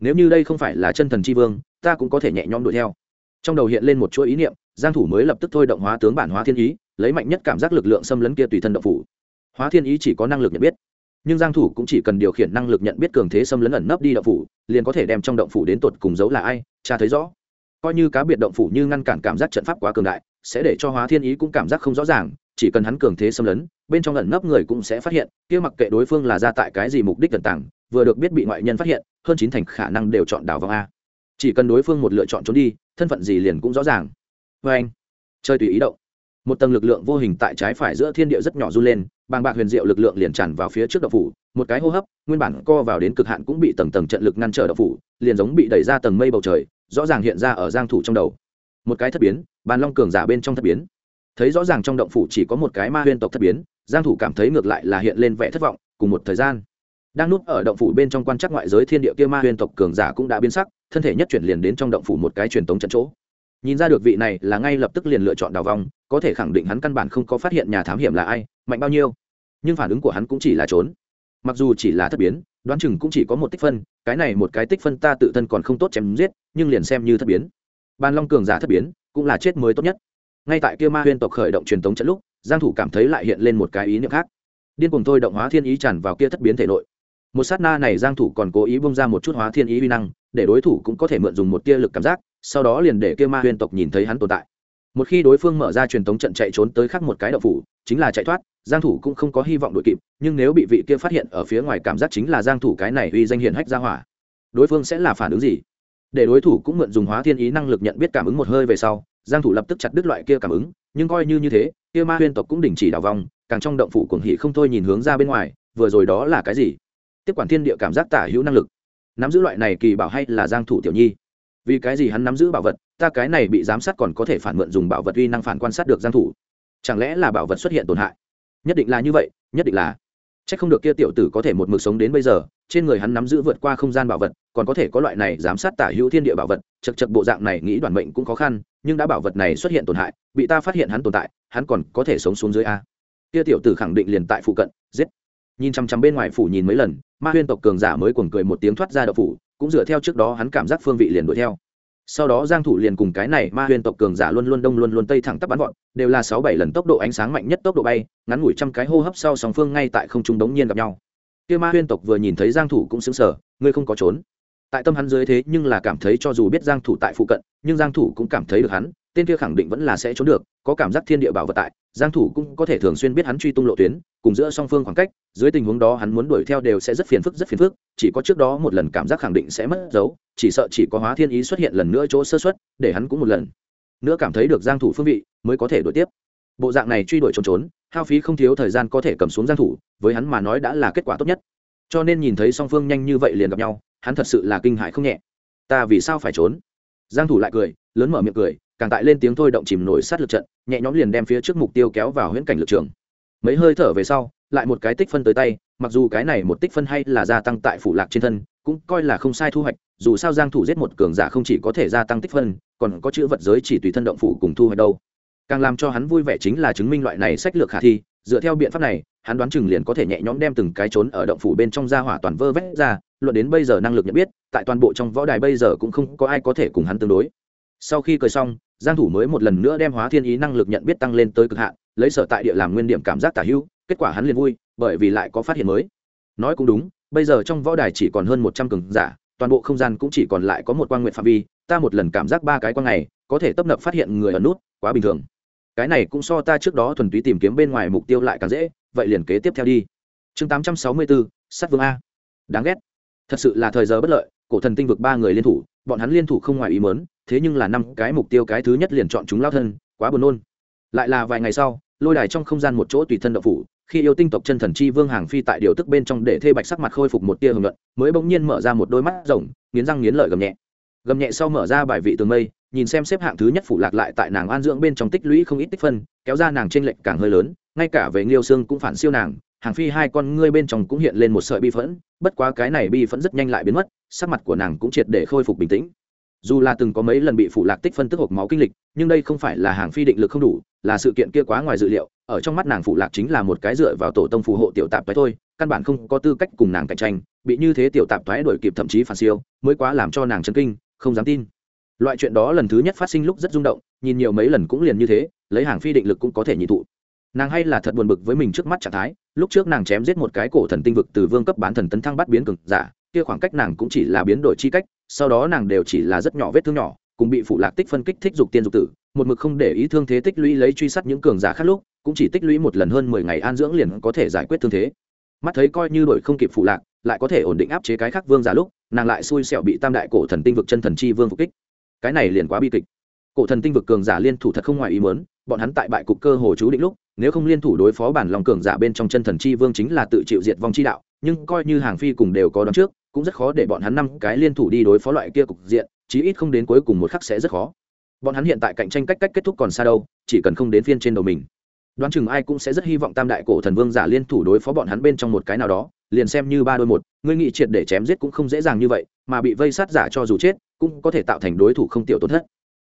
nếu như đây không phải là chân thần c h i vương, ta cũng có thể nhẹ nhõm đuổi theo. Trong đầu hiện lên một chuỗi ý niệm, giang thủ mới lập tức thôi động hóa tướng bản hóa thiên ý, lấy mạnh nhất cảm giác lực lượng xâm lấn kia tùy thân động phủ. Hóa thiên ý chỉ có năng lực nhận biết, nhưng giang thủ cũng chỉ cần điều khiển năng lực nhận biết cường thế xâm lấn ẩn nấp đi động phủ, liền có thể đem trong động phủ đến tột cùng giấu là ai, cha thấy rõ. Coi như cá biệt động phủ như ngăn cản cảm giác trận pháp quá cường đại, sẽ để cho hóa thiên ý cũng cảm giác không rõ ràng, chỉ cần hắn cường thế xâm lấn, bên trong ẩn nấp người cũng sẽ phát hiện, kia mặc kệ đối phương là ra tại cái gì mục đích tận tảng vừa được biết bị ngoại nhân phát hiện, hơn chín thành khả năng đều chọn đảo vòng a. Chỉ cần đối phương một lựa chọn trốn đi, thân phận gì liền cũng rõ ràng. Vê anh, chơi tùy ý động. Một tầng lực lượng vô hình tại trái phải giữa thiên địa rất nhỏ run lên, bàng bạc huyền diệu lực lượng liền tràn vào phía trước đậu phủ, một cái hô hấp, nguyên bản co vào đến cực hạn cũng bị tầng tầng trận lực ngăn trở đậu phủ, liền giống bị đẩy ra tầng mây bầu trời, rõ ràng hiện ra ở giang thủ trong đầu. Một cái thất biến, bàn long cường giả bên trong thất biến. Thấy rõ ràng trong động phủ chỉ có một cái ma huyên tộc thất biến, giang thủ cảm thấy ngược lại là hiện lên vẻ thất vọng, cùng một thời gian đang núp ở động phủ bên trong quan chắc ngoại giới thiên địa kia ma huyền tộc cường giả cũng đã biến sắc, thân thể nhất chuyển liền đến trong động phủ một cái truyền tống trận chỗ. Nhìn ra được vị này là ngay lập tức liền lựa chọn đào vong, có thể khẳng định hắn căn bản không có phát hiện nhà thám hiểm là ai, mạnh bao nhiêu. Nhưng phản ứng của hắn cũng chỉ là trốn. Mặc dù chỉ là thất biến, đoán chừng cũng chỉ có một tích phân, cái này một cái tích phân ta tự thân còn không tốt chém giết, nhưng liền xem như thất biến. Ban long cường giả thất biến, cũng là chết mới tốt nhất. Ngay tại kia ma huyên tộc khởi động truyền tống trận lúc, giang thủ cảm thấy lại hiện lên một cái ý niệm khác. Điên cuồng thôi động hóa thiên ý tràn vào kia thất biến thể nội một sát na này giang thủ còn cố ý bung ra một chút hóa thiên ý uy năng, để đối thủ cũng có thể mượn dùng một tia lực cảm giác, sau đó liền để kia ma huyền tộc nhìn thấy hắn tồn tại. Một khi đối phương mở ra truyền tống trận chạy trốn tới khác một cái động phủ, chính là chạy thoát, giang thủ cũng không có hy vọng đuổi kịp, nhưng nếu bị vị kia phát hiện ở phía ngoài cảm giác chính là giang thủ cái này uy danh hiển hách ra hỏa, đối phương sẽ là phản ứng gì? Để đối thủ cũng mượn dùng hóa thiên ý năng lực nhận biết cảm ứng một hơi về sau, giang thủ lập tức chặt đứt loại kia cảm ứng, nhưng coi như như thế, kia ma huyền tộc cũng đình chỉ đảo vòng, càng trong động phủ cuồng hỉ không thôi nhìn hướng ra bên ngoài, vừa rồi đó là cái gì? Tiếp quản thiên địa cảm giác tả hữu năng lực. Nắm giữ loại này kỳ bảo hay là giang thủ tiểu nhi? Vì cái gì hắn nắm giữ bảo vật, ta cái này bị giám sát còn có thể phản mượn dùng bảo vật uy năng phản quan sát được giang thủ? Chẳng lẽ là bảo vật xuất hiện tổn hại? Nhất định là như vậy, nhất định là. Chắc không được kia tiểu tử có thể một mực sống đến bây giờ, trên người hắn nắm giữ vượt qua không gian bảo vật, còn có thể có loại này giám sát tả hữu thiên địa bảo vật, chật chật bộ dạng này nghĩ đoàn mệnh cũng khó khăn, nhưng đã bảo vật này xuất hiện tổn hại, bị ta phát hiện hắn tồn tại, hắn còn có thể sống xuống dưới a. Kia tiểu tử khẳng định liền tại phụ cận, giết. Nhìn chăm chăm bên ngoài phủ nhìn mấy lần ma huyên tộc cường giả mới cuồng cười một tiếng thoát ra đậu phủ, cũng dựa theo trước đó hắn cảm giác phương vị liền đuổi theo. Sau đó giang thủ liền cùng cái này ma huyên tộc cường giả luôn luôn đông luôn luôn tây thẳng tắp bắn vọt, đều là sáu bảy lần tốc độ ánh sáng mạnh nhất tốc độ bay, ngắn ngủi trăm cái hô hấp sau song phương ngay tại không trung đống nhiên gặp nhau. Kia ma huyên tộc vừa nhìn thấy giang thủ cũng sững sờ, ngươi không có trốn. Tại tâm hắn dưới thế nhưng là cảm thấy cho dù biết giang thủ tại phụ cận, nhưng giang thủ cũng cảm thấy được hắn, tên kia khẳng định vẫn là sẽ trốn được, có cảm giác thiên địa bảo vật tại giang thủ cũng có thể thường xuyên biết hắn truy tung lộ tuyến, cùng giữa song phương khoảng cách, dưới tình huống đó hắn muốn đuổi theo đều sẽ rất phiền phức, rất phiền phức, chỉ có trước đó một lần cảm giác khẳng định sẽ mất dấu, chỉ sợ chỉ có hóa thiên ý xuất hiện lần nữa chỗ sơ suất, để hắn cũng một lần nữa cảm thấy được giang thủ phương vị, mới có thể đuổi tiếp. Bộ dạng này truy đuổi trốn trốn, hao phí không thiếu thời gian có thể cầm xuống giang thủ, với hắn mà nói đã là kết quả tốt nhất. Cho nên nhìn thấy song phương nhanh như vậy liền gặp nhau, hắn thật sự là kinh hãi không nhẹ. Ta vì sao phải trốn? Giang thủ lại cười, lớn mở miệng cười càng tại lên tiếng thôi động chìm nổi sát lực trận, nhẹ nhõm liền đem phía trước mục tiêu kéo vào huyễn cảnh lực trường. Mấy hơi thở về sau, lại một cái tích phân tới tay, mặc dù cái này một tích phân hay là gia tăng tại phủ lạc trên thân, cũng coi là không sai thu hoạch, dù sao giang thủ giết một cường giả không chỉ có thể gia tăng tích phân, còn có chữ vật giới chỉ tùy thân động phủ cùng thu hoạch đâu. Càng làm cho hắn vui vẻ chính là chứng minh loại này sách lược khả thi, dựa theo biện pháp này, hắn đoán chừng liền có thể nhẹ nhõm đem từng cái trốn ở động phủ bên trong gia hỏa toàn vơ vét ra, luận đến bây giờ năng lực nhận biết, tại toàn bộ trong võ đài bây giờ cũng không có ai có thể cùng hắn tương đối sau khi cười xong giang thủ mới một lần nữa đem hóa thiên ý năng lực nhận biết tăng lên tới cực hạn lấy sở tại địa làm nguyên điểm cảm giác tả hữu kết quả hắn liền vui bởi vì lại có phát hiện mới. Nói cũng đúng bây giờ trong võ đài chỉ còn hơn 100 cường giả toàn bộ không gian cũng chỉ còn lại có một quang nguyện phạm vi ta một lần cảm giác ba cái quang này có thể tấp nập phát hiện người ở nút quá bình thường. Cái này cũng so ta trước đó thuần túy tìm kiếm bên ngoài mục tiêu lại càng dễ vậy liền kế tiếp theo đi. Chương 864, sát vương a. Đáng ghét. Thật sự là thời giờ bất lợi cổ thần tinh vực ba người liên thủ bọn hắn liên thủ không ngoài ý mớn thế nhưng là năm cái mục tiêu cái thứ nhất liền chọn chúng lao thân, quá buồn nôn. Lại là vài ngày sau, lôi đài trong không gian một chỗ tùy thân đậu phủ, khi yêu tinh tộc chân thần chi vương hàng phi tại điều tức bên trong để thê bạch sắc mặt khôi phục một tia hưởng luận mới bỗng nhiên mở ra một đôi mắt rồng nghiến răng nghiến lợi gầm nhẹ. Gầm nhẹ sau mở ra bài vị tường mây, nhìn xem xếp hạng thứ nhất phủ lạc lại tại nàng an dưỡng bên trong tích lũy không ít tích phân, kéo ra nàng trên lệch càng hơi lớn, ngay cả về nghiêu xương cũng phản siêu nàng hàng phi hai con ngươi bên trong cũng hiện lên một sợi bi phẫn, bất quá cái này bi phẫn rất nhanh lại biến mất, sắc mặt của nàng cũng triệt để khôi phục bình tĩnh. Dù là từng có mấy lần bị phụ lạc tích phân tức hộp máu kinh lịch, nhưng đây không phải là hàng phi định lực không đủ, là sự kiện kia quá ngoài dự liệu, ở trong mắt nàng phụ lạc chính là một cái dựa vào tổ tông phù hộ tiểu tạp thoái thôi, căn bản không có tư cách cùng nàng cạnh tranh, bị như thế tiểu tạp thoái đổi kịp thậm chí phản siêu, mới quá làm cho nàng chấn kinh, không dám tin. Loại chuyện đó lần thứ nhất phát sinh lúc rất rung động, nhìn nhiều mấy lần cũng liền như thế, lấy hàng phi định lực cũng có thể nhị thụ. Nàng hay là thật buồn bực với mình trước mắt trạng thái lúc trước nàng chém giết một cái cổ thần tinh vực từ vương cấp bán thần tấn thăng bắt biến cực giả, kia khoảng cách nàng cũng chỉ là biến đổi chi cách, sau đó nàng đều chỉ là rất nhỏ vết thương nhỏ, cùng bị phụ lạc tích phân kích thích dục tiên dục tử, một mực không để ý thương thế tích lũy lấy truy sát những cường giả khác lúc, cũng chỉ tích lũy một lần hơn mười ngày an dưỡng liền có thể giải quyết thương thế. Mắt thấy coi như đổi không kịp phụ lạc, lại có thể ổn định áp chế cái khác vương giả lúc, nàng lại xui xẻo bị tam đại cổ thần tinh vực chân thần chi vương phục kích. Cái này liền quá bi kịch. Cổ thần tinh vực cường giả liên thủ thật không ngoài ý mớn bọn hắn tại bại cục cơ hồ chú định lúc nếu không liên thủ đối phó bản lòng cường giả bên trong chân thần chi vương chính là tự chịu diệt vong chi đạo, nhưng coi như hàng phi cùng đều có đón trước, cũng rất khó để bọn hắn năm cái liên thủ đi đối phó loại kia cục diện, chí ít không đến cuối cùng một khắc sẽ rất khó. Bọn hắn hiện tại cạnh tranh cách cách kết thúc còn xa đâu, chỉ cần không đến phiên trên đầu mình. Đoán chừng ai cũng sẽ rất hy vọng tam đại cổ thần vương giả liên thủ đối phó bọn hắn bên trong một cái nào đó, liền xem như ba đôi một, ngươi nghị triệt để chém giết cũng không dễ dàng như vậy, mà bị vây sát giả cho dù chết, cũng có thể tạo thành đối thủ không tiểu tốt nhất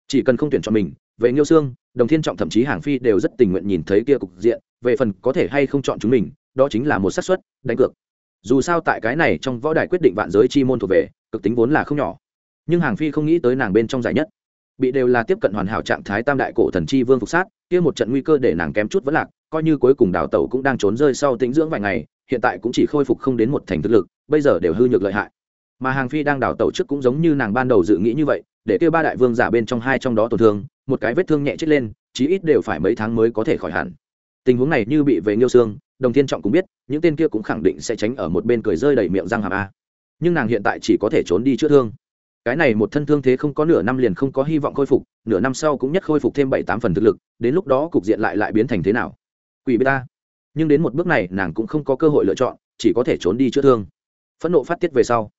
chỉ cần không tuyển cho mình về nghiêu xương đồng thiên trọng thậm chí hàng phi đều rất tình nguyện nhìn thấy kia cục diện, về phần có thể hay không chọn chúng mình, đó chính là một xác suất, đánh cược. Dù sao tại cái này trong võ đài quyết định vạn giới chi môn thuộc về, cực tính vốn là không nhỏ. Nhưng hàng phi không nghĩ tới nàng bên trong giải nhất. Bị đều là tiếp cận hoàn hảo trạng thái tam đại cổ thần chi vương phục sát, kia một trận nguy cơ để nàng kém chút vẫn lạc, coi như cuối cùng đào tẩu cũng đang trốn rơi sau tĩnh dưỡng vài ngày, hiện tại cũng chỉ khôi phục không đến một thành thực lực, bây giờ đều hư nhược lợi hại. Mà hàng phi đang đào tẩu trước cũng giống như nàng ban đầu dự nghĩ như vậy, để kêu ba đại vương giả bên trong hai trong đó tổn thương một cái vết thương nhẹ chết lên, chí ít đều phải mấy tháng mới có thể khỏi hẳn. Tình huống này như bị về nghiêu xương đồng thiên trọng cũng biết, những tên kia cũng khẳng định sẽ tránh ở một bên cười rơi đầy miệng răng hàm a. Nhưng nàng hiện tại chỉ có thể trốn đi chữa thương. Cái này một thân thương thế không có nửa năm liền không có hy vọng khôi phục, nửa năm sau cũng nhất khôi phục thêm bảy tám phần thực lực, đến lúc đó cục diện lại lại biến thành thế nào? Quỷ bê ta. Nhưng đến một bước này nàng cũng không có cơ hội lựa chọn, chỉ có thể trốn đi chữa thương. Phẫn nộ phát tiết về sau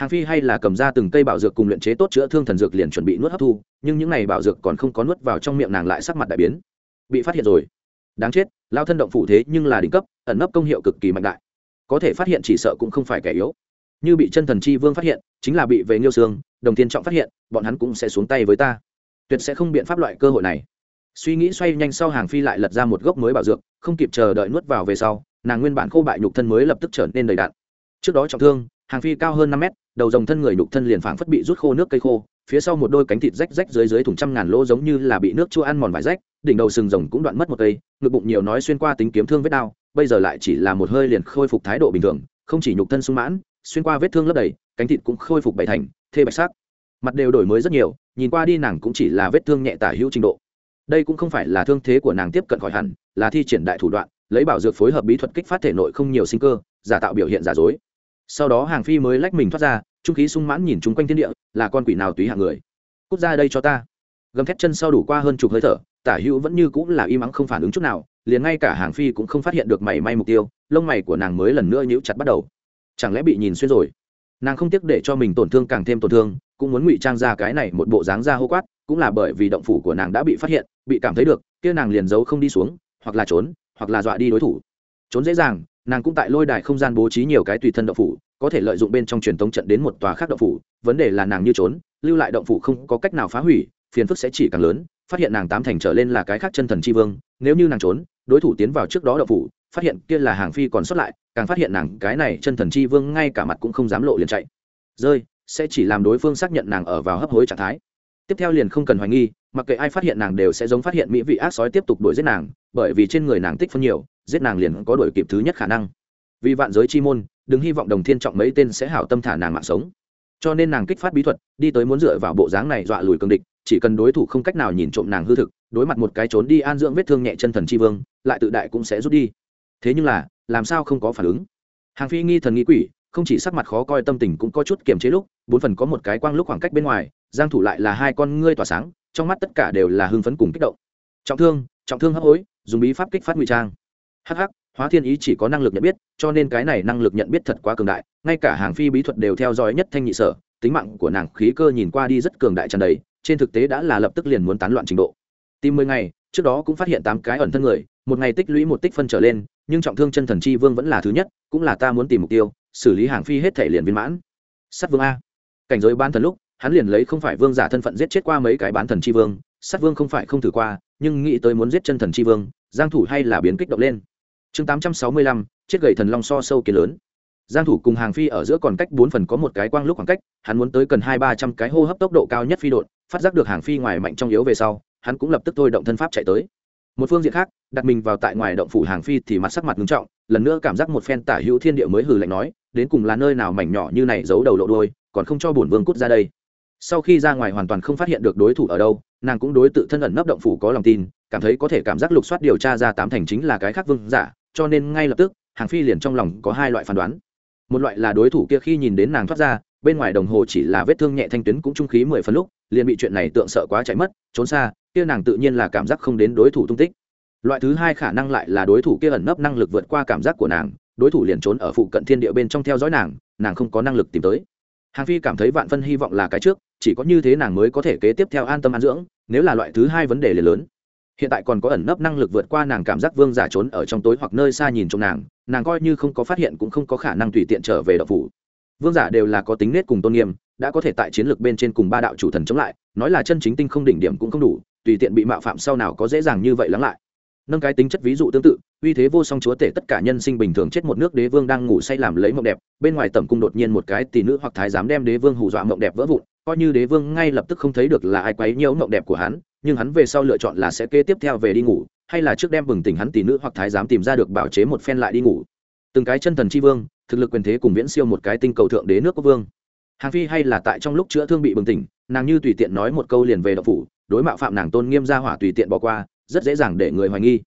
hàng phi hay là cầm ra từng cây bảo dược cùng luyện chế tốt chữa thương thần dược liền chuẩn bị nuốt hấp thu, nhưng những n à y bảo dược còn không có nuốt vào trong miệng nàng lại sắc mặt đại biến. Bị phát hiện rồi. Đáng chết, lao thân động phủ thế nhưng là đỉnh cấp, ẩn nấp công hiệu cực kỳ mạnh đại. Có thể phát hiện chỉ sợ cũng không phải kẻ yếu. Như bị chân thần chi vương phát hiện, chính là bị về nghiêu xương, đồng thiên trọng phát hiện, bọn hắn cũng sẽ xuống tay với ta. Tuyệt sẽ không biện pháp loại cơ hội này. Suy nghĩ xoay nhanh sau hàng phi lại lật ra một gốc mới bảo dược, không kịp chờ đợi nuốt vào về sau, nàng nguyên bản khô bại nhục thân mới lập tức trở nên đầy đạn trước đó trọng thương, hàng phi cao hơn năm mét đầu dòng thân người nhục thân liền phảng phất bị rút khô nước cây khô, phía sau một đôi cánh thịt rách rách dưới dưới thùng trăm ngàn lỗ giống như là bị nước chua ăn mòn vải rách, đỉnh đầu sừng rồng cũng đoạn mất một cây, ngực bụng nhiều nói xuyên qua tính kiếm thương vết đao bây giờ lại chỉ là một hơi liền khôi phục thái độ bình thường, không chỉ nhục thân sung mãn, xuyên qua vết thương lấp đầy, cánh thịt cũng khôi phục bảy thành, thê bạch sắc. Mặt đều đổi mới rất nhiều, nhìn qua đi nàng cũng chỉ là vết thương nhẹ tả hữu trình độ. Đây cũng không phải là thương thế của nàng tiếp cận khỏi hẳn, là thi triển đại thủ đoạn, lấy bảo dược phối hợp bí thuật kích phát thể nội không nhiều sinh cơ, giả tạo biểu hiện giả dối sau đó hàng phi mới lách mình thoát ra, trung khí sung mãn nhìn chung quanh thiên địa, là con quỷ nào tùy hạng người. Cút ra đây cho ta. Gầm thét chân sau đủ qua hơn chục hơi thở, tả hữu vẫn như cũng là im ắng không phản ứng chút nào, liền ngay cả hàng phi cũng không phát hiện được mảy may mục tiêu, lông mày của nàng mới lần nữa nhíu chặt bắt đầu. Chẳng lẽ bị nhìn xuyên rồi? Nàng không tiếc để cho mình tổn thương càng thêm tổn thương, cũng muốn ngụy trang ra cái này một bộ dáng ra hô quát, cũng là bởi vì động phủ của nàng đã bị phát hiện, bị cảm thấy được, kia nàng liền giấu không đi xuống, hoặc là trốn, hoặc là dọa đi đối thủ. Trốn dễ dàng nàng cũng tại lôi đài không gian bố trí nhiều cái tùy thân động phủ, có thể lợi dụng bên trong truyền thống trận đến một tòa khác động phủ. Vấn đề là nàng như trốn, lưu lại động phủ không có cách nào phá hủy, phiền phức sẽ chỉ càng lớn. Phát hiện nàng tám thành trở lên là cái khác chân thần chi vương, nếu như nàng trốn, đối thủ tiến vào trước đó động phủ, phát hiện kia là hàng phi còn xuất lại, càng phát hiện nàng cái này chân thần chi vương ngay cả mặt cũng không dám lộ liền chạy. Rơi, sẽ chỉ làm đối phương xác nhận nàng ở vào hấp hối trạng thái. Tiếp theo liền không cần hoài nghi, mặc kệ ai phát hiện nàng đều sẽ giống phát hiện mỹ vị ác sói tiếp tục đuổi giết nàng, bởi vì trên người nàng tích phân nhiều giết nàng liền có đuổi kịp thứ nhất khả năng. Vì vạn giới chi môn, đừng hy vọng đồng thiên trọng mấy tên sẽ hảo tâm thả nàng mạng sống. Cho nên nàng kích phát bí thuật, đi tới muốn dựa vào bộ dáng này dọa lùi cường địch, chỉ cần đối thủ không cách nào nhìn trộm nàng hư thực, đối mặt một cái trốn đi an dưỡng vết thương nhẹ chân thần chi vương, lại tự đại cũng sẽ rút đi. Thế nhưng là, làm sao không có phản ứng? Hàng phi nghi thần nghi quỷ, không chỉ sắc mặt khó coi tâm tình cũng có chút kiềm chế lúc, bốn phần có một cái quang lúc khoảng cách bên ngoài, giang thủ lại là hai con ngươi tỏa sáng, trong mắt tất cả đều là hưng phấn cùng kích động. Trọng thương trọng thương hấp hối, dùng bí pháp kích phát ngụy trang hắc hắc, hóa thiên ý chỉ có năng lực nhận biết, cho nên cái này năng lực nhận biết thật quá cường đại, ngay cả hàng phi bí thuật đều theo dõi nhất thanh nhị sở, tính mạng của nàng khí cơ nhìn qua đi rất cường đại tràn đầy, trên thực tế đã là lập tức liền muốn tán loạn trình độ. Tìm mười ngày, trước đó cũng phát hiện tám cái ẩn thân người, một ngày tích lũy một tích phân trở lên, nhưng trọng thương chân thần chi vương vẫn là thứ nhất, cũng là ta muốn tìm mục tiêu, xử lý hàng phi hết thể liền viên mãn. Sắt vương a. Cảnh giới ban thần lúc, hắn liền lấy không phải vương giả thân phận giết chết qua mấy cái bán thần chi vương sắt vương không phải không thử qua, nhưng nghĩ tới muốn giết chân thần chi vương, giang thủ hay là biến kích động lên chương 865, chết gầy thần long so sâu kiến lớn. Giang thủ cùng hàng phi ở giữa còn cách bốn phần có một cái quang lúc khoảng cách hắn muốn tới cần hai ba trăm cái hô hấp tốc độ cao nhất phi đột phát giác được hàng phi ngoài mạnh trong yếu về sau hắn cũng lập tức thôi động thân pháp chạy tới. Một phương diện khác đặt mình vào tại ngoài động phủ hàng phi thì mặt sắc mặt nghiêm trọng lần nữa cảm giác một phen tả hữu thiên địa mới hừ lạnh nói đến cùng là nơi nào mảnh nhỏ như này giấu đầu lộ đuôi còn không cho bổn vương cút ra đây. Sau khi ra ngoài hoàn toàn không phát hiện được đối thủ ở đâu nàng cũng đối tự thân ẩn nấp động phủ có lòng tin cảm thấy có thể cảm giác lục soát điều tra ra tám thành chính là cái khác vương giả cho nên ngay lập tức, hàng phi liền trong lòng có hai loại phán đoán. Một loại là đối thủ kia khi nhìn đến nàng thoát ra, bên ngoài đồng hồ chỉ là vết thương nhẹ thanh tuyến cũng trung khí mười phần lúc, liền bị chuyện này tượng sợ quá chạy mất, trốn xa, kia nàng tự nhiên là cảm giác không đến đối thủ tung tích. Loại thứ hai khả năng lại là đối thủ kia ẩn nấp năng lực vượt qua cảm giác của nàng, đối thủ liền trốn ở phụ cận thiên địa bên trong theo dõi nàng nàng không có năng lực tìm tới. Hàng phi cảm thấy vạn phân hy vọng là cái trước, chỉ có như thế nàng mới có thể kế tiếp theo an tâm an dưỡng, nếu là loại thứ hai vấn đề liền lớn hiện tại còn có ẩn nấp năng lực vượt qua nàng cảm giác vương giả trốn ở trong tối hoặc nơi xa nhìn trong nàng nàng coi như không có phát hiện cũng không có khả năng tùy tiện trở về đậu phủ. Vương giả đều là có tính nết cùng tôn nghiêm, đã có thể tại chiến lược bên trên cùng ba đạo chủ thần chống lại, nói là chân chính tinh không đỉnh điểm cũng không đủ, tùy tiện bị mạo phạm sau nào có dễ dàng như vậy lắng lại. Nâng cái tính chất ví dụ tương tự, uy thế vô song chúa tể tất cả nhân sinh bình thường chết một nước đế vương đang ngủ say làm lấy mộng đẹp, bên ngoài tầm cung đột nhiên một cái tỷ nữ hoặc thái dám đem đế vương hù dọa mộng đẹp vỡ vụn coi như đế vương ngay lập tức không thấy được là ai quấy nhiễu mộng đẹp của hắn, nhưng hắn về sau lựa chọn là sẽ kế tiếp theo về đi ngủ, hay là trước đem bừng tỉnh hắn tỷ nữ hoặc thái giám tìm ra được bảo chế một phen lại đi ngủ. Từng cái chân thần chi vương, thực lực quyền thế cùng viễn siêu một cái tinh cầu thượng đế nước quốc vương. Hàng phi hay là tại trong lúc chữa thương bị bừng tỉnh, nàng như tùy tiện nói một câu liền về đậu phủ, đối mạo phạm nàng tôn nghiêm ra hỏa tùy tiện bỏ qua, rất dễ dàng để người hoài nghi.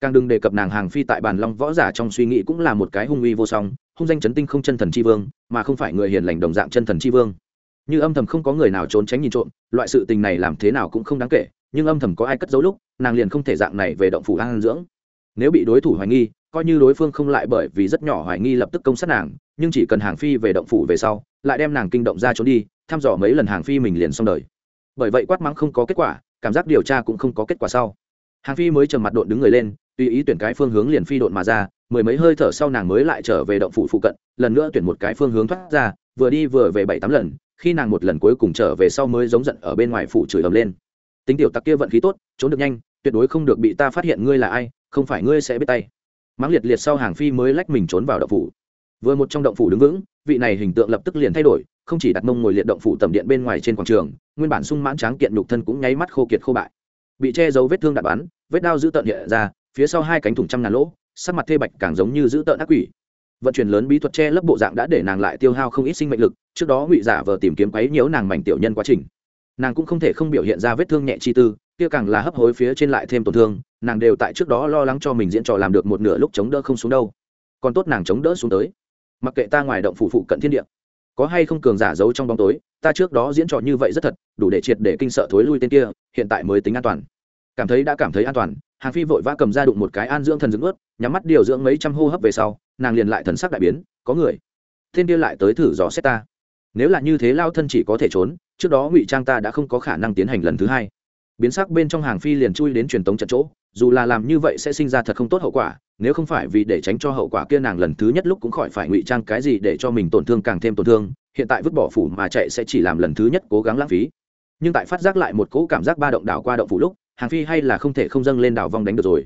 Càng đừng đề cập nàng hàng phi tại bàn long võ giả trong suy nghĩ cũng là một cái hung uy vô song, hung danh chấn tinh không chân thần chi vương, mà không phải người hiền lành đồng dạng chân thần chi vương như âm thầm không có người nào trốn tránh nhìn trộm, loại sự tình này làm thế nào cũng không đáng kể, nhưng âm thầm có ai cất giấu lúc, nàng liền không thể dạng này về động phủ an dưỡng. Nếu bị đối thủ hoài nghi, coi như đối phương không lại bởi vì rất nhỏ hoài nghi lập tức công sát nàng, nhưng chỉ cần hàng phi về động phủ về sau, lại đem nàng kinh động ra trốn đi, thăm dò mấy lần hàng phi mình liền xong đời. Bởi vậy quát mắng không có kết quả, cảm giác điều tra cũng không có kết quả sau. Hàng phi mới trầm mặt độn đứng người lên, tùy ý tuyển cái phương hướng liền phi độn mà ra, mười mấy hơi thở sau nàng mới lại trở về động phủ phụ cận, lần nữa tuyển một cái phương hướng thoát ra, vừa đi vừa về bảy tám lần khi nàng một lần cuối cùng trở về sau mới giống giận ở bên ngoài phủ chửi ầm lên. Tính tiểu tặc kia vận khí tốt, trốn được nhanh, tuyệt đối không được bị ta phát hiện ngươi là ai, không phải ngươi sẽ biết tay. Mắng liệt liệt sau hàng phi mới lách mình trốn vào động phủ. Vừa một trong động phủ đứng vững, vị này hình tượng lập tức liền thay đổi, không chỉ đặt mông ngồi liệt động phủ tầm điện bên ngoài trên quảng trường, nguyên bản sung mãn tráng kiện nhục thân cũng nháy mắt khô kiệt khô bại. Bị che giấu vết thương đạn bắn, vết đao giữ tợn hiện ra, phía sau hai cánh thủng trăm ngàn lỗ, sắc mặt thê bạch càng giống như giữ tợn ác quỷ vận chuyển lớn bí thuật che lấp bộ dạng đã để nàng lại tiêu hao không ít sinh mệnh lực, trước đó ngụy giả vờ tìm kiếm quấy nhiễu nàng mảnh tiểu nhân quá trình. Nàng cũng không thể không biểu hiện ra vết thương nhẹ chi tư, kia càng là hấp hối phía trên lại thêm tổn thương, nàng đều tại trước đó lo lắng cho mình diễn trò làm được một nửa lúc chống đỡ không xuống đâu. Còn tốt nàng chống đỡ xuống tới. Mặc kệ ta ngoài động phủ phụ cận thiên địa, có hay không cường giả giấu trong bóng tối, ta trước đó diễn trò như vậy rất thật, đủ để triệt để kinh sợ thối lui tên kia, hiện tại mới tính an toàn. Cảm thấy đã cảm thấy an toàn hàng phi vội vã cầm ra đụng một cái an dưỡng thần dưỡng ướt, nhắm mắt điều dưỡng mấy trăm hô hấp về sau, nàng liền lại thần sắc đại biến, có người thiên kia lại tới thử dò xét ta. Nếu là như thế lao thân chỉ có thể trốn, trước đó ngụy trang ta đã không có khả năng tiến hành lần thứ hai. Biến sắc bên trong hàng phi liền chui đến truyền tống trận chỗ, dù là làm như vậy sẽ sinh ra thật không tốt hậu quả, nếu không phải vì để tránh cho hậu quả kia nàng lần thứ nhất lúc cũng khỏi phải ngụy trang cái gì để cho mình tổn thương càng thêm tổn thương, hiện tại vứt bỏ phủ mà chạy sẽ chỉ làm lần thứ nhất cố gắng lãng phí. Nhưng tại phát giác lại một cỗ cảm giác ba động đảo qua động phủ lúc hàng phi hay là không thể không dâng lên đảo vong đánh được rồi.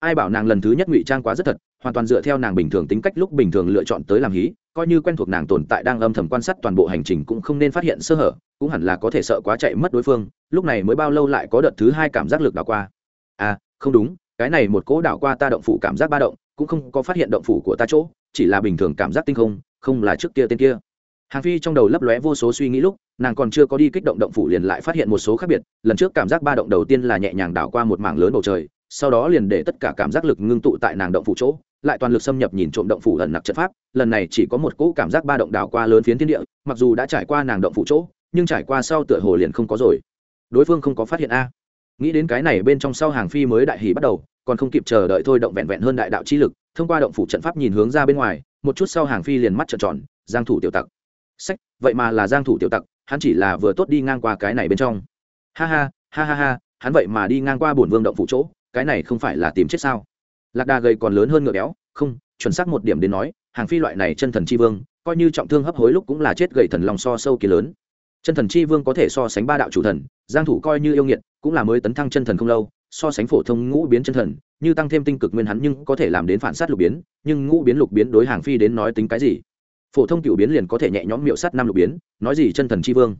Ai bảo nàng lần thứ nhất ngụy trang quá rất thật, hoàn toàn dựa theo nàng bình thường tính cách lúc bình thường lựa chọn tới làm hí, coi như quen thuộc nàng tồn tại đang âm thầm quan sát toàn bộ hành trình cũng không nên phát hiện sơ hở, cũng hẳn là có thể sợ quá chạy mất đối phương, lúc này mới bao lâu lại có đợt thứ hai cảm giác lực đảo qua. À không đúng, cái này một cỗ đảo qua ta động phủ cảm giác ba động, cũng không có phát hiện động phủ của ta chỗ, chỉ là bình thường cảm giác tinh không không là trước kia tên kia hàng phi trong đầu lấp lóe vô số suy nghĩ lúc, nàng còn chưa có đi kích động động phủ liền lại phát hiện một số khác biệt, lần trước cảm giác ba động đầu tiên là nhẹ nhàng đảo qua một mảng lớn bầu trời, sau đó liền để tất cả cảm giác lực ngưng tụ tại nàng động phủ chỗ, lại toàn lực xâm nhập nhìn trộm động phủ ẩn nặc trận pháp, lần này chỉ có một cỗ cảm giác ba động đảo qua lớn phiến thiên địa, mặc dù đã trải qua nàng động phủ chỗ, nhưng trải qua sau tựa hồ liền không có rồi. Đối phương không có phát hiện a. Nghĩ đến cái này bên trong sau hàng phi mới đại hỉ bắt đầu, còn không kịp chờ đợi thôi động vẹn vẹn hơn đại đạo chi lực, thông qua động phủ trận pháp nhìn hướng ra bên ngoài, một chút sau hàng phi liền mắt trợn tròn, giang thủ tiểu tặc sách, vậy mà là giang thủ tiểu tặc, hắn chỉ là vừa tốt đi ngang qua cái này bên trong. Ha ha ha ha ha, hắn vậy mà đi ngang qua bổn vương động phủ chỗ, cái này không phải là tìm chết sao? Lạc đà gầy còn lớn hơn ngựa béo, không, chuẩn xác một điểm đến nói, hàng phi loại này chân thần chi vương, coi như trọng thương hấp hối lúc cũng là chết gầy thần lòng so sâu kỳ lớn. Chân thần chi vương có thể so sánh ba đạo chủ thần, giang thủ coi như yêu nghiệt, cũng là mới tấn thăng chân thần không lâu, so sánh phổ thông ngũ biến chân thần, như tăng thêm tinh cực nguyên hắn nhưng có thể làm đến phản sát lục biến, nhưng ngũ biến lục biến đối hàng phi đến nói tính cái gì? Phổ thông cựu biến liền có thể nhẹ nhõm miệu sắt năm lục biến, nói gì chân thần c h i vương.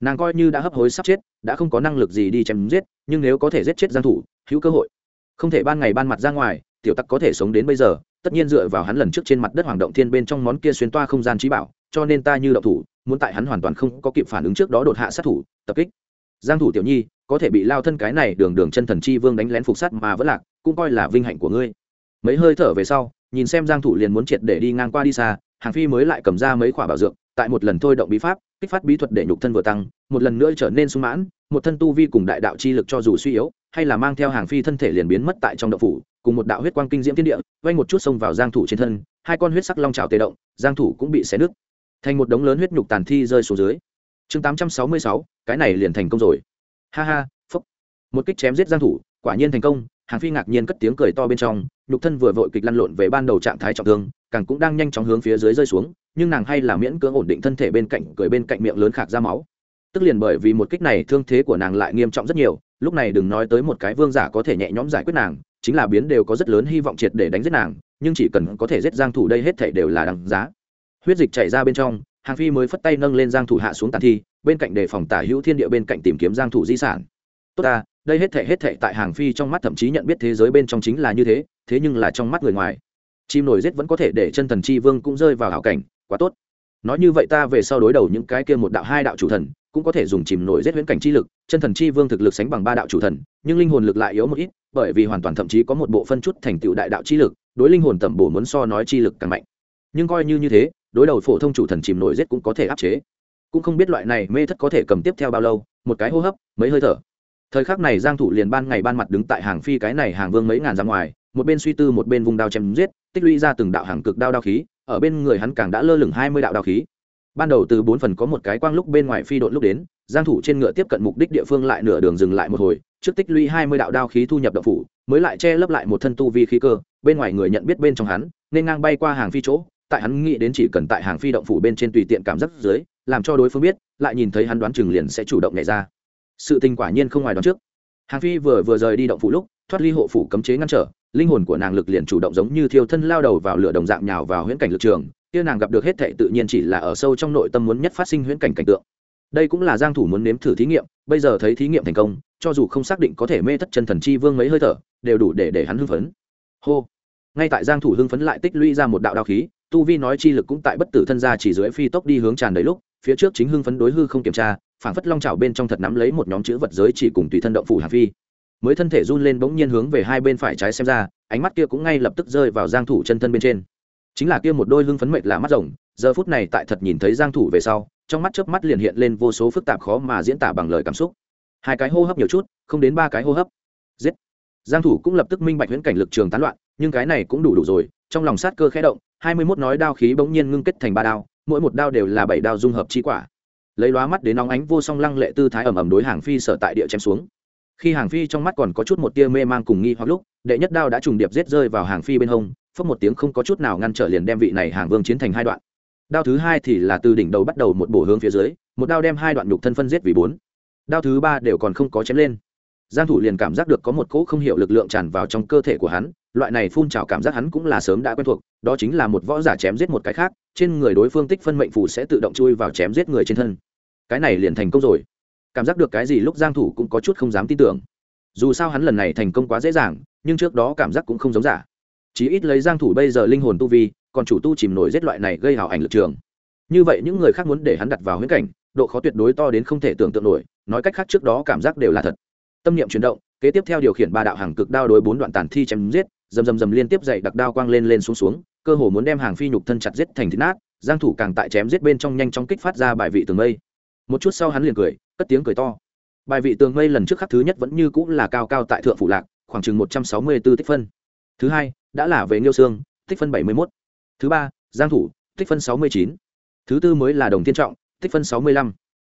Nàng coi như đã hấp hối sắp chết, đã không có năng lực gì đi chém giết, nhưng nếu có thể giết chết giang thủ, hữu cơ hội. Không thể ban ngày ban mặt ra ngoài, tiểu tắc có thể sống đến bây giờ, tất nhiên dựa vào hắn lần trước trên mặt đất hoàng động thiên bên trong món kia xuyên toa không gian trí bảo, cho nên ta như động thủ, muốn tại hắn hoàn toàn không có kịp phản ứng trước đó đột hạ sát thủ, tập kích. Giang thủ tiểu nhi, có thể bị lao thân cái này đường đường chân thần chi vương đánh lén phục sát mà vẫn lạc, cũng coi là vinh hạnh của ngươi. Mấy hơi thở về sau, nhìn xem giang thủ liền muốn triệt để đi ngang qua đi xa hàng phi mới lại cầm ra mấy quả bảo dược tại một lần thôi động bí pháp kích phát bí thuật để nhục thân vừa tăng một lần nữa trở nên sung mãn một thân tu vi cùng đại đạo chi lực cho dù suy yếu hay là mang theo hàng phi thân thể liền biến mất tại trong đậu phủ cùng một đạo huyết quang kinh diễm thiên địa vay một chút xông vào giang thủ trên thân hai con huyết sắc long trào tê động giang thủ cũng bị xé nứt. Thành một đống lớn huyết nhục tàn thi rơi xuống dưới. Chương 866, cái này liền thành công rồi. Ha ha phúc. Một kích chém giết giang thủ quả nhiên thành công hàng phi ngạc nhiên cất tiếng cười to bên trong, nhục thân vừa vội kịch lăn lộn về ban đầu trạng thái trọng thương, càng cũng đang nhanh chóng hướng phía dưới rơi xuống, nhưng nàng hay là miễn cưỡng ổn định thân thể bên cạnh, cười bên cạnh miệng lớn khạc ra máu. Tức liền bởi vì một kích này thương thế của nàng lại nghiêm trọng rất nhiều, lúc này đừng nói tới một cái vương giả có thể nhẹ nhõm giải quyết nàng, chính là biến đều có rất lớn hy vọng triệt để đánh giết nàng, nhưng chỉ cần có thể giết giang thủ đây hết thảy đều là đằng giá. Huyết dịch chảy ra bên trong, hàng phi mới phất tay nâng lên giang thủ hạ xuống tàn thi, bên cạnh đề phòng tả hữu thiên địa bên cạnh tìm kiếm giang thủ di sản. Tốt ta đây hết thảy hết thảy tại hàng phi trong mắt thậm chí nhận biết thế giới bên trong chính là như thế thế nhưng là trong mắt người ngoài. Chim nổi giết vẫn có thể để chân thần chi vương cũng rơi vào hảo cảnh, quá tốt. Nói như vậy ta về sau đối đầu những cái kia một đạo hai đạo chủ thần, cũng có thể dùng chìm nổi giết huyễn cảnh chi lực, chân thần chi vương thực lực sánh bằng ba đạo chủ thần, nhưng linh hồn lực lại yếu một ít, bởi vì hoàn toàn thậm chí có một bộ phân chút thành tựu đại đạo chi lực, đối linh hồn tẩm bổ muốn so nói chi lực càng mạnh. Nhưng coi như như thế, đối đầu phổ thông chủ thần chìm nổi giết cũng có thể áp chế. Cũng không biết loại này mê thất có thể cầm tiếp theo bao lâu, một cái hô hấp, mấy hơi thở thời khắc này giang thủ liền ban ngày ban mặt đứng tại hàng phi cái này hàng vương mấy ngàn ra ngoài, một bên suy tư một bên vùng đao chém giết, tích lũy ra từng đạo hàng cực đao đao khí, ở bên người hắn càng đã lơ lửng hai mươi đạo đao khí. Ban đầu từ bốn phần có một cái quang lúc bên ngoài phi đội lúc đến, giang thủ trên ngựa tiếp cận mục đích địa phương lại nửa đường dừng lại một hồi, trước tích lũy hai mươi đạo đao khí thu nhập động phủ, mới lại che lấp lại một thân tu vi khí cơ, bên ngoài người nhận biết bên trong hắn, nên ngang bay qua hàng phi chỗ, tại hắn nghĩ đến chỉ cần tại hàng phi động phủ bên trên tùy tiện cảm giác dưới, làm cho đối phương biết, lại nhìn thấy hắn đoán chừng liền sẽ chủ động nhảy ra sự tình quả nhiên không ngoài đoán trước. Hàng phi vừa vừa rời đi động phủ lúc, thoát ly hộ phủ cấm chế ngăn trở, linh hồn của nàng lực liền chủ động giống như thiêu thân lao đầu vào lửa đồng dạng nhào vào huyễn cảnh lực trường, kia nàng gặp được hết thệ tự nhiên chỉ là ở sâu trong nội tâm muốn nhất phát sinh huyễn cảnh cảnh tượng. Đây cũng là giang thủ muốn nếm thử thí nghiệm, bây giờ thấy thí nghiệm thành công, cho dù không xác định có thể mê thất chân thần chi vương mấy hơi thở, đều đủ để để hắn hưng phấn. Hô! Ngay tại giang thủ hưng phấn lại tích lũy ra một đạo đao khí, tu vi nói chi lực cũng tại bất tử thân gia chỉ dưới phi tốc đi hướng tràn đầy lúc, phía trước chính hưng phấn đối hư không kiểm tra phảng phất long chảo bên trong thật nắm lấy một nhóm chữ vật giới chỉ cùng tùy thân động phủ hàng phi. Mới thân thể run lên bỗng nhiên hướng về hai bên phải trái xem ra, ánh mắt kia cũng ngay lập tức rơi vào giang thủ chân thân bên trên. Chính là kia một đôi lưng phấn mệt là mắt rồng, giờ phút này tại thật nhìn thấy giang thủ về sau, trong mắt chớp mắt liền hiện lên vô số phức tạp khó mà diễn tả bằng lời cảm xúc. Hai cái hô hấp nhiều chút, không đến ba cái hô hấp. Giết. Giang thủ cũng lập tức minh bạch huyễn cảnh lực trường tán loạn, nhưng cái này cũng đủ đủ rồi, trong lòng sát cơ khẽ động 21 nói đao khí bỗng nhiên ngưng kết thành ba đao, mỗi một đao đều là bảy đao dung hợp chi quả lấy lóa mắt đến nóng ánh vô song lăng lệ tư thái ẩm ẩm đối hàng phi sở tại địa chém xuống. Khi hàng phi trong mắt còn có chút một tia mê mang cùng nghi hoặc lúc, đệ nhất đao đã trùng điệp giết rơi vào hàng phi bên hông phất một tiếng không có chút nào ngăn trở liền đem vị này hàng vương chiến thành hai đoạn. Đao thứ hai thì là từ đỉnh đầu bắt đầu một bổ hướng phía dưới, một đao đem hai đoạn nhục thân phân giết vì bốn. Đao thứ ba đều còn không có chém lên. Giang thủ liền cảm giác được có một cỗ không hiểu lực lượng tràn vào trong cơ thể của hắn, loại này phun trào cảm giác hắn cũng là sớm đã quen thuộc, đó chính là một võ giả chém giết một cái khác, trên người đối phương tích phân mệnh phù sẽ tự động chui vào chém giết người trên thân cái này liền thành công rồi. Cảm giác được cái gì lúc giang thủ cũng có chút không dám tin tưởng. Dù sao hắn lần này thành công quá dễ dàng, nhưng trước đó cảm giác cũng không giống giả. Chí ít lấy giang thủ bây giờ linh hồn tu vi, còn chủ tu chìm nổi giết loại này gây hào ảnh lực trường. Như vậy những người khác muốn để hắn đặt vào huyễn cảnh, độ khó tuyệt đối to đến không thể tưởng tượng nổi, nói cách khác trước đó cảm giác đều là thật. Tâm niệm chuyển động, kế tiếp theo điều khiển ba đạo hàng cực đao đối bốn đoạn tàn thi chém giết dầm dầm dầm liên tiếp dậy đặc đao quang lên lên xuống xuống, cơ hồ muốn đem hàng phi nhục thân chặt giết thành thịt nát, giang thủ càng tại chém giết bên trong nhanh chóng kích phát ra bài vị tường mây một chút sau hắn liền cười, cất tiếng cười to. Bài vị tường mây lần trước khắc thứ nhất vẫn như cũng là cao cao tại thượng phủ lạc, khoảng chừng một trăm sáu mươi 164 tích phân. Thứ hai, đã là về nghiêu sương tích phân bảy mươi mốt. Thứ ba, giang thủ, tích phân sáu mươi chín. Thứ tư mới là đồng thiên trọng, tích phân sáu mươi lăm.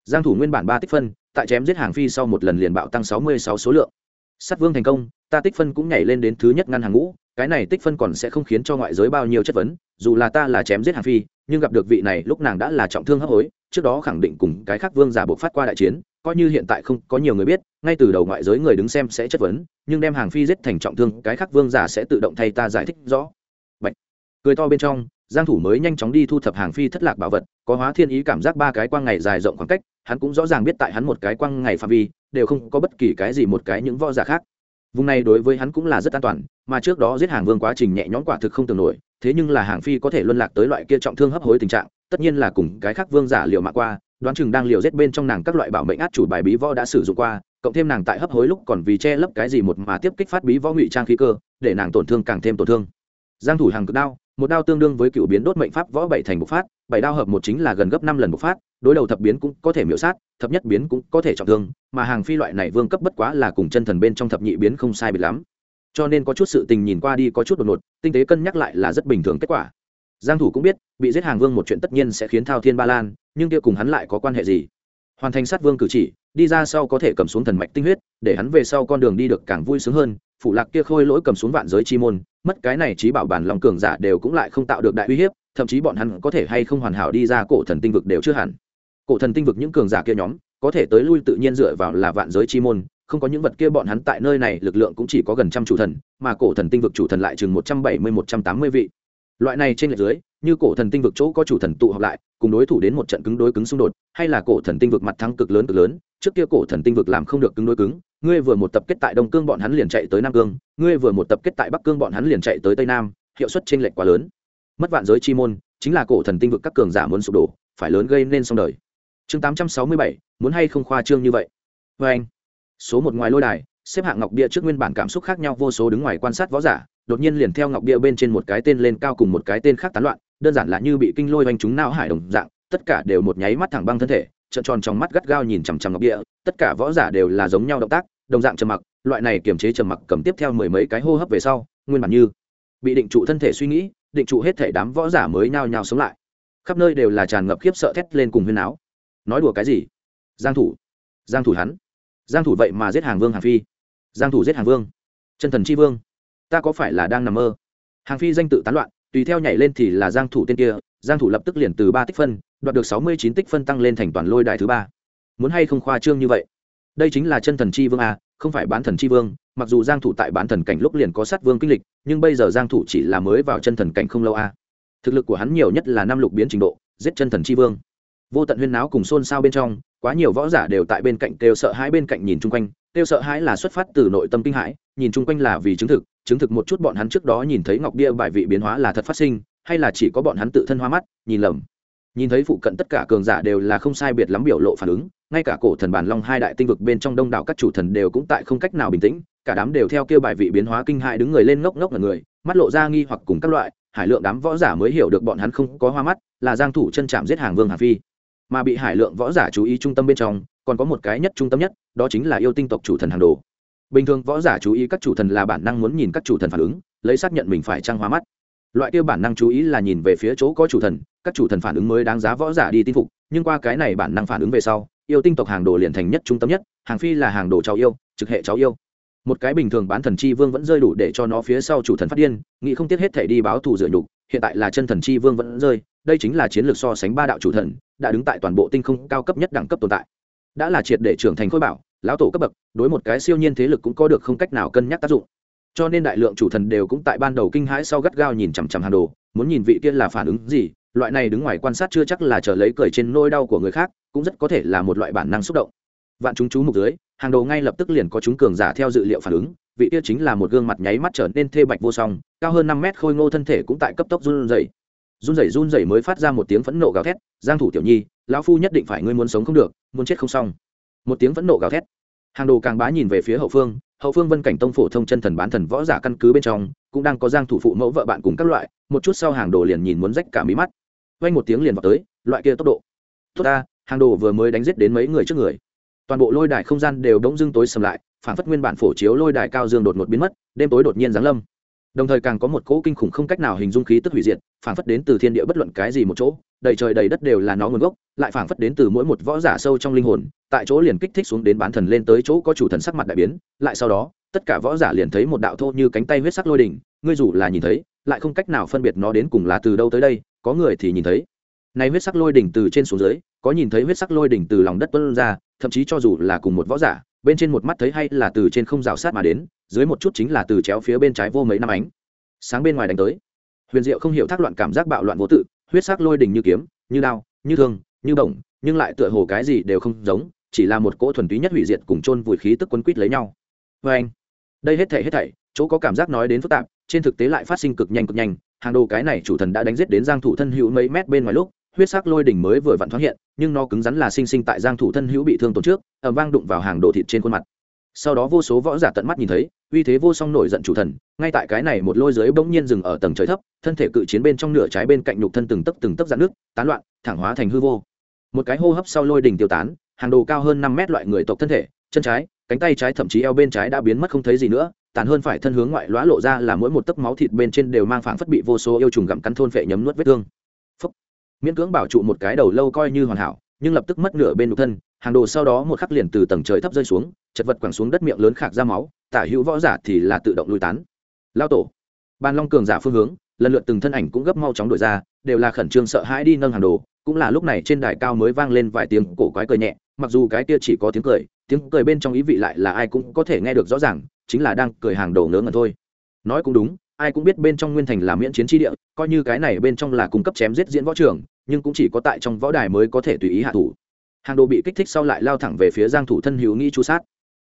Giang thủ nguyên bản ba tích phân, tại chém giết hàng phi sau một lần liền bạo tăng sáu mươi sáu số lượng. Sát vương thành công, ta tích phân cũng nhảy lên đến thứ nhất ngăn hàng ngũ, cái này tích phân còn sẽ không khiến cho ngoại giới bao nhiêu chất vấn, dù là ta là chém giết hàng phi nhưng gặp được vị này, lúc nàng đã là trọng thương hấp hối, trước đó khẳng định cùng cái khác vương giả buộc phát qua đại chiến, coi như hiện tại không có nhiều người biết, ngay từ đầu ngoại giới người đứng xem sẽ chất vấn, nhưng đem hàng phi giết thành trọng thương, cái khác vương giả sẽ tự động thay ta giải thích rõ Bạch. cười to bên trong, giang thủ mới nhanh chóng đi thu thập hàng phi thất lạc bảo vật, có hóa thiên ý cảm giác ba cái quang ngày dài rộng khoảng cách, hắn cũng rõ ràng biết tại hắn một cái quang ngày phạm vi, đều không có bất kỳ cái gì một cái những võ giả khác vùng này đối với hắn cũng là rất an toàn, mà trước đó giết hàng vương quá trình nhẹ nhõm quả thực không tưởng nổi thế nhưng là hàng phi có thể luân lạc tới loại kia trọng thương hấp hối tình trạng, tất nhiên là cùng cái khác vương giả liều mạng qua, đoán chừng đang liều rét bên trong nàng các loại bảo mệnh át chủ bài bí võ đã sử dụng qua, cộng thêm nàng tại hấp hối lúc còn vì che lấp cái gì một mà tiếp kích phát bí võ ngụy trang khí cơ, để nàng tổn thương càng thêm tổn thương. Giang thủ hàng cực đao, một đao tương đương với cựu biến đốt mệnh pháp võ bảy thành bộc phát, bảy đao hợp một chính là gần gấp năm lần bộc phát, đối đầu thập biến cũng có thể miểu sát, thập nhất biến cũng có thể trọng thương, mà hàng phi loại này vương cấp bất quá là cùng chân thần bên trong thập nhị biến không sai biệt lắm cho nên có chút sự tình nhìn qua đi có chút đột ngột, tinh tế cân nhắc lại là rất bình thường kết quả. Giang thủ cũng biết, bị giết hàng vương một chuyện tất nhiên sẽ khiến thao thiên ba lan, nhưng kia cùng hắn lại có quan hệ gì? Hoàn thành sát vương cử chỉ, đi ra sau có thể cầm xuống thần mạch tinh huyết, để hắn về sau con đường đi được càng vui sướng hơn, phụ lạc kia khôi lỗi cầm xuống vạn giới chi môn, mất cái này trí bảo bản lòng cường giả đều cũng lại không tạo được đại uy hiếp, thậm chí bọn hắn có thể hay không hoàn hảo đi ra cổ thần tinh vực đều chưa hẳn. Cổ thần tinh vực những cường giả kia nhóm, có thể tới lui tự nhiên dựa vào là vạn giới chi môn không có những vật kia bọn hắn tại nơi này, lực lượng cũng chỉ có gần trăm chủ thần, mà cổ thần tinh vực chủ thần lại chừng một trăm bảy mươi, một trăm tám mươi vị. Loại này trên lệch dưới, như cổ thần tinh vực chỗ có chủ thần tụ họp lại, cùng đối thủ đến một trận cứng đối cứng xung đột, hay là cổ thần tinh vực mặt thắng cực lớn cực lớn, trước kia cổ thần tinh vực làm không được cứng đối cứng, ngươi vừa một tập kết tại đông cương bọn hắn liền chạy tới nam cương, ngươi vừa một tập kết tại bắc cương bọn hắn liền chạy tới tây nam, hiệu suất trên lệch quá lớn. Mất vạn giới chi môn, chính là cổ thần tinh vực các cường giả muốn sụp đổ, phải lớn gây nên xong đời. Chương tám trăm sáu mươi bảy, muốn hay không khoa trương như vậy? Vê anh số một ngoài lôi đài, xếp hạng ngọc bia trước nguyên bản cảm xúc khác nhau, vô số đứng ngoài quan sát võ giả, đột nhiên liền theo ngọc bia bên trên một cái tên lên cao cùng một cái tên khác tán loạn, đơn giản là như bị kinh lôi oanh chúng não hải đồng dạng, tất cả đều một nháy mắt thẳng băng thân thể, trợn tròn trong mắt gắt gao nhìn chằm chằm ngọc bia, tất cả võ giả đều là giống nhau động tác, đồng dạng trầm mặc, loại này kiềm chế trầm mặc cầm tiếp theo mười mấy cái hô hấp về sau, nguyên bản như bị định trụ thân thể suy nghĩ, định trụ hết thể đám võ giả mới nhao nhao sống lại. Khắp nơi đều là tràn ngập khiếp sợ thét lên cùng huyên áo. Nói đùa cái gì? Giang thủ. Giang thủ hắn giang thủ vậy mà giết hàng vương hàng phi. Giang thủ giết hàng vương. Chân thần chi vương. Ta có phải là đang nằm mơ? Hàng phi danh tự tán loạn, tùy theo nhảy lên thì là giang thủ tên kia, giang thủ lập tức liền từ ba tích phân, đoạt được 69 tích phân tăng lên thành toàn lôi đài thứ ba. Muốn hay không khoa trương như vậy? Đây chính là chân thần chi vương a không phải bán thần chi vương, mặc dù giang thủ tại bán thần cảnh lúc liền có sát vương kinh lịch, nhưng bây giờ giang thủ chỉ là mới vào chân thần cảnh không lâu a thực lực của hắn nhiều nhất là năm lục biến trình độ, giết chân thần chi vương. Vô tận huyên náo cùng xôn xao bên trong quá nhiều võ giả đều tại bên cạnh kêu sợ hãi bên cạnh nhìn chung quanh, kêu sợ hãi là xuất phát từ nội tâm kinh hãi, nhìn chung quanh là vì chứng thực chứng thực một chút bọn hắn trước đó nhìn thấy ngọc bia bài vị biến hóa là thật phát sinh, hay là chỉ có bọn hắn tự thân hoa mắt, nhìn lầm. Nhìn thấy phụ cận tất cả cường giả đều là không sai biệt lắm biểu lộ phản ứng, ngay cả cổ thần bản long hai đại tinh vực bên trong đông đảo các chủ thần đều cũng tại không cách nào bình tĩnh, cả đám đều theo kêu bài vị biến hóa kinh hại đứng người lên ngốc ngốc là người, mắt lộ ra nghi hoặc cùng các loại, hải lượng đám võ giả mới hiểu được bọn hắn không có hoa mắt, là giang thủ chân chạm giết hàng vương hà phi mà bị hải lượng võ giả chú ý trung tâm bên trong, còn có một cái nhất trung tâm nhất, đó chính là yêu tinh tộc chủ thần hàng đồ. Bình thường võ giả chú ý các chủ thần là bản năng muốn nhìn các chủ thần phản ứng, lấy xác nhận mình phải trăng hóa mắt. Loại kia bản năng chú ý là nhìn về phía chỗ có chủ thần, các chủ thần phản ứng mới đáng giá võ giả đi tin phục, nhưng qua cái này bản năng phản ứng về sau, yêu tinh tộc hàng đồ liền thành nhất trung tâm nhất, hàng phi là hàng đồ cháu yêu, trực hệ cháu yêu. Một cái bình thường bán thần chi vương vẫn rơi đủ để cho nó phía sau chủ thần phát điên, nghĩ không tiếc hết thể đi báo thù dựa nhục, hiện tại là chân thần chi vương vẫn rơi đây chính là chiến lược so sánh ba đạo chủ thần, đã đứng tại toàn bộ tinh không cao cấp nhất đẳng cấp tồn tại. Đã là triệt để trưởng thành khối bảo, lão tổ cấp bậc, đối một cái siêu nhiên thế lực cũng có được không cách nào cân nhắc tác dụng. Cho nên đại lượng chủ thần đều cũng tại ban đầu kinh hãi sau gắt gao nhìn chằm chằm hàng đồ, muốn nhìn vị kia là phản ứng gì, loại này đứng ngoài quan sát chưa chắc là chờ lấy cười trên nôi đau của người khác, cũng rất có thể là một loại bản năng xúc động. Vạn chúng chú mục dưới hàng đồ ngay lập tức liền có chúng cường giả theo dự liệu phản ứng, vị kia chính là một gương mặt nháy mắt trở nên thê bạch vô song, cao hơn năm mét khôi ngô thân thể cũng tại cấp tốc run rẩy run rẩy run rẩy mới phát ra một tiếng phẫn nộ gào thét, giang thủ tiểu nhi, lão phu nhất định phải ngươi muốn sống không được, muốn chết không xong. Một tiếng phẫn nộ gào thét. Hàng đồ càng bá nhìn về phía hậu phương hậu phương vân cảnh tông phổ thông chân thần bán thần võ giả căn cứ bên trong, cũng đang có giang thủ phụ mẫu vợ bạn cùng các loại, một chút sau hàng đồ liền nhìn muốn rách cả mí mắt. Vang một tiếng liền vào tới, loại kia tốc độ. Tốt ta, hàng đồ vừa mới đánh giết đến mấy người trước người. Toàn bộ lôi đài không gian đều đống dưng tối sầm lại phản phất nguyên bản phổ chiếu lôi đài cao dương đột ngột biến mất, đêm tối đột nhiên giáng lâm đồng thời càng có một cỗ kinh khủng không cách nào hình dung khí tức hủy diệt phản phất đến từ thiên địa bất luận cái gì một chỗ, đầy trời đầy đất đều là nó nguồn gốc, lại phản phất đến từ mỗi một võ giả sâu trong linh hồn, tại chỗ liền kích thích xuống đến bán thần lên tới chỗ có chủ thần sắc mặt đại biến, lại sau đó, tất cả võ giả liền thấy một đạo thô như cánh tay huyết sắc lôi đỉnh, ngươi dù là nhìn thấy, lại không cách nào phân biệt nó đến cùng là từ đâu tới đây, có người thì nhìn thấy. Nay huyết sắc lôi đỉnh từ trên xuống dưới, có nhìn thấy huyết sắc lôi đỉnh từ lòng đất tuôn ra, thậm chí cho dù là cùng một võ giả bên trên một mắt thấy hay là từ trên không rào sát mà đến, dưới một chút chính là từ chéo phía bên trái vô mấy năm ánh. Sáng bên ngoài đánh tới. Huyền diệu không hiểu thác loạn cảm giác bạo loạn vô tự, huyết sắc lôi đình như kiếm, như đao, như thương, như bổng, nhưng lại tựa hồ cái gì đều không giống, chỉ là một cỗ thuần túy nhất hủy diệt cùng chôn vùi khí tức quân quýt lấy nhau. Vê anh, đây hết thảy hết thảy, chỗ có cảm giác nói đến phức tạp, trên thực tế lại phát sinh cực nhanh cực nhanh, hàng đồ cái này chủ thần đã đánh giết đến giang thủ thân hữu mấy mét bên ngoài lúc huyết sắc lôi đỉnh mới vừa vặn thoáng hiện, nhưng nó cứng rắn là sinh sinh tại giang thủ thân hữu bị thương tổn trước, ầm vang đụng vào hàng đồ thịt trên khuôn mặt. Sau đó vô số võ giả tận mắt nhìn thấy, uy thế vô song nổi giận chủ thần, ngay tại cái này một lôi giới bỗng nhiên dừng ở tầng trời thấp, thân thể cự chiến bên trong nửa trái bên cạnh nhục thân từng tấc từng tấc dạn nước tán loạn, thẳng hóa thành hư vô. Một cái hô hấp sau lôi đỉnh tiêu tán, hàng đồ cao hơn năm mét loại người tộc thân thể, chân trái, cánh tay trái thậm chí eo bên trái đã biến mất không thấy gì nữa, tàn hơn phải thân hướng ngoại lõa lộ ra là mỗi một tấc máu thịt bên trên đều mang phảng phất bị vô số yêu trùng gặm cắn thôn phệ nhấm nuốt vết thương miễn cưỡng bảo trụ một cái đầu lâu coi như hoàn hảo, nhưng lập tức mất nửa bên nụ thân, hàng đồ sau đó một khắc liền từ tầng trời thấp rơi xuống, chật vật quẳng xuống đất miệng lớn khạc ra máu, tả hữu võ giả thì là tự động lui tán. Lao tổ ban long cường giả phương hướng, lần lượt từng thân ảnh cũng gấp mau chóng đổi ra, đều là khẩn trương sợ hãi đi nâng hàng đồ, cũng là lúc này trên đài cao mới vang lên vài tiếng cổ quái cười nhẹ, mặc dù cái kia chỉ có tiếng cười tiếng cười bên trong ý vị lại là ai cũng có thể nghe được rõ ràng, chính là đang cười hàng đồ ngớ ngẩn thôi. Nói cũng đúng ai cũng biết bên trong nguyên thành là miễn chiến tri địa, coi như cái này bên trong là cung cấp chém giết diễn võ trường, nhưng cũng chỉ có tại trong võ đài mới có thể tùy ý hạ thủ. Hàng đồ bị kích thích sau lại lao thẳng về phía giang thủ thân hữu nghĩ chu sát.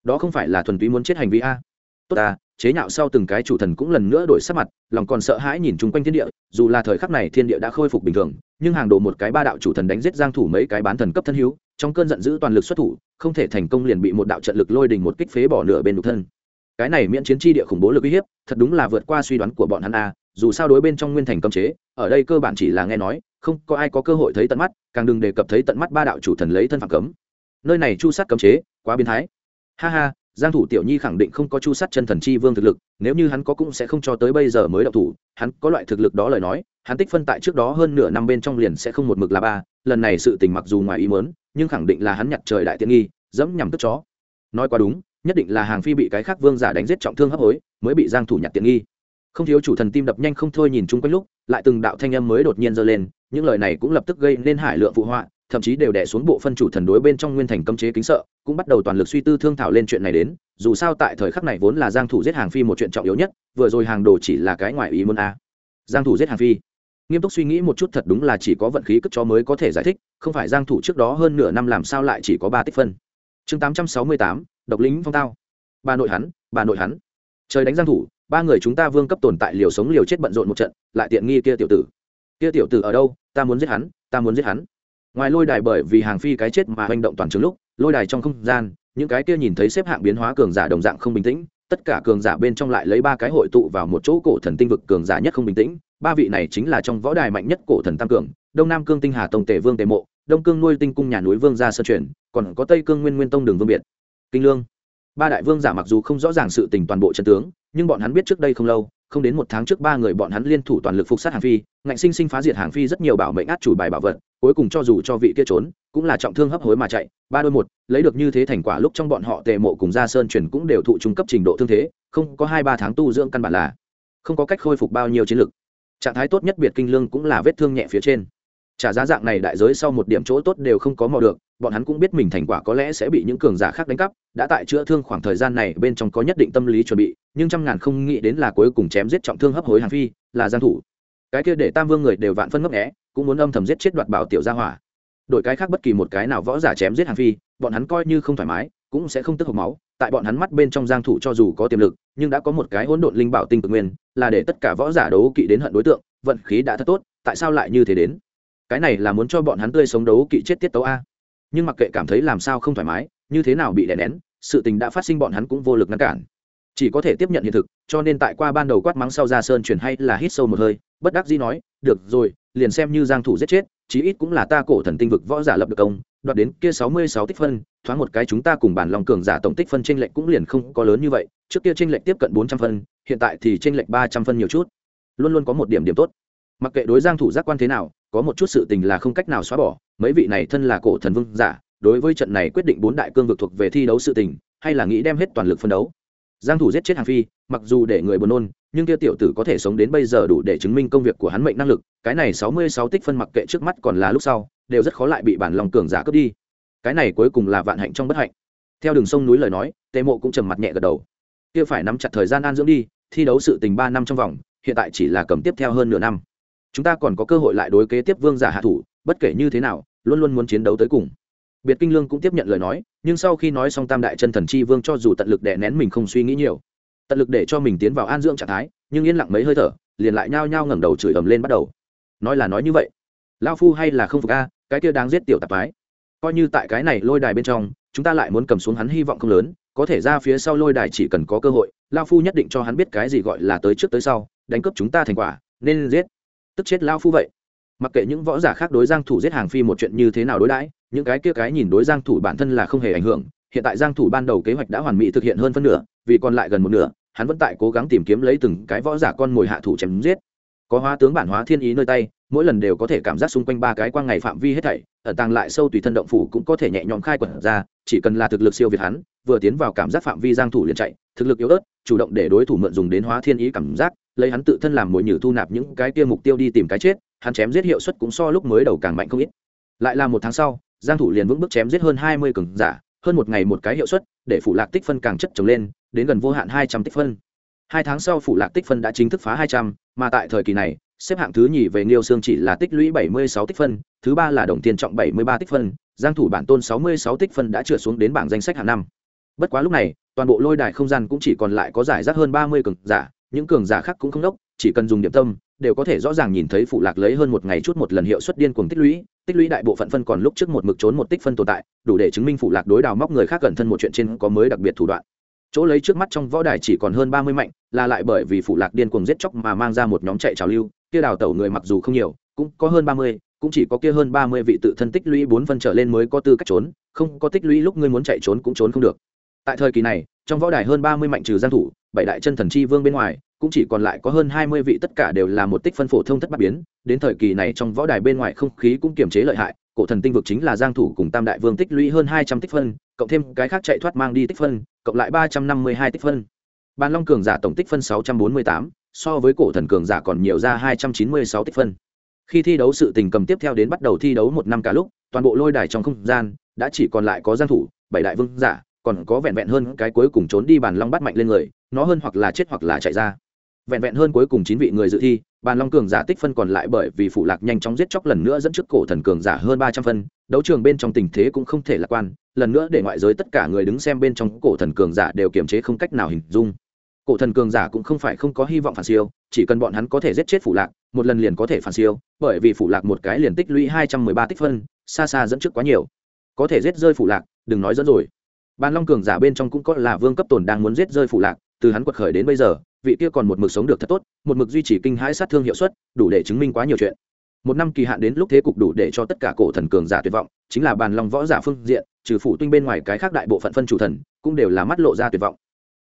Đó không phải là thuần túy muốn chết hành vi a? Tốt ta, chế nhạo sau từng cái chủ thần cũng lần nữa đổi sắc mặt, lòng còn sợ hãi nhìn chung quanh thiên địa, dù là thời khắc này thiên địa đã khôi phục bình thường, nhưng hàng đồ một cái ba đạo chủ thần đánh giết giang thủ mấy cái bán thần cấp thân hữu, trong cơn giận dữ toàn lực xuất thủ, không thể thành công liền bị một đạo trận lực lôi đình một kích phế bỏ nửa bên đục thân cái này miễn chiến chi địa khủng bố lực uy hiếp, thật đúng là vượt qua suy đoán của bọn hắn a, dù sao đối bên trong nguyên thành cấm chế, ở đây cơ bản chỉ là nghe nói, không có ai có cơ hội thấy tận mắt, càng đừng đề cập thấy tận mắt ba đạo chủ thần lấy thân phạm cấm. Nơi này chu sát cấm chế, quá biến thái. Ha ha, giang thủ tiểu nhi khẳng định không có chu sát chân thần chi vương thực lực, nếu như hắn có cũng sẽ không cho tới bây giờ mới động thủ, hắn có loại thực lực đó lời nói, hắn tích phân tại trước đó hơn nửa năm bên trong liền sẽ không một mực là ba, lần này sự tình mặc dù ngoài ý muốn, nhưng khẳng định là hắn nhặt trời đại tiện nghi, dẫm nhằm tức chó. Nói quá đúng nhất định là hàng phi bị cái khác vương giả đánh giết trọng thương hấp hối mới bị giang thủ nhặt tiện nghi. Không thiếu chủ thần tim đập nhanh không thôi nhìn chung quanh lúc lại từng đạo thanh âm mới đột nhiên dơ lên những lời này cũng lập tức gây nên hải lượng phụ họa thậm chí đều đè xuống bộ phân chủ thần đối bên trong nguyên thành cấm chế kính sợ cũng bắt đầu toàn lực suy tư thương thảo lên chuyện này đến dù sao tại thời khắc này vốn là giang thủ giết hàng phi một chuyện trọng yếu nhất vừa rồi hàng đồ chỉ là cái ngoại ý muốn a. Giang thủ giết hàng phi. Nghiêm túc suy nghĩ một chút thật đúng là chỉ có vận khí cất cho mới có thể giải thích không phải giang thủ trước đó hơn nửa năm làm sao lại chỉ có ba tích phân. Chương 868, độc lính phong tao. Bà nội hắn, bà nội hắn. Trời đánh giang thủ, ba người chúng ta vương cấp tồn tại liều sống liều chết bận rộn một trận, lại tiện nghi kia tiểu tử. Kia tiểu tử ở đâu? Ta muốn giết hắn, ta muốn giết hắn. Ngoài lôi đài bởi vì hàng phi cái chết mà hành động toàn trường lúc, lôi đài trong không gian, những cái kia nhìn thấy xếp hạng biến hóa cường giả đồng dạng không bình tĩnh, tất cả cường giả bên trong lại lấy ba cái hội tụ vào một chỗ cổ thần tinh vực cường giả nhất không bình tĩnh, ba vị này chính là trong võ đài mạnh nhất cổ thần tam cường, đông nam cương tinh hà tông tề vương tề mộ, đông cương nuôi tinh cung nhà núi vương gia sơn truyền còn có tây cương nguyên nguyên tông đường vương biệt kinh lương. Ba đại vương giả mặc dù không rõ ràng sự tình toàn bộ trận tướng, nhưng bọn hắn biết trước đây không lâu, không đến một tháng trước ba người bọn hắn liên thủ toàn lực phục sát hàng phi, ngạnh sinh sinh phá diệt hàng phi rất nhiều bảo mệnh át chủ bài bảo vật, cuối cùng cho dù cho vị kia trốn, cũng là trọng thương hấp hối mà chạy. Ba đôi một, lấy được như thế thành quả lúc trong bọn họ tề mộ cùng gia sơn truyền cũng đều thụ trung cấp trình độ thương thế, không có hai ba tháng tu dưỡng căn bản là không có cách khôi phục bao nhiêu chiến lực. Trạng thái tốt nhất biệt kinh lương cũng là vết thương nhẹ phía trên. Trả giá dạng này đại giới sau một điểm chỗ tốt đều không có mò được bọn hắn cũng biết mình thành quả có lẽ sẽ bị những cường giả khác đánh cắp, đã tại chữa thương khoảng thời gian này bên trong có nhất định tâm lý chuẩn bị, nhưng trăm ngàn không nghĩ đến là cuối cùng chém giết trọng thương hấp hối hàng phi, là giang thủ. Cái kia để tam vương người đều vạn phân ngấp nghé, cũng muốn âm thầm giết chết đoạt bảo tiểu gia hỏa. Đội cái khác bất kỳ một cái nào võ giả chém giết hàng phi, bọn hắn coi như không thoải mái, cũng sẽ không tức hộc máu. Tại bọn hắn mắt bên trong giang thủ cho dù có tiềm lực, nhưng đã có một cái hỗn độn linh bảo tinh cực nguyên, là để tất cả võ giả đấu kỵ đến hận đối tượng, vận khí đã thật tốt, tại sao lại như thế đến? Cái này là muốn cho bọn hắn tươi sống đấu kỵ chết tiết tấu a nhưng mặc kệ cảm thấy làm sao không thoải mái, như thế nào bị đè nén, sự tình đã phát sinh bọn hắn cũng vô lực ngăn cản. Chỉ có thể tiếp nhận hiện thực, cho nên tại qua ban đầu quát mắng sau ra sơn chuyển hay là hít sâu một hơi, bất đắc dĩ nói, được rồi, liền xem như giang thủ giết chết, chí ít cũng là ta cổ thần tinh vực võ giả lập được công, đoạt đến kia 66 tích phân, thoáng một cái chúng ta cùng bản lòng cường giả tổng tích phân trên lệnh cũng liền không có lớn như vậy, trước kia trên lệnh tiếp cận 400 phân, hiện tại thì trên lệnh 300 phân nhiều chút. Luôn luôn có một điểm điểm tốt. Mặc kệ đối giang thủ giác quan thế nào có một chút sự tình là không cách nào xóa bỏ, mấy vị này thân là cổ thần vương giả, đối với trận này quyết định bốn đại cương vực thuộc về thi đấu sự tình, hay là nghĩ đem hết toàn lực phân đấu. Giang thủ giết chết hàng phi, mặc dù để người buồn nôn, nhưng kia tiểu tử có thể sống đến bây giờ đủ để chứng minh công việc của hắn mệnh năng lực, cái này 66 tích phân mặc kệ trước mắt còn là lúc sau, đều rất khó lại bị bản lòng cường giả cướp đi. Cái này cuối cùng là vạn hạnh trong bất hạnh. Theo đường sông núi lời nói, tề mộ cũng trầm mặt nhẹ gật đầu. Kia phải nắm chặt thời gian an dưỡng đi, thi đấu sự tình ba năm trong vòng, hiện tại chỉ là cầm tiếp theo hơn nửa năm chúng ta còn có cơ hội lại đối kế tiếp vương giả hạ thủ, bất kể như thế nào, luôn luôn muốn chiến đấu tới cùng. Biệt kinh lương cũng tiếp nhận lời nói, nhưng sau khi nói xong tam đại chân thần chi vương cho dù tận lực đè nén mình không suy nghĩ nhiều, tận lực để cho mình tiến vào an dưỡng trạng thái, nhưng yên lặng mấy hơi thở, liền lại nhao nhao ngẩng đầu chửi ầm lên bắt đầu. Nói là nói như vậy lao phu hay là không phục a, cái kia đáng giết tiểu tạp mái coi như tại cái này lôi đài bên trong, chúng ta lại muốn cầm xuống hắn hy vọng không lớn, có thể ra phía sau lôi đài chỉ cần có cơ hội lao phu nhất định cho hắn biết cái gì gọi là tới trước tới sau, đánh cướp chúng ta thành quả, nên giết tức chết lao phu vậy. Mặc kệ những võ giả khác đối giang thủ giết hàng phi một chuyện như thế nào đối đãi, những cái kia cái nhìn đối giang thủ bản thân là không hề ảnh hưởng. Hiện tại giang thủ ban đầu kế hoạch đã hoàn mỹ thực hiện hơn phân nửa, vì còn lại gần một nửa, hắn vẫn tại cố gắng tìm kiếm lấy từng cái võ giả con ngồi hạ thủ chém giết. Có hóa tướng bản hóa thiên ý nơi tay, mỗi lần đều có thể cảm giác xung quanh ba cái quang ngày phạm vi hết thảy ở tàng lại sâu tùy thân động phủ cũng có thể nhẹ nhõm khai quật ra, chỉ cần là thực lực siêu việt hắn, vừa tiến vào cảm giác phạm vi giang thủ liền chạy, thực lực yếu ớt, chủ động để đối thủ mượn dùng đến hóa thiên ý cảm giác lấy hắn tự thân làm mồi nhử thu nạp những cái kia mục tiêu đi tìm cái chết hắn chém giết hiệu suất cũng so lúc mới đầu càng mạnh không ít lại là một tháng sau giang thủ liền vững bước chém giết hơn 20 cường giả hơn một ngày một cái hiệu suất để phủ lạc tích phân càng chất trồng lên đến gần vô hạn 200 tích phân hai tháng sau phủ lạc tích phân đã chính thức phá 200, mà tại thời kỳ này xếp hạng thứ nhì về niêu Xương chỉ là tích lũy 76 tích phân, thứ ba là Đồng Tiên Trọng 73 tích phân, Giang thủ bản tôn 66 tích phân đã trượt xuống đến bảng danh sách hạng năm. Bất quá lúc này, toàn bộ lôi đài không gian cũng chỉ còn lại có giải rác hơn 30 cường giả, những cường giả khác cũng không đốc, chỉ cần dùng điểm tâm, đều có thể rõ ràng nhìn thấy phụ lạc lấy hơn một ngày chút một lần hiệu suất điên cuồng tích lũy, tích lũy đại bộ phận phân còn lúc trước một mực trốn một tích phân tồn tại, đủ để chứng minh phụ lạc đối đào móc người khác gần thân một chuyện trên có mới đặc biệt thủ đoạn. Chỗ lấy trước mắt trong võ đài chỉ còn hơn 30 mạnh, là lại bởi vì phụ lạc điên cuồng giết chóc mà mang ra một nhóm chạy trào lưu, kia đào tẩu người mặc dù không nhiều cũng có hơn ba mươi cũng chỉ có kia hơn ba mươi vị tự thân tích lũy bốn phân trở lên mới có tư cách trốn không có tích lũy lúc ngươi muốn chạy trốn cũng trốn không được tại thời kỳ này trong võ đài hơn ba mươi mạnh trừ giang thủ bảy đại chân thần chi vương bên ngoài cũng chỉ còn lại có hơn hai mươi vị tất cả đều là một tích phân phổ thông thất bát biến đến thời kỳ này trong võ đài bên ngoài không khí cũng kiềm chế lợi hại cổ thần tinh vực chính là giang thủ cùng tam đại vương tích lũy hơn hai trăm tích phân cộng thêm cái khác chạy thoát mang đi tích phân cộng lại ba trăm năm mươi hai tích phân bàn long cường giả tổng tích phân sáu trăm bốn mươi tám so với cổ thần cường giả còn nhiều ra 296 tích phân. Khi thi đấu sự tình cầm tiếp theo đến bắt đầu thi đấu một năm cả lúc, toàn bộ lôi đài trong không gian đã chỉ còn lại có giang thủ, bảy đại vương giả, còn có vẹn vẹn hơn cái cuối cùng trốn đi bàn long bắt mạnh lên người, nó hơn hoặc là chết hoặc là chạy ra. Vẹn vẹn hơn cuối cùng chín vị người dự thi, bàn long cường giả tích phân còn lại bởi vì phụ lạc nhanh chóng giết chóc lần nữa dẫn trước cổ thần cường giả hơn 300 phân, đấu trường bên trong tình thế cũng không thể lạc quan, lần nữa để ngoại giới tất cả người đứng xem bên trong cổ thần cường giả đều kiềm chế không cách nào hình dung. Cổ thần cường giả cũng không phải không có hy vọng phản siêu chỉ cần bọn hắn có thể giết chết phủ lạc một lần liền có thể phản siêu bởi vì phủ lạc một cái liền tích lũy hai trăm mười ba tích phân xa xa dẫn trước quá nhiều. Có thể giết rơi phủ lạc đừng nói dẫn rồi. Bàn long cường giả bên trong cũng có là vương cấp tồn đang muốn giết rơi phủ lạc từ hắn quật khởi đến bây giờ vị kia còn một mực sống được thật tốt một mực duy trì kinh hãi sát thương hiệu suất đủ để chứng minh quá nhiều chuyện. Một năm kỳ hạn đến lúc thế cục đủ để cho tất cả cổ thần cường giả tuyệt vọng chính là bàn lòng võ giả phương diện trừ phủ tinh bên ngoài cái khác đại bộ phận phân chủ thần cũng đều là mắt lộ ra tuyệt vọng.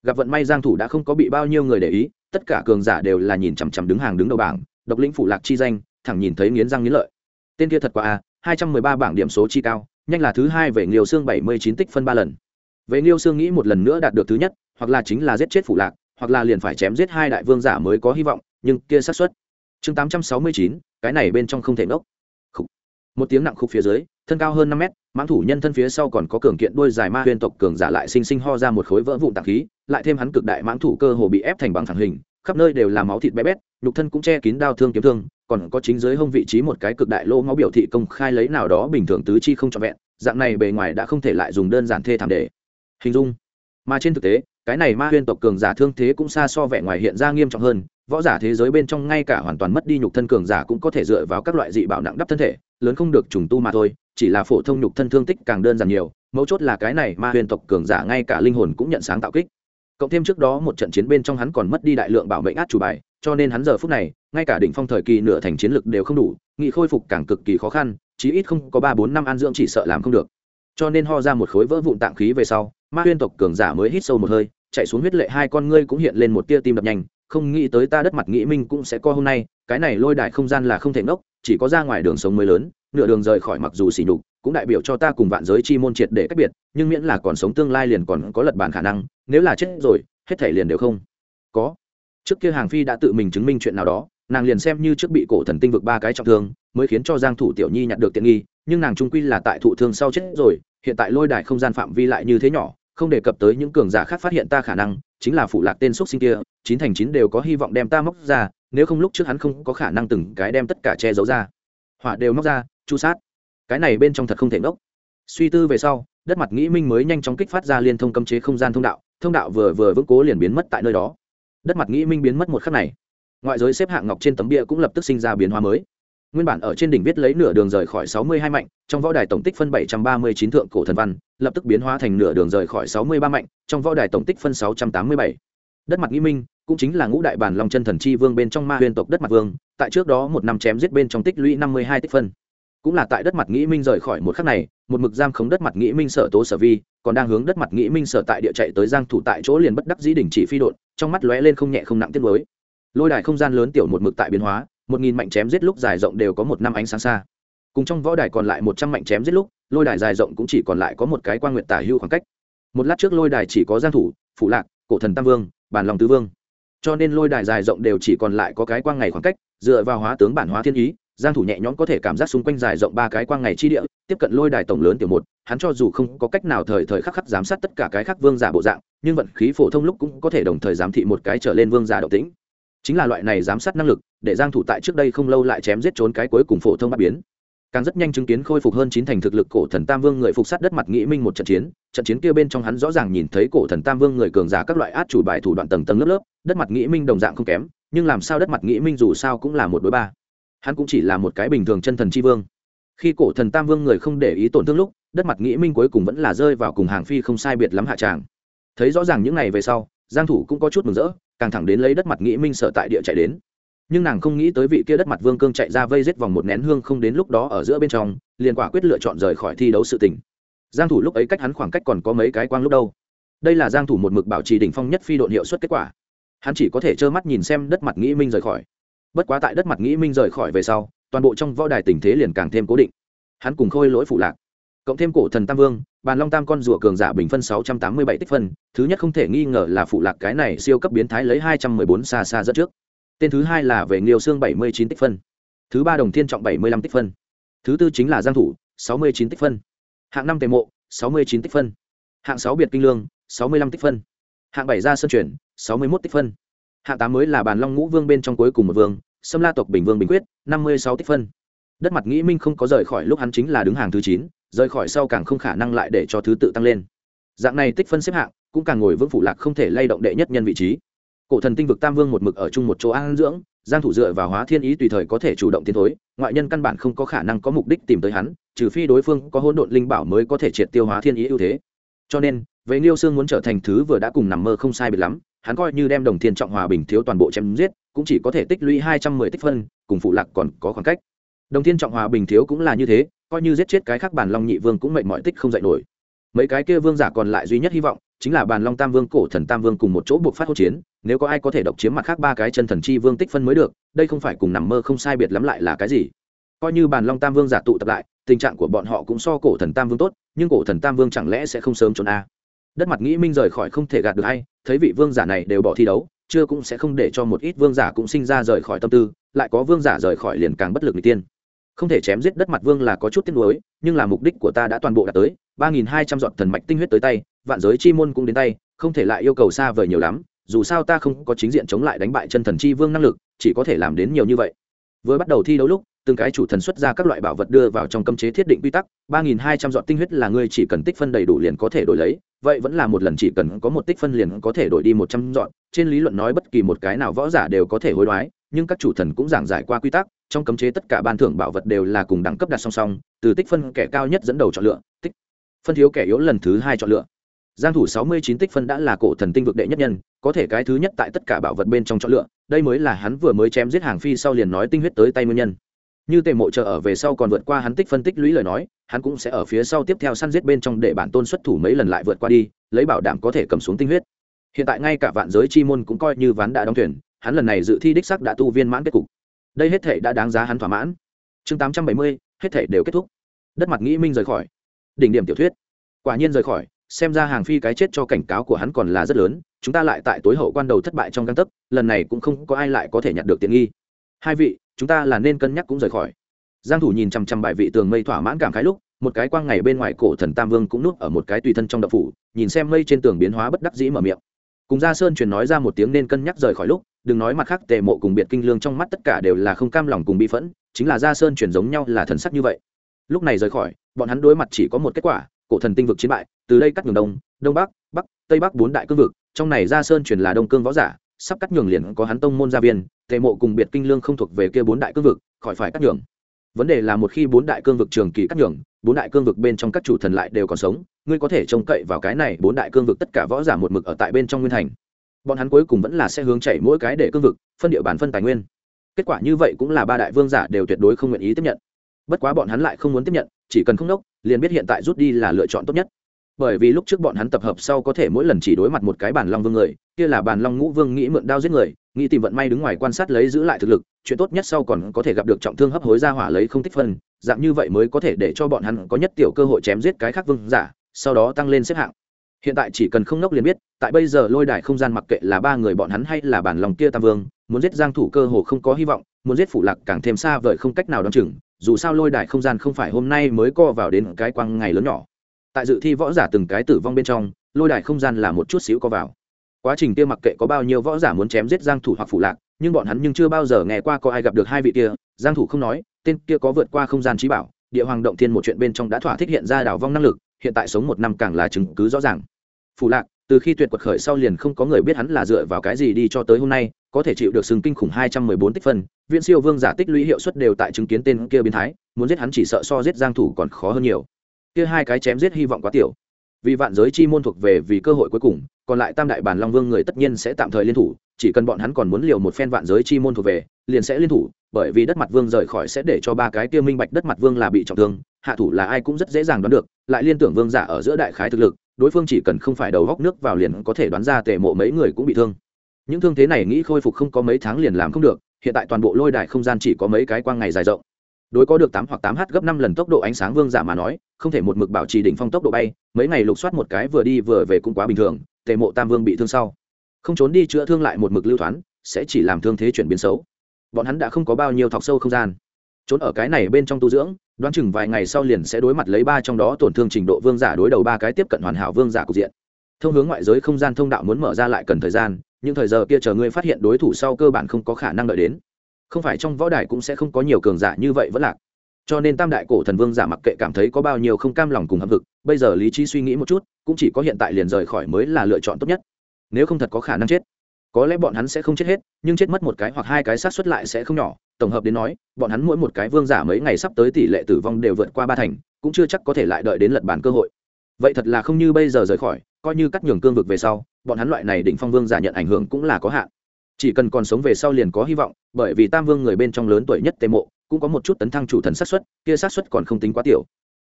Gặp vận may giang thủ đã không có bị bao nhiêu người để ý tất cả cường giả đều là nhìn chằm chằm đứng hàng đứng đầu bảng độc lĩnh phủ lạc chi danh thẳng nhìn thấy nghiến răng nghiến lợi. Tên kia thật quá a 213 bảng điểm số chi cao nhanh là thứ hai về Nghiêu Xương 79 tích phân ba lần. Về Nghiêu Xương nghĩ một lần nữa đạt được thứ nhất, hoặc là chính là giết chết phủ lạc, hoặc là liền phải chém giết hai đại vương giả mới có hy vọng, nhưng kia xác suất. Chương 869, cái này bên trong không thể ngốc. Một tiếng nặng khúc phía dưới, thân cao hơn năm mét, mãng thủ nhân thân phía sau còn có cường kiện đuôi dài ma huyên tộc cường giả lại sinh sinh ho ra một khối vỡ vụn tạng khí, lại thêm hắn cực đại mãng thủ cơ hồ bị ép thành bằng thẳng hình, khắp nơi đều là máu thịt bé bét, nhục thân cũng che kín đao thương kiếm thương, còn có chính dưới hông vị trí một cái cực đại lô máu biểu thị công khai lấy nào đó bình thường tứ chi không trọn vẹn, dạng này bề ngoài đã không thể lại dùng đơn giản thê thảm để hình dung. Mà trên thực tế, cái này ma huyền tộc cường giả thương thế cũng xa so vẻ ngoài hiện ra nghiêm trọng hơn, võ giả thế giới bên trong ngay cả hoàn toàn mất đi nhục thân cường giả cũng có thể dựa vào các loại dị bảo nặng đắp thân thể, lớn không được trùng tu mà thôi, chỉ là phổ thông nhục thân thương tích càng đơn giản nhiều, mấu chốt là cái này ma huyền tộc cường giả ngay cả linh hồn cũng nhận sáng tạo kích. Cộng thêm trước đó một trận chiến bên trong hắn còn mất đi đại lượng bảo mệnh át chủ bài cho nên hắn giờ phút này ngay cả đỉnh phong thời kỳ nửa thành chiến lực đều không đủ nghị khôi phục càng cực kỳ khó khăn chí ít không có ba bốn năm an dưỡng chỉ sợ làm không được. Cho nên ho ra một khối vỡ vụn tạng khí về sau ma huyên tộc cường giả mới hít sâu một hơi chạy xuống huyết lệ hai con ngươi cũng hiện lên một tia tim đập nhanh, không nghĩ tới ta đất mặt nghĩ minh cũng sẽ co hôm nay, cái này lôi đại không gian là không thể ngốc, chỉ có ra ngoài đường sống mới lớn, nửa đường rời khỏi mặc dù xỉ nhục, cũng đại biểu cho ta cùng vạn giới chi môn triệt để cách biệt, nhưng miễn là còn sống tương lai liền còn có lật bản khả năng, nếu là chết rồi, hết thể liền đều không có. Trước kia hàng phi đã tự mình chứng minh chuyện nào đó, nàng liền xem như trước bị cổ thần tinh vực ba cái trọng thương, mới khiến cho giang thủ tiểu nhi nhận được tiện nghi, nhưng nàng trung quy là tại thụ thương sau chết rồi, hiện tại lôi đài không gian phạm vi lại như thế nhỏ không đề cập tới những cường giả khác phát hiện ta khả năng, chính là phụ lạc tên xúc sinh kia, chín thành chín đều có hy vọng đem ta móc ra, nếu không lúc trước hắn không có khả năng từng cái đem tất cả che giấu ra. Hỏa đều móc ra, chu sát. Cái này bên trong thật không thể ngốc. Suy tư về sau, đất mặt nghĩ minh mới nhanh chóng kích phát ra liên thông cấm chế không gian thông đạo thông đạo vừa vừa vững cố liền biến mất tại nơi đó. Đất mặt nghĩ minh biến mất một khắc này. Ngoại giới xếp hạng ngọc trên tấm bia cũng lập tức sinh ra biến hóa mới nguyên bản ở trên đỉnh viết lấy nửa đường rời khỏi sáu mươi hai mạnh, trong võ đài tổng tích phân bảy trăm ba mươi chín thượng cổ thần văn, lập tức biến hóa thành nửa đường rời khỏi sáu mươi ba mạnh, trong võ đài tổng tích phân sáu trăm tám mươi bảy. Đất mặt nghĩ minh cũng chính là ngũ đại bản long chân thần chi vương bên trong ma huyền tộc đất mặt vương, tại trước đó một năm chém giết bên trong tích lũy năm mươi hai tích phân. Cũng là tại đất mặt nghĩ minh rời khỏi một khắc này, một mực giam khống đất mặt nghĩ minh sở tố sở vi, còn đang hướng đất mặt nghĩ minh sở tại địa chạy tới giang thủ tại chỗ liền bất đắc dĩ đình chỉ phi đột trong mắt lóe lên không nhẹ không nặng tiết mới lôi đài không gian lớn tiểu một mực tại biến hóa một nghìn mạnh chém giết lúc dài rộng đều có một năm ánh sáng xa. Cùng trong võ đài còn lại một trăm mạnh chém giết lúc, lôi đài dài rộng cũng chỉ còn lại có một cái quan nguyện tả hưu khoảng cách. Một lát trước lôi đài chỉ có giang thủ phụ lạc, cổ thần tam vương, bản lòng tứ vương. Cho nên lôi đài dài rộng đều chỉ còn lại có cái quang ngày khoảng cách, dựa vào hóa tướng bản hóa thiên ý, giang thủ nhẹ nhõm có thể cảm giác xung quanh dài rộng ba cái quang ngày chi địa, tiếp cận lôi đài tổng lớn tiểu một, hắn cho dù không có cách nào thời thời khắc khắc giám sát tất cả cái khác vương giả bộ dạng, nhưng vận khí phổ thông lúc cũng có thể đồng thời giám thị một cái trở lên vương giả động tĩnh chính là loại này giám sát năng lực, để giang thủ tại trước đây không lâu lại chém giết trốn cái cuối cùng phổ thông bắt biến. Càng rất nhanh chứng kiến khôi phục hơn chín thành thực lực cổ thần tam vương người phục sát đất mặt nghĩ minh một trận chiến trận chiến kia bên trong hắn rõ ràng nhìn thấy cổ thần tam vương người cường giả các loại át chủ bài thủ đoạn tầng tầng lớp lớp, đất mặt nghĩ minh đồng dạng không kém, nhưng làm sao đất mặt nghĩ minh dù sao cũng là một đối ba. Hắn cũng chỉ là một cái bình thường chân thần chi vương. Khi cổ thần tam vương người không để ý tổn thương lúc, đất mặt nghĩ minh cuối cùng vẫn là rơi vào cùng hàng phi không sai biệt lắm hạ tràng. Thấy rõ ràng những này về sau, giang thủ cũng có chút mừng rỡ càng thẳng đến lấy đất mặt nghĩ minh sợ tại địa chạy đến. Nhưng nàng không nghĩ tới vị kia đất mặt vương cương chạy ra vây giết vòng một nén hương không đến lúc đó ở giữa bên trong, liền quả quyết lựa chọn rời khỏi thi đấu sự tình. Giang thủ lúc ấy cách hắn khoảng cách còn có mấy cái quang lúc đâu. Đây là giang thủ một mực bảo trì đỉnh phong nhất phi độn hiệu suất kết quả. Hắn chỉ có thể trơ mắt nhìn xem đất mặt nghĩ minh rời khỏi. Bất quá tại đất mặt nghĩ minh rời khỏi về sau, toàn bộ trong võ đài tình thế liền càng thêm cố định. Hắn cùng khôi lỗi phụ lạc cộng thêm cổ thần tam vương, bàn long tam con rùa cường giả bình phân sáu trăm tám mươi bảy tích phân, thứ nhất không thể nghi ngờ là phụ lạc cái này siêu cấp biến thái lấy hai trăm mười bốn xa xa dẫn trước. Tên thứ hai là về nghiêu xương bảy mươi chín tích phân. Thứ ba đồng thiên trọng bảy mươi lăm tích phân. Thứ tư chính là giang thủ, sáu mươi chín tích phân. Hạng năm tề mộ, sáu mươi chín tích phân. Hạng sáu biệt kinh lương, sáu mươi lăm tích phân. Hạng bảy gia sân chuyển, sáu mươi 61 tích phân. Hạng tám mới là bàn long ngũ vương bên trong cuối cùng một vương xâm la tộc bình vương bình quyết, năm mươi sáu tích phân. Đất mặt nghĩ minh không có rời khỏi lúc hắn chính là đứng hàng thứ chín rời khỏi sau càng không khả năng lại để cho thứ tự tăng lên. Dạng này tích phân xếp hạng, cũng càng ngồi vững phủ lạc không thể lay động đệ nhất nhân vị trí. Cổ thần tinh vực tam vương một mực ở chung một chỗ an dưỡng, giang thủ dựa vào hóa thiên ý tùy thời có thể chủ động tiến thối, ngoại nhân căn bản không có khả năng có mục đích tìm tới hắn, trừ phi đối phương có hỗn độn linh bảo mới có thể triệt tiêu hóa thiên ý ưu thế. Cho nên, vệ liêu xương muốn trở thành thứ vừa đã cùng nằm mơ không sai biệt lắm, hắn coi như đem đồng thiên trọng hòa bình thiếu toàn bộ chém giết, cũng chỉ có thể tích lũy hai trăm mười tích phân, cùng phụ lạc còn có khoảng cách. Đồng thiên trọng hòa bình thiếu cũng là như thế coi như giết chết cái khác bản long nhị vương cũng mệnh mọi tích không dạy nổi. Mấy cái kia vương giả còn lại duy nhất hy vọng chính là bàn long tam vương, cổ thần tam vương cùng một chỗ buộc phát hỗn chiến, nếu có ai có thể độc chiếm mặt khác ba cái chân thần chi vương tích phân mới được, đây không phải cùng nằm mơ không sai biệt lắm lại là cái gì. Coi như bàn long tam vương giả tụ tập lại, tình trạng của bọn họ cũng so cổ thần tam vương tốt, nhưng cổ thần tam vương chẳng lẽ sẽ không sớm trốn a? À? đất mặt nghĩ minh rời khỏi không thể gạt được hay thấy vị vương giả này đều bỏ thi đấu, chưa cũng sẽ không để cho một ít vương giả cũng sinh ra rời khỏi tâm tư, lại có vương giả rời khỏi liền càng bất lực n tiên không thể chém giết đất mặt vương là có chút tiếc nuối, nhưng là mục đích của ta đã toàn bộ đạt tới, ba nghìn hai trăm dọn thần mạch tinh huyết tới tay, vạn giới chi môn cũng đến tay, không thể lại yêu cầu xa vời nhiều lắm, dù sao ta không có chính diện chống lại đánh bại chân thần chi vương năng lực, chỉ có thể làm đến nhiều như vậy. Vừa bắt đầu thi đấu lúc, từng cái chủ thần xuất ra các loại bảo vật đưa vào trong cấm chế thiết định quy tắc, ba nghìn hai trăm dọn tinh huyết là ngươi chỉ cần tích phân đầy đủ liền có thể đổi lấy, vậy vẫn là một lần chỉ cần có một tích phân liền có thể đổi đi một trăm dọn trên lý luận nói bất kỳ một cái nào võ giả đều có thể hối đoái, nhưng các chủ thần cũng giảng giải qua quy tắc trong cấm chế tất cả ban thưởng bảo vật đều là cùng đẳng cấp đặt song song, từ tích phân kẻ cao nhất dẫn đầu chọn lựa, tích phân thiếu kẻ yếu lần thứ hai chọn lựa. Giang thủ 69 tích phân đã là cổ thần tinh vực đệ nhất nhân, có thể cái thứ nhất tại tất cả bảo vật bên trong chọn lựa, đây mới là hắn vừa mới chém giết hàng phi sau liền nói tinh huyết tới tay nguyên nhân. Như tề mộ chờ ở về sau còn vượt qua hắn tích phân tích lũy lời nói, hắn cũng sẽ ở phía sau tiếp theo săn giết bên trong để bản tôn xuất thủ mấy lần lại vượt qua đi, lấy bảo đảm có thể cầm xuống tinh huyết. Hiện tại ngay cả vạn giới chi môn cũng coi như ván đã đóng thuyền, hắn lần này dự thi đích sắc đã tu viên mãn kết cục đây hết thể đã đáng giá hắn thỏa mãn. Chương 870, hết thể đều kết thúc. Đất mặt nghĩ minh rời khỏi. Đỉnh điểm tiểu thuyết. Quả nhiên rời khỏi xem ra hàng phi cái chết cho cảnh cáo của hắn còn là rất lớn chúng ta lại tại tối hậu quan đầu thất bại trong găng tấc lần này cũng không có ai lại có thể nhận được tiện nghi. Hai vị chúng ta là nên cân nhắc cũng rời khỏi. Giang thủ nhìn chằm chằm bài vị tường mây thỏa mãn cảm khái lúc một cái quang ngày bên ngoài cổ thần tam vương cũng núp ở một cái tùy thân trong đập phủ nhìn xem mây trên tường biến hóa bất đắc dĩ mở miệng. Cùng gia sơn truyền nói ra một tiếng nên cân nhắc rời khỏi lúc đừng nói mặt khác, tề mộ cùng biệt kinh lương trong mắt tất cả đều là không cam lòng cùng bi phẫn, chính là gia sơn chuyển giống nhau là thần sắc như vậy. Lúc này rời khỏi, bọn hắn đối mặt chỉ có một kết quả, cổ thần tinh vực chiến bại, từ đây cắt nhường đông đông bắc bắc, tây bắc bốn đại cương vực, trong này gia sơn chuyển là đông cương võ giả, sắp cắt nhường liền có hắn tông môn gia viên, tề mộ cùng biệt kinh lương không thuộc về kia bốn đại cương vực, khỏi phải cắt nhường. Vấn đề là một khi bốn đại cương vực trường kỳ cắt nhường, bốn đại cương vực bên trong các chủ thần lại đều còn sống, ngươi có thể trông cậy vào cái này, bốn đại cương vực tất cả võ giả một mực ở tại bên trong nguyên thành bọn hắn cuối cùng vẫn là sẽ hướng chảy mỗi cái để cương vực, phân địa bàn phân tài nguyên. Kết quả như vậy cũng là ba đại vương giả đều tuyệt đối không nguyện ý tiếp nhận. Bất quá bọn hắn lại không muốn tiếp nhận, chỉ cần không đốc liền biết hiện tại rút đi là lựa chọn tốt nhất. Bởi vì lúc trước bọn hắn tập hợp sau có thể mỗi lần chỉ đối mặt một cái bàn long vương người, kia là bàn long ngũ vương nghĩ mượn đao giết người, nghĩ tìm vận may đứng ngoài quan sát lấy giữ lại thực lực, chuyện tốt nhất sau còn có thể gặp được trọng thương hấp hối ra hỏa lấy không tích phân, dạng như vậy mới có thể để cho bọn hắn có nhất tiểu cơ hội chém giết cái khác vương giả, sau đó tăng lên xếp hạng hiện tại chỉ cần không nốc liền biết, tại bây giờ lôi đài không gian mặc kệ là ba người bọn hắn hay là bản lòng kia tam vương, muốn giết giang thủ cơ hồ không có hy vọng, muốn giết phủ lạc càng thêm xa vời không cách nào đón chừng, dù sao lôi đài không gian không phải hôm nay mới co vào đến cái quang ngày lớn nhỏ. Tại dự thi võ giả từng cái tử vong bên trong, lôi đài không gian là một chút xíu co vào. Quá trình kia mặc kệ có bao nhiêu võ giả muốn chém giết giang thủ hoặc phủ lạc, nhưng bọn hắn nhưng chưa bao giờ nghe qua có ai gặp được hai vị kia, giang thủ không nói, tên kia có vượt qua không gian trí bảo, địa hoàng động thiên một chuyện bên trong đã thỏa thích hiện ra đảo vong năng lực, hiện tại sống một năm càng là chứng cứ rõ ràng phủ lạc, từ khi tuyệt quật khởi sau liền không có người biết hắn là dựa vào cái gì đi cho tới hôm nay, có thể chịu được sừng kinh khủng hai trăm mười bốn tích phân. Viện siêu vương giả tích lũy hiệu suất đều tại chứng kiến tên kia biến thái, muốn giết hắn chỉ sợ so giết giang thủ còn khó hơn nhiều. Kia hai cái chém giết hy vọng quá tiểu. Vì vạn giới chi môn thuộc về vì cơ hội cuối cùng, còn lại tam đại bản long vương người tất nhiên sẽ tạm thời liên thủ, chỉ cần bọn hắn còn muốn liều một phen vạn giới chi môn thuộc về, liền sẽ liên thủ, bởi vì đất mặt vương rời khỏi sẽ để cho ba cái kia minh bạch đất mặt vương là bị trọng thương, hạ thủ là ai cũng rất dễ dàng đoán được, lại liên tưởng vương giả ở giữa đại khái thực lực đối phương chỉ cần không phải đầu góc nước vào liền có thể đoán ra tề mộ mấy người cũng bị thương. Những thương thế này nghĩ khôi phục không có mấy tháng liền làm không được, hiện tại toàn bộ lôi đài không gian chỉ có mấy cái quang ngày dài rộng. Đối có được tám hoặc tám h gấp năm lần tốc độ ánh sáng vương giả mà nói, không thể một mực bảo trì đỉnh phong tốc độ bay, mấy ngày lục soát một cái vừa đi vừa về cũng quá bình thường, tề mộ tam vương bị thương sau. Không trốn đi chữa thương lại một mực lưu thoáng sẽ chỉ làm thương thế chuyển biến xấu. Bọn hắn đã không có bao nhiêu thọc sâu không gian. Trốn ở cái này bên trong tu dưỡng đoán chừng vài ngày sau liền sẽ đối mặt lấy ba trong đó tổn thương trình độ vương giả đối đầu ba cái tiếp cận hoàn hảo vương giả cục diện. Thông hướng ngoại giới không gian thông đạo muốn mở ra lại cần thời gian nhưng thời giờ kia chờ ngươi phát hiện đối thủ sau cơ bản không có khả năng đợi đến. Không phải trong võ đài cũng sẽ không có nhiều cường giả như vậy vẫn lạc. Cho nên tam đại cổ thần vương giả mặc kệ cảm thấy có bao nhiêu không cam lòng cùng hâm vực bây giờ lý trí suy nghĩ một chút, cũng chỉ có hiện tại liền rời khỏi mới là lựa chọn tốt nhất. Nếu không thật có khả năng chết. Có lẽ bọn hắn sẽ không chết hết, nhưng chết mất một cái hoặc hai cái sát xuất lại sẽ không nhỏ tổng hợp đến nói, bọn hắn mỗi một cái vương giả mấy ngày sắp tới tỷ lệ tử vong đều vượt qua ba thành, cũng chưa chắc có thể lại đợi đến lật bản cơ hội. Vậy thật là không như bây giờ rời khỏi, coi như cắt nhường cương vực về sau, bọn hắn loại này đỉnh phong vương giả nhận ảnh hưởng cũng là có hạn. Chỉ cần còn sống về sau liền có hy vọng, bởi vì tam vương người bên trong lớn tuổi nhất tề mộ, cũng có một chút tấn thăng chủ thần sát xuất kia sát xuất còn không tính quá tiểu.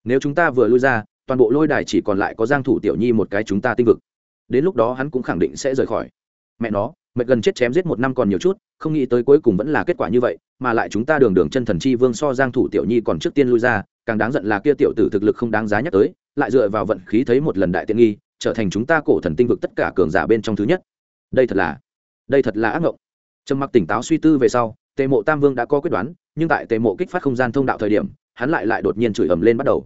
Nếu chúng ta vừa lui ra, toàn bộ lôi đài chỉ còn lại có giang thủ tiểu nhi một cái chúng ta tinh vực. Đến lúc đó hắn cũng khẳng định sẽ rời khỏi. Mẹ nó mệt gần chết chém giết một năm còn nhiều chút, không nghĩ tới cuối cùng vẫn là kết quả như vậy, mà lại chúng ta đường đường chân thần chi vương so giang thủ tiểu nhi còn trước tiên lui ra, càng đáng giận là kia tiểu tử thực lực không đáng giá nhắc tới, lại dựa vào vận khí thấy một lần đại tiện nghi, trở thành chúng ta cổ thần tinh vực tất cả cường giả bên trong thứ nhất. Đây thật là, đây thật là ác ngộng. Trầm mặc tỉnh táo suy tư về sau, tề mộ tam vương đã có quyết đoán, nhưng tại tề mộ kích phát không gian thông đạo thời điểm, hắn lại lại đột nhiên chửi ầm lên bắt đầu.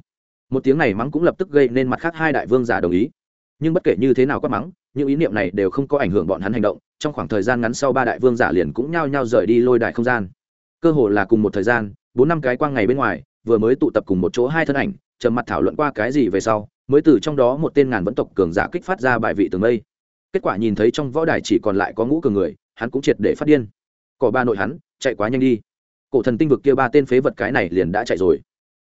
Một tiếng này mắng cũng lập tức gây nên mặt khác hai đại vương giả đồng ý. Nhưng bất kể như thế nào quát mắng, những ý niệm này đều không có ảnh hưởng bọn hắn hành động trong khoảng thời gian ngắn sau ba đại vương giả liền cũng nhao nhao rời đi lôi đại không gian. Cơ hồ là cùng một thời gian, bốn năm cái quang ngày bên ngoài, vừa mới tụ tập cùng một chỗ hai thân ảnh, trầm mặt thảo luận qua cái gì về sau, mới từ trong đó một tên ngàn vẫn tộc cường giả kích phát ra bài vị tường mây. Kết quả nhìn thấy trong võ đài chỉ còn lại có ngũ cường người, hắn cũng triệt để phát điên. Cỏ ba nội hắn, chạy quá nhanh đi. Cổ thần tinh vực kia ba tên phế vật cái này liền đã chạy rồi.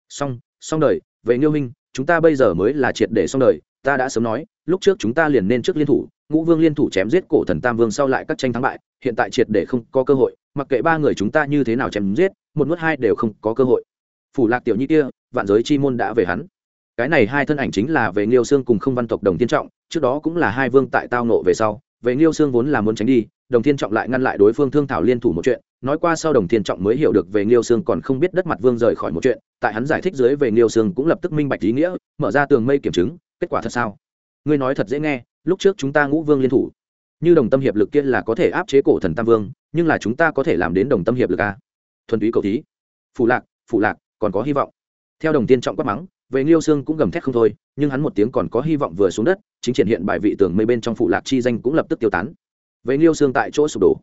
Xong xong đời, về nghiêu minh, chúng ta bây giờ mới là triệt để xong đời, ta đã sớm nói, lúc trước chúng ta liền nên trước liên thủ ngũ vương liên thủ chém giết cổ thần tam vương sau lại các tranh thắng bại, hiện tại triệt để không có cơ hội, mặc kệ ba người chúng ta như thế nào chém giết, một nuốt hai đều không có cơ hội. Phủ lạc tiểu nhi kia, vạn giới chi môn đã về hắn. Cái này hai thân ảnh chính là về nghiêu xương cùng không văn tộc đồng tiên trọng, trước đó cũng là hai vương tại tao nộ về sau về nghiêu xương vốn là muốn tránh đi, đồng thiên trọng lại ngăn lại đối phương thương thảo liên thủ một chuyện, nói qua sau đồng thiên trọng mới hiểu được về nghiêu xương còn không biết đất mặt vương rời khỏi một chuyện, tại hắn giải thích dưới về nghiêu xương cũng lập tức minh bạch ý nghĩa, mở ra tường mây kiểm chứng, kết quả thật sao? Ngươi nói thật dễ nghe lúc trước chúng ta ngũ vương liên thủ. Như đồng tâm hiệp lực kia là có thể áp chế cổ thần tam vương, nhưng là chúng ta có thể làm đến đồng tâm hiệp lực à? thuần túy cầu thí. Phụ lạc phụ lạc, còn có hy vọng. Theo đồng tiên trọng quát mắng về nghiêu xương cũng gầm thét không thôi, nhưng hắn một tiếng còn có hy vọng vừa xuống đất, chính triển hiện bài vị tường mây bên trong phụ lạc chi danh cũng lập tức tiêu tán. Về nghiêu xương tại chỗ sụp đổ.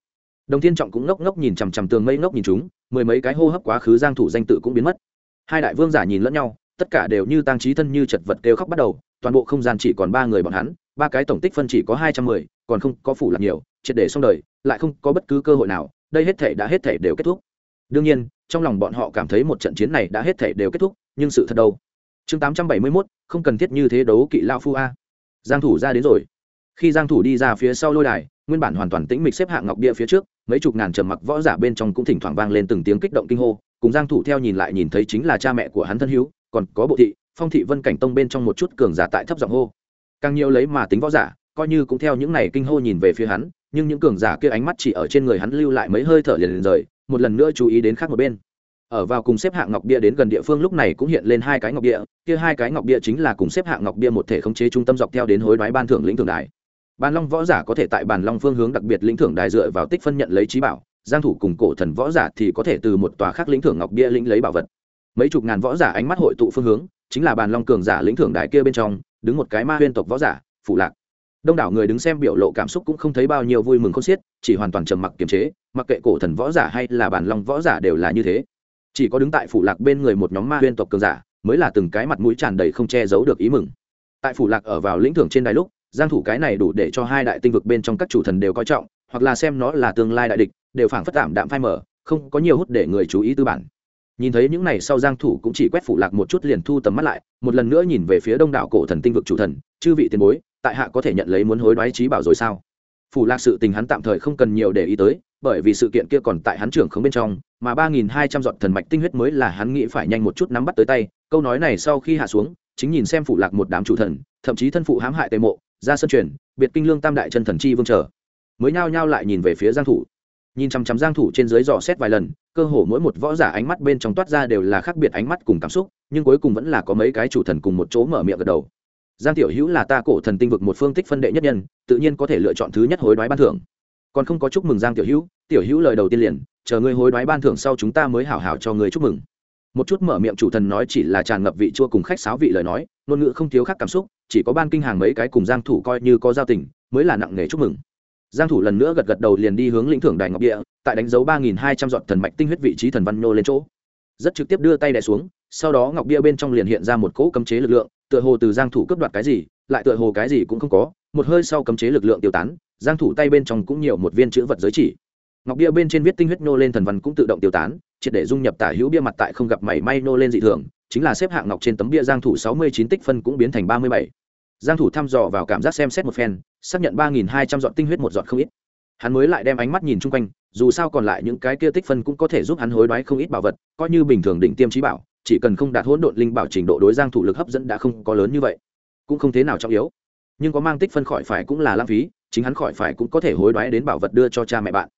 Đồng thiên trọng cũng ngốc ngốc nhìn chằm chằm tường mây ngốc nhìn chúng, mười mấy cái hô hấp quá khứ giang thủ danh tự cũng biến mất. Hai đại vương giả nhìn lẫn nhau, tất cả đều như tăng trí thân như chật vật kêu khóc bắt đầu, toàn bộ không gian chỉ còn ba người bọn hắn ba cái tổng tích phân chỉ có hai trăm mười còn không có phủ lạc nhiều triệt để xong đời lại không có bất cứ cơ hội nào đây hết thể đã hết thể đều kết thúc. Đương nhiên trong lòng bọn họ cảm thấy một trận chiến này đã hết thể đều kết thúc nhưng sự thật đâu? Chương tám trăm bảy mươi 871, không cần thiết như thế đấu kỵ lao phu a. Giang thủ ra đến rồi. Khi giang thủ đi ra phía sau lôi đài nguyên bản hoàn toàn tĩnh mịch xếp hạng ngọc bia phía trước mấy chục ngàn trầm mặc võ giả bên trong cũng thỉnh thoảng vang lên từng tiếng kích động kinh hô cùng giang thủ theo nhìn lại nhìn thấy chính là cha mẹ của hắn thân hữu, còn có bộ thị phong thị vân cảnh tông bên trong một chút cường giả tại thấp giọng hô càng nhiều lấy mà tính võ giả, coi như cũng theo những này kinh hô nhìn về phía hắn, nhưng những cường giả kia ánh mắt chỉ ở trên người hắn lưu lại mấy hơi thở liền liền rời, một lần nữa chú ý đến khác một bên. Ở vào cùng xếp hạng ngọc bia đến gần địa phương lúc này cũng hiện lên hai cái ngọc bia, kia hai cái ngọc bia chính là cùng xếp hạng ngọc bia một thể khống chế trung tâm dọc theo đến hối đoái ban thưởng lĩnh thưởng đài. Bàn long võ giả có thể tại bàn long phương hướng đặc biệt lĩnh thưởng đài dựa vào tích phân nhận lấy trí bảo, giang thủ cùng cổ thần võ giả thì có thể từ một tòa khác lĩnh thưởng ngọc bia lĩnh lấy bảo vật. Mấy chục ngàn võ giả ánh mắt hội tụ phương hướng, chính là bàn long cường giả lĩnh thưởng đài kia bên trong đứng một cái ma huyên tộc võ giả phụ lạc. Đông đảo người đứng xem biểu lộ cảm xúc cũng không thấy bao nhiêu vui mừng khôn xiết, chỉ hoàn toàn trầm mặc kiềm chế, mặc kệ cổ thần võ giả hay là bản long võ giả đều là như thế. Chỉ có đứng tại phủ lạc bên người một nhóm ma huyên tộc cường giả, mới là từng cái mặt mũi tràn đầy không che giấu được ý mừng. Tại phủ lạc ở vào lĩnh thưởng trên đài lúc, giang thủ cái này đủ để cho hai đại tinh vực bên trong các chủ thần đều coi trọng, hoặc là xem nó là tương lai đại địch, đều phảng phất tạm đạm phai mở không có nhiều hút để người chú ý tư bản nhìn thấy những này sau giang thủ cũng chỉ quét phủ lạc một chút liền thu tầm mắt lại, một lần nữa nhìn về phía đông đảo cổ thần tinh vực chủ thần, chư vị tiền bối, tại hạ có thể nhận lấy muốn hối đoái trí bảo rồi sao? Phủ lạc sự tình hắn tạm thời không cần nhiều để ý tới, bởi vì sự kiện kia còn tại hắn trưởng không bên trong, mà ba nghìn hai trăm dọn thần mạch tinh huyết mới là hắn nghĩ phải nhanh một chút nắm bắt tới tay. Câu nói này sau khi hạ xuống, chính nhìn xem phủ lạc một đám chủ thần, thậm chí thân phụ hãm hại tề mộ, ra sân truyền, biệt kinh lương tam đại chân thần chi vương trở mới nhao nhao lại nhìn về phía giang thủ. Nhìn chăm chăm giang thủ trên dưới dò xét vài lần cơ hồ mỗi một võ giả ánh mắt bên trong toát ra đều là khác biệt ánh mắt cùng cảm xúc, nhưng cuối cùng vẫn là có mấy cái chủ thần cùng một chỗ mở miệng gật đầu. Giang tiểu hữu là ta cổ thần tinh vực một phương tích phân đệ nhất nhân, tự nhiên có thể lựa chọn thứ nhất hối đoái ban thưởng. Còn không có chúc mừng giang tiểu hữu tiểu hữu lời đầu tiên liền, chờ ngươi hối đoái ban thưởng sau chúng ta mới hảo hảo cho ngươi chúc mừng. Một chút mở miệng chủ thần nói chỉ là tràn ngập vị chua cùng khách sáo vị lời nói, ngôn ngữ không thiếu khác cảm xúc, chỉ có ban kinh hàng mấy cái cùng giang thủ coi như có giao tình, mới là nặng nề chúc mừng. Giang thủ lần nữa gật gật đầu liền đi hướng lĩnh thưởng đài ngọc địa tại đánh dấu 3.200 giọt thần mạch tinh huyết vị trí thần văn nô lên chỗ. Rất trực tiếp đưa tay đè xuống, sau đó ngọc bia bên trong liền hiện ra một cỗ cấm chế lực lượng, tựa hồ từ giang thủ cướp đoạt cái gì, lại tựa hồ cái gì cũng không có, một hơi sau cấm chế lực lượng tiêu tán, giang thủ tay bên trong cũng nhiều một viên chữ vật giới chỉ. Ngọc bia bên trên viết tinh huyết nô lên thần văn cũng tự động tiêu tán, triệt để dung nhập tả hữu bia mặt tại không gặp mảy may nô lên dị thường, chính là xếp hạng ngọc trên tấm bia giang thủ 69 tích phân cũng biến thành 37. giang thủ thăm dò vào cảm giác xem xét một phen, xác nhận 3.200 giọt tinh huyết một giọt không ít hắn mới lại đem ánh mắt nhìn chung quanh, dù sao còn lại những cái kia tích phân cũng có thể giúp hắn hối đoái không ít bảo vật, coi như bình thường định tiêm trí bảo, chỉ cần không đạt hỗn độn linh bảo trình độ đối giang thủ lực hấp dẫn đã không có lớn như vậy. Cũng không thế nào trọng yếu. Nhưng có mang tích phân khỏi phải cũng là lãng phí, chính hắn khỏi phải cũng có thể hối đoái đến bảo vật đưa cho cha mẹ bạn.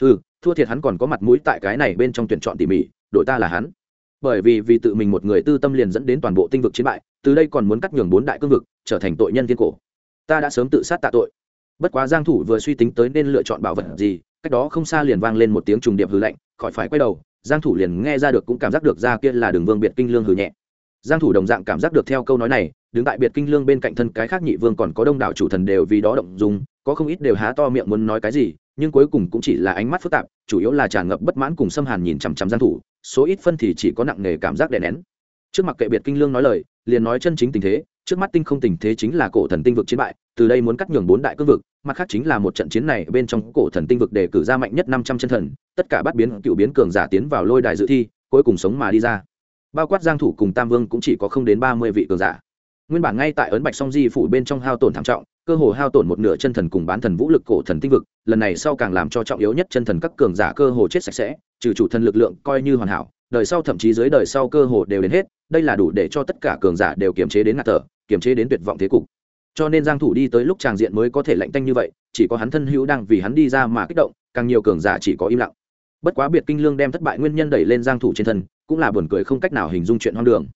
Ừ thua thiệt hắn còn có mặt mũi tại cái này bên trong tuyển chọn tỉ mỉ, đội ta là hắn. Bởi vì vì tự mình một người tư tâm liền dẫn đến toàn bộ tinh vực chiến bại, từ đây còn muốn cắt nhường bốn đại cương vực, trở thành tội nhân thiên cổ. Ta đã sớm tự sát tạ tội bất quá giang thủ vừa suy tính tới nên lựa chọn bảo vật gì, cách đó không xa liền vang lên một tiếng trùng điệp hư lạnh, khỏi phải quay đầu, giang thủ liền nghe ra được cũng cảm giác được ra kia là đường vương biệt kinh lương hừ nhẹ. Giang thủ đồng dạng cảm giác được theo câu nói này, đứng tại biệt kinh lương bên cạnh thân cái khác nhị vương còn có đông đảo chủ thần đều vì đó động dung, có không ít đều há to miệng muốn nói cái gì, nhưng cuối cùng cũng chỉ là ánh mắt phức tạp, chủ yếu là tràn ngập bất mãn cùng xâm hàn nhìn chằm chằm giang thủ, số ít phân thì chỉ có nặng nề cảm giác đè nén. Trước mặt kệ biệt kinh lương nói lời liền nói chân chính tình thế, trước mắt tinh không tình thế chính là cổ thần tinh vực chiến bại, từ đây muốn cắt nhường bốn đại cương vực, mặt khác chính là một trận chiến này bên trong cổ thần tinh vực để cử ra mạnh nhất năm trăm chân thần, tất cả bắt biến cựu biến cường giả tiến vào lôi đài dự thi, cuối cùng sống mà đi ra. Bao quát giang thủ cùng tam vương cũng chỉ có không đến ba mươi vị cường giả. Nguyên bản ngay tại ấn bạch song di phủ bên trong hao tổn thảm trọng, cơ hồ hao tổn một nửa chân thần cùng bán thần vũ lực cổ thần tinh vực, lần này sau càng làm cho trọng yếu nhất chân thần các cường giả cơ hồ chết sạch sẽ, trừ chủ thần lực lượng coi như hoàn hảo đời sau thậm chí dưới đời sau cơ hồ đều đến hết, đây là đủ để cho tất cả cường giả đều kiềm chế đến ngạt thở, kiềm chế đến tuyệt vọng thế cục. Cho nên giang thủ đi tới lúc tràng diện mới có thể lạnh tanh như vậy, chỉ có hắn thân hữu đang vì hắn đi ra mà kích động, càng nhiều cường giả chỉ có im lặng. Bất quá biệt kinh lương đem thất bại nguyên nhân đẩy lên giang thủ trên thân, cũng là buồn cười không cách nào hình dung chuyện hoang đường.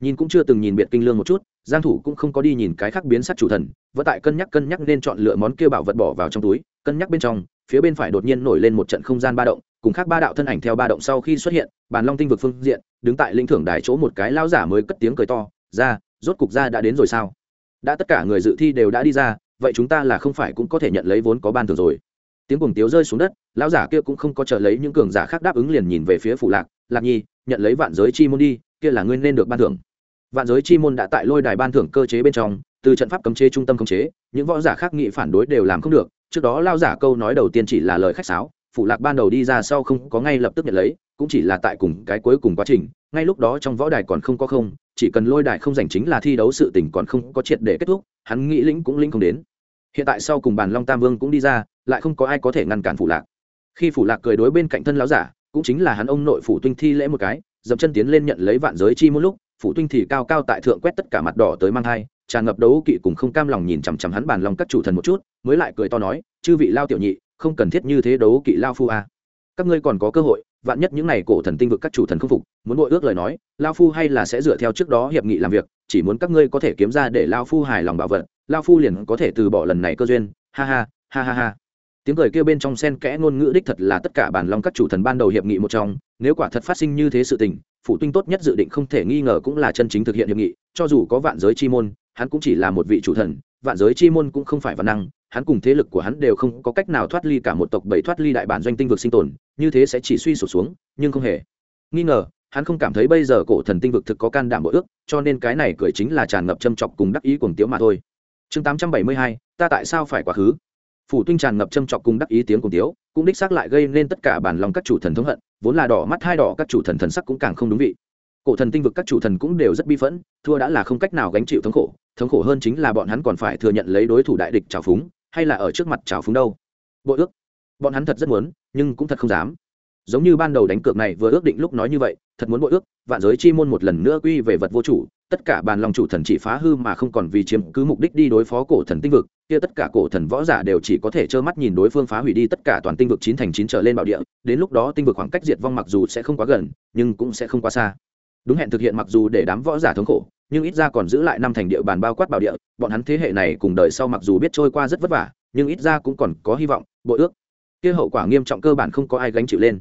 Nhìn cũng chưa từng nhìn biệt kinh lương một chút, giang thủ cũng không có đi nhìn cái khác biến sắc chủ thần, vẫn tại cân nhắc cân nhắc nên chọn lựa món kia bảo vật bỏ vào trong túi, cân nhắc bên trong, phía bên phải đột nhiên nổi lên một trận không gian ba động cùng khác ba đạo thân ảnh theo ba động sau khi xuất hiện, bàn long tinh vực phương diện, đứng tại linh thưởng đài chỗ một cái lao giả mới cất tiếng cười to, ra, rốt cục ra đã đến rồi sao? Đã tất cả người dự thi đều đã đi ra, vậy chúng ta là không phải cũng có thể nhận lấy vốn có ban thưởng rồi. Tiếng cuồng tiếu rơi xuống đất, lão giả kia cũng không có chờ lấy những cường giả khác đáp ứng liền nhìn về phía phủ lạc lạc nhi, nhận lấy vạn giới chi môn đi, kia là ngươi nên được ban thưởng. Vạn giới chi môn đã tại lôi đài ban thưởng cơ chế bên trong, từ trận pháp cấm chế trung tâm cấm chế, những võ giả khác nghị phản đối đều làm không được, trước đó lao giả câu nói đầu tiên chỉ là lời khách sáo phụ lạc ban đầu đi ra sau không có ngay lập tức nhận lấy, cũng chỉ là tại cùng cái cuối cùng quá trình, ngay lúc đó trong võ đài còn không có không, chỉ cần lôi đài không giành chính là thi đấu sự tình còn không có triệt để kết thúc, hắn nghĩ lĩnh cũng lĩnh không đến. Hiện tại sau cùng bàn long tam vương cũng đi ra, lại không có ai có thể ngăn cản phụ lạc. Khi phụ lạc cười đối bên cạnh thân láo giả, cũng chính là hắn ông nội phủ tuynh thi lễ một cái, dậm chân tiến lên nhận lấy vạn giới chi một lúc, phủ tuynh thì cao cao tại thượng quét tất cả mặt đỏ tới mang thai, tràn ngập đấu kỵ cùng không cam lòng nhìn chằm chằm hắn bàn lòng các chủ thần một chút, mới lại cười to nói, chư vị lao tiểu nhị không cần thiết như thế đấu kỵ lao phu a. Các ngươi còn có cơ hội, vạn nhất những n à y cổ thần tinh vực các chủ thần không phục, muốn bội ước lời nói, lao phu hay là sẽ dựa theo trước đó hiệp nghị làm việc, chỉ muốn các ngươi có thể kiếm ra để lao phu hài lòng bảo vật, lao phu liền có thể từ bỏ lần này cơ duyên. Ha ha ha ha ha. Tiếng cười kêu bên trong sen kẽ ngôn ngữ đích thật là tất cả bản lòng các chủ thần ban đầu hiệp nghị một trong, nếu quả thật phát sinh như thế sự tình, phụ tinh tốt nhất dự định không thể nghi ngờ cũng là chân chính thực hiện hiệp nghị, cho dù có vạn giới chi môn, hắn cũng chỉ là một vị chủ thần, vạn giới chi môn cũng không phải văn năng hắn cùng thế lực của hắn đều không có cách nào thoát ly cả một tộc bảy thoát ly đại bản doanh tinh vực sinh tồn, như thế sẽ chỉ suy sụp xuống, nhưng không hề. Nghi ngờ, hắn không cảm thấy bây giờ cổ thần tinh vực thực có can đảm bội ước, cho nên cái này cười chính là tràn ngập châm chọc cùng đắc ý cuồng tiếu mà thôi. Chương tám trăm bảy mươi hai, ta tại sao phải quá khứ? Phủ tinh tràn ngập châm chọc cùng đắc ý tiếng cùng tiếu, cũng đích xác lại gây nên tất cả bản lòng các chủ thần thống hận, vốn là đỏ mắt hai đỏ các chủ thần thần sắc cũng càng không đúng vị. Cổ thần tinh vực các chủ thần cũng đều rất bi phẫn, thua đã là không cách nào gánh chịu thống khổ thống khổ hơn chính là bọn hắn còn phải thừa nhận lấy đối thủ đại địch trào phúng hay là ở trước mặt trào phúng đâu? Bội ước. Bọn hắn thật rất muốn, nhưng cũng thật không dám. Giống như ban đầu đánh cược này vừa ước định lúc nói như vậy, thật muốn bội ước, vạn giới chi môn một lần nữa quy về vật vô chủ, tất cả bàn lòng chủ thần chỉ phá hư mà không còn vì chiếm cứ mục đích đi đối phó cổ thần tinh vực, kia tất cả cổ thần võ giả đều chỉ có thể trơ mắt nhìn đối phương phá hủy đi tất cả toàn tinh vực chín thành chín trở lên bảo địa, đến lúc đó tinh vực khoảng cách diệt vong mặc dù sẽ không quá gần, nhưng cũng sẽ không quá xa. Đúng hẹn thực hiện mặc dù để đám võ giả thống khổ nhưng ít ra còn giữ lại năm thành địa bàn bao quát bảo địa, bọn hắn thế hệ này cùng đời sau mặc dù biết trôi qua rất vất vả, nhưng ít ra cũng còn có hy vọng, bội ước. Kia hậu quả nghiêm trọng cơ bản không có ai gánh chịu lên.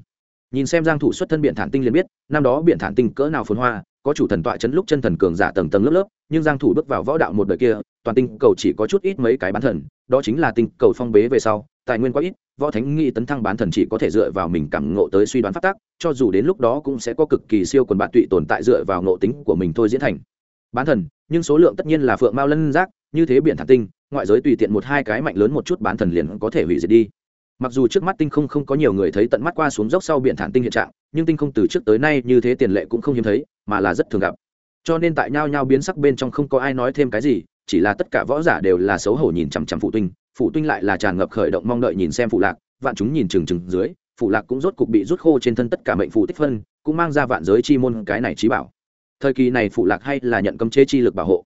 Nhìn xem giang thủ xuất thân biển thản tinh liền biết, năm đó biển thản tinh cỡ nào phồn hoa, có chủ thần tọa chấn lúc chân thần cường giả tầng tầng lớp lớp, nhưng giang thủ bước vào võ đạo một đời kia, toàn tinh cầu chỉ có chút ít mấy cái bán thần, đó chính là tinh cầu phong bế về sau, tài nguyên quá ít, võ thánh nghị tấn thăng bán thần chỉ có thể dựa vào mình cảm ngộ tới suy đoán phát tác cho dù đến lúc đó cũng sẽ có cực kỳ siêu quần bạn tụy tồn tại dựa vào ngộ tính của mình thôi diễn thành bán thần, nhưng số lượng tất nhiên là phượng mao lân giác, như thế biển thản tinh, ngoại giới tùy tiện một hai cái mạnh lớn một chút bán thần liền có thể hủy diệt đi. Mặc dù trước mắt tinh không không có nhiều người thấy tận mắt qua xuống dốc sau biển thản tinh hiện trạng, nhưng tinh không từ trước tới nay như thế tiền lệ cũng không hiếm thấy, mà là rất thường gặp. Cho nên tại nhao nhau biến sắc bên trong không có ai nói thêm cái gì, chỉ là tất cả võ giả đều là xấu hổ nhìn chằm chằm phụ tinh phụ tinh lại là tràn ngập khởi động mong đợi nhìn xem phụ lạc, vạn chúng nhìn chừng chừng dưới, phụ lạc cũng rốt cục bị rút khô trên thân tất cả mệnh phụ tích phân, cũng mang ra vạn giới chi môn cái này trí bảo thời kỳ này phụ lạc hay là nhận cấm chế chi lực bảo hộ.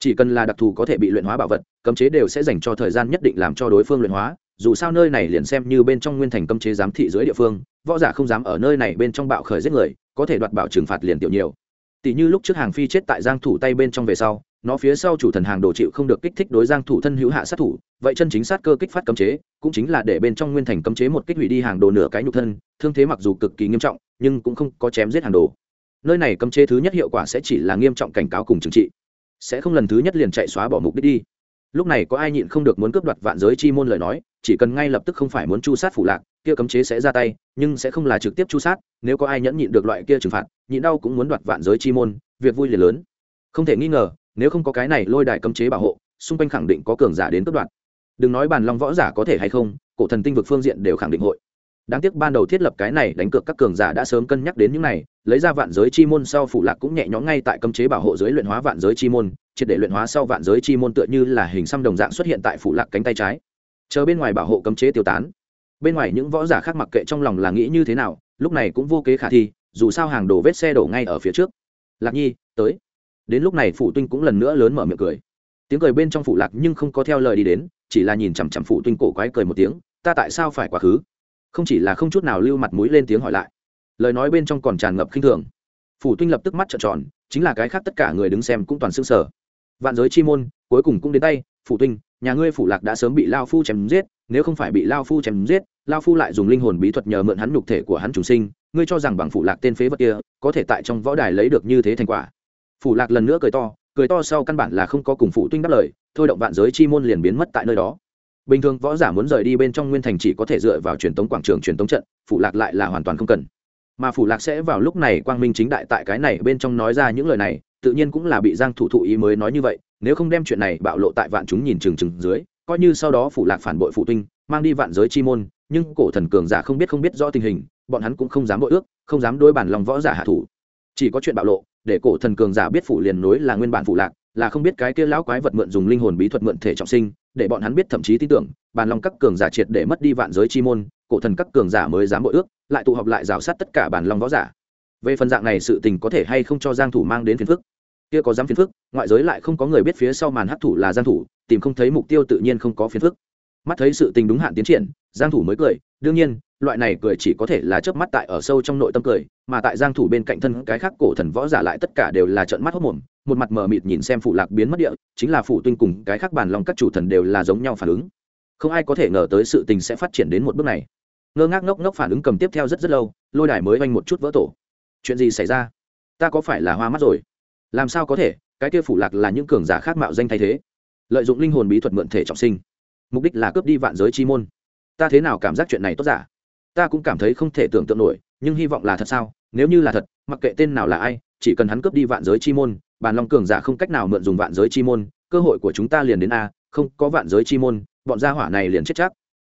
Chỉ cần là đặc thù có thể bị luyện hóa bảo vật, cấm chế đều sẽ dành cho thời gian nhất định làm cho đối phương luyện hóa. Dù sao nơi này liền xem như bên trong nguyên thành cấm chế giám thị dưới địa phương, võ giả không dám ở nơi này bên trong bạo khởi giết người, có thể đoạt bảo trừng phạt liền tiểu nhiều. Tỷ như lúc trước hàng phi chết tại giang thủ tay bên trong về sau, nó phía sau chủ thần hàng đồ chịu không được kích thích đối giang thủ thân hữu hạ sát thủ, vậy chân chính sát cơ kích phát cấm chế, cũng chính là để bên trong nguyên thành cấm chế một kích hủy đi hàng đồ nửa cái nhục thân, thương thế mặc dù cực kỳ nghiêm trọng, nhưng cũng không có chém giết hàng đồ nơi này cấm chế thứ nhất hiệu quả sẽ chỉ là nghiêm trọng cảnh cáo cùng trừng trị. Sẽ không lần thứ nhất liền chạy xóa bỏ mục đích đi. Lúc này có ai nhịn không được muốn cướp đoạt vạn giới chi môn lời nói, chỉ cần ngay lập tức không phải muốn chu sát phủ lạc, kia cấm chế sẽ ra tay, nhưng sẽ không là trực tiếp chu sát, nếu có ai nhẫn nhịn được loại kia trừng phạt, nhịn đau cũng muốn đoạt vạn giới chi môn, việc vui liền lớn. Không thể nghi ngờ, nếu không có cái này lôi đài cấm chế bảo hộ, xung quanh khẳng định có cường giả đến cướp đoạt. Đừng nói bàn long võ giả có thể hay không, cổ thần tinh vực phương diện đều khẳng định hội đáng tiếc ban đầu thiết lập cái này đánh cược các cường giả đã sớm cân nhắc đến những này, lấy ra vạn giới chi môn sau phủ lạc cũng nhẹ nhõm ngay tại cấm chế bảo hộ giới luyện hóa vạn giới chi môn, triệt để luyện hóa sau vạn giới chi môn tựa như là hình xăm đồng dạng xuất hiện tại phủ lạc cánh tay trái. Chờ bên ngoài bảo hộ cấm chế tiêu tán. Bên ngoài những võ giả khác mặc kệ trong lòng là nghĩ như thế nào, lúc này cũng vô kế khả thi, dù sao hàng đổ vết xe đổ ngay ở phía trước. Lạc nhi, tới. Đến lúc này phủ tinh cũng lần nữa lớn mở miệng cười. Tiếng cười bên trong phủ lạc nhưng không có theo lời đi đến, chỉ là nhìn chằm chằm phủ tinh cổ quái cười một tiếng, ta tại sao phải quá khứ? Không chỉ là không chút nào lưu mặt mũi lên tiếng hỏi lại. Lời nói bên trong còn tràn ngập khinh thường. Phủ tinh lập tức mắt trợn tròn, chính là cái khác tất cả người đứng xem cũng toàn xương sở vạn giới chi môn, cuối cùng cũng đến tay, phủ tinh, nhà ngươi phủ lạc đã sớm bị lao phu chém giết, nếu không phải bị lao phu chém giết, lao phu lại dùng linh hồn bí thuật nhờ mượn hắn nhục thể của hắn trùng sinh, ngươi cho rằng bằng phủ lạc tên phế vật kia, có thể tại trong võ đài lấy được như thế thành quả. Phủ lạc lần nữa cười to cười to sau căn bản là không có cùng phủ tinh đáp lời, thôi động vạn giới chi môn liền biến mất tại nơi đó bình thường võ giả muốn rời đi bên trong nguyên thành chỉ có thể dựa vào truyền tống quảng trường truyền tống trận, phủ lạc lại là hoàn toàn không cần. Mà phủ lạc sẽ vào lúc này quang minh chính đại tại cái này bên trong nói ra những lời này, tự nhiên cũng là bị giang thủ thụ ý mới nói như vậy, nếu không đem chuyện này bạo lộ tại vạn chúng nhìn chừng chừng dưới, coi như sau đó phủ lạc phản bội phụ tinh, mang đi vạn giới chi môn, nhưng cổ thần cường giả không biết không biết rõ tình hình, bọn hắn cũng không dám bội ước, không dám đối bản lòng võ giả hạ thủ. Chỉ có chuyện bạo lộ, để cổ thần cường giả biết phủ liền nối là nguyên bản phụ lạc là không biết cái kia lão quái vật mượn dùng linh hồn bí thuật mượn thể trọng sinh, để bọn hắn biết thậm chí tin tưởng, bàn long các cường giả triệt để mất đi vạn giới chi môn, cổ thần các cường giả mới dám bội ước, lại tụ họp lại rào sát tất cả bản long võ giả. Về phần dạng này sự tình có thể hay không cho giang thủ mang đến phiền phức? Kia có dám phiền phức, ngoại giới lại không có người biết phía sau màn hấp thủ là giang thủ, tìm không thấy mục tiêu tự nhiên không có phiền phức. Mắt thấy sự tình đúng hạn tiến triển, giang thủ mới cười, đương nhiên, loại này cười chỉ có thể là chớp mắt tại ở sâu trong nội tâm cười, mà tại giang thủ bên cạnh thân cái khác cổ thần võ giả lại tất cả đều là trợn mắt hốt mồm một mặt mờ mịt nhìn xem phụ lạc biến mất địa, chính là phụ tinh cùng cái khác bàn lòng các chủ thần đều là giống nhau phản ứng. Không ai có thể ngờ tới sự tình sẽ phát triển đến một bước này. Ngơ ngác ngốc ngốc phản ứng cầm tiếp theo rất rất lâu, lôi đài mới oanh một chút vỡ tổ. Chuyện gì xảy ra? Ta có phải là hoa mắt rồi? Làm sao có thể? Cái kia phủ lạc là những cường giả khác mạo danh thay thế. Lợi dụng linh hồn bí thuật mượn thể trọng sinh. Mục đích là cướp đi vạn giới chi môn. Ta thế nào cảm giác chuyện này tốt giả? Ta cũng cảm thấy không thể tưởng tượng nổi, nhưng hy vọng là thật sao? Nếu như là thật, mặc kệ tên nào là ai, chỉ cần hắn cướp đi vạn giới chi môn bàn long cường giả không cách nào mượn dùng vạn giới chi môn, cơ hội của chúng ta liền đến a, không có vạn giới chi môn, bọn gia hỏa này liền chết chắc.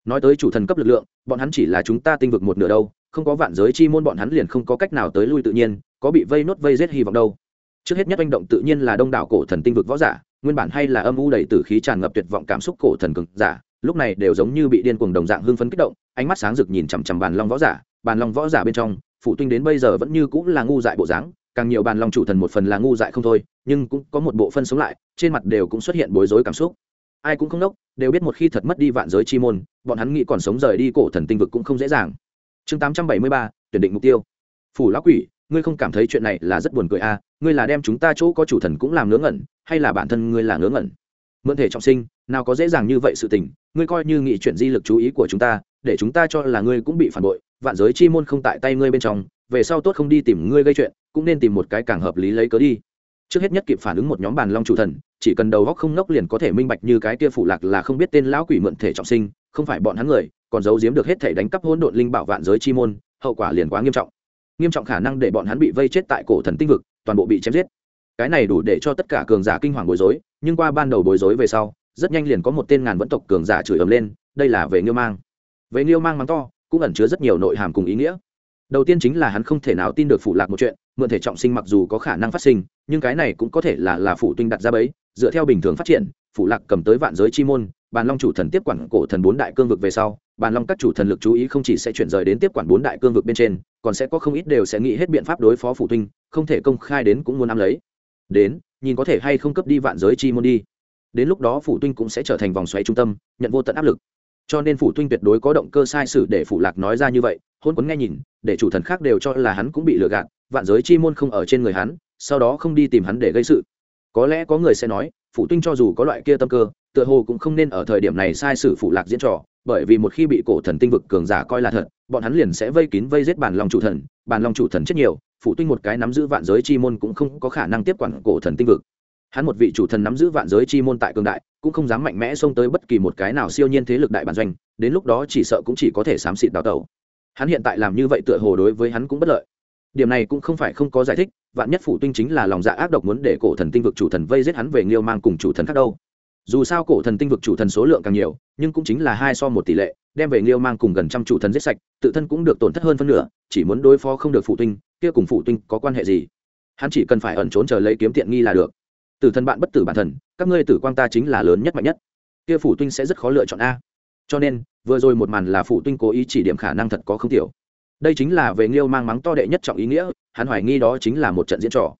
Nói tới chủ thần cấp lực lượng, bọn hắn chỉ là chúng ta tinh vực một nửa đâu, không có vạn giới chi môn bọn hắn liền không có cách nào tới lui tự nhiên, có bị vây nốt vây giết hy vọng đâu. Trước hết nhất manh động tự nhiên là đông đảo cổ thần tinh vực võ giả, nguyên bản hay là âm u đầy tử khí tràn ngập tuyệt vọng cảm xúc cổ thần cực giả, lúc này đều giống như bị điên cuồng đồng dạng hưng phấn kích động, ánh mắt sáng rực nhìn chằm chằm bàn long võ giả bàn long võ giả bên trong, phụ tinh đến bây giờ vẫn như cũng là ngu dại bộ dáng càng nhiều bàn long chủ thần một phần là ngu dại không thôi, nhưng cũng có một bộ phân sống lại, trên mặt đều cũng xuất hiện bối rối cảm xúc. Ai cũng không nốc, đều biết một khi thật mất đi vạn giới chi môn, bọn hắn nghĩ còn sống rời đi cổ thần tinh vực cũng không dễ dàng. Chương tám trăm bảy mươi ba, tuyển định mục tiêu. Phủ lão quỷ, ngươi không cảm thấy chuyện này là rất buồn cười à? Ngươi là đem chúng ta chỗ có chủ thần cũng làm ngớ ngẩn, hay là bản thân ngươi là ngớ ngẩn? Mượn thể trọng sinh, nào có dễ dàng như vậy sự tình, ngươi coi như nghị chuyển di lực chú ý của chúng ta, để chúng ta cho là ngươi cũng bị phản bội, vạn giới chi môn không tại tay ngươi bên trong về sau tốt không đi tìm ngươi gây chuyện, cũng nên tìm một cái càng hợp lý lấy cớ đi. Trước hết nhất kịp phản ứng một nhóm bàn long chủ thần, chỉ cần đầu góc không nốc liền có thể minh bạch như cái kia phủ lạc là không biết tên lão quỷ mượn thể trọng sinh, không phải bọn hắn người, còn giấu giếm được hết thể đánh cắp hỗn độn linh bảo vạn giới chi môn, hậu quả liền quá nghiêm trọng. Nghiêm trọng khả năng để bọn hắn bị vây chết tại cổ thần tinh vực, toàn bộ bị chém giết. Cái này đủ để cho tất cả cường giả kinh hoàng bối rối, nhưng qua ban đầu bối rối về sau, rất nhanh liền có một tên ngàn vẫn tộc cường giả chửi ầm lên, đây là về nghiêu mang. Về nghiêu mang mắng to, cũng ẩn chứa rất nhiều nội hàm cùng ý nghĩa đầu tiên chính là hắn không thể nào tin được phụ lạc một chuyện, mượn thể trọng sinh mặc dù có khả năng phát sinh, nhưng cái này cũng có thể là là phụ tinh đặt ra bấy dựa theo bình thường phát triển phụ lạc cầm tới vạn giới chi môn, bàn long chủ thần tiếp quản cổ thần bốn đại cương vực về sau, bàn long các chủ thần lực chú ý không chỉ sẽ chuyển rời đến tiếp quản bốn đại cương vực bên trên, còn sẽ có không ít đều sẽ nghĩ hết biện pháp đối phó phụ tinh, không thể công khai đến cũng muốn nắm lấy. Đến, nhìn có thể hay không cấp đi vạn giới chi môn đi. Đến lúc đó phủ tinh cũng sẽ trở thành vòng xoáy trung tâm, nhận vô tận áp lực cho nên phủ tinh tuyệt đối có động cơ sai sử để phủ lạc nói ra như vậy hôn quấn nghe nhìn, để chủ thần khác đều cho là hắn cũng bị lừa gạt, vạn giới chi môn không ở trên người hắn, sau đó không đi tìm hắn để gây sự. Có lẽ có người sẽ nói, phủ tinh cho dù có loại kia tâm cơ, tựa hồ cũng không nên ở thời điểm này sai sử phủ lạc diễn trò, bởi vì một khi bị cổ thần tinh vực cường giả coi là thật, bọn hắn liền sẽ vây kín vây giết bản lòng chủ thần, bản lòng chủ thần chết nhiều, phủ tinh một cái nắm giữ vạn giới chi môn cũng không có khả năng tiếp quản cổ thần tinh vực. Hắn một vị chủ thần nắm giữ vạn giới chi môn tại cường đại cũng không dám mạnh mẽ xông tới bất kỳ một cái nào siêu nhiên thế lực đại bản doanh, đến lúc đó chỉ sợ cũng chỉ có thể xám xịt đào tẩu. Hắn hiện tại làm như vậy tựa hồ đối với hắn cũng bất lợi. Điểm này cũng không phải không có giải thích, vạn nhất phủ tinh chính là lòng dạ ác độc muốn để cổ thần tinh vực chủ thần vây giết hắn về nghiêu mang cùng chủ thần khác đâu. Dù sao cổ thần tinh vực chủ thần số lượng càng nhiều, nhưng cũng chính là hai so một tỷ lệ, đem về nghiêu mang cùng gần trăm chủ thần giết sạch, tự thân cũng được tổn thất hơn phân nửa, chỉ muốn đối phó không được phụ tinh, kia cùng phụ tinh có quan hệ gì? Hắn chỉ cần phải ẩn trốn chờ lấy kiếm tiện nghi là được tử thần bạn bất tử bản thần, các ngươi tử quang ta chính là lớn nhất mạnh nhất. Kia phủ tinh sẽ rất khó lựa chọn a. Cho nên, vừa rồi một màn là phủ tinh cố ý chỉ điểm khả năng thật có không tiểu. Đây chính là về nghiêu mang mắng to đệ nhất trọng ý nghĩa, hắn hoài nghi đó chính là một trận diễn trò.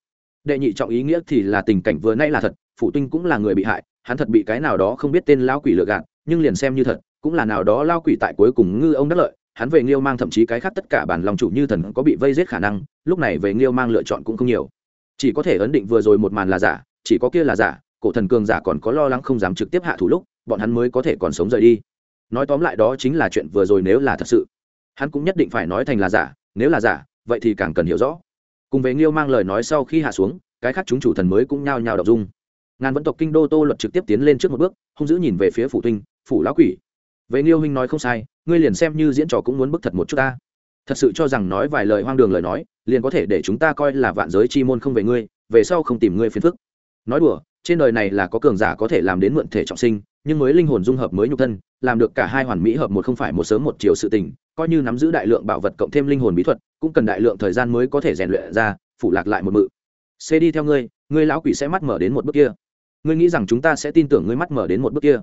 Đệ nhị trọng ý nghĩa thì là tình cảnh vừa nay là thật, phủ tinh cũng là người bị hại, hắn thật bị cái nào đó không biết tên lao quỷ lựa gạt, nhưng liền xem như thật, cũng là nào đó lao quỷ tại cuối cùng ngư ông đắc lợi, hắn về nghiêu mang thậm chí cái khác tất cả bản lòng chủ như thần có bị vây giết khả năng, lúc này về nghiêu mang lựa chọn cũng không nhiều. Chỉ có thể ấn định vừa rồi một màn là giả chỉ có kia là giả, cổ thần cường giả còn có lo lắng không dám trực tiếp hạ thủ lúc, bọn hắn mới có thể còn sống rời đi. Nói tóm lại đó chính là chuyện vừa rồi nếu là thật sự. Hắn cũng nhất định phải nói thành là giả, nếu là giả, vậy thì càng cần hiểu rõ. Cùng với nghiêu mang lời nói sau khi hạ xuống, cái khác chúng chủ thần mới cũng nhao nhao đọc dung. Ngàn vẫn tộc kinh đô tô luật trực tiếp tiến lên trước một bước, hung dữ nhìn về phía phủ tinh, phủ lão quỷ. Vậy nghiêu huynh nói không sai, ngươi liền xem như diễn trò cũng muốn bức thật một chút ta. Thật sự cho rằng nói vài lời hoang đường lời nói, liền có thể để chúng ta coi là vạn giới chi môn không về ngươi, về sau không tìm ngươi phiền phức nói đùa, trên đời này là có cường giả có thể làm đến mượn thể trọng sinh, nhưng mới linh hồn dung hợp mới nhục thân, làm được cả hai hoàn mỹ hợp một không phải một sớm một chiều sự tình, coi như nắm giữ đại lượng bảo vật cộng thêm linh hồn bí thuật, cũng cần đại lượng thời gian mới có thể rèn luyện ra phụ lạc lại một mự. Xê đi theo ngươi ngươi lão quỷ sẽ mắt mở đến một bước kia. Ngươi nghĩ rằng chúng ta sẽ tin tưởng ngươi mắt mở đến một bước kia.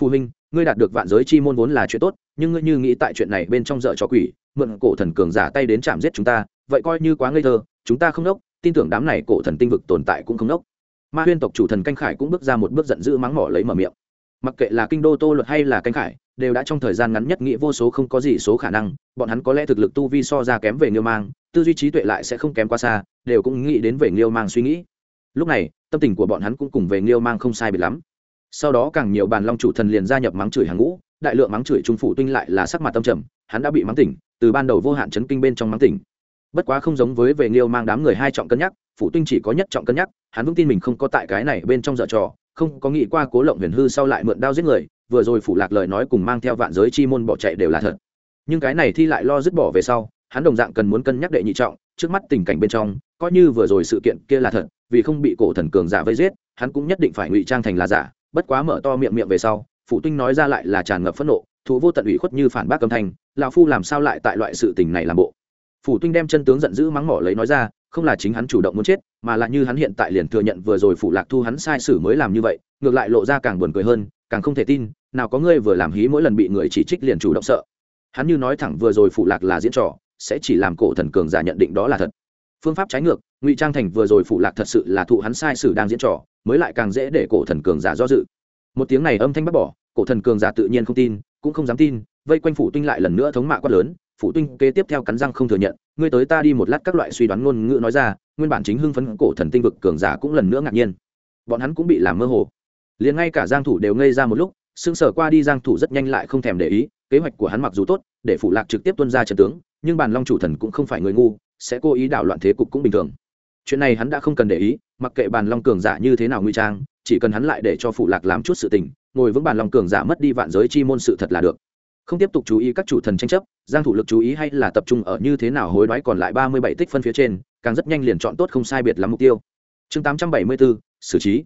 Phụ huynh, ngươi đạt được vạn giới chi môn vốn là chuyện tốt, nhưng ngươi như nghĩ tại chuyện này bên trong dợ cho quỷ, mượn cổ thần cường giả tay đến chạm giết chúng ta, vậy coi như quá ngây thơ, chúng ta không đốc, tin tưởng đám này cổ thần tinh vực tồn tại cũng không đốc ma huyên tộc chủ thần canh khải cũng bước ra một bước giận dữ mắng mỏ lấy mở miệng. Mặc kệ là kinh đô tô luật hay là canh khải, đều đã trong thời gian ngắn nhất nghĩ vô số không có gì số khả năng, bọn hắn có lẽ thực lực tu vi so ra kém về nghiêu mang, tư duy trí tuệ lại sẽ không kém quá xa, đều cũng nghĩ đến về nghiêu mang suy nghĩ. Lúc này, tâm tình của bọn hắn cũng cùng về nghiêu mang không sai biệt lắm. Sau đó càng nhiều bàn long chủ thần liền gia nhập mắng chửi hàng ngũ, đại lượng mắng chửi trung phủ tinh lại là sắc mặt tâm trầm, hắn đã bị mắng tỉnh, từ ban đầu vô hạn chấn kinh bên trong mắng tỉnh bất quá không giống với về nghiêu mang đám người hai trọng cân nhắc, phủ tinh chỉ có nhất trọng cân nhắc, hắn vững tin mình không có tại cái này bên trong dở trò, không có nghĩ qua cố lộng huyền hư sau lại mượn đao giết người, vừa rồi phủ lạc lời nói cùng mang theo vạn giới chi môn bỏ chạy đều là thật. Nhưng cái này thi lại lo dứt bỏ về sau, hắn đồng dạng cần muốn cân nhắc đệ nhị trọng, trước mắt tình cảnh bên trong, coi như vừa rồi sự kiện kia là thật, vì không bị cổ thần cường giả vây giết, hắn cũng nhất định phải ngụy trang thành là giả, bất quá mở to miệng miệng về sau phụ tinh nói ra lại là tràn ngập phẫn nộ, thú vô tận ủy khuất như phản bác âm thanh, lão phu làm sao lại tại loại sự tình này làm bộ? Phủ tinh đem chân tướng giận dữ mắng mỏ lấy nói ra, không là chính hắn chủ động muốn chết, mà là như hắn hiện tại liền thừa nhận vừa rồi phủ lạc thu hắn sai sử mới làm như vậy, ngược lại lộ ra càng buồn cười hơn, càng không thể tin, nào có ngươi vừa làm hí mỗi lần bị người chỉ trích liền chủ động sợ. Hắn như nói thẳng vừa rồi phủ lạc là diễn trò, sẽ chỉ làm cổ thần cường giả nhận định đó là thật. Phương pháp trái ngược, ngụy trang thành vừa rồi phủ lạc thật sự là thụ hắn sai sử đang diễn trò, mới lại càng dễ để cổ thần cường giả do dự. Một tiếng này âm thanh bắt bỏ, cổ thần cường giả tự nhiên không tin, cũng không dám tin, vây quanh phủ tinh lại lần nữa thống mạ quát lớn Phụ tinh kế tiếp theo cắn răng không thừa nhận, ngươi tới ta đi một lát các loại suy đoán ngôn ngữ nói ra, nguyên bản chính hưng phấn cổ thần tinh vực cường giả cũng lần nữa ngạc nhiên. Bọn hắn cũng bị làm mơ hồ. Liền ngay cả giang thủ đều ngây ra một lúc sưng sở qua đi giang thủ rất nhanh lại không thèm để ý, kế hoạch của hắn mặc dù tốt, để phụ lạc trực tiếp tuân ra trận tướng, nhưng bản long chủ thần cũng không phải người ngu, sẽ cố ý đảo loạn thế cục cũng bình thường. Chuyện này hắn đã không cần để ý, mặc kệ bàn long cường giả như thế nào nguy trang, chỉ cần hắn lại để cho phụ lạc làm chút sự tình, ngồi vững bàn long cường giả mất đi vạn giới chi môn sự thật là được không tiếp tục chú ý các chủ thần tranh chấp giang thủ lực chú ý hay là tập trung ở như thế nào hối đoái còn lại 37 tích phân phía trên càng rất nhanh liền chọn tốt không sai biệt lắm mục tiêu. Chương 874, xử trí.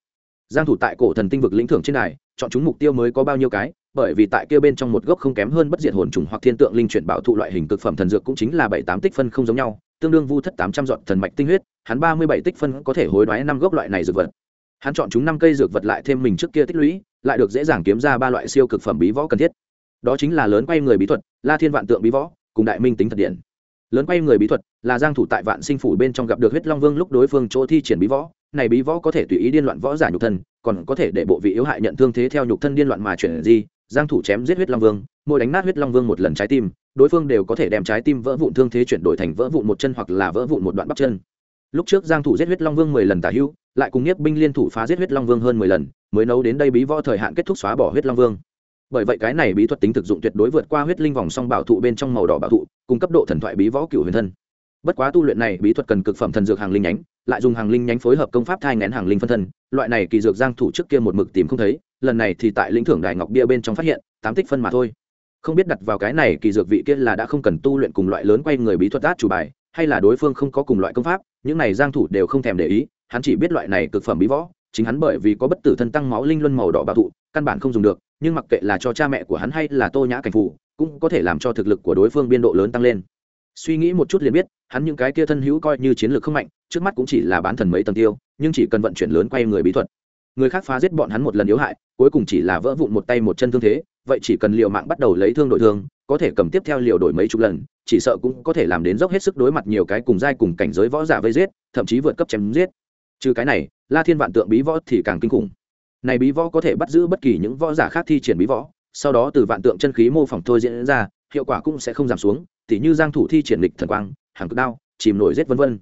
Giang thủ tại cổ thần tinh vực lĩnh thưởng trên này chọn chúng mục tiêu mới có bao nhiêu cái bởi vì tại kia bên trong một gốc không kém hơn bất diệt hồn trùng hoặc thiên tượng linh chuyển bảo thụ loại hình cực phẩm thần dược cũng chính là bảy tám tích phân không giống nhau tương đương vu thất tám trăm dọn thần mạch tinh huyết hắn ba mươi bảy tích phân có thể hối đoái năm gốc loại này dược vật. Hắn chọn chúng năm cây dược vật lại thêm mình trước kia tích lũy lại được dễ dàng kiếm ra ba loại siêu cực phẩm bí võ cần thiết đó chính là lớn quay người bí thuật, la thiên vạn tượng bí võ, cùng đại minh tính thật điện. Lớn quay người bí thuật là giang thủ tại vạn sinh phủ bên trong gặp được huyết long vương lúc đối phương chỗ thi triển bí võ. Này bí võ có thể tùy ý điên loạn võ giả nhục thân, còn có thể để bộ vị yếu hại nhận thương thế theo nhục thân điên loạn mà chuyển gì giang thủ chém giết huyết long vương, mỗi đánh nát huyết long vương một lần trái tim, đối phương đều có thể đem trái tim vỡ vụn thương thế chuyển đổi thành vỡ vụn một chân hoặc là vỡ vụn một đoạn bắp chân. Lúc trước giang thủ giết huyết long vương 10 lần tả hữu, lại cùng nhiếp binh liên thủ phá giết huyết long vương hơn 10 lần, mới nấu đến đây bí võ thời hạn kết thúc xóa bỏ huyết long vương bởi vậy cái này bí thuật tính thực dụng tuyệt đối vượt qua huyết linh vòng song bảo thụ bên trong màu đỏ bảo thụ, cung cấp độ thần thoại bí võ cửu huyền thân. Bất quá tu luyện này bí thuật cần cực phẩm thần dược hàng linh nhánh, lại dùng hàng linh nhánh phối hợp công pháp thai ngén hàng linh phân thân, loại này kỳ dược giang thủ trước kia một mực tìm không thấy, lần này thì tại lĩnh thưởng đài ngọc bia bên trong phát hiện, tám tích phân mà thôi. Không biết đặt vào cái này kỳ dược vị kia là đã không cần tu luyện cùng loại lớn quay người bí thuật át chủ bài, hay là đối phương không có cùng loại công pháp, những này giang thủ đều không thèm để ý, hắn chỉ biết loại này cực phẩm bí võ, chính hắn bởi vì có bất tử thân tăng máu linh luân màu đỏ bảo thụ, căn bản không dùng được nhưng mặc kệ là cho cha mẹ của hắn hay là tô nhã cảnh phụ cũng có thể làm cho thực lực của đối phương biên độ lớn tăng lên. Suy nghĩ một chút liền biết, hắn những cái kia thân hữu coi như chiến lược không mạnh, trước mắt cũng chỉ là bán thần mấy tầng tiêu, nhưng chỉ cần vận chuyển lớn quay người bí thuật. Người khác phá giết bọn hắn một lần yếu hại, cuối cùng chỉ là vỡ vụn một tay một chân thương thế, vậy chỉ cần liều mạng bắt đầu lấy thương đổi thương, có thể cầm tiếp theo liều đổi mấy chục lần, chỉ sợ cũng có thể làm đến dốc hết sức đối mặt nhiều cái cùng giai cùng cảnh giới võ giả vây giết, thậm chí vượt cấp chém giết. Trừ cái này, la thiên vạn tượng bí võ thì càng kinh khủng này bí võ có thể bắt giữ bất kỳ những võ giả khác thi triển bí võ, sau đó từ vạn tượng chân khí mô phỏng thôi diễn ra, hiệu quả cũng sẽ không giảm xuống, tỉ như giang thủ thi triển lịch thần quang, hàng cực đao, chìm nổi giết vân vân.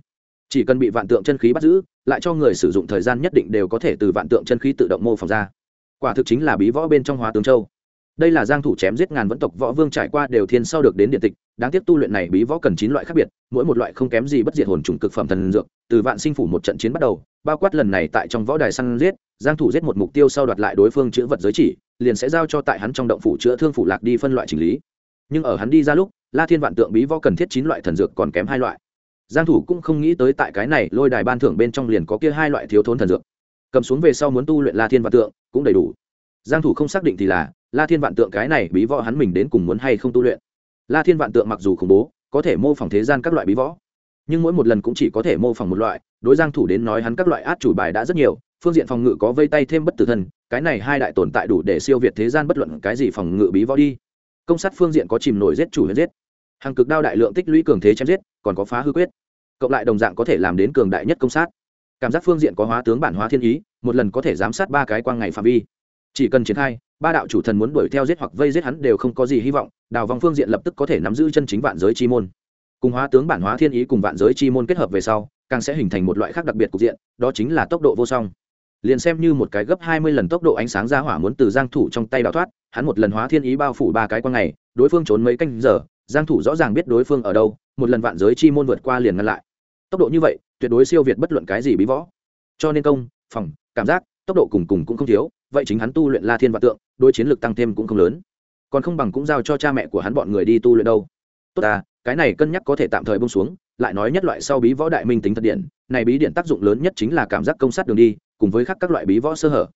Chỉ cần bị vạn tượng chân khí bắt giữ, lại cho người sử dụng thời gian nhất định đều có thể từ vạn tượng chân khí tự động mô phỏng ra. Quả thực chính là bí võ bên trong hóa tướng châu. Đây là giang thủ chém giết ngàn vẫn tộc võ vương trải qua đều thiên sau được đến điện tịch đáng tiếc tu luyện này bí võ cần chín loại khác biệt, mỗi một loại không kém gì bất diệt hồn trùng cực phẩm thần dược, từ vạn sinh phủ một trận chiến bắt đầu, bao quát lần này tại trong võ đài săn giết, giang thủ giết một mục tiêu sau đoạt lại đối phương chữa vật giới chỉ, liền sẽ giao cho tại hắn trong động phủ chữa thương phủ lạc đi phân loại chỉnh lý. Nhưng ở hắn đi ra lúc, la thiên vạn tượng bí võ cần thiết chín loại thần dược còn kém hai loại. Giang thủ cũng không nghĩ tới tại cái này lôi đài ban thưởng bên trong liền có kia hai loại thiếu thốn thần dược. Cầm xuống về sau muốn tu luyện la thiên vạn tượng cũng đầy đủ. Giang thủ không xác định thì là, la thiên vạn tượng cái này bí võ hắn mình đến cùng muốn hay không tu luyện la thiên vạn tượng mặc dù khủng bố có thể mô phỏng thế gian các loại bí võ nhưng mỗi một lần cũng chỉ có thể mô phỏng một loại đối giang thủ đến nói hắn các loại át chủ bài đã rất nhiều phương diện phòng ngự có vây tay thêm bất tử thần, cái này hai đại tồn tại đủ để siêu việt thế gian bất luận cái gì phòng ngự bí võ đi. Công sát phương diện có chìm nổi giết chủ huyết giết hàng cực đao đại lượng tích lũy cường thế chém giết còn có phá hư quyết cộng lại đồng dạng có thể làm đến cường đại nhất công sát. Cảm giác phương diện có hóa tướng bản hóa thiên ý một lần có thể giám sát ba cái quang ngày phạm vi. Chỉ cần triển khai ba đạo chủ thần muốn đuổi theo giết hoặc vây giết hắn đều không có gì hy vọng đào vòng phương diện lập tức có thể nắm giữ chân chính vạn giới chi môn. Cùng hóa tướng bản hóa thiên ý cùng vạn giới chi môn kết hợp về sau, càng sẽ hình thành một loại khác đặc biệt cục diện, đó chính là tốc độ vô song. Liền xem như một cái gấp hai mươi lần tốc độ ánh sáng ra hỏa muốn từ giang thủ trong tay đào thoát, hắn một lần hóa thiên ý bao phủ ba cái quan ngày, đối phương trốn mấy canh giờ, giang thủ rõ ràng biết đối phương ở đâu, một lần vạn giới chi môn vượt qua liền ngăn lại. Tốc độ như vậy, tuyệt đối siêu việt bất luận cái gì bí võ. Cho nên công, phòng, cảm giác, tốc độ cùng cùng cũng không thiếu, vậy chính hắn tu luyện la thiên vạn tượng đôi chiến lược tăng thêm cũng không lớn còn không bằng cũng giao cho cha mẹ của hắn bọn người đi tu luyện đâu. Tốt à cái này cân nhắc có thể tạm thời bông xuống, lại nói nhất loại sau bí võ đại minh tính thật điện, này bí điện tác dụng lớn nhất chính là cảm giác công sát đường đi, cùng với khác các loại bí võ sơ hở.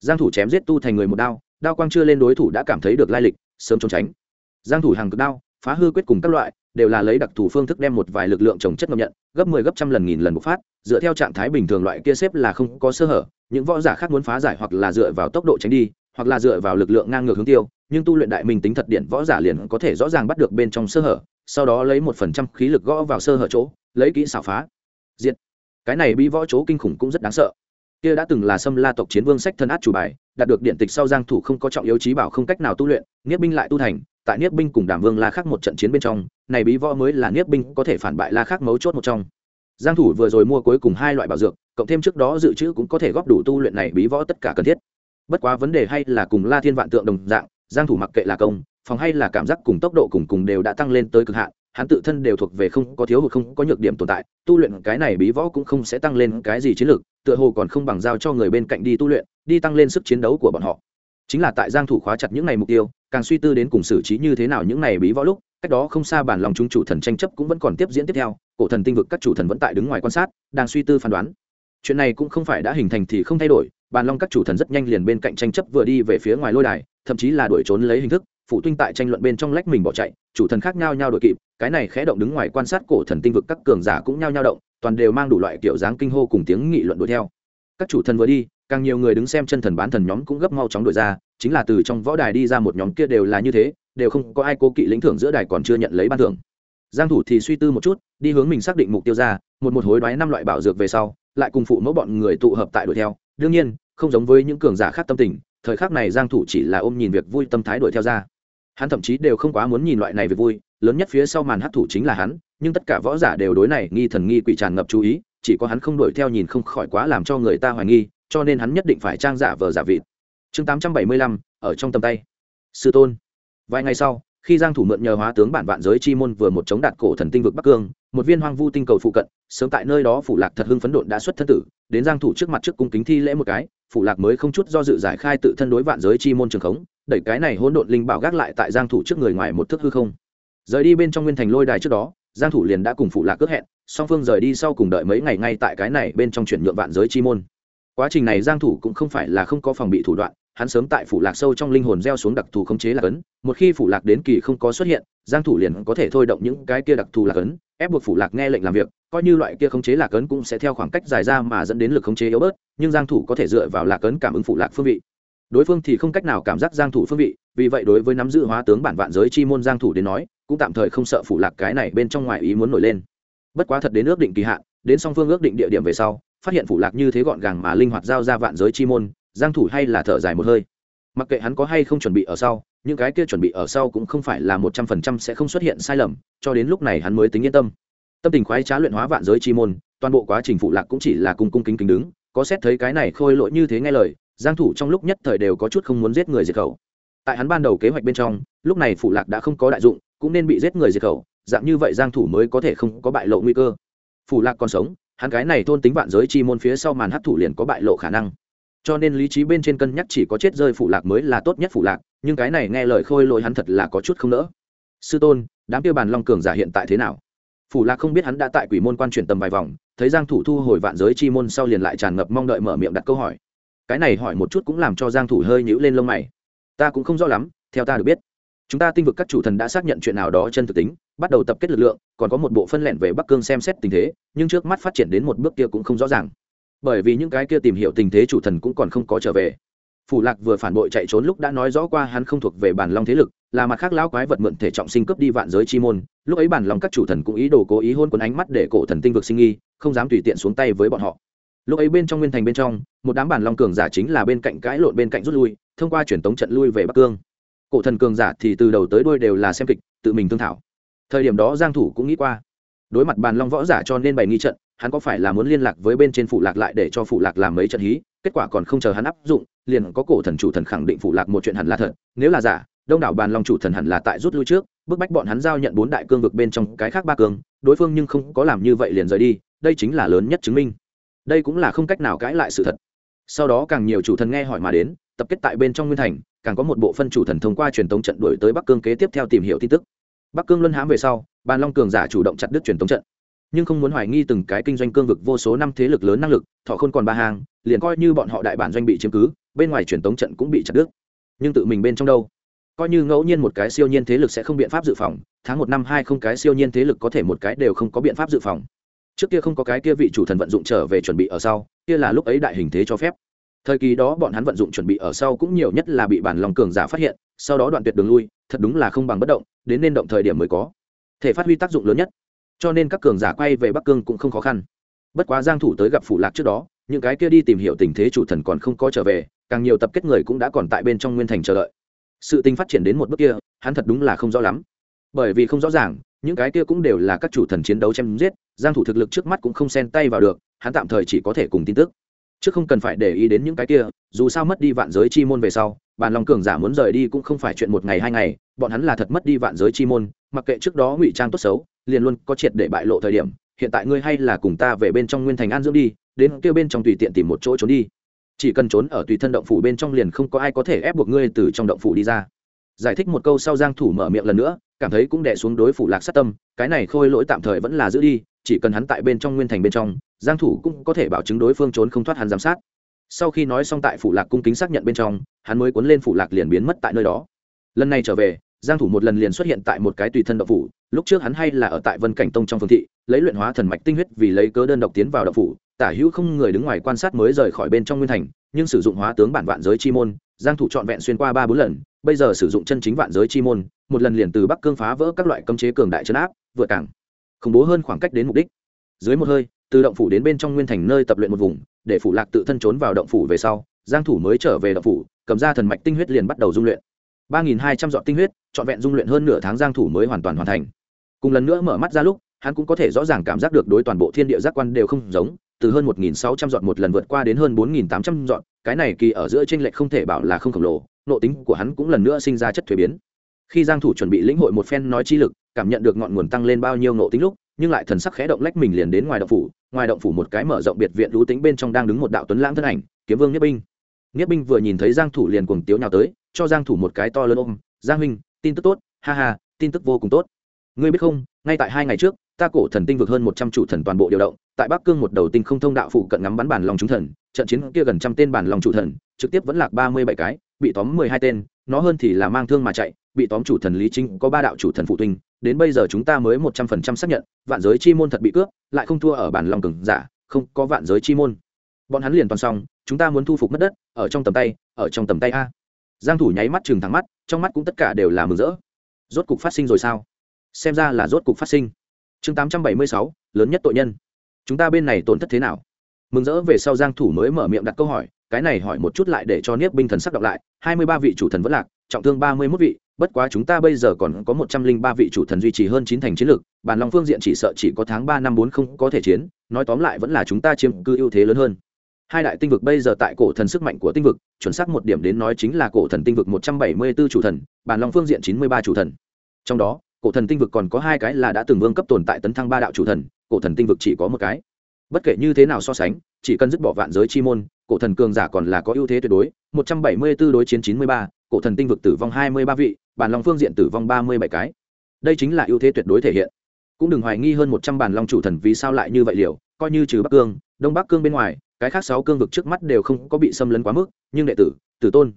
Giang thủ chém giết tu thành người một đao đao quang chưa lên đối thủ đã cảm thấy được lai lịch, sớm trốn tránh. Giang thủ hàng cực đao, phá hư quyết cùng các loại, đều là lấy đặc thù phương thức đem một vài lực lượng trồng chất ngầm nhận, gấp 10 gấp trăm lần nghìn lần bộc phát, dựa theo trạng thái bình thường loại kia xếp là không có sơ hở, những võ giả khác muốn phá giải hoặc là dựa vào tốc độ tránh đi hoặc là dựa vào lực lượng ngang ngược hướng tiêu, nhưng tu luyện đại minh tính thật điện võ giả liền có thể rõ ràng bắt được bên trong sơ hở, sau đó lấy một phần trăm khí lực gõ vào sơ hở chỗ, lấy kỹ xảo phá. Diệt. Cái này bí võ chỗ kinh khủng cũng rất đáng sợ. Kia đã từng là xâm la tộc chiến vương sách thân át chủ bài, đạt được điện tịch sau giang thủ không có trọng yếu trí bảo không cách nào tu luyện, niết binh lại tu thành, tại niết binh cùng đàm vương la khắc một trận chiến bên trong, này bí võ mới là niết binh có thể phản bại la khắc mấu chốt một trong. Giang thủ vừa rồi mua cuối cùng hai loại bảo dược, cộng thêm trước đó dự trữ cũng có thể góp đủ tu luyện này bí võ tất cả cần thiết bất quá vấn đề hay là cùng la thiên vạn tượng đồng dạng, giang thủ mặc kệ là công, phòng hay là cảm giác cùng tốc độ cùng cùng đều đã tăng lên tới cực hạn, hắn tự thân đều thuộc về không có thiếu hụt không có nhược điểm tồn tại, tu luyện cái này bí võ cũng không sẽ tăng lên cái gì chiến lược, tựa hồ còn không bằng giao cho người bên cạnh đi tu luyện, đi tăng lên sức chiến đấu của bọn họ. Chính là tại giang thủ khóa chặt những này mục tiêu, càng suy tư đến cùng xử trí như thế nào những này bí võ lúc, cách đó không xa bản lòng chúng chủ thần tranh chấp cũng vẫn còn tiếp diễn tiếp theo, cổ thần tinh vực các chủ thần vẫn tại đứng ngoài quan sát, đang suy tư phán đoán. Chuyện này cũng không phải đã hình thành thì không thay đổi bàn long các chủ thần rất nhanh liền bên cạnh tranh chấp vừa đi về phía ngoài lôi đài, thậm chí là đuổi trốn lấy hình thức, phụ tuynh tại tranh luận bên trong lách mình bỏ chạy, chủ thần khác nhau nhau đội kịp, cái này khẽ động đứng ngoài quan sát cổ thần tinh vực các cường giả cũng nhau nhau động, toàn đều mang đủ loại kiểu dáng kinh hô cùng tiếng nghị luận đuổi theo. Các chủ thần vừa đi, càng nhiều người đứng xem chân thần bán thần nhóm cũng gấp mau chóng đuổi ra, chính là từ trong võ đài đi ra một nhóm kia đều là như thế, đều không có ai cố kỵ lĩnh thưởng giữa đài còn chưa nhận lấy ban thưởng. Giang thủ thì suy tư một chút, đi hướng mình xác định mục tiêu ra, một một hối đoái năm loại bảo dược về sau, lại cùng phụ mẫu bọn người tụ hợp tại đuổi theo. Đương nhiên không giống với những cường giả khác tâm tình thời khắc này giang thủ chỉ là ôm nhìn việc vui tâm thái đuổi theo ra. Hắn thậm chí đều không quá muốn nhìn loại này việc vui lớn nhất phía sau màn hấp thủ chính là hắn nhưng tất cả võ giả đều đối này nghi thần nghi quỷ tràn ngập chú ý chỉ có hắn không đuổi theo nhìn không khỏi quá làm cho người ta hoài nghi cho nên hắn nhất định phải trang giả vờ giả vịt. Chương 875, ở trong tầm tay. Sư tôn. Vài ngày sau khi giang thủ mượn nhờ hóa tướng bản vạn giới chi môn vừa một chống đạt cổ thần tinh vực bắc cương, một viên hoang vu tinh cầu phụ cận, sớm tại nơi đó phủ lạc thật hưng phấn độn đã xuất thân tử, đến giang thủ trước mặt trước cung kính thi lễ một cái, phủ lạc mới không chút do dự giải khai tự thân đối vạn giới chi môn trường khống, đẩy cái này hỗn độn linh bảo gác lại tại giang thủ trước người ngoài một thước hư không. Rời đi bên trong nguyên thành lôi đài trước đó, giang thủ liền đã cùng phủ lạc cước hẹn, song phương rời đi sau cùng đợi mấy ngày ngay tại cái này bên trong chuyển nhượng vạn giới chi môn. Quá trình này giang thủ cũng không phải là không có phòng bị thủ đoạn hắn sớm tại phủ lạc sâu trong linh hồn gieo xuống đặc thù khống chế lạc ấn, một khi phủ lạc đến kỳ không có xuất hiện, giang thủ liền có thể thôi động những cái kia đặc thù lạc ấn, ép buộc phủ lạc nghe lệnh làm việc, coi như loại kia khống chế lạc ấn cũng sẽ theo khoảng cách dài ra mà dẫn đến lực khống chế yếu bớt, nhưng giang thủ có thể dựa vào lạc ấn cảm ứng phủ lạc phương vị. Đối phương thì không cách nào cảm giác giang thủ phương vị, vì vậy đối với nắm giữ hóa tướng bản vạn giới chi môn giang thủ đến nói, cũng tạm thời không sợ phủ lạc cái này bên trong ngoài ý muốn nổi lên. Bất quá thật đến ước định kỳ hạn, đến song phương ước định địa điểm về sau, phát hiện phủ lạc như thế gọn gàng mà linh hoạt giao ra vạn giới chi môn giang thủ hay là thở dài một hơi. Mặc kệ hắn có hay không chuẩn bị ở sau, những cái kia chuẩn bị ở sau cũng không phải là một trăm phần trăm sẽ không xuất hiện sai lầm, cho đến lúc này hắn mới tính yên tâm. Tâm tình khoái trá luyện hóa vạn giới chi môn, toàn bộ quá trình phụ lạc cũng chỉ là cung cung kính kính đứng, có xét thấy cái này khôi lỗi như thế nghe lời, giang thủ trong lúc nhất thời đều có chút không muốn giết người diệt khẩu. Tại hắn ban đầu kế hoạch bên trong, lúc này phụ lạc đã không có đại dụng, cũng nên bị giết người diệt khẩu, dạng như vậy giang thủ mới có thể không có bại lộ nguy cơ. Phụ lạc còn sống, hắn cái này thôn tính vạn giới chi môn phía sau màn hấp thụ liền có bại lộ khả năng cho nên lý trí bên trên cân nhắc chỉ có chết rơi phủ lạc mới là tốt nhất phủ lạc, nhưng cái này nghe lời khôi lỗi hắn thật là có chút không nỡ. Sư tôn, đám kia bàn long cường giả hiện tại thế nào? Phủ lạc không biết hắn đã tại quỷ môn quan chuyển tầm vài vòng, thấy giang thủ thu hồi vạn giới chi môn sau liền lại tràn ngập mong đợi mở miệng đặt câu hỏi. Cái này hỏi một chút cũng làm cho giang thủ hơi nhíu lên lông mày. Ta cũng không rõ lắm, theo ta được biết, chúng ta tinh vực các chủ thần đã xác nhận chuyện nào đó chân thực tính, bắt đầu tập kết lực lượng, còn có một bộ phân lẻn về bắc cương xem xét tình thế, nhưng trước mắt phát triển đến một bước kia cũng không rõ ràng bởi vì những cái kia tìm hiểu tình thế chủ thần cũng còn không có trở về. Phủ lạc vừa phản bội chạy trốn lúc đã nói rõ qua hắn không thuộc về bản long thế lực, là mặt khác lão quái vật mượn thể trọng sinh cướp đi vạn giới chi môn, lúc ấy bản lòng các chủ thần cũng ý đồ cố ý hôn cuốn ánh mắt để cổ thần tinh vực sinh nghi, không dám tùy tiện xuống tay với bọn họ. Lúc ấy bên trong nguyên thành bên trong, một đám bản long cường giả chính là bên cạnh cãi lộn bên cạnh rút lui, thông qua truyền tống trận lui về bắc cương. Cổ thần cường giả thì từ đầu tới đuôi đều là xem kịch, tự mình thương thảo. Thời điểm đó giang thủ cũng nghĩ qua. Đối mặt bàn long võ giả cho nên bày nghi trận hắn có phải là muốn liên lạc với bên trên phụ lạc lại để cho phụ lạc làm mấy trận hí? Kết quả còn không chờ hắn áp dụng, liền có cổ thần chủ thần khẳng định phụ lạc một chuyện hẳn là thật. Nếu là giả, đông đảo bàn long chủ thần hẳn là tại rút lui trước, bức bách bọn hắn giao nhận bốn đại cương vực bên trong cái khác ba cương, đối phương nhưng không có làm như vậy liền rời đi, đây chính là lớn nhất chứng minh. Đây cũng là không cách nào cãi lại sự thật. Sau đó càng nhiều chủ thần nghe hỏi mà đến, tập kết tại bên trong nguyên thành, càng có một bộ phân chủ thần thông qua truyền tống trận đuổi tới bắc cương kế tiếp theo tìm hiểu tin tức. Bắc cương luân hãm về sau, bàn long cường giả chủ động chặt đứt truyền tống trận nhưng không muốn hoài nghi từng cái kinh doanh cương vực vô số năm thế lực lớn năng lực, thọ không còn ba hàng, liền coi như bọn họ đại bản doanh bị chiếm cứ, bên ngoài truyền tống trận cũng bị chặt đứt. Nhưng tự mình bên trong đâu? Coi như ngẫu nhiên một cái siêu nhiên thế lực sẽ không biện pháp dự phòng, tháng một năm hai không cái siêu nhiên thế lực có thể một cái đều không có biện pháp dự phòng. Trước kia không có cái kia vị chủ thần vận dụng trở về chuẩn bị ở sau, kia là lúc ấy đại hình thế cho phép. Thời kỳ đó bọn hắn vận dụng chuẩn bị ở sau cũng nhiều nhất là bị bản lòng cường giả phát hiện, sau đó đoạn tuyệt đường lui, thật đúng là không bằng bất động, đến nên động thời điểm mới có. Thể phát huy tác dụng lớn nhất cho nên các cường giả quay về bắc cương cũng không khó khăn. Bất quá giang thủ tới gặp phụ lạc trước đó, những cái kia đi tìm hiểu tình thế chủ thần còn không có trở về, càng nhiều tập kết người cũng đã còn tại bên trong nguyên thành chờ đợi. Sự tình phát triển đến một bước kia, hắn thật đúng là không rõ lắm. Bởi vì không rõ ràng, những cái kia cũng đều là các chủ thần chiến đấu chém giết, giang thủ thực lực trước mắt cũng không xen tay vào được, hắn tạm thời chỉ có thể cùng tin tức. Chứ không cần phải để ý đến những cái kia, dù sao mất đi vạn giới chi môn về sau bàn lòng cường giả muốn rời đi cũng không phải chuyện một ngày hai ngày bọn hắn là thật mất đi vạn giới chi môn, mặc kệ trước đó ngụy trang tốt xấu, liền luôn có triệt để bại lộ thời điểm, hiện tại ngươi hay là cùng ta về bên trong nguyên thành an dưỡng đi, đến kêu bên trong tùy tiện tìm một chỗ trốn đi. Chỉ cần trốn ở tùy thân động phủ bên trong liền không có ai có thể ép buộc ngươi từ trong động phủ đi ra. Giải thích một câu sau giang thủ mở miệng lần nữa, cảm thấy cũng đè xuống đối phủ lạc sát tâm, cái này khôi lỗi tạm thời vẫn là giữ đi, chỉ cần hắn tại bên trong nguyên thành bên trong, giang thủ cũng có thể bảo chứng đối phương trốn không thoát hắn giám sát. Sau khi nói xong tại phủ lạc cung kính xác nhận bên trong, hắn mới cuốn lên phủ lạc liền biến mất tại nơi đó lần này trở về, giang thủ một lần liền xuất hiện tại một cái tùy thân động phủ, lúc trước hắn hay là ở tại vân cảnh tông trong phương thị, lấy luyện hóa thần mạch tinh huyết vì lấy cớ đơn độc tiến vào động phủ, tả hữu không người đứng ngoài quan sát mới rời khỏi bên trong nguyên thành, nhưng sử dụng hóa tướng bản vạn giới chi môn, giang thủ chọn vẹn xuyên qua ba bốn lần, bây giờ sử dụng chân chính vạn giới chi môn, một lần liền từ bắc cương phá vỡ các loại cấm chế cường đại chấn áp, vượt cảng. Khủng bố hơn khoảng cách đến mục đích. Dưới một hơi, từ động phủ đến bên trong nguyên thành nơi tập luyện một vùng, để phủ lạc tự thân trốn vào động phủ về sau, giang thủ mới trở về động phủ, cầm ra thần mạch tinh huyết liền bắt đầu dung luyện ba nghìn hai trăm dọn tinh huyết, trọn vẹn dung luyện hơn nửa tháng giang thủ mới hoàn toàn hoàn thành. Cùng lần nữa mở mắt ra lúc, hắn cũng có thể rõ ràng cảm giác được đối toàn bộ thiên địa giác quan đều không giống, từ hơn một nghìn sáu một lần vượt qua đến hơn bốn nghìn tám cái này kỳ ở giữa trên lệch không thể bảo là không khổng lồ nộ tính của hắn cũng lần nữa sinh ra chất thuế biến. Khi giang thủ chuẩn bị lĩnh hội một phen nói chi lực, cảm nhận được ngọn nguồn tăng lên bao nhiêu nộ tính lúc, nhưng lại thần sắc khẽ động lách mình liền đến ngoài động phủ, ngoài động phủ một cái mở rộng biệt viện lũ tính bên trong đang đứng một đạo tuấn lãng thân ảnh, kiếm vương nhất binh. Nhất binh vừa nhìn thấy giang thủ liền cuồng tiếu nhào tới cho giang thủ một cái to lớn ôm, giang huynh, tin tức tốt, ha ha, tin tức vô cùng tốt. Ngươi biết không, ngay tại hai ngày trước, ta cổ thần tinh vực hơn một trăm chủ thần toàn bộ điều động, tại bắc cương một đầu tinh không thông đạo phụ cận ngắm bắn bản lòng chúng thần, trận chiến kia gần trăm tên bản lòng chủ thần, trực tiếp vẫn lạc ba mươi bảy cái, bị tóm mười hai tên, nó hơn thì là mang thương mà chạy, bị tóm chủ thần lý chính, có ba đạo chủ thần phụ tinh, đến bây giờ chúng ta mới một trăm phần trăm xác nhận, vạn giới chi môn thật bị cướp, lại không thua ở bản lòng cường giả, không có vạn giới chi môn. Bọn hắn liền toàn xong, chúng ta muốn thu phục mất đất, ở trong tầm tay, ở trong tầm tay a giang thủ nháy mắt chừng thẳng mắt trong mắt cũng tất cả đều là mừng rỡ. Rốt cục phát sinh rồi sao? Xem ra là rốt cục phát sinh. Chương 876, lớn nhất tội nhân. Chúng ta bên này tổn thất thế nào? Mừng rỡ về sau giang thủ mới mở miệng đặt câu hỏi cái này hỏi một chút lại để cho niếp binh thần sắc đọc lại. 23 vị chủ thần vẫn lạc trọng thương 31 vị bất quá chúng ta bây giờ còn có 103 vị chủ thần duy trì hơn chín thành chiến lực. Bàn long phương diện chỉ sợ chỉ có tháng ba năm bốn không có thể chiến nói tóm lại vẫn là chúng ta chiếm cư ưu thế lớn hơn hai đại tinh vực bây giờ tại cổ thần sức mạnh của tinh vực, chuẩn xác một điểm đến nói chính là cổ thần tinh vực 174 chủ thần, bản long phương diện 93 chủ thần. Trong đó, cổ thần tinh vực còn có hai cái là đã từng vương cấp tồn tại tấn thăng ba đạo chủ thần, cổ thần tinh vực chỉ có một cái. Bất kể như thế nào so sánh, chỉ cần dứt bỏ vạn giới chi môn, cổ thần cường giả còn là có ưu thế tuyệt đối, một trăm bảy mươi 174 đối chiến chín mươi ba, cổ thần tinh vực tử vong hai mươi ba vị, bản long phương diện tử vong ba mươi bảy cái. Đây chính là ưu thế tuyệt đối thể hiện. Cũng đừng hoài nghi hơn một trăm bản long chủ thần vì sao lại như vậy liều, coi như trừ bắc cương, đông bắc cương bên ngoài cái khác sáu cương vực trước mắt đều không có bị xâm lấn quá mức, nhưng đệ tử tử tôn,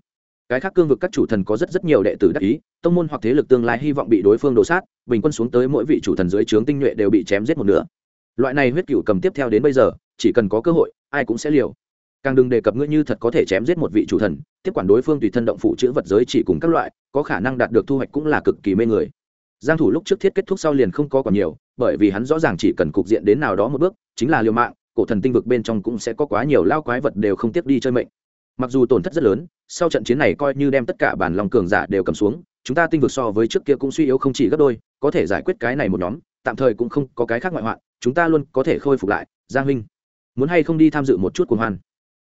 cái khác cương vực các chủ thần có rất rất nhiều đệ tử đắc ý, tông môn hoặc thế lực tương lai hy vọng bị đối phương đổ sát, bình quân xuống tới mỗi vị chủ thần dưới trướng tinh nhuệ đều bị chém giết một nửa. Loại này huyết cựu cầm tiếp theo đến bây giờ, chỉ cần có cơ hội, ai cũng sẽ liều. Càng đừng đề cập ngươi như thật có thể chém giết một vị chủ thần, tiếp quản đối phương tùy thân động phụ chữ vật giới chỉ cùng các loại, có khả năng đạt được thu hoạch cũng là cực kỳ mê người. Giang thủ lúc trước thiết kết thúc sau liền không có còn nhiều, bởi vì hắn rõ ràng chỉ cần cục diện đến nào đó một bước, chính là liều mạng cổ thần tinh vực bên trong cũng sẽ có quá nhiều lao quái vật đều không tiếp đi chơi mệnh. Mặc dù tổn thất rất lớn, sau trận chiến này coi như đem tất cả bản lòng cường giả đều cầm xuống, chúng ta tinh vực so với trước kia cũng suy yếu không chỉ gấp đôi, có thể giải quyết cái này một nhóm, tạm thời cũng không có cái khác ngoại hoạn, chúng ta luôn có thể khôi phục lại, giang huynh. Muốn hay không đi tham dự một chút cuồng hoan?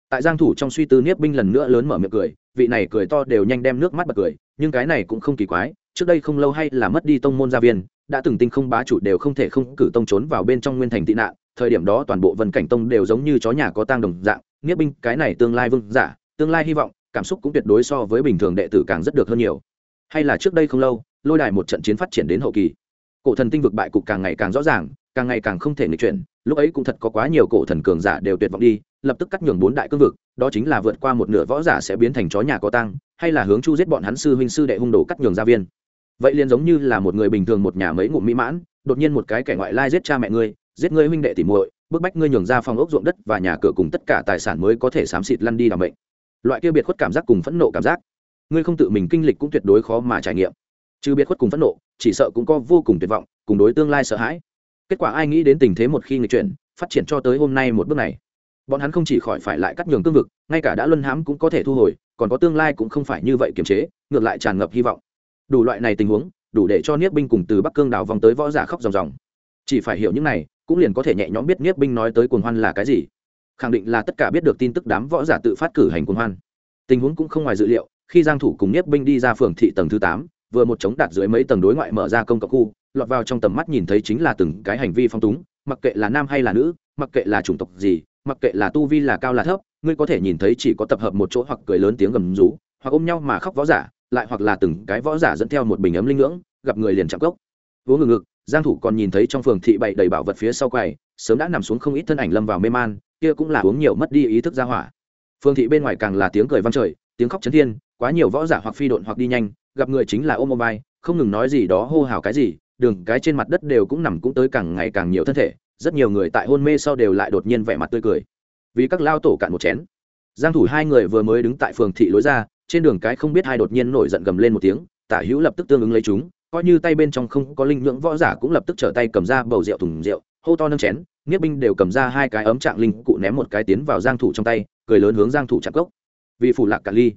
Tại giang thủ trong suy tư niếp binh lần nữa lớn mở miệng cười, vị này cười to đều nhanh đem nước mắt bật cười, nhưng cái này cũng không kỳ quái, trước đây không lâu hay là mất đi tông môn gia viên, đã từng tinh không bá chủ đều không thể không cử tông trốn vào bên trong nguyên thành tị nạn thời điểm đó toàn bộ vân cảnh tông đều giống như chó nhà có tang đồng dạng nghĩa binh, cái này tương lai vương giả, tương lai hy vọng, cảm xúc cũng tuyệt đối so với bình thường đệ tử càng rất được hơn nhiều. Hay là trước đây không lâu, lôi đài một trận chiến phát triển đến hậu kỳ, cổ thần tinh vực bại cục càng ngày càng rõ ràng, càng ngày càng không thể nghịch chuyển, lúc ấy cũng thật có quá nhiều cổ thần cường giả đều tuyệt vọng đi, lập tức cắt nhường bốn đại cương vực, đó chính là vượt qua một nửa võ giả sẽ biến thành chó nhà có tăng hay là hướng chu giết bọn hắn sư huynh sư đệ hung đồ cắt nhường gia viên. Vậy liền giống như là một người bình thường một nhà mấy ngụm mỹ mãn, đột nhiên một cái kẻ ngoại lai giết cha mẹ ngươi giết ngươi huynh đệ tỉ muội, bức bách ngươi nhường ra phòng ốc ruộng đất và nhà cửa cùng tất cả tài sản mới có thể xám xịt lăn đi làm bệnh loại kia biệt khuất cảm giác cùng phẫn nộ cảm giác, ngươi không tự mình kinh lịch cũng tuyệt đối khó mà trải nghiệm. Trừ biệt khuất cùng phẫn nộ, chỉ sợ cũng có vô cùng tuyệt vọng, cùng đối tương lai sợ hãi. Kết quả ai nghĩ đến tình thế một khi người chuyển, phát triển cho tới hôm nay một bước này. Bọn hắn không chỉ khỏi phải lại cắt nhường cương vực, ngay cả đã luân hãm cũng có thể thu hồi, còn có tương lai cũng không phải như vậy kiềm chế, ngược lại tràn ngập hy vọng. Đủ loại này tình huống, đủ để cho niết binh cùng từ bắc cương đào vòng tới võ giả khóc ròng ròng. Chỉ phải hiểu những này cũng liền có thể nhẹ nhõm biết Niếp binh nói tới cuồng hoan là cái gì. Khẳng định là tất cả biết được tin tức đám võ giả tự phát cử hành cuồng hoan. Tình huống cũng không ngoài dự liệu khi giang thủ cùng Niếp binh đi ra phường thị tầng thứ 8, vừa một chống đặt dưới mấy tầng đối ngoại mở ra công cộng khu lọt vào trong tầm mắt nhìn thấy chính là từng cái hành vi phong túng mặc kệ là nam hay là nữ mặc kệ là chủng tộc gì mặc kệ là tu vi là cao là thấp ngươi có thể nhìn thấy chỉ có tập hợp một chỗ hoặc cười lớn tiếng gầm rú hoặc ôm nhau mà khóc võ giả lại hoặc là từng cái võ giả dẫn theo một bình ấm linh ngưỡng gặp người liền chạm cốc. Uống ngừng ngực giang thủ còn nhìn thấy trong phường thị bậy đầy bảo vật phía sau quầy, sớm đã nằm xuống không ít thân ảnh lâm vào mê man, kia cũng là uống nhiều mất đi ý thức ra hỏa. Phường thị bên ngoài càng là tiếng cười vang trời, tiếng khóc chấn thiên, quá nhiều võ giả hoặc phi độn hoặc đi nhanh, gặp người chính là ôm ôm vai, không ngừng nói gì đó hô hào cái gì, đường, cái trên mặt đất đều cũng nằm cũng tới càng ngày càng nhiều thân thể, rất nhiều người tại hôn mê sau đều lại đột nhiên vẻ mặt tươi cười. Vì các lao tổ cạn một chén, giang thủ hai người vừa mới đứng tại phường thị lối ra, trên đường cái không biết hai đột nhiên nổi giận gầm lên một tiếng, tả hữu lập tức tương ứng lấy chúng coi như tay bên trong không có linh nhưỡng, võ giả cũng lập tức trở tay cầm ra bầu rượu thùng rượu, hô to nâng chén nghĩa binh đều cầm ra hai cái ấm trạng linh cụ ném một cái tiến vào giang thủ trong tay, cười lớn hướng giang thủ chặt gốc. Vì phủ lạc cả ly.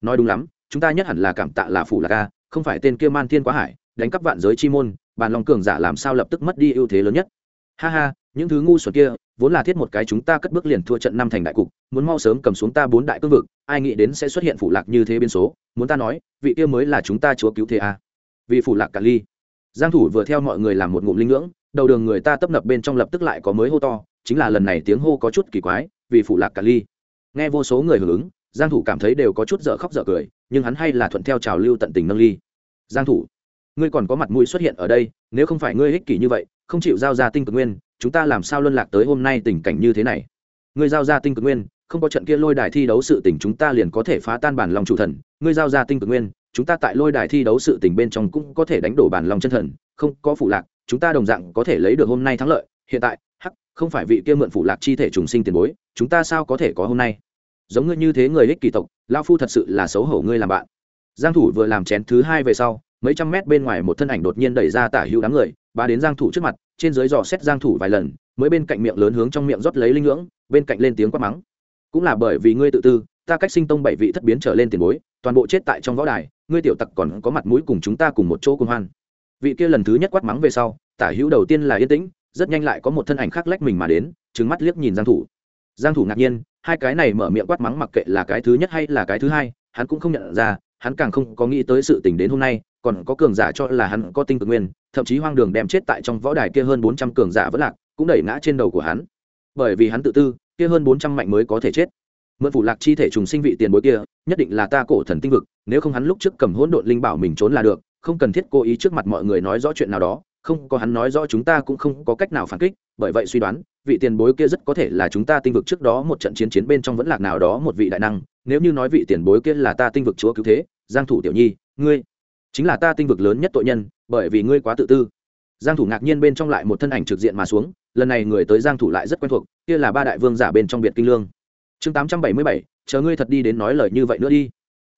Nói đúng lắm, chúng ta nhất hẳn là cảm tạ là phủ lạc ca không phải tên kia man thiên quá hải, đánh cắp vạn giới chi môn, bàn long cường giả làm sao lập tức mất đi ưu thế lớn nhất. Ha ha, những thứ ngu xuẩn kia, vốn là thiết một cái chúng ta cất bước liền thua trận năm thành đại cục, muốn mau sớm cầm xuống ta bốn đại cương vực, ai nghĩ đến sẽ xuất hiện phủ lạc như thế biên số, muốn ta nói, vị kia mới là chúng ta chúa cứu thế a vì phủ lạc cả ly. Giang thủ vừa theo mọi người làm một ngụm linh ngưỡng, đầu đường người ta tấp nập bên trong lập tức lại có mới hô to, chính là lần này tiếng hô có chút kỳ quái, vì phủ lạc cả ly. Nghe vô số người hưởng ứng, giang thủ cảm thấy đều có chút dở khóc dở cười, nhưng hắn hay là thuận theo trào lưu tận tình nâng ly. Giang thủ, ngươi còn có mặt mũi xuất hiện ở đây, nếu không phải ngươi ích kỷ như vậy, không chịu giao ra tinh cực nguyên, chúng ta làm sao luân lạc tới hôm nay tình cảnh như thế này? Ngươi giao ra tinh cực nguyên, không có trận kia lôi đài thi đấu sự tình chúng ta liền có thể phá tan bản lòng chủ thần, ngươi giao ra tinh cực nguyên chúng ta tại lôi đài thi đấu sự tình bên trong cũng có thể đánh đổ bản lòng chân thần, không có phụ lạc, chúng ta đồng dạng có thể lấy được hôm nay thắng lợi. Hiện tại, hắc, không phải vị kia mượn phụ lạc chi thể trùng sinh tiền bối, chúng ta sao có thể có hôm nay? Giống ngươi như thế người ích kỳ tộc lao phu thật sự là xấu hổ ngươi làm bạn. Giang thủ vừa làm chén thứ hai về sau, mấy trăm mét bên ngoài một thân ảnh đột nhiên đẩy ra tả hữu đám người ba đến giang thủ trước mặt, trên dưới dò xét giang thủ vài lần, mới bên cạnh miệng lớn hướng trong miệng rót lấy linh ngưỡng, bên cạnh lên tiếng quát mắng. Cũng là bởi vì ngươi tự tư, ta cách sinh tông bảy vị thất biến trở lên tiền bối toàn bộ chết tại trong võ đài, ngươi tiểu tặc còn có mặt mũi cùng chúng ta cùng một chỗ cùng hoan. Vị kia lần thứ nhất quát mắng về sau, tả hữu đầu tiên là yên tĩnh, rất nhanh lại có một thân ảnh khác lách mình mà đến, trừng mắt liếc nhìn giang thủ. Giang thủ ngạc nhiên, hai cái này mở miệng quát mắng mặc kệ là cái thứ nhất hay là cái thứ hai, hắn cũng không nhận ra, hắn càng không có nghĩ tới sự tình đến hôm nay, còn có cường giả cho là hắn có tinh cực nguyên, thậm chí hoang đường đem chết tại trong võ đài kia hơn bốn trăm cường giả vẫn lạc, cũng đẩy ngã trên đầu của hắn. Bởi vì hắn tự tư, kia hơn bốn trăm mạnh mới có thể chết mượn phủ lạc chi thể trùng sinh vị tiền bối kia, nhất định là ta cổ thần tinh vực, nếu không hắn lúc trước cầm hỗn độn linh bảo mình trốn là được, không cần thiết cố ý trước mặt mọi người nói rõ chuyện nào đó, không có hắn nói rõ chúng ta cũng không có cách nào phản kích, bởi vậy suy đoán, vị tiền bối kia rất có thể là chúng ta tinh vực trước đó một trận chiến chiến bên trong vẫn lạc nào đó một vị đại năng, nếu như nói vị tiền bối kia là ta tinh vực chúa cứu thế, giang thủ tiểu nhi, ngươi chính là ta tinh vực lớn nhất tội nhân, bởi vì ngươi quá tự tư. Giang thủ ngạc nhiên bên trong lại một thân ảnh trực diện mà xuống, lần này người tới giang thủ lại rất quen thuộc, kia là ba đại vương giả bên trong biệt kinh lương chương 877, chờ ngươi thật đi đến nói lời như vậy nữa đi.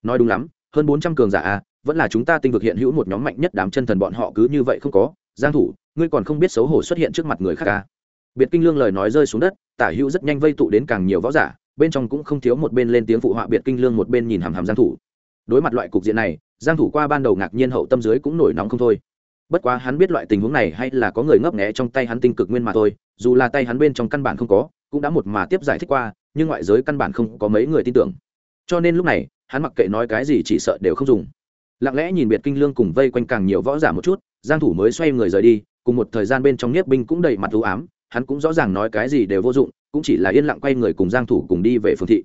Nói đúng lắm hơn 400 cường giả à vẫn là chúng ta tinh vực hiện hữu một nhóm mạnh nhất đám chân thần bọn họ cứ như vậy không có. Giang thủ ngươi còn không biết xấu hổ xuất hiện trước mặt người khác à? Biệt kinh lương lời nói rơi xuống đất tả hữu rất nhanh vây tụ đến càng nhiều võ giả bên trong cũng không thiếu một bên lên tiếng phụ họa biệt kinh lương một bên nhìn hàm hàm giang thủ. Đối mặt loại cục diện này giang thủ qua ban đầu ngạc nhiên hậu tâm dưới cũng nổi nóng không thôi. Bất quá hắn biết loại tình huống này hay là có người ngấp nghé trong tay hắn tinh cực nguyên mà thôi dù là tay hắn bên trong căn bản không có cũng đã một mà tiếp giải thích qua nhưng ngoại giới căn bản không có mấy người tin tưởng. Cho nên lúc này, hắn mặc kệ nói cái gì chỉ sợ đều không dùng. Lặng lẽ nhìn biệt kinh lương cùng vây quanh càng nhiều võ giả một chút, giang thủ mới xoay người rời đi, cùng một thời gian bên trong nhiếp binh cũng đầy mặt u ám, hắn cũng rõ ràng nói cái gì đều vô dụng, cũng chỉ là yên lặng quay người cùng giang thủ cùng đi về phường thị.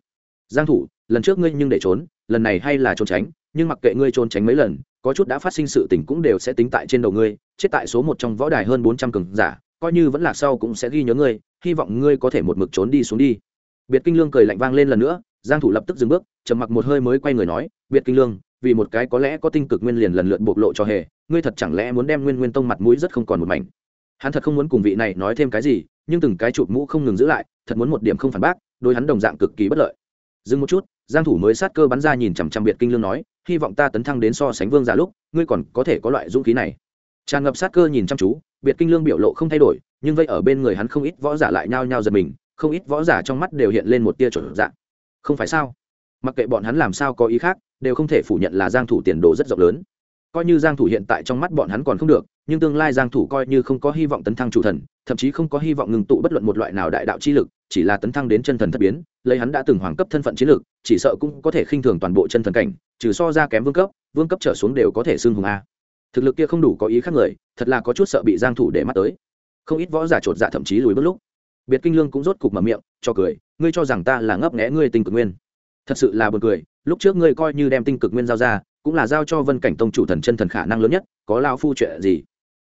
Giang thủ, lần trước ngươi nhưng để trốn, lần này hay là trốn tránh, nhưng mặc kệ ngươi trốn tránh mấy lần, có chút đã phát sinh sự tình cũng đều sẽ tính tại trên đầu ngươi, chết tại số một trong võ đài hơn 400 cường giả, coi như vẫn là sau cũng sẽ ghi nhớ ngươi, hy vọng ngươi có thể một mực trốn đi xuống đi biệt kinh lương cười lạnh vang lên lần nữa, giang thủ lập tức dừng bước, trầm mặc một hơi mới quay người nói, biệt kinh lương, vì một cái có lẽ có tinh cực nguyên liền lần lượt bộc lộ cho hề, ngươi thật chẳng lẽ muốn đem nguyên nguyên tông mặt mũi rất không còn một mảnh? Hắn thật không muốn cùng vị này nói thêm cái gì, nhưng từng cái chụp mũ không ngừng giữ lại, thật muốn một điểm không phản bác đôi hắn đồng dạng cực kỳ bất lợi. Dừng một chút, giang thủ mới sát cơ bắn ra nhìn chằm chằm biệt kinh lương nói, hy vọng ta tấn thăng đến so sánh vương giả lúc, ngươi còn có thể có loại dũng khí này. Tràn ngập sát cơ nhìn chăm chú, biệt kinh lương biểu lộ không thay đổi, nhưng vây ở bên người hắn không ít võ giả lại nhao nhao giật mình không ít võ giả trong mắt đều hiện lên một tia chuẩn dạng. Không phải sao? Mặc kệ bọn hắn làm sao có ý khác đều không thể phủ nhận là giang thủ tiền đồ rất rộng lớn. Coi như giang thủ hiện tại trong mắt bọn hắn còn không được nhưng tương lai giang thủ coi như không có hy vọng tấn thăng chủ thần thậm chí không có hy vọng ngừng tụ bất luận một loại nào đại đạo chi lực chỉ là tấn thăng đến chân thần thất biến lấy hắn đã từng hoàng cấp thân phận chiến lực, chỉ sợ cũng có thể khinh thường toàn bộ chân thần cảnh trừ so ra kém vương cấp vương cấp trở xuống đều có thể xưng hùng a. Thực lực kia không đủ có ý khác người thật là có chút sợ bị giang thủ để mắt tới. Không ít võ giả trột dạ thậm chí lùi bước lúc biệt kinh lương cũng rốt cục mở miệng, cho cười, ngươi cho rằng ta là ngấp nghẽ ngươi tinh cực nguyên. Thật sự là buồn cười, lúc trước ngươi coi như đem tinh cực nguyên giao ra, cũng là giao cho vân cảnh tông chủ thần chân thần khả năng lớn nhất, có lao phu chuyện gì?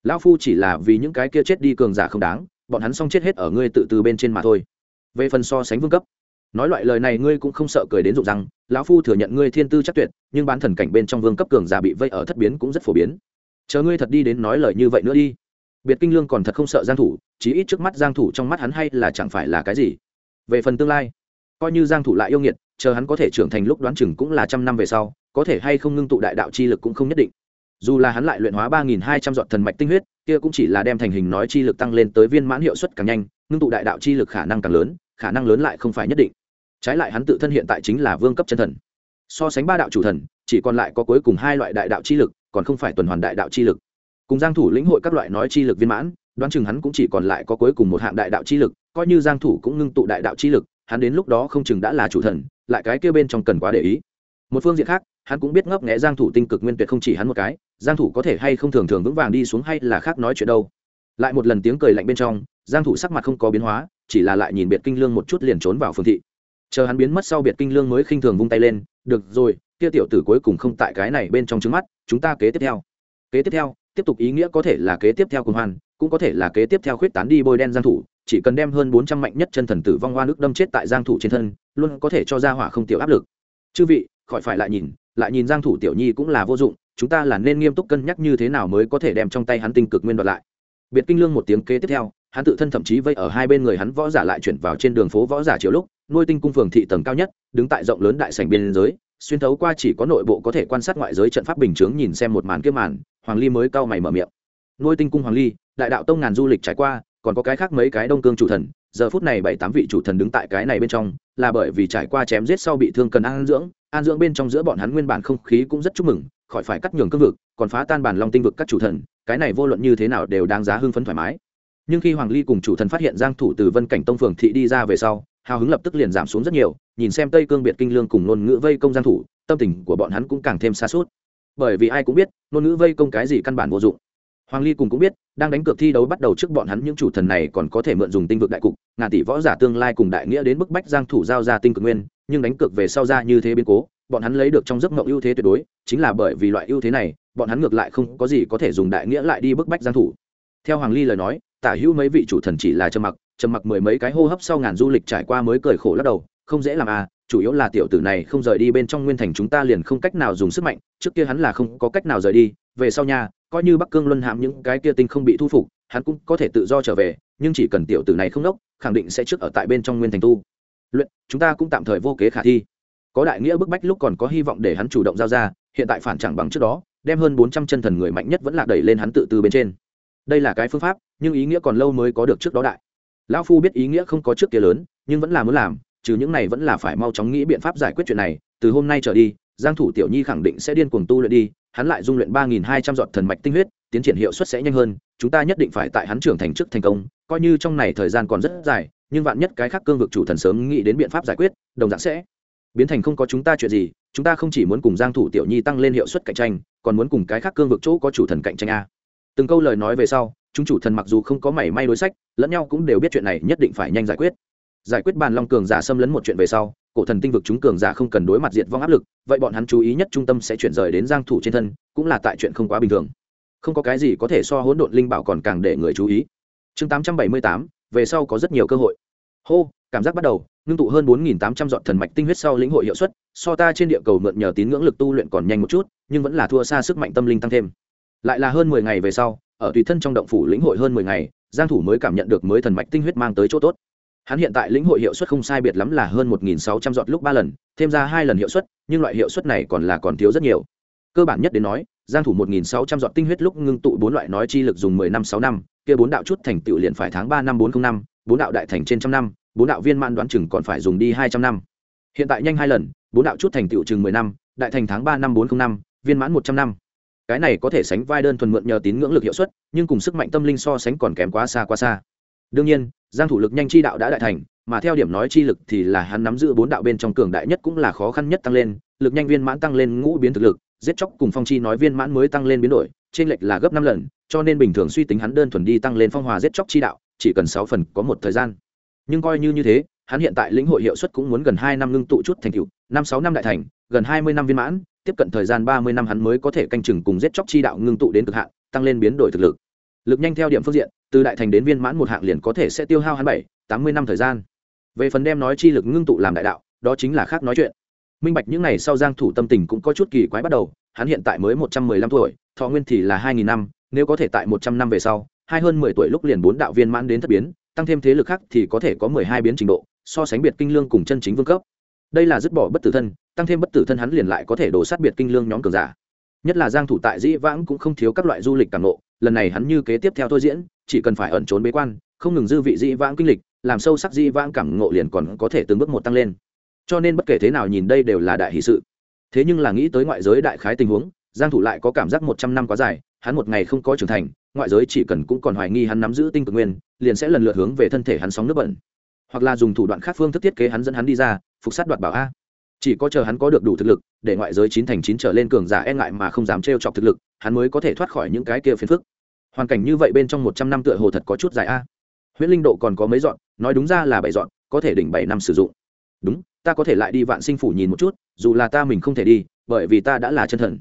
Lao phu chỉ là vì những cái kia chết đi cường giả không đáng, bọn hắn xong chết hết ở ngươi tự từ bên trên mà thôi. Về phần so sánh vương cấp, nói loại lời này ngươi cũng không sợ cười đến rụng rằng lão phu thừa nhận ngươi thiên tư chắc tuyệt, nhưng bán thần cảnh bên trong vương cấp cường giả bị vây ở thất biến cũng rất phổ biến. Chờ ngươi thật đi đến nói lời như vậy nữa đi biệt kinh lương còn thật không sợ giang thủ, chí ít trước mắt giang thủ trong mắt hắn hay là chẳng phải là cái gì. Về phần tương lai, coi như giang thủ lại yêu nghiệt, chờ hắn có thể trưởng thành lúc đoán chừng cũng là trăm năm về sau, có thể hay không ngưng tụ đại đạo chi lực cũng không nhất định. Dù là hắn lại luyện hóa ba nghìn hai trăm dọn thần mạch tinh huyết, kia cũng chỉ là đem thành hình nói chi lực tăng lên tới viên mãn hiệu suất càng nhanh, ngưng tụ đại đạo chi lực khả năng càng lớn, khả năng lớn lại không phải nhất định. Trái lại hắn tự thân hiện tại chính là vương cấp chân thần. So sánh ba đạo chủ thần, chỉ còn lại có cuối cùng hai loại đại đạo chi lực, còn không phải tuần hoàn đại đạo chi lực cùng giang thủ lĩnh hội các loại nói chi lực viên mãn, đoán chừng hắn cũng chỉ còn lại có cuối cùng một hạng đại đạo chi lực, coi như giang thủ cũng ngưng tụ đại đạo chi lực, hắn đến lúc đó không chừng đã là chủ thần, lại cái kia bên trong cần quá để ý. Một phương diện khác, hắn cũng biết ngấp nghé giang thủ tinh cực nguyên tuyệt không chỉ hắn một cái, giang thủ có thể hay không thường thường vững vàng đi xuống hay là khác nói chuyện đâu. Lại một lần tiếng cười lạnh bên trong, giang thủ sắc mặt không có biến hóa, chỉ là lại nhìn biệt kinh lương một chút liền trốn vào phương thị. Chờ hắn biến mất sau biệt kinh lương mới khinh thường vung tay lên, được rồi, kia tiểu tử cuối cùng không tại cái này bên trong trứng mắt, chúng ta kế tiếp theo. Kế tiếp theo tiếp tục ý nghĩa có thể là kế tiếp theo cùng hoan, cũng có thể là kế tiếp theo khuyết tán đi bôi đen giang thủ, chỉ cần đem hơn 400 mạnh nhất chân thần tử vong hoa nước đâm chết tại giang thủ trên thân, luôn có thể cho ra hỏa không tiểu áp lực. Chư vị, khỏi phải lại nhìn lại nhìn giang thủ tiểu nhi cũng là vô dụng, chúng ta là nên nghiêm túc cân nhắc như thế nào mới có thể đem trong tay hắn tinh cực nguyên đoạt lại. Biệt kinh lương một tiếng kế tiếp theo, hắn tự thân thậm chí vây ở hai bên người hắn võ giả lại chuyển vào trên đường phố võ giả chiều lúc, nuôi tinh cung phường thị tầng cao nhất, đứng tại rộng lớn đại sảnh biên giới xuyên thấu qua chỉ có nội bộ có thể quan sát ngoại giới trận pháp bình chướng nhìn xem một màn kia màn, hoàng ly mới cau mày mở miệng. Nuôi tinh cung hoàng ly, đại đạo tông ngàn du lịch trải qua, còn có cái khác mấy cái đông cương chủ thần, giờ phút này bảy tám vị chủ thần đứng tại cái này bên trong, là bởi vì trải qua chém giết sau bị thương cần an dưỡng an dưỡng bên trong giữa bọn hắn nguyên bản không khí cũng rất chúc mừng, khỏi phải cắt nhường cương vực, còn phá tan bản long tinh vực các chủ thần, cái này vô luận như thế nào đều đáng giá hưng phấn thoải mái. Nhưng khi hoàng ly cùng chủ thần phát hiện giang thủ từ vân cảnh tông phường thị đi ra về sau hào hứng lập tức liền giảm xuống rất nhiều, nhìn xem tây cương biệt kinh lương cùng ngôn ngữ vây công giang thủ, tâm tình của bọn hắn cũng càng thêm xa suốt. Bởi vì ai cũng biết, ngôn ngữ vây công cái gì căn bản vô dụng. Hoàng ly cùng cũng biết, đang đánh cược thi đấu bắt đầu trước bọn hắn những chủ thần này còn có thể mượn dùng tinh vực đại cục, ngàn tỷ võ giả tương lai cùng đại nghĩa đến bức bách giang thủ giao ra tinh cực nguyên, nhưng đánh cược về sau ra như thế biến cố, bọn hắn lấy được trong giấc mộng ưu thế tuyệt đối, chính là bởi vì loại ưu thế này, bọn hắn ngược lại không có gì có thể dùng đại nghĩa lại đi bức bách giang thủ. Theo hoàng ly lời nói, tả hữu mấy vị chủ thần chỉ là trơ mặc trầm mặc mười mấy cái hô hấp sau ngàn du lịch trải qua mới cười khổ lắc đầu, không dễ làm à chủ yếu là tiểu tử này không rời đi bên trong nguyên thành chúng ta liền không cách nào dùng sức mạnh, trước kia hắn là không có cách nào rời đi, về sau nha, coi như bắc cương luân hãm những cái kia tinh không bị thu phục, hắn cũng có thể tự do trở về, nhưng chỉ cần tiểu tử này không đốc, khẳng định sẽ trước ở tại bên trong nguyên thành tu. Luyện, chúng ta cũng tạm thời vô kế khả thi. Có đại nghĩa bức bách lúc còn có hy vọng để hắn chủ động giao ra, hiện tại phản chẳng bằng trước đó, đem hơn bốn trăm chân thần người mạnh nhất vẫn lạc đẩy lên hắn tự từ bên trên. Đây là cái phương pháp, nhưng ý nghĩa còn lâu mới có được trước đó đại lão phu biết ý nghĩa không có trước kia lớn, nhưng vẫn là muốn làm, trừ những này vẫn là phải mau chóng nghĩ biện pháp giải quyết chuyện này. Từ hôm nay trở đi, giang thủ tiểu nhi khẳng định sẽ điên cuồng tu luyện đi, hắn lại dung luyện ba nghìn hai trăm giọt thần mạch tinh huyết, tiến triển hiệu suất sẽ nhanh hơn, chúng ta nhất định phải tại hắn trưởng thành trước thành công, coi như trong này thời gian còn rất dài, nhưng vạn nhất cái khác cương vực chủ thần sớm nghĩ đến biện pháp giải quyết, đồng dạng sẽ biến thành không có chúng ta chuyện gì, chúng ta không chỉ muốn cùng giang thủ tiểu nhi tăng lên hiệu suất cạnh tranh, còn muốn cùng cái khác cương vực chỗ có chủ thần cạnh tranh a. Từng câu lời nói về sau chúng chủ thần mặc dù không có mảy may đối sách lẫn nhau cũng đều biết chuyện này nhất định phải nhanh giải quyết. Giải quyết bàn long cường giả xâm lấn một chuyện về sau cổ thần tinh vực chúng cường giả không cần đối mặt diệt vong áp lực vậy bọn hắn chú ý nhất trung tâm sẽ chuyển rời đến giang thủ trên thân cũng là tại chuyện không quá bình thường. Không có cái gì có thể so hỗn độn linh bảo còn càng để người chú ý. Chương 878, về sau có rất nhiều cơ hội. Hô cảm giác bắt đầu ngưng tụ hơn 4.800 dọn thần mạch tinh huyết sau lĩnh hội hiệu suất so ta trên địa cầu mượn nhờ tín ngưỡng lực tu luyện còn nhanh một chút nhưng vẫn là thua xa sức mạnh tâm linh tăng thêm. Lại là hơn 10 ngày về sau ở tùy thân trong động phủ lĩnh hội hơn 10 ngày, giang thủ mới cảm nhận được mới thần mạch tinh huyết mang tới chỗ tốt. Hắn hiện tại lĩnh hội hiệu suất không sai biệt lắm là hơn 1.600 giọt lúc ba lần, thêm ra hai lần hiệu suất, nhưng loại hiệu suất này còn là còn thiếu rất nhiều. Cơ bản nhất đến nói, giang thủ 1.600 giọt tinh huyết lúc ngưng tụ bốn loại nói chi lực dùng 10 năm 6 năm, kia bốn đạo chút thành tựu liền phải tháng 3 năm 405 bốn đạo đại thành trên trăm năm, bốn đạo viên mãn đoán chừng còn phải dùng đi 200 năm. Hiện tại nhanh hai lần, bốn đạo chút thành tựu chừng 10 năm, đại thành tháng 3 năm 405 viên mãn 100 năm cái này có thể sánh vai đơn thuần mượn nhờ tín ngưỡng lực hiệu suất, nhưng cùng sức mạnh tâm linh so sánh còn kém quá xa quá xa. Đương nhiên, giang thủ lực nhanh chi đạo đã đại thành, mà theo điểm nói chi lực thì là hắn nắm giữ bốn đạo bên trong cường đại nhất cũng là khó khăn nhất tăng lên, lực nhanh viên mãn tăng lên ngũ biến thực lực, giết chóc cùng phong chi nói viên mãn mới tăng lên biến đổi trên lệch là gấp năm lần, cho nên bình thường suy tính hắn đơn thuần đi tăng lên phong hòa giết chóc chi đạo, chỉ cần sáu phần có một thời gian. Nhưng coi như như thế, hắn hiện tại lĩnh hội hiệu suất cũng muốn gần hai năm ngưng tụ chút thành tựu, năm sáu năm đại thành, gần hai mươi năm viên mãn tiếp cận thời gian ba mươi năm hắn mới có thể canh chừng cùng giết chóc chi đạo ngưng tụ đến cực hạn, tăng lên biến đổi thực lực. Lực nhanh theo điểm phương diện, từ đại thành đến viên mãn một hạng liền có thể sẽ tiêu hao hắn bảy, tám mươi năm thời gian. Về phần đem nói chi lực ngưng tụ làm đại đạo, đó chính là khác nói chuyện. Minh bạch những này sau giang thủ tâm tình cũng có chút kỳ quái bắt đầu, hắn hiện tại mới một trăm mười lăm tuổi, thọ nguyên thì là hai nghìn năm, nếu có thể tại một trăm năm về sau, hai hơn mười tuổi lúc liền bốn đạo viên mãn đến thất biến, tăng thêm thế lực khác thì có thể có mười hai biến trình độ, so sánh biệt kinh lương cùng chân chính vương cấp. Đây là dứt bỏ bất tử thân tăng thêm bất tử thân hắn liền lại có thể đổ sát biệt kinh lương nhóm cường giả. Nhất là giang thủ tại dĩ vãng cũng không thiếu các loại du lịch cảm ngộ, lần này hắn như kế tiếp theo thôi diễn, chỉ cần phải ẩn trốn bế quan, không ngừng dư vị dĩ vãng kinh lịch, làm sâu sắc dĩ vãng cảm ngộ liền còn có thể từng bước một tăng lên. Cho nên bất kể thế nào nhìn đây đều là đại hỷ sự. Thế nhưng là nghĩ tới ngoại giới đại khái tình huống, giang thủ lại có cảm giác 100 năm quá dài, hắn một ngày không có trưởng thành, ngoại giới chỉ cần cũng còn hoài nghi hắn nắm giữ tinh cực nguyên, liền sẽ lần lượt hướng về thân thể hắn sóng nước bẩn. Hoặc là dùng thủ đoạn khác phương thức thiết kế hắn dẫn hắn đi ra, phục sát đoạt bảo a chỉ có chờ hắn có được đủ thực lực, để ngoại giới chín thành chín trở lên cường giả e ngại mà không dám trêu chọc thực lực, hắn mới có thể thoát khỏi những cái kia phiền phức. Hoàn cảnh như vậy bên trong một trăm năm tựa hồ thật có chút dài a. Huyễn linh độ còn có mấy dọn, nói đúng ra là bảy dọn, có thể đỉnh bảy năm sử dụng. Đúng, ta có thể lại đi vạn sinh phủ nhìn một chút, dù là ta mình không thể đi, bởi vì ta đã là chân thần.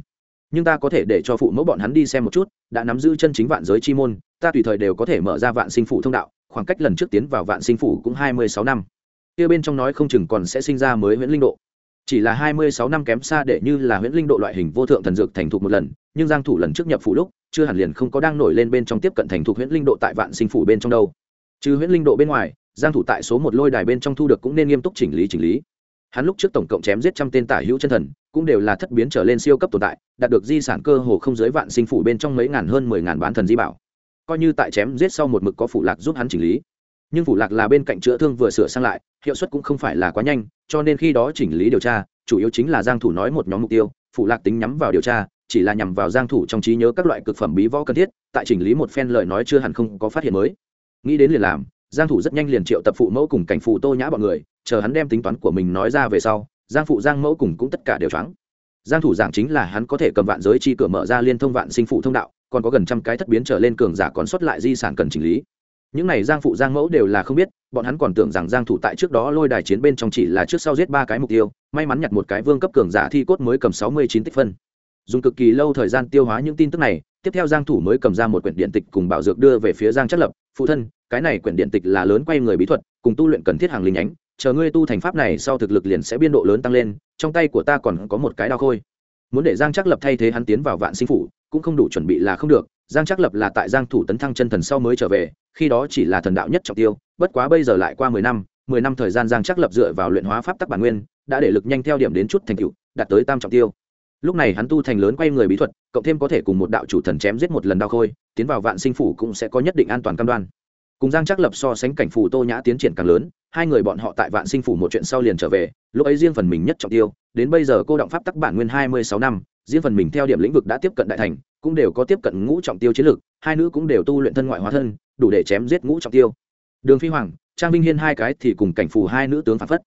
Nhưng ta có thể để cho phụ mẫu bọn hắn đi xem một chút, đã nắm giữ chân chính vạn giới chi môn, ta tùy thời đều có thể mở ra vạn sinh phủ thông đạo, khoảng cách lần trước tiến vào vạn sinh phủ cũng hai mươi sáu năm. Kia bên trong nói không chừng còn sẽ sinh ra mới huyễn linh độ chỉ là hai mươi sáu năm kém xa để như là huyễn linh độ loại hình vô thượng thần dược thành thục một lần, nhưng giang thủ lần trước nhập phủ lúc, chưa hẳn liền không có đang nổi lên bên trong tiếp cận thành thục huyễn linh độ tại vạn sinh phủ bên trong đâu. Trừ huyễn linh độ bên ngoài, giang thủ tại số một lôi đài bên trong thu được cũng nên nghiêm túc chỉnh lý chỉnh lý. Hắn lúc trước tổng cộng chém giết trăm tên tả hữu chân thần, cũng đều là thất biến trở lên siêu cấp tồn tại, đạt được di sản cơ hồ không dưới vạn sinh phủ bên trong mấy ngàn hơn mười ngàn bán thần di bảo. Coi như tại chém giết sau một mực có phụ lạc giúp hắn chỉnh lý nhưng phủ lạc là bên cạnh chữa thương vừa sửa sang lại, hiệu suất cũng không phải là quá nhanh, cho nên khi đó chỉnh lý điều tra, chủ yếu chính là giang thủ nói một nhóm mục tiêu, phủ lạc tính nhắm vào điều tra, chỉ là nhằm vào giang thủ trong trí nhớ các loại cực phẩm bí võ cần thiết, tại chỉnh lý một phen lời nói chưa hẳn không có phát hiện mới. Nghĩ đến liền làm, giang thủ rất nhanh liền triệu tập phụ mẫu cùng cảnh phụ tô nhã bọn người, chờ hắn đem tính toán của mình nói ra về sau, giang phụ giang mẫu cùng cũng tất cả đều choáng. Giang thủ giảng chính là hắn có thể cầm vạn giới chi cửa mở ra liên thông vạn sinh phụ thông đạo, còn có gần trăm cái thất biến trở lên cường giả còn xuất lại di sản cần chỉnh lý những này giang phụ giang mẫu đều là không biết, bọn hắn còn tưởng rằng giang thủ tại trước đó lôi đài chiến bên trong chỉ là trước sau giết ba cái mục tiêu, may mắn nhặt một cái vương cấp cường giả thi cốt mới cầm 69 tích phân. Dùng cực kỳ lâu thời gian tiêu hóa những tin tức này, tiếp theo giang thủ mới cầm ra một quyển điện tịch cùng bảo dược đưa về phía giang chất lập, phụ thân, cái này quyển điện tịch là lớn quay người bí thuật, cùng tu luyện cần thiết hàng linh nhánh, chờ ngươi tu thành pháp này sau thực lực liền sẽ biên độ lớn tăng lên, trong tay của ta còn có một cái đao khôi. Muốn để giang chắc lập thay thế hắn tiến vào vạn sinh phủ, cũng không đủ chuẩn bị là không được giang Trác lập là tại giang thủ tấn thăng chân thần sau mới trở về, khi đó chỉ là thần đạo nhất trọng tiêu, bất quá bây giờ lại qua mười năm mười năm thời gian giang Trác lập dựa vào luyện hóa pháp tắc bản nguyên, đã để lực nhanh theo điểm đến chút thành tựu, đạt tới tam trọng tiêu. Lúc này hắn tu thành lớn quay người bí thuật, cộng thêm có thể cùng một đạo chủ thần chém giết một lần đau khôi, tiến vào vạn sinh phủ cũng sẽ có nhất định an toàn cam đoan. Cùng giang Trác lập so sánh cảnh phủ tô nhã tiến triển càng lớn, hai người bọn họ tại vạn sinh phủ một chuyện sau liền trở về, lúc ấy riêng phần mình nhất trọng tiêu, đến bây giờ cô động pháp tắc bản nguyên hai mươi sáu năm riêng phần mình theo điểm lĩnh vực đã tiếp cận đại thành, cũng đều có tiếp cận ngũ trọng tiêu chiến lược, hai nữ cũng đều tu luyện thân ngoại hóa thân, đủ để chém giết ngũ trọng tiêu. Đường phi hoàng, trang vinh hiên hai cái thì cùng cảnh phù hai nữ tướng phản phất.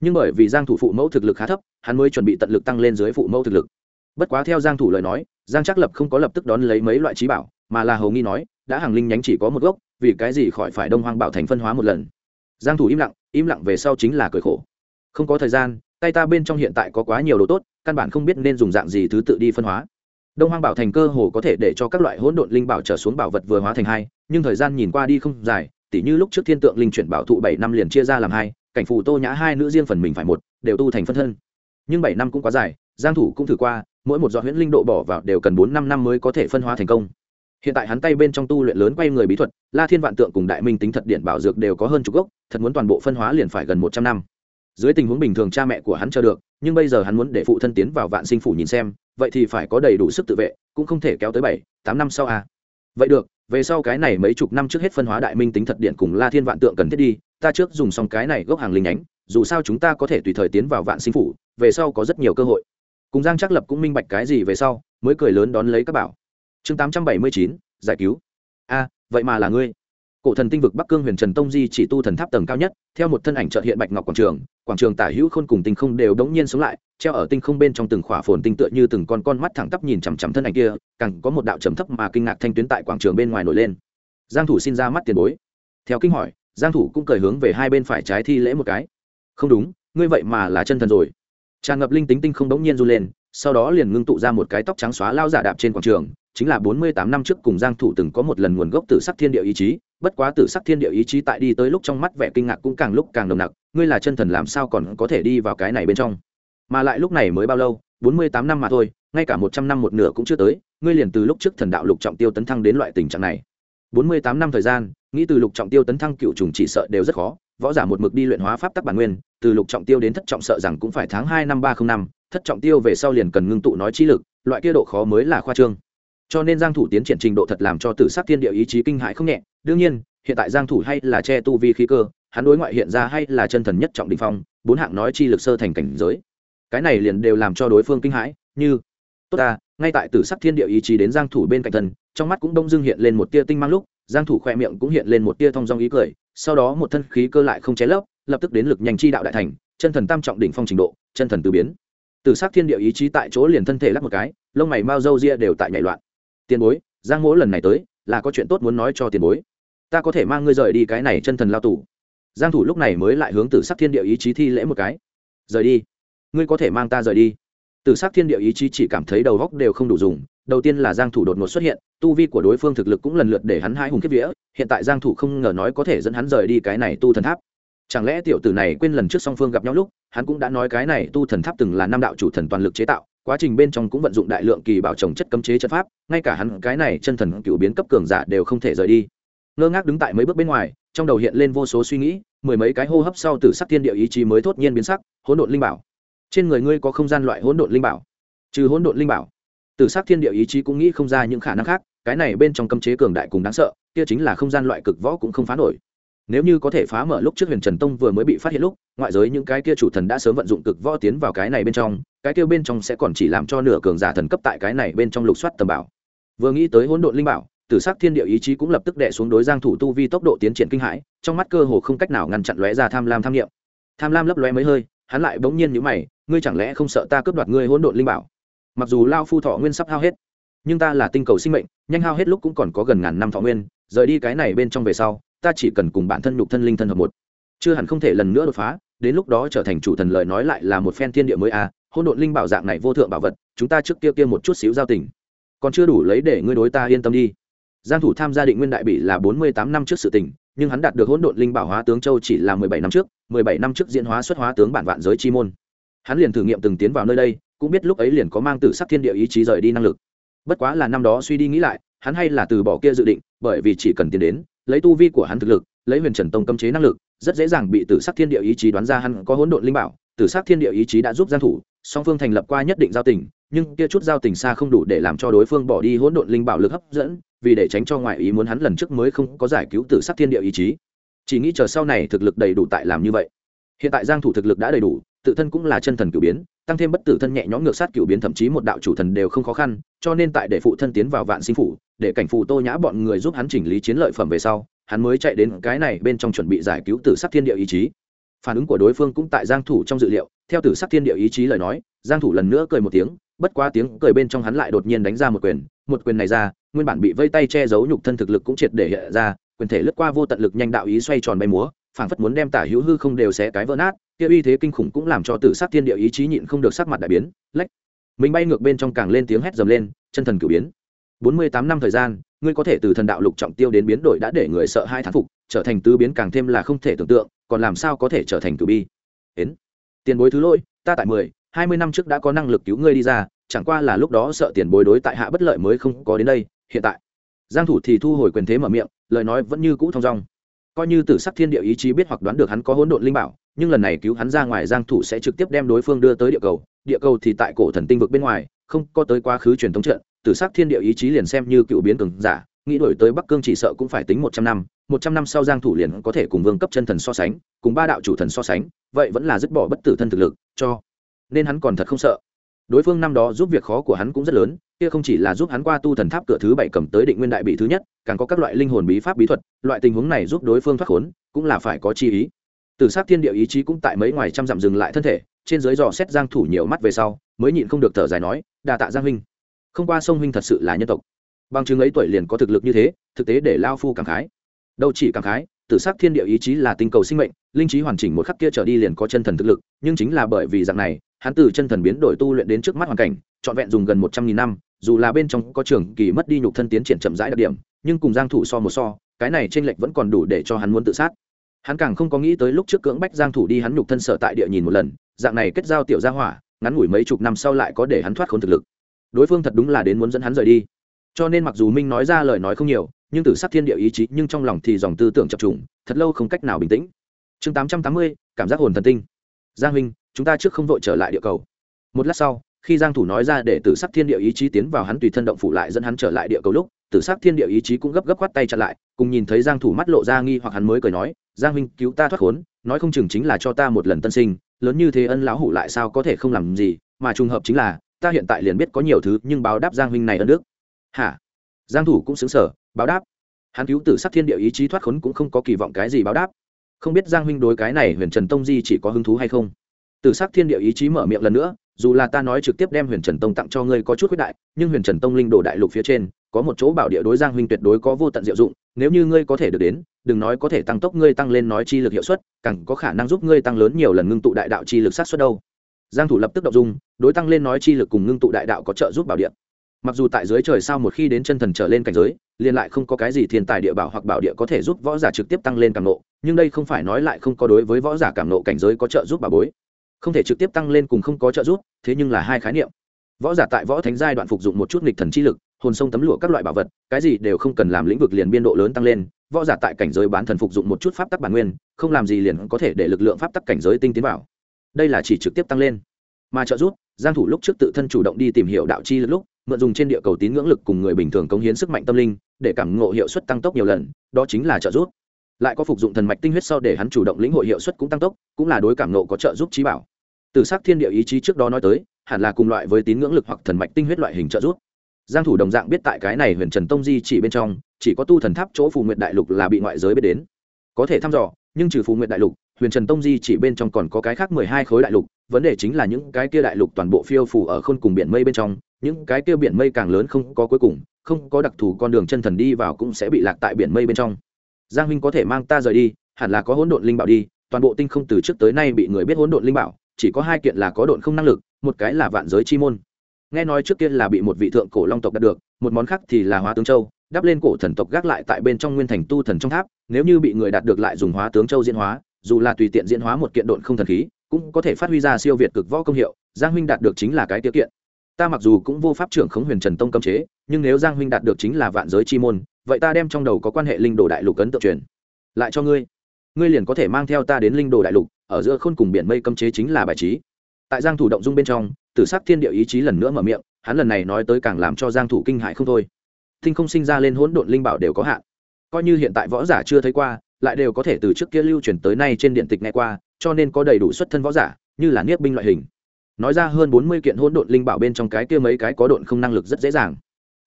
Nhưng bởi vì giang thủ phụ mẫu thực lực khá thấp, hắn mới chuẩn bị tận lực tăng lên dưới phụ mẫu thực lực. Bất quá theo giang thủ lời nói, giang trác lập không có lập tức đón lấy mấy loại trí bảo, mà là hầu nghi nói, đã hàng linh nhánh chỉ có một gốc, vì cái gì khỏi phải đông hoang bảo thành phân hóa một lần? Giang thủ im lặng im lặng về sau chính là cười khổ. Không có thời gian tay ta bên trong hiện tại có quá nhiều đồ tốt, căn bản không biết nên dùng dạng gì thứ tự đi phân hóa. Đông hoang bảo thành cơ hồ có thể để cho các loại hỗn độn linh bảo trở xuống bảo vật vừa hóa thành hai, nhưng thời gian nhìn qua đi không dài, tỉ như lúc trước thiên tượng linh chuyển bảo thụ bảy năm liền chia ra làm hai, cảnh phù tô nhã hai nữ riêng phần mình phải một, đều tu thành phân thân. Nhưng bảy năm cũng quá dài, giang thủ cũng thử qua, mỗi một giọt huyễn linh độ bỏ vào đều cần bốn năm năm mới có thể phân hóa thành công. Hiện tại hắn tay bên trong tu luyện lớn quay người bí thuật, la thiên vạn tượng cùng đại minh tính thật điện bảo dược đều có hơn chục gốc, thật muốn toàn bộ phân hóa liền phải gần một trăm năm dưới tình huống bình thường cha mẹ của hắn chờ được, nhưng bây giờ hắn muốn để phụ thân tiến vào vạn sinh phủ nhìn xem, vậy thì phải có đầy đủ sức tự vệ, cũng không thể kéo tới bảy, tám năm sau à. vậy được, về sau cái này mấy chục năm trước hết phân hóa đại minh tính thật điện cùng la thiên vạn tượng cần thiết đi, ta trước dùng xong cái này gốc hàng linh nhánh, dù sao chúng ta có thể tùy thời tiến vào vạn sinh phủ, về sau có rất nhiều cơ hội. Cùng giang trắc lập cũng minh bạch cái gì về sau, mới cười lớn đón lấy các bảo. Chương tám trăm bảy mươi chín, giải cứu. A vậy mà là ngươi cổ thần tinh vực bắc cương huyền trần tông di chỉ tu thần tháp tầng cao nhất, theo một thân ảnh trợ hiện bạch ngọc quảng trường quảng trường tả hữu khôn cùng tinh không đều đống nhiên sống lại, treo ở tinh không bên trong từng khỏa phồn tinh tựa như từng con con mắt thẳng tắp nhìn chằm chằm thân ảnh kia, càng có một đạo trầm thấp mà kinh ngạc thanh tuyến tại quảng trường bên ngoài nổi lên. Giang thủ xin ra mắt tiền bối. Theo kinh hỏi, giang thủ cũng cởi hướng về hai bên phải trái thi lễ một cái. Không đúng, ngươi vậy mà là chân thần rồi. Tràn ngập linh tính tinh không đống nhiên du lên, sau đó liền ngưng tụ ra một cái tóc trắng xóa lao giả đạp trên quảng trường, chính là bốn mươi tám năm trước cùng giang thủ từng có một lần nguồn gốc từ sắc thiên địa ý chí bất quá tử sắc thiên địa ý chí tại đi tới lúc trong mắt vẻ kinh ngạc cũng càng lúc càng nồng nặc, ngươi là chân thần làm sao còn có thể đi vào cái này bên trong? Mà lại lúc này mới bao lâu? Bốn mươi tám năm mà thôi, ngay cả một trăm năm một nửa cũng chưa tới, ngươi liền từ lúc trước thần đạo lục trọng tiêu tấn thăng đến loại tình trạng này. Bốn mươi tám năm thời gian, nghĩ từ lục trọng tiêu tấn thăng cựu trùng chỉ sợ đều rất khó, võ giả một mực đi luyện hóa pháp tắc bản nguyên, từ lục trọng tiêu đến thất trọng sợ rằng cũng phải tháng hai năm ba không năm, thất trọng tiêu về sau liền cần ngưng tụ nói trí lực, loại kia độ khó mới là khoa trương cho nên giang thủ tiến triển trình độ thật làm cho tử sắc thiên địa ý chí kinh hãi không nhẹ. Đương nhiên, hiện tại giang thủ hay là che tu vi khí cơ, hắn đối ngoại hiện ra hay là chân thần nhất trọng đỉnh phong, bốn hạng nói chi lực sơ thành cảnh giới. Cái này liền đều làm cho đối phương kinh hãi, như, tốt ta, ngay tại tử sắc thiên địa ý chí đến giang thủ bên cạnh thần, trong mắt cũng đông dương hiện lên một tia tinh mang lúc, giang thủ khoe miệng cũng hiện lên một tia thông dong ý cười, sau đó một thân khí cơ lại không chế lấp, lập tức đến lực nhanh chi đạo đại thành, chân thần tam trọng đỉnh phong trình độ, chân thần tứ biến. Tử sắc thiên địa ý chí tại chỗ liền thân thể lắc một cái, lông mày mau râu ria đều tại nhảy loạn tiền bối, giang mỗ lần này tới, là có chuyện tốt muốn nói cho tiền bối. Ta có thể mang ngươi rời đi cái này chân thần lao tù. Giang thủ lúc này mới lại hướng tử sắc thiên địa ý chí thi lễ một cái. Rời đi. Ngươi có thể mang ta rời đi. Tử sắc thiên địa ý chí chỉ cảm thấy đầu góc đều không đủ dùng. Đầu tiên là giang thủ đột ngột xuất hiện, tu vi của đối phương thực lực cũng lần lượt để hắn hai hùng kiếp vía. Hiện tại giang thủ không ngờ nói có thể dẫn hắn rời đi cái này tu thần tháp chẳng lẽ tiểu tử này quên lần trước song phương gặp nhau lúc, hắn cũng đã nói cái này tu thần tháp từng là năm đạo chủ thần toàn lực chế tạo, quá trình bên trong cũng vận dụng đại lượng kỳ bảo trồng chất cấm chế chất pháp, ngay cả hắn cái này chân thần cựu biến cấp cường giả đều không thể rời đi. Ngơ ngác đứng tại mấy bước bên ngoài, trong đầu hiện lên vô số suy nghĩ, mười mấy cái hô hấp sau từ sắc thiên địa ý chí mới thốt nhiên biến sắc, hỗn độn linh bảo. Trên người ngươi có không gian loại hỗn độn linh bảo? Trừ hỗn độn linh bảo, từ sắc thiên địa ý chí cũng nghĩ không ra những khả năng khác, cái này bên trong cấm chế cường đại cùng đáng sợ, kia chính là không gian loại cực võ cũng không phá nổi nếu như có thể phá mở lúc trước huyền trần tông vừa mới bị phát hiện lúc, ngoại giới những cái kia chủ thần đã sớm vận dụng cực võ tiến vào cái này bên trong, cái kia bên trong sẽ còn chỉ làm cho nửa cường giả thần cấp tại cái này bên trong lục soát tầm bảo. Vừa nghĩ tới hỗn độn linh bảo, tử sắc thiên địa ý chí cũng lập tức đệ xuống đối giang thủ tu vi tốc độ tiến triển kinh hãi, trong mắt cơ hồ không cách nào ngăn chặn lóe ra tham lam tham niệm. Tham lam lấp lóe mấy hơi, hắn lại bỗng nhiên nhíu mày, ngươi chẳng lẽ không sợ ta cướp đoạt ngươi hỗn độn linh bảo? Mặc dù lao phu thọ nguyên sắp hao hết, nhưng ta là tinh cầu sinh mệnh, nhanh hao hết lúc cũng còn có gần ngàn năm thọ nguyên, rời đi cái này bên trong về sau ta chỉ cần cùng bản thân nhục thân linh thân hợp một. Chưa hẳn không thể lần nữa đột phá đến lúc đó trở thành chủ thần lời nói lại là một phen thiên địa mới a à, hôn độn linh bảo dạng này vô thượng bảo vật chúng ta trước kia kia một chút xíu giao tình. Còn chưa đủ lấy để ngươi đối ta yên tâm đi. Giang thủ tham gia định nguyên đại bị là bốn mươi tám năm trước sự tình nhưng hắn đạt được hỗn độn linh bảo hóa tướng châu chỉ là mười bảy năm trước mười bảy năm trước diễn hóa xuất hóa tướng bản vạn giới chi môn. Hắn liền thử nghiệm từng tiến vào nơi đây cũng biết lúc ấy liền có mang tử sắc thiên địa ý chí rời đi năng lực. Bất quá là năm đó suy đi nghĩ lại hắn hay là từ bỏ kia dự định bởi vì chỉ cần tiến đến lấy tu vi của hắn thực lực, lấy huyền trần tông cấm chế năng lực, rất dễ dàng bị tử sắc thiên địa ý chí đoán ra hắn có hỗn độn linh bảo, tử sắc thiên địa ý chí đã giúp giang thủ, song phương thành lập qua nhất định giao tình, nhưng kia chút giao tình xa không đủ để làm cho đối phương bỏ đi hỗn độn linh bảo lực hấp dẫn, vì để tránh cho ngoại ý muốn hắn lần trước mới không có giải cứu tử sắc thiên địa ý chí. Chỉ nghĩ chờ sau này thực lực đầy đủ tại làm như vậy. Hiện tại giang thủ thực lực đã đầy đủ, tự thân cũng là chân thần cửu biến tăng thêm bất tử thân nhẹ nhõm ngược sát cửu biến, thậm chí một đạo chủ thần đều không khó khăn, cho nên tại để phụ thân tiến vào vạn sinh phủ, để cảnh phù tô nhã bọn người giúp hắn chỉnh lý chiến lợi phẩm về sau, hắn mới chạy đến cái này bên trong chuẩn bị giải cứu tử sắc thiên địa ý chí. Phản ứng của đối phương cũng tại giang thủ trong dự liệu, theo tử sắc thiên địa ý chí lời nói, giang thủ lần nữa cười một tiếng, bất quá tiếng cười bên trong hắn lại đột nhiên đánh ra một quyền một quyền này ra, nguyên bản bị vây tay che giấu nhục thân thực lực cũng triệt để hiện ra, quyền thể lướt qua vô tận lực nhanh đạo ý xoay tròn bay múa, phảng phất muốn đem tả hữu hư không đều xé cái vỡ nát kia uy thế kinh khủng cũng làm cho tử sát thiên địa ý chí nhịn không được sắc mặt đại biến, lách. Mình bay ngược bên trong càng lên tiếng hét dầm lên, chân thần cử biến. Bốn mươi tám năm thời gian, ngươi có thể từ thần đạo lục trọng tiêu đến biến đổi đã để người sợ hai thán phục, trở thành tứ biến càng thêm là không thể tưởng tượng, còn làm sao có thể trở thành cử bi? Đến tiền bối thứ lỗi, ta tại mười, hai mươi năm trước đã có năng lực cứu ngươi đi ra, chẳng qua là lúc đó sợ tiền bối đối tại hạ bất lợi mới không có đến đây, hiện tại. Giang thủ thì thu hồi quyền thế mở miệng, lời nói vẫn như cũ thong dong. Coi như tử sắc thiên địa ý chí biết hoặc đoán được hắn có hỗn độn linh bảo nhưng lần này cứu hắn ra ngoài giang thủ sẽ trực tiếp đem đối phương đưa tới địa cầu. Địa cầu thì tại cổ thần tinh vực bên ngoài, không có tới quá khứ truyền thống trận. Tử sắc thiên địa ý chí liền xem như cựu biến cường giả, nghĩ đổi tới bắc cương chỉ sợ cũng phải tính một trăm năm. Một trăm năm sau giang thủ liền có thể cùng vương cấp chân thần so sánh, cùng ba đạo chủ thần so sánh, vậy vẫn là dứt bỏ bất tử thân thực lực, cho nên hắn còn thật không sợ. Đối phương năm đó giúp việc khó của hắn cũng rất lớn, kia không chỉ là giúp hắn qua tu thần tháp cửa thứ bảy cầm tới định nguyên đại bị thứ nhất, càng có các loại linh hồn bí pháp bí thuật, loại tình huống này giúp đối phương thoát khốn, cũng là phải có chi ý từ sát thiên địa ý chí cũng tại mấy ngoài trăm dặm dừng lại thân thể, trên dưới dò xét giang thủ nhiều mắt về sau, mới nhịn không được thở dài nói đà tạ giang huynh. Không qua sông huynh thật sự là nhân tộc. Bằng chứng ấy tuổi liền có thực lực như thế, thực tế để lao phu cảm khái. Đâu chỉ cảm khái tử sắc thiên địa ý chí là tinh cầu sinh mệnh, linh trí hoàn chỉnh một khắc kia trở đi liền có chân thần thực lực, nhưng chính là bởi vì dạng này, hắn từ chân thần biến đổi tu luyện đến trước mắt hoàn cảnh, trọn vẹn dùng gần một trăm nghìn năm, dù là bên trong có trường kỳ mất đi nhục thân tiến triển chậm rãi đặc điểm, nhưng cùng giang thủ so một so, cái này trên lệch vẫn còn đủ để cho hắn muốn tự sát hắn càng không có nghĩ tới lúc trước cưỡng bách giang thủ đi hắn nhục thân sở tại địa nhìn một lần dạng này kết giao tiểu gia hỏa ngắn ngủi mấy chục năm sau lại có để hắn thoát khốn thực lực. Đối phương thật đúng là đến muốn dẫn hắn rời đi. Cho nên mặc dù minh nói ra lời nói không nhiều nhưng từ sắc thiên địa ý chí nhưng trong lòng thì dòng tư tưởng chập trùng thật lâu không cách nào bình tĩnh. Chương 880, cảm giác hồn thần tinh. Giang huynh chúng ta trước không vội trở lại địa cầu. Một lát sau khi giang thủ nói ra để tử sắc thiên địa ý chí tiến vào hắn tùy thân động phủ lại dẫn hắn trở lại địa cầu lúc tử sắc thiên địa ý chí cũng gấp gấp quát tay chặn lại cùng nhìn thấy giang thủ mắt lộ ra nghi hoặc hắn mới cười nói giang huynh, cứu ta thoát khốn, nói không chừng chính là cho ta một lần tân sinh, lớn như thế ân lão hủ lại sao có thể không làm gì, mà trùng hợp chính là, ta hiện tại liền biết có nhiều thứ, nhưng báo đáp giang huynh này ân đức. Hả? Giang thủ cũng sững sở báo đáp. Hắn cứu tử sắc thiên địa ý chí thoát khốn cũng không có kỳ vọng cái gì báo đáp. Không biết giang huynh đối cái này huyền trần tông di chỉ có hứng thú hay không? Tử sắc thiên địa ý chí mở miệng lần nữa, dù là ta nói trực tiếp đem huyền trần tông tặng cho ngươi có chút quyết đại, nhưng huyền trần tông linh đồ đại lục phía trên có một chỗ bảo địa đối giang huynh tuyệt đối có vô tận diệu dụng, nếu như ngươi có thể được đến, đừng nói có thể tăng tốc ngươi tăng lên nói chi lực hiệu suất, càng có khả năng giúp ngươi tăng lớn nhiều lần ngưng tụ đại đạo chi lực sát xuất đâu. Giang thủ lập tức động dung, đối tăng lên nói chi lực cùng ngưng tụ đại đạo có trợ giúp bảo địa. Mặc dù tại dưới trời sao một khi đến chân thần trở lên cảnh giới, liền lại không có cái gì thiên tài địa bảo hoặc bảo địa có thể giúp võ giả trực tiếp tăng lên cảm nộ, nhưng đây không phải nói lại không có đối với võ giả cảm nộ cảnh giới có trợ giúp bảo bối. Không thể trực tiếp tăng lên cùng không có trợ giúp, thế nhưng là hai khái niệm. Võ giả tại võ thánh giai đoạn phục dụng một chút nghịch thần chi lực hồn sông tấm lụa các loại bảo vật, cái gì đều không cần làm lĩnh vực liền biên độ lớn tăng lên, võ giả tại cảnh giới bán thần phục dụng một chút pháp tắc bản nguyên, không làm gì liền có thể để lực lượng pháp tắc cảnh giới tinh tiến vào. Đây là chỉ trực tiếp tăng lên. Mà trợ giúp, giang thủ lúc trước tự thân chủ động đi tìm hiểu đạo chi lực lúc, mượn dùng trên địa cầu tín ngưỡng lực cùng người bình thường cống hiến sức mạnh tâm linh, để cảm ngộ hiệu suất tăng tốc nhiều lần, đó chính là trợ giúp. Lại có phục dụng thần mạch tinh huyết sau để hắn chủ động lĩnh hội hiệu suất cũng tăng tốc, cũng là đối cảm ngộ có trợ giúp trí bảo. Từ sắc thiên địa ý chí trước đó nói tới, hẳn là cùng loại với tín ngưỡng lực hoặc thần mạch tinh huyết loại hình trợ giúp giang thủ đồng dạng biết tại cái này huyền trần tông di chỉ bên trong, chỉ có tu thần tháp chỗ phù nguyệt đại lục là bị ngoại giới biết đến. Có thể thăm dò, nhưng trừ phù nguyệt đại lục, huyền trần tông di chỉ bên trong còn có cái khác mười hai khối đại lục. Vấn đề chính là những cái kia đại lục toàn bộ phiêu phù ở khôn cùng biển mây bên trong, những cái kia biển mây càng lớn không có cuối cùng, không có đặc thù con đường chân thần đi vào cũng sẽ bị lạc tại biển mây bên trong. Giang huynh có thể mang ta rời đi, hẳn là có hỗn độn linh bảo đi, toàn bộ tinh không từ trước tới nay bị người biết hỗn độn linh bảo, chỉ có hai kiện là có độn không năng lực, một cái là vạn giới chi môn nghe nói trước kia là bị một vị thượng cổ long tộc đạt được, một món khác thì là hóa tướng châu, đắp lên cổ thần tộc gác lại tại bên trong nguyên thành tu thần trong tháp, nếu như bị người đạt được lại dùng hóa tướng châu diễn hóa, dù là tùy tiện diễn hóa một kiện độn không thần khí, cũng có thể phát huy ra siêu việt cực võ công hiệu, giang huynh đạt được chính là cái tiêu kiện. Ta mặc dù cũng vô pháp trưởng khống huyền trần tông cấm chế, nhưng nếu giang huynh đạt được chính là vạn giới chi môn, vậy ta đem trong đầu có quan hệ linh đồ đại lục ấn tượng truyền lại cho ngươi. Ngươi liền có thể mang theo ta đến linh đồ đại lục, ở giữa khôn cùng biển mây cấm chế chính là bài trí. Tại giang thủ động dung bên trong tử sắc thiên địa ý chí lần nữa mở miệng, hắn lần này nói tới càng làm cho giang thủ kinh hại không thôi. Thinh không sinh ra lên hỗn độn linh bảo đều có hạn. Coi như hiện tại võ giả chưa thấy qua, lại đều có thể từ trước kia lưu truyền tới nay trên điện tịch nghe qua, cho nên có đầy đủ xuất thân võ giả, như là niết binh loại hình. Nói ra hơn bốn mươi kiện hỗn độn linh bảo bên trong cái kia mấy cái có độn không năng lực rất dễ dàng.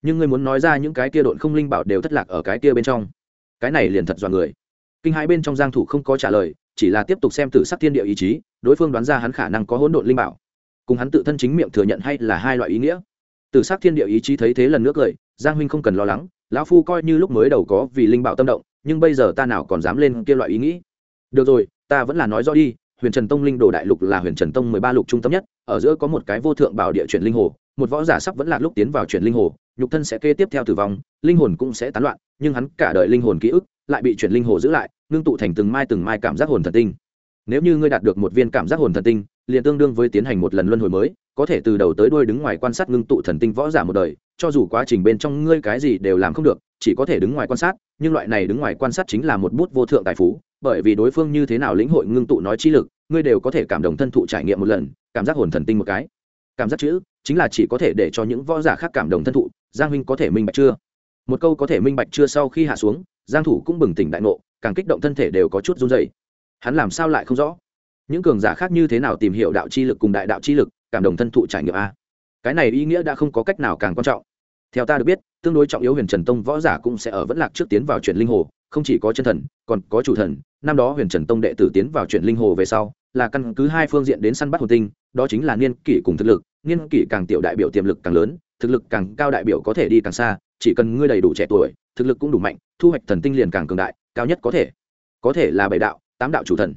Nhưng ngươi muốn nói ra những cái kia độn không linh bảo đều thất lạc ở cái kia bên trong. Cái này liền thật dọa người. Kinh hãi bên trong giang thủ không có trả lời, chỉ là tiếp tục xem tử sắc thiên địa ý chí, đối phương đoán ra hắn khả năng có hỗn độn linh bảo cùng hắn tự thân chính miệng thừa nhận hay là hai loại ý nghĩa. Tử sắc thiên địa ý chí thấy thế lần nước cười, giang huynh không cần lo lắng, lão phu coi như lúc mới đầu có vì linh bảo tâm động, nhưng bây giờ ta nào còn dám lên kia loại ý nghĩ. Được rồi, ta vẫn là nói rõ đi, huyền trần tông linh đồ đại lục là huyền trần tông mười ba lục trung tâm nhất, ở giữa có một cái vô thượng bảo địa chuyển linh hồ, một võ giả sắp vẫn là lúc tiến vào chuyển linh hồ, nhục thân sẽ kê tiếp theo tử vong, linh hồn cũng sẽ tán loạn, nhưng hắn cả đời linh hồn ký ức lại bị chuyển linh hồ giữ lại, ngưng tụ thành từng mai từng mai cảm giác hồn thần tinh nếu như ngươi đạt được một viên cảm giác hồn thần tinh, liền tương đương với tiến hành một lần luân hồi mới, có thể từ đầu tới đuôi đứng ngoài quan sát ngưng tụ thần tinh võ giả một đời, cho dù quá trình bên trong ngươi cái gì đều làm không được, chỉ có thể đứng ngoài quan sát, nhưng loại này đứng ngoài quan sát chính là một bút vô thượng tài phú, bởi vì đối phương như thế nào lĩnh hội ngưng tụ nói chi lực, ngươi đều có thể cảm động thân thụ trải nghiệm một lần, cảm giác hồn thần tinh một cái. Cảm giác chữ, chính là chỉ có thể để cho những võ giả khác cảm động thân thụ, giang huynh có thể minh bạch chưa? Một câu có thể minh bạch chưa sau khi hạ xuống, giang thủ cũng bừng tỉnh đại ngộ, càng kích động thân thể đều có chút run rẩy hắn làm sao lại không rõ? Những cường giả khác như thế nào tìm hiểu đạo chi lực cùng đại đạo chi lực, cảm động thân thụ trải nghiệm a? Cái này ý nghĩa đã không có cách nào càng quan trọng. Theo ta được biết, tương đối trọng yếu huyền trần tông võ giả cũng sẽ ở vẫn lạc trước tiến vào chuyển linh hồ, không chỉ có chân thần, còn có chủ thần. Năm đó huyền trần tông đệ tử tiến vào chuyển linh hồ về sau, là căn cứ hai phương diện đến săn bắt hồn tinh, đó chính là niên kỷ cùng thực lực. Niên kỷ càng tiểu đại biểu tiềm lực càng lớn, thực lực càng cao đại biểu có thể đi càng xa. Chỉ cần ngươi đầy đủ trẻ tuổi, thực lực cũng đủ mạnh, thu hoạch thần tinh liền càng cường đại, cao nhất có thể. Có thể là bảy đạo tám đạo chủ thần.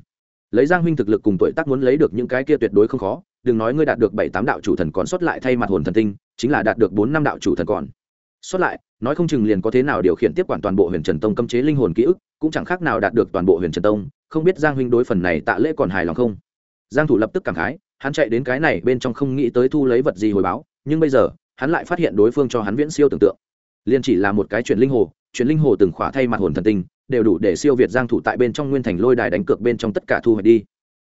Lấy giang huynh thực lực cùng tuổi tác muốn lấy được những cái kia tuyệt đối không khó, đừng nói ngươi đạt được bảy tám đạo chủ thần còn xuất lại thay mặt hồn thần tinh, chính là đạt được bốn năm đạo chủ thần còn. Xuất lại, nói không chừng liền có thế nào điều khiển tiếp quản toàn bộ huyền trần tông cấm chế linh hồn ký ức, cũng chẳng khác nào đạt được toàn bộ huyền trần tông, không biết giang huynh đối phần này tạ lễ còn hài lòng không? Giang thủ lập tức cảm khái, hắn chạy đến cái này bên trong không nghĩ tới thu lấy vật gì hồi báo, nhưng bây giờ, hắn lại phát hiện đối phương cho hắn viễn siêu tưởng tượng. Liền chỉ là một cái chuyển linh hồ, chuyển linh hồ từng khỏa thay mặt hồn thần tinh đều đủ để siêu việt giang thủ tại bên trong nguyên thành lôi đài đánh cược bên trong tất cả thu hoạch đi.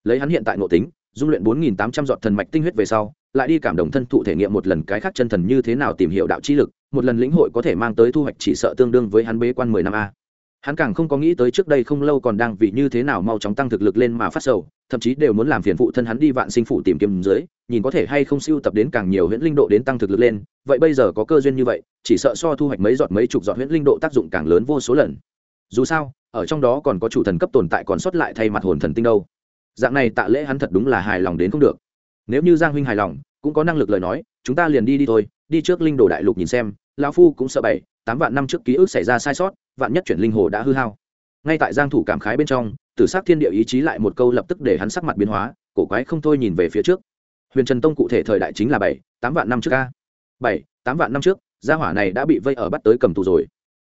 Lấy hắn hiện tại nội tính, dung luyện 4800 giọt thần mạch tinh huyết về sau, lại đi cảm động thân thụ thể nghiệm một lần cái khác chân thần như thế nào tìm hiểu đạo chi lực, một lần lĩnh hội có thể mang tới thu hoạch chỉ sợ tương đương với hắn bế quan 10 năm a. Hắn càng không có nghĩ tới trước đây không lâu còn đang vì như thế nào mau chóng tăng thực lực lên mà phát sầu, thậm chí đều muốn làm phiền phụ thân hắn đi vạn sinh phụ tìm kiếm dưới, nhìn có thể hay không siêu tập đến càng nhiều huyễn linh độ đến tăng thực lực lên, vậy bây giờ có cơ duyên như vậy, chỉ sợ so thu hoạch mấy giọt mấy chục giọt huyễn linh độ tác dụng càng lớn vô số lần dù sao, ở trong đó còn có chủ thần cấp tồn tại còn sót lại thay mặt hồn thần tinh đâu. Dạng này tạ lễ hắn thật đúng là hài lòng đến không được. Nếu như giang huynh hài lòng, cũng có năng lực lời nói, chúng ta liền đi đi thôi, đi trước linh đồ đại lục nhìn xem, lão phu cũng sợ bảy, tám vạn năm trước ký ức xảy ra sai sót, vạn nhất chuyển linh hồ đã hư hao. Ngay tại giang thủ cảm khái bên trong, tử sắc thiên địa ý chí lại một câu lập tức để hắn sắc mặt biến hóa, cổ quái không thôi nhìn về phía trước. Huyền trần tông cụ thể thời đại chính là bảy, tám vạn năm trước a. Bảy, tám vạn năm trước, gia hỏa này đã bị vây ở bắt tới cầm tù rồi.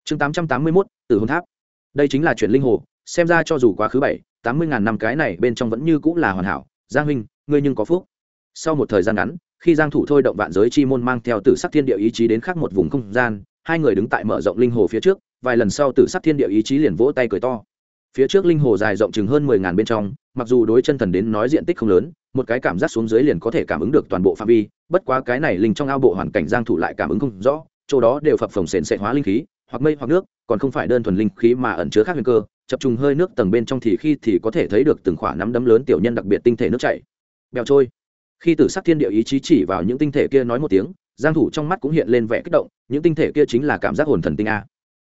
Chương tám trăm tám mươi mốt từ hôn tháp đây chính là chuyển linh hồ, xem ra cho dù quá khứ bảy, tám mươi ngàn năm cái này bên trong vẫn như cũng là hoàn hảo. Giang huynh, ngươi nhưng có phúc. Sau một thời gian ngắn, khi giang thủ thôi động vạn giới chi môn mang theo tử sắc thiên địa ý chí đến khác một vùng không gian, hai người đứng tại mở rộng linh hồ phía trước, vài lần sau tử sắc thiên địa ý chí liền vỗ tay cười to. Phía trước linh hồ dài rộng chừng hơn mười ngàn bên trong, mặc dù đối chân thần đến nói diện tích không lớn, một cái cảm giác xuống dưới liền có thể cảm ứng được toàn bộ phạm vi, bất quá cái này linh trong ao bộ hoàn cảnh giang thủ lại cảm ứng không rõ, chỗ đó đều phập phồng sền sệt hóa linh khí hoặc mây hoặc nước, còn không phải đơn thuần linh khí mà ẩn chứa khác nguy cơ, chập trùng hơi nước tầng bên trong thì khi thì có thể thấy được từng khỏa nắm đấm lớn tiểu nhân đặc biệt tinh thể nước chảy. Bèo trôi. Khi tử sắc thiên địa ý chí chỉ vào những tinh thể kia nói một tiếng, giang thủ trong mắt cũng hiện lên vẻ kích động, những tinh thể kia chính là cảm giác hồn thần tinh a.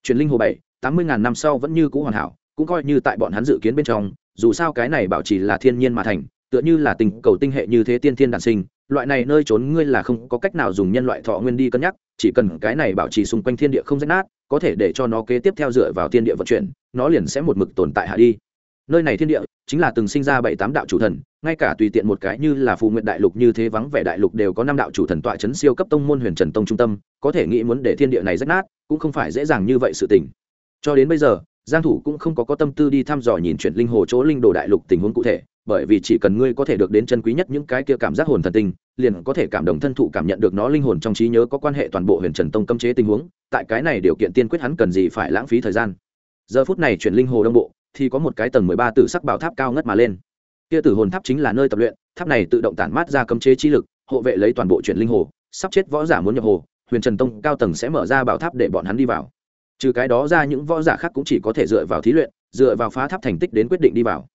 Truyền linh hồ bảy, tám mươi ngàn năm sau vẫn như cũ hoàn hảo, cũng coi như tại bọn hắn dự kiến bên trong, dù sao cái này bảo trì là thiên nhiên mà thành, tựa như là tình cầu tinh hệ như thế tiên thiên đản sinh, loại này nơi trốn ngươi là không có cách nào dùng nhân loại thọ nguyên đi cân nhắc, chỉ cần cái này bảo trì xung quanh thiên địa không rách nát có thể để cho nó kế tiếp theo dựa vào thiên địa vận chuyển, nó liền sẽ một mực tồn tại hạ đi. Nơi này thiên địa chính là từng sinh ra bảy tám đạo chủ thần, ngay cả tùy tiện một cái như là phù nguyện đại lục như thế vắng vẻ đại lục đều có năm đạo chủ thần tọa chấn siêu cấp tông môn huyền trần tông trung tâm, có thể nghĩ muốn để thiên địa này rách nát, cũng không phải dễ dàng như vậy sự tình. Cho đến bây giờ, giang thủ cũng không có có tâm tư đi thăm dò nhìn chuyện linh hồ chỗ linh đồ đại lục tình huống cụ thể bởi vì chỉ cần ngươi có thể được đến chân quý nhất những cái kia cảm giác hồn thần tinh, liền có thể cảm động thân thụ cảm nhận được nó linh hồn trong trí nhớ có quan hệ toàn bộ huyền trần tông cấm chế tình huống, tại cái này điều kiện tiên quyết hắn cần gì phải lãng phí thời gian. Giờ phút này chuyển linh hồ đông bộ, thì có một cái tầng mười ba tử sắc bảo tháp cao ngất mà lên. Kia tử hồn tháp chính là nơi tập luyện, tháp này tự động tản mát ra cấm chế chi lực, hộ vệ lấy toàn bộ chuyển linh hồ, sắp chết võ giả muốn nhập hồ, huyền trần tông cao tầng sẽ mở ra bảo tháp để bọn hắn đi vào. Trừ cái đó ra những võ giả khác cũng chỉ có thể dựa vào thí luyện, dựa vào phá tháp thành tích đến quyết định đi vào.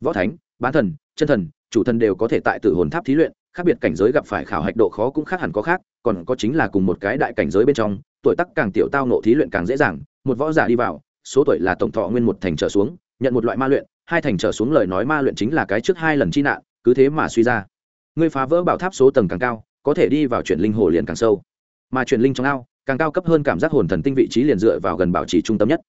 Võ thánh bán thần, chân thần, chủ thần đều có thể tại tử hồn tháp thí luyện, khác biệt cảnh giới gặp phải khảo hạch độ khó cũng khác hẳn có khác, còn có chính là cùng một cái đại cảnh giới bên trong, tuổi tác càng tiểu tao nộ thí luyện càng dễ dàng, một võ giả đi vào, số tuổi là tổng thọ nguyên một thành trở xuống, nhận một loại ma luyện, hai thành trở xuống lời nói ma luyện chính là cái trước hai lần chi nạn, cứ thế mà suy ra. Ngươi phá vỡ bảo tháp số tầng càng cao, có thể đi vào chuyển linh hồ liền càng sâu. Mà chuyển linh trong ao, càng cao cấp hơn cảm giác hồn thần tinh vị trí liền dựa vào gần bảo trì trung tâm nhất.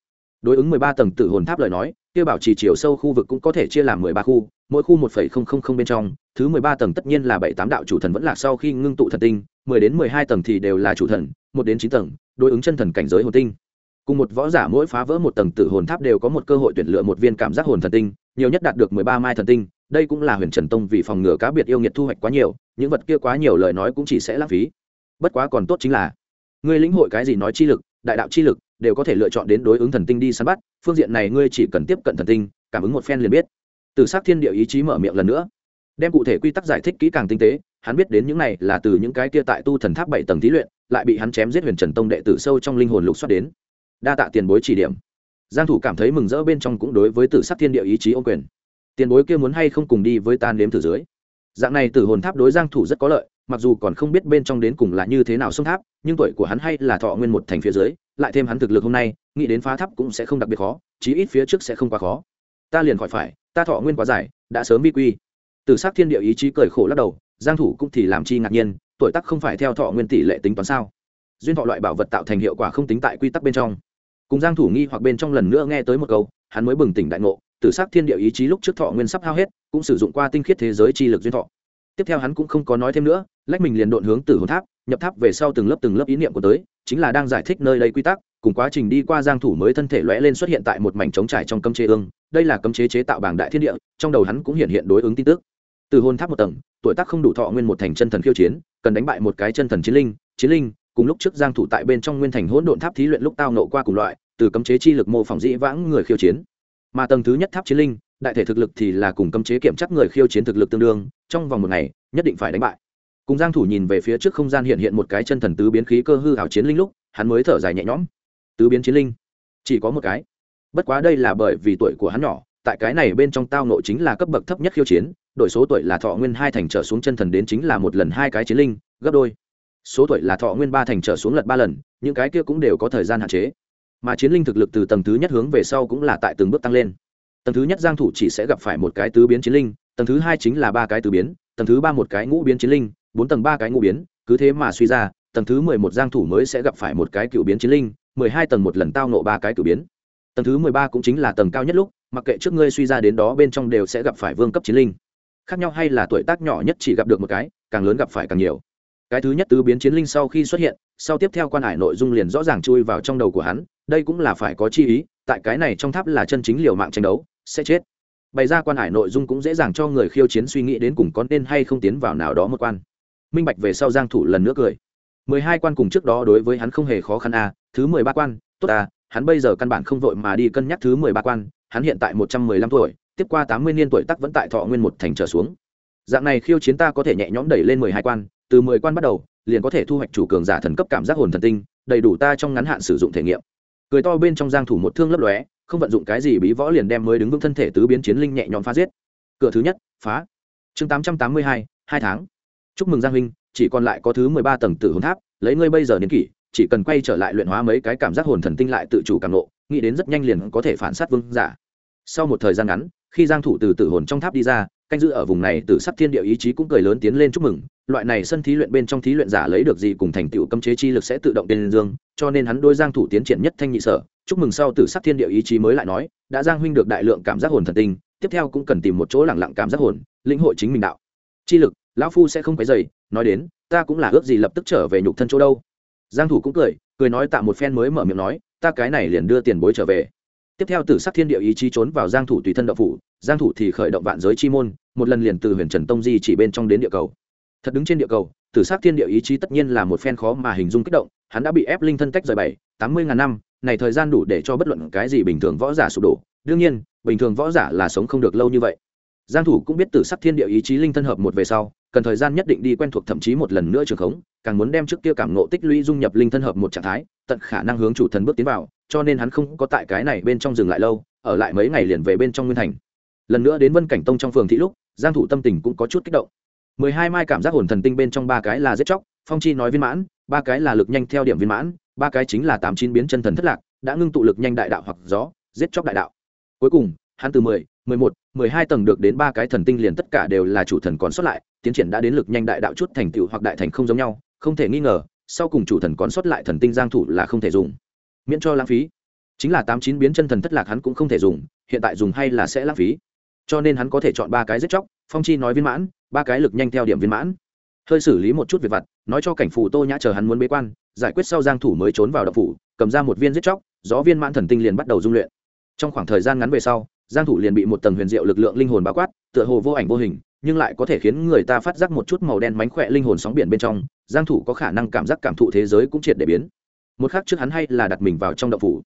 Đối ứng mười ba tầng tử hồn tháp lời nói kia bảo trì chiều sâu khu vực cũng có thể chia làm mười ba khu, mỗi khu một phẩy không không không bên trong, thứ mười ba tầng tất nhiên là bảy tám đạo chủ thần vẫn lạc sau khi ngưng tụ thần tinh, mười đến mười hai tầng thì đều là chủ thần, một đến chín tầng, đối ứng chân thần cảnh giới hồn tinh. Cùng một võ giả mỗi phá vỡ một tầng tử hồn tháp đều có một cơ hội tuyển lựa một viên cảm giác hồn thần tinh, nhiều nhất đạt được mười ba mai thần tinh, đây cũng là huyền trần tông vì phòng ngừa cá biệt yêu nghiệt thu hoạch quá nhiều, những vật kia quá nhiều lời nói cũng chỉ sẽ lãng phí. Bất quá còn tốt chính là ngươi lĩnh hội cái gì nói chi lực, đại đạo chi lực đều có thể lựa chọn đến đối ứng thần tinh đi săn bắt, phương diện này ngươi chỉ cần tiếp cận thần tinh, cảm ứng một phen liền biết. Từ s thiên địa ý chí mở miệng lần nữa, đem cụ thể quy tắc giải thích kỹ càng tinh tế, hắn biết đến những này là từ những cái kia tại tu thần tháp bảy tầng thí luyện, lại bị hắn chém giết huyền trần tông đệ tử sâu trong linh hồn lục xoát đến. Đa tạ tiền bối chỉ điểm. Giang thủ cảm thấy mừng rỡ bên trong cũng đối với tử sắc thiên địa ý chí ô quyền. Tiền bối kia muốn hay không cùng đi với tan đếm thử dưới? Dạng này tử hồn tháp đối giang thủ rất có lợi mặc dù còn không biết bên trong đến cùng là như thế nào sông tháp, nhưng tuổi của hắn hay là thọ nguyên một thành phía dưới, lại thêm hắn thực lực hôm nay, nghĩ đến phá tháp cũng sẽ không đặc biệt khó, chí ít phía trước sẽ không quá khó. Ta liền khỏi phải, ta thọ nguyên quá dài, đã sớm vi quy. Từ s thiên địa ý chí cười khổ lắc đầu, giang thủ cũng thì làm chi ngạc nhiên, tuổi tác không phải theo thọ nguyên tỷ lệ tính toán sao? Duyên thọ loại bảo vật tạo thành hiệu quả không tính tại quy tắc bên trong. Cùng giang thủ nghi hoặc bên trong lần nữa nghe tới một câu, hắn mới bừng tỉnh đại ngộ, từ s thiên địa ý chí lúc trước thọ nguyên sắp hao hết, cũng sử dụng qua tinh khiết thế giới chi lực duyên thọ. Tiếp theo hắn cũng không có nói thêm nữa lách mình liền độn hướng từ hồn tháp, nhập tháp về sau từng lớp từng lớp ý niệm của tới, chính là đang giải thích nơi đây quy tắc, cùng quá trình đi qua giang thủ mới thân thể lóe lên xuất hiện tại một mảnh trống trải trong cấm chế ương. Đây là cấm chế chế tạo bảng đại thiên địa, trong đầu hắn cũng hiện hiện đối ứng tin tức. Từ hồn tháp một tầng, tuổi tác không đủ thọ nguyên một thành chân thần khiêu chiến, cần đánh bại một cái chân thần chiến linh chiến linh, cùng lúc trước giang thủ tại bên trong nguyên thành hỗn độn tháp thí luyện lúc tao nộ qua cùng loại, từ cấm chế chi lực mô phỏng dĩ vãng người khiêu chiến. Mà tầng thứ nhất tháp chiến linh, đại thể thực lực thì là cùng cấm chế kiểm chắc người khiêu chiến thực lực tương đương, trong vòng một ngày, nhất định phải đánh bại cùng giang thủ nhìn về phía trước không gian hiện hiện một cái chân thần tứ biến khí cơ hư ảo chiến linh lúc, hắn mới thở dài nhẹ nhõm. Tứ biến chiến linh? Chỉ có một cái. Bất quá đây là bởi vì tuổi của hắn nhỏ, tại cái này bên trong tao nội chính là cấp bậc thấp nhất khiêu chiến, đổi số tuổi là thọ nguyên hai thành trở xuống chân thần đến chính là một lần hai cái chiến linh, gấp đôi. Số tuổi là thọ nguyên ba thành trở xuống lật ba lần, những cái kia cũng đều có thời gian hạn chế. Mà chiến linh thực lực từ tầng thứ nhất hướng về sau cũng là tại từng bước tăng lên. Tầng thứ nhất giang thủ chỉ sẽ gặp phải một cái tứ biến chiến linh, tầng thứ hai chính là ba cái tứ biến, tầng thứ ba một cái ngũ biến chiến linh bốn tầng ba cái ngũ biến, cứ thế mà suy ra, tầng thứ mười một giang thủ mới sẽ gặp phải một cái cựu biến chiến linh, mười hai tầng một lần tao nộ ba cái cựu biến. Tầng thứ mười ba cũng chính là tầng cao nhất lúc, mặc kệ trước ngươi suy ra đến đó bên trong đều sẽ gặp phải vương cấp chiến linh. Khác nhau hay là tuổi tác nhỏ nhất chỉ gặp được một cái, càng lớn gặp phải càng nhiều. Cái thứ nhất tứ biến chiến linh sau khi xuất hiện, sau tiếp theo quan hải nội dung liền rõ ràng chui vào trong đầu của hắn, đây cũng là phải có chi ý, tại cái này trong tháp là chân chính liều mạng tranh đấu, sẽ chết. Bày ra quan hải nội dung cũng dễ dàng cho người khiêu chiến suy nghĩ đến cùng có nên hay không tiến vào nào đó một quan minh bạch về sau giang thủ lần nữa cười. Mười hai quan cùng trước đó đối với hắn không hề khó khăn à thứ mười ba quan, tốt à hắn bây giờ căn bản không vội mà đi cân nhắc thứ mười ba quan, hắn hiện tại một trăm mười lăm tuổi, tiếp qua tám mươi niên tuổi tắc vẫn tại thọ nguyên một thành trở xuống. Dạng này khiêu chiến ta có thể nhẹ nhõm đẩy lên mười hai quan, từ mười quan bắt đầu, liền có thể thu hoạch chủ cường giả thần cấp cảm giác hồn thần tinh, đầy đủ ta trong ngắn hạn sử dụng thể nghiệm. Cười to bên trong giang thủ một thương lấp lóe, không vận dụng cái gì bí võ liền đem mới đứng vững thân thể tứ biến chiến linh nhẹ nhõm phá giết. Cửa thứ nhất, phá. Chương tám trăm tám mươi hai hai tháng chúc mừng giang huynh, chỉ còn lại có thứ mười ba tầng tử hồn tháp, lấy ngươi bây giờ niên kỷ, chỉ cần quay trở lại luyện hóa mấy cái cảm giác hồn thần tinh lại tự chủ cảm nộ nghĩ đến rất nhanh liền có thể phản sát vương giả. Sau một thời gian ngắn, khi giang thủ từ tử hồn trong tháp đi ra, canh giữ ở vùng này tử sắc thiên địa ý chí cũng cười lớn tiến lên chúc mừng, loại này sân thí luyện bên trong thí luyện giả lấy được gì cùng thành tựu cấm chế chi lực sẽ tự động tiền dương, cho nên hắn đôi giang thủ tiến triển nhất thanh nhị sở, chúc mừng sau tử sắc thiên địa ý chí mới lại nói, đã giang huynh được đại lượng cảm giác hồn thần tinh, tiếp theo cũng cần tìm một chỗ lặng lặng cảm giác hồn, lĩnh hội chính mình đạo. Chi lực lão phu sẽ không phải dày nói đến, ta cũng là ước gì lập tức trở về nhục thân chỗ đâu. Giang thủ cũng cười cười nói tạm một phen mới mở miệng nói, ta cái này liền đưa tiền bối trở về. Tiếp theo tử sắc thiên địa ý chí trốn vào giang thủ tùy thân đạo phủ, giang thủ thì khởi động vạn giới chi môn, một lần liền từ huyền trần tông di chỉ bên trong đến địa cầu. Thật đứng trên địa cầu, tử sắc thiên địa ý chí tất nhiên là một phen khó mà hình dung kích động, hắn đã bị ép linh thân tách rời bảy, tám mươi ngàn năm, này thời gian đủ để cho bất luận cái gì bình thường võ giả sụp đổ. Đương nhiên, bình thường võ giả là sống không được lâu như vậy. Giang thủ cũng biết tử sắc thiên địa ý chí linh thân hợp một về sau cần thời gian nhất định đi quen thuộc thậm chí một lần nữa trường khống, càng muốn đem trước kia cảm ngộ tích lũy dung nhập linh thân hợp một trạng thái, tận khả năng hướng chủ thần bước tiến vào, cho nên hắn không có tại cái này bên trong dừng lại lâu, ở lại mấy ngày liền về bên trong nguyên thành. Lần nữa đến vân cảnh tông trong phường thị lúc, giang thủ tâm tình cũng có chút kích động. Mười hai mai cảm giác hồn thần tinh bên trong ba cái là giết chóc, phong chi nói viên mãn, ba cái là lực nhanh theo điểm viên mãn, ba cái chính là tám chín biến chân thần thất lạc, đã ngưng tụ lực nhanh đại đạo hoặc gió, giết chóc đại đạo. Cuối cùng, hắn từ mười mười một, mười hai tầng được đến ba cái thần tinh liền tất cả đều là chủ thần còn sót lại tiến triển đã đến lực nhanh đại đạo chút thành tựu hoặc đại thành không giống nhau, không thể nghi ngờ, sau cùng chủ thần còn sót lại thần tinh giang thủ là không thể dùng. Miễn cho lãng phí. Chính là tám chín biến chân thần thất lạc hắn cũng không thể dùng, hiện tại dùng hay là sẽ lãng phí. Cho nên hắn có thể chọn ba cái giết chóc, phong chi nói viên mãn, ba cái lực nhanh theo điểm viên mãn. Hơi xử lý một chút việc vặt, nói cho cảnh phủ tô nhã chờ hắn muốn bế quan, giải quyết sau giang thủ mới trốn vào động phủ, cầm ra một viên giết chóc, gió viên mãn thần tinh liền bắt đầu dung luyện. Trong khoảng thời gian ngắn về sau, giang thủ liền bị một tầng huyền diệu lực lượng linh hồn bao quát, tựa hồ vô ảnh vô hình nhưng lại có thể khiến người ta phát giác một chút màu đen mánh khỏe linh hồn sóng biển bên trong, giang thủ có khả năng cảm giác cảm thụ thế giới cũng triệt để biến. Một khắc trước hắn hay là đặt mình vào trong động phủ.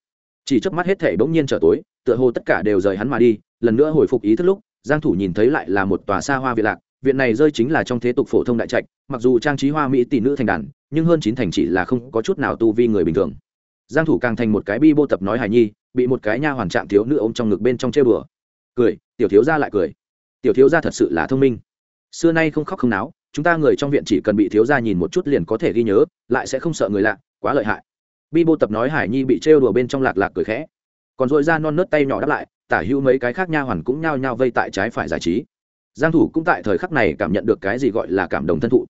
Chỉ chớp mắt hết thể bỗng nhiên trở tối, tựa hồ tất cả đều rời hắn mà đi, lần nữa hồi phục ý thức lúc, giang thủ nhìn thấy lại là một tòa xa hoa viện lạc, viện này rơi chính là trong thế tục phổ thông đại trạch, mặc dù trang trí hoa mỹ tỷ nữ thành đàn, nhưng hơn chín thành chỉ là không có chút nào tu vi người bình thường. Giang thủ càng thành một cái bi bô tập nói hài nhi, bị một cái nha hoàn trạng thiếu nữ ôm trong ngực bên trong chơi bừa. Cười, tiểu thiếu gia lại cười tiểu thiếu gia thật sự là thông minh. Xưa nay không khóc không náo, chúng ta người trong viện chỉ cần bị thiếu gia nhìn một chút liền có thể ghi nhớ, lại sẽ không sợ người lạ, quá lợi hại. Bi bô tập nói hải nhi bị trêu đùa bên trong lạc lạc cười khẽ. Còn dội ra non nớt tay nhỏ đáp lại, tả hữu mấy cái khác nha hoàn cũng nhao nhao vây tại trái phải giải trí. Giang thủ cũng tại thời khắc này cảm nhận được cái gì gọi là cảm động thân thụ.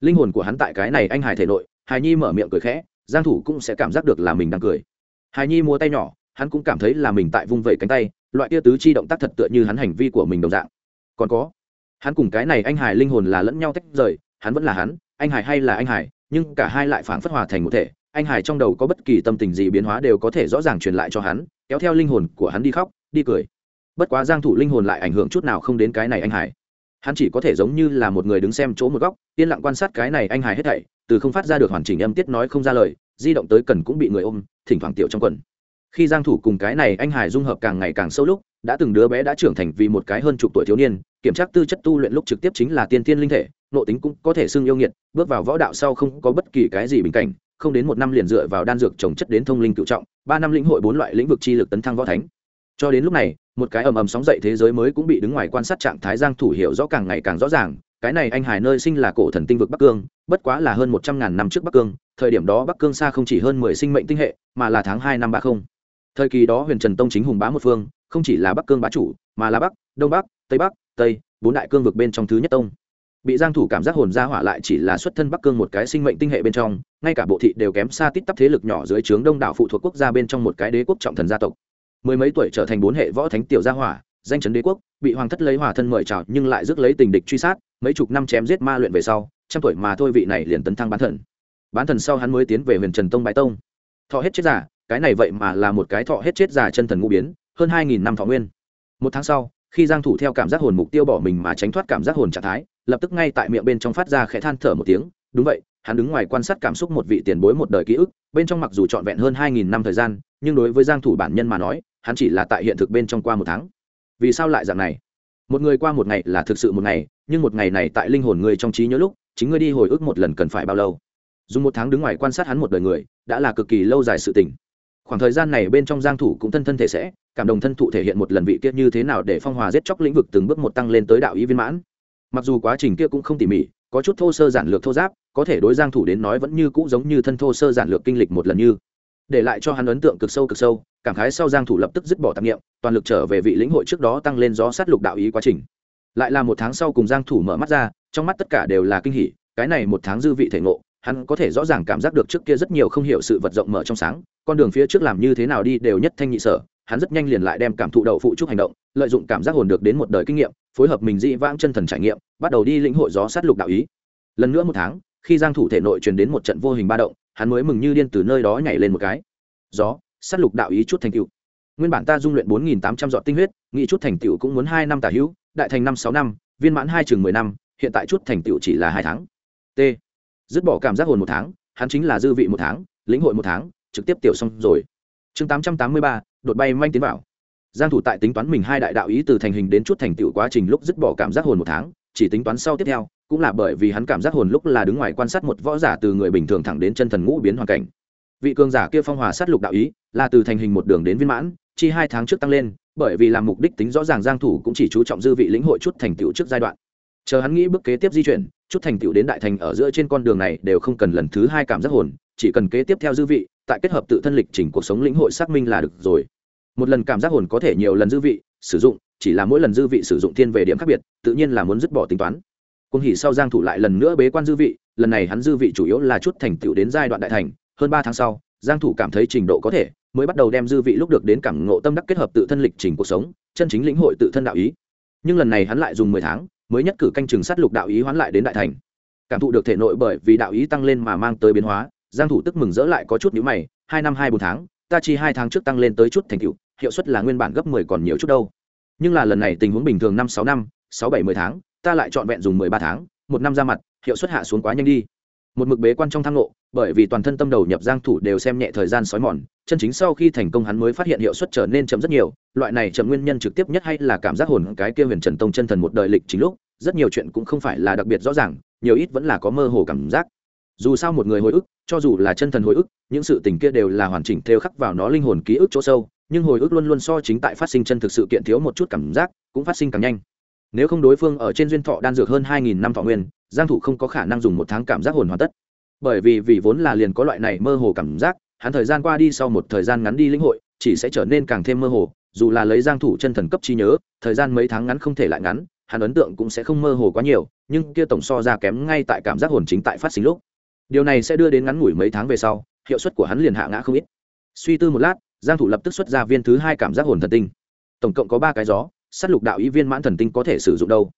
Linh hồn của hắn tại cái này anh hải thể nội, hải nhi mở miệng cười khẽ, giang thủ cũng sẽ cảm giác được là mình đang cười. Hải nhi mua tay nhỏ, hắn cũng cảm thấy là mình tại vung vẩy cánh tay, loại kia tứ chi động tác thật tựa như hắn hành vi của mình đồng dạng còn có. Hắn cùng cái này anh hải linh hồn là lẫn nhau tách rời, hắn vẫn là hắn, anh hải hay là anh hải nhưng cả hai lại phản phất hòa thành một thể. Anh hải trong đầu có bất kỳ tâm tình gì biến hóa đều có thể rõ ràng truyền lại cho hắn, kéo theo linh hồn của hắn đi khóc, đi cười. Bất quá giang thủ linh hồn lại ảnh hưởng chút nào không đến cái này anh hải hắn chỉ có thể giống như là một người đứng xem chỗ một góc, yên lặng quan sát cái này anh hải hết thảy, từ không phát ra được hoàn chỉnh âm tiết nói không ra lời, di động tới cần cũng bị người ôm, thỉnh thoảng tiểu trong quần khi giang thủ cùng cái này anh hải dung hợp càng ngày càng sâu lúc, đã từng đứa bé đã trưởng thành vì một cái hơn chục tuổi thiếu niên, kiểm tra tư chất tu luyện lúc trực tiếp chính là tiên tiên linh thể, nội tính cũng có thể xưng yêu nghiệt, bước vào võ đạo sau không có bất kỳ cái gì bình cảnh, không đến một năm liền dựa vào đan dược trồng chất đến thông linh cựu trọng, ba năm lĩnh hội bốn loại lĩnh vực chi lực tấn thăng võ thánh. Cho đến lúc này, một cái ầm ầm sóng dậy thế giới mới cũng bị đứng ngoài quan sát trạng thái giang thủ hiểu rõ càng ngày càng rõ ràng, cái này anh hải nơi sinh là cổ thần tinh vực bắc cương, bất quá là hơn một trăm ngàn năm trước bắc cương, thời điểm đó bắc cương xa không chỉ hơn mười sinh mệnh tinh hệ, mà là tháng hai năm ba không thời kỳ đó huyền trần tông chính hùng bá một phương, không chỉ là bắc cương bá chủ, mà là bắc, đông bắc, tây bắc, tây, bốn đại cương vực bên trong thứ nhất tông. Bị giang thủ cảm giác hồn ra hỏa lại chỉ là xuất thân bắc cương một cái sinh mệnh tinh hệ bên trong, ngay cả bộ thị đều kém xa tít tắp thế lực nhỏ dưới trướng đông đảo phụ thuộc quốc gia bên trong một cái đế quốc trọng thần gia tộc. Mười mấy tuổi trở thành bốn hệ võ thánh tiểu gia hỏa, danh chấn đế quốc, bị hoàng thất lấy hỏa thân mời chào nhưng lại rước lấy tình địch truy sát, mấy chục năm chém giết ma luyện về sau, trăm tuổi mà thôi vị này liền tấn thăng bán thần. Bán thần sau hắn mới tiến về huyền trần tông bái tông. Thọ hết chết giả cái này vậy mà là một cái thọ hết chết già chân thần ngũ biến, hơn hai nghìn năm thọ nguyên. Một tháng sau, khi giang thủ theo cảm giác hồn mục tiêu bỏ mình mà tránh thoát cảm giác hồn trạng thái, lập tức ngay tại miệng bên trong phát ra khẽ than thở một tiếng, đúng vậy, hắn đứng ngoài quan sát cảm xúc một vị tiền bối một đời ký ức, bên trong mặc dù trọn vẹn hơn hai nghìn năm thời gian, nhưng đối với giang thủ bản nhân mà nói, hắn chỉ là tại hiện thực bên trong qua một tháng. Vì sao lại dạng này? Một người qua một ngày là thực sự một ngày, nhưng một ngày này tại linh hồn người trong trí nhớ lúc, chính ngươi đi hồi ức một lần cần phải bao lâu. Dùng một tháng đứng ngoài quan sát hắn một đời người, đã là cực kỳ lâu dài sự tình khoảng thời gian này bên trong giang thủ cũng thân thân thể sẽ, cảm động thân thụ thể hiện một lần vị kia như thế nào để phong hòa giết chóc lĩnh vực từng bước một tăng lên tới đạo ý viên mãn. Mặc dù quá trình kia cũng không tỉ mỉ, có chút thô sơ giản lược thô giáp, có thể đối giang thủ đến nói vẫn như cũ giống như thân thô sơ giản lược kinh lịch một lần như. Để lại cho hắn ấn tượng cực sâu cực sâu, cảm khái sau giang thủ lập tức dứt bỏ tạp niệm, toàn lực trở về vị lĩnh hội trước đó tăng lên gió sát lục đạo ý quá trình. Lại là một tháng sau cùng giang thủ mở mắt ra, trong mắt tất cả đều là kinh hỉ, cái này một tháng dư vị thể ngộ hắn có thể rõ ràng cảm giác được trước kia rất nhiều không hiểu sự vật rộng mở trong sáng, con đường phía trước làm như thế nào đi đều nhất thanh nhị sở, hắn rất nhanh liền lại đem cảm thụ đậu phụ trúc hành động, lợi dụng cảm giác hồn được đến một đời kinh nghiệm, phối hợp mình dị vãng chân thần trải nghiệm, bắt đầu đi lĩnh hội gió sát lục đạo ý. Lần nữa một tháng, khi giang thủ thể nội truyền đến một trận vô hình ba động, hắn mới mừng như điên từ nơi đó nhảy lên một cái. Gió, sát lục đạo ý chút thành tựu. Nguyên bản ta dung luyện 4.800 giọt tinh huyết, nghĩ chút thành tựu cũng muốn hai năm tả hữu, đại thành năm sáu năm, viên mãn hai chừng mười năm, hiện tại chút thành tựu chỉ là hai tháng. T dứt bỏ cảm giác hồn một tháng hắn chính là dư vị một tháng lĩnh hội một tháng trực tiếp tiểu xong rồi. Chương 883, đột bay manh tiến vào. Giang thủ tại tính toán mình hai đại đạo ý từ thành hình đến chút thành tựu quá trình lúc dứt bỏ cảm giác hồn một tháng chỉ tính toán sau tiếp theo cũng là bởi vì hắn cảm giác hồn lúc là đứng ngoài quan sát một võ giả từ người bình thường thẳng đến chân thần ngũ biến hoàn cảnh. Vị cường giả kia phong hòa sát lục đạo ý là từ thành hình một đường đến viên mãn chi hai tháng trước tăng lên bởi vì làm mục đích tính rõ ràng giang thủ cũng chỉ chú trọng dư vị lĩnh hội chút thành tựu trước giai đoạn. Chờ hắn nghĩ bước kế tiếp di chuyển chút thành tựu đến đại thành ở giữa trên con đường này đều không cần lần thứ hai cảm giác hồn, chỉ cần kế tiếp theo dư vị, tại kết hợp tự thân lịch trình cuộc sống lĩnh hội xác minh là được rồi. Một lần cảm giác hồn có thể nhiều lần dư vị, sử dụng, chỉ là mỗi lần dư vị sử dụng thiên về điểm khác biệt, tự nhiên là muốn dứt bỏ tính toán. Cung hỉ sau giang thủ lại lần nữa bế quan dư vị, lần này hắn dư vị chủ yếu là chút thành tựu đến giai đoạn đại thành. Hơn ba tháng sau, giang thủ cảm thấy trình độ có thể, mới bắt đầu đem dư vị lúc được đến cảm ngộ tâm đắc kết hợp tự thân lịch trình cuộc sống, chân chính lĩnh hội tự thân đạo ý. Nhưng lần này hắn lại dùng 10 tháng mới nhất cử canh chừng sát lục đạo ý hoán lại đến đại thành. Cảm thụ được thể nội bởi vì đạo ý tăng lên mà mang tới biến hóa, giang thủ tức mừng rỡ lại có chút nhíu mày, hai năm hai bốn tháng, ta chi hai tháng trước tăng lên tới chút thành tựu, hiệu suất là nguyên bản gấp 10 còn nhiều chút đâu. Nhưng là lần này tình huống bình thường năm sáu năm, sáu bảy mười tháng, ta lại chọn vẹn dùng 13 tháng, một năm ra mặt, hiệu suất hạ xuống quá nhanh đi một mực bế quan trong thang ngộ, bởi vì toàn thân tâm đầu nhập giang thủ đều xem nhẹ thời gian sói mòn, chân chính sau khi thành công hắn mới phát hiện hiệu suất trở nên chậm rất nhiều, loại này chậm nguyên nhân trực tiếp nhất hay là cảm giác hồn cái kia huyền trần tông chân thần một đời lịch chính lúc, rất nhiều chuyện cũng không phải là đặc biệt rõ ràng, nhiều ít vẫn là có mơ hồ cảm giác. Dù sao một người hồi ức, cho dù là chân thần hồi ức, những sự tình kia đều là hoàn chỉnh theo khắc vào nó linh hồn ký ức chỗ sâu, nhưng hồi ức luôn luôn so chính tại phát sinh chân thực sự kiện thiếu một chút cảm giác, cũng phát sinh càng nhanh. Nếu không đối phương ở trên duyên thọ đan dược hơn hai nghìn năm thọ nguyên giang thủ không có khả năng dùng một tháng cảm giác hồn hoàn tất. Bởi vì vì vốn là liền có loại này mơ hồ cảm giác, hắn thời gian qua đi sau một thời gian ngắn đi lĩnh hội, chỉ sẽ trở nên càng thêm mơ hồ, dù là lấy giang thủ chân thần cấp trí nhớ, thời gian mấy tháng ngắn không thể lại ngắn, hắn ấn tượng cũng sẽ không mơ hồ quá nhiều, nhưng kia tổng so ra kém ngay tại cảm giác hồn chính tại phát sinh lúc. Điều này sẽ đưa đến ngắn ngủi mấy tháng về sau, hiệu suất của hắn liền hạ ngã không ít. Suy tư một lát, giang thủ lập tức xuất ra viên thứ hai cảm giác hồn thần tinh. Tổng cộng có ba cái gió, sát lục đạo ý viên mãn thần tinh có thể sử dụng đâu?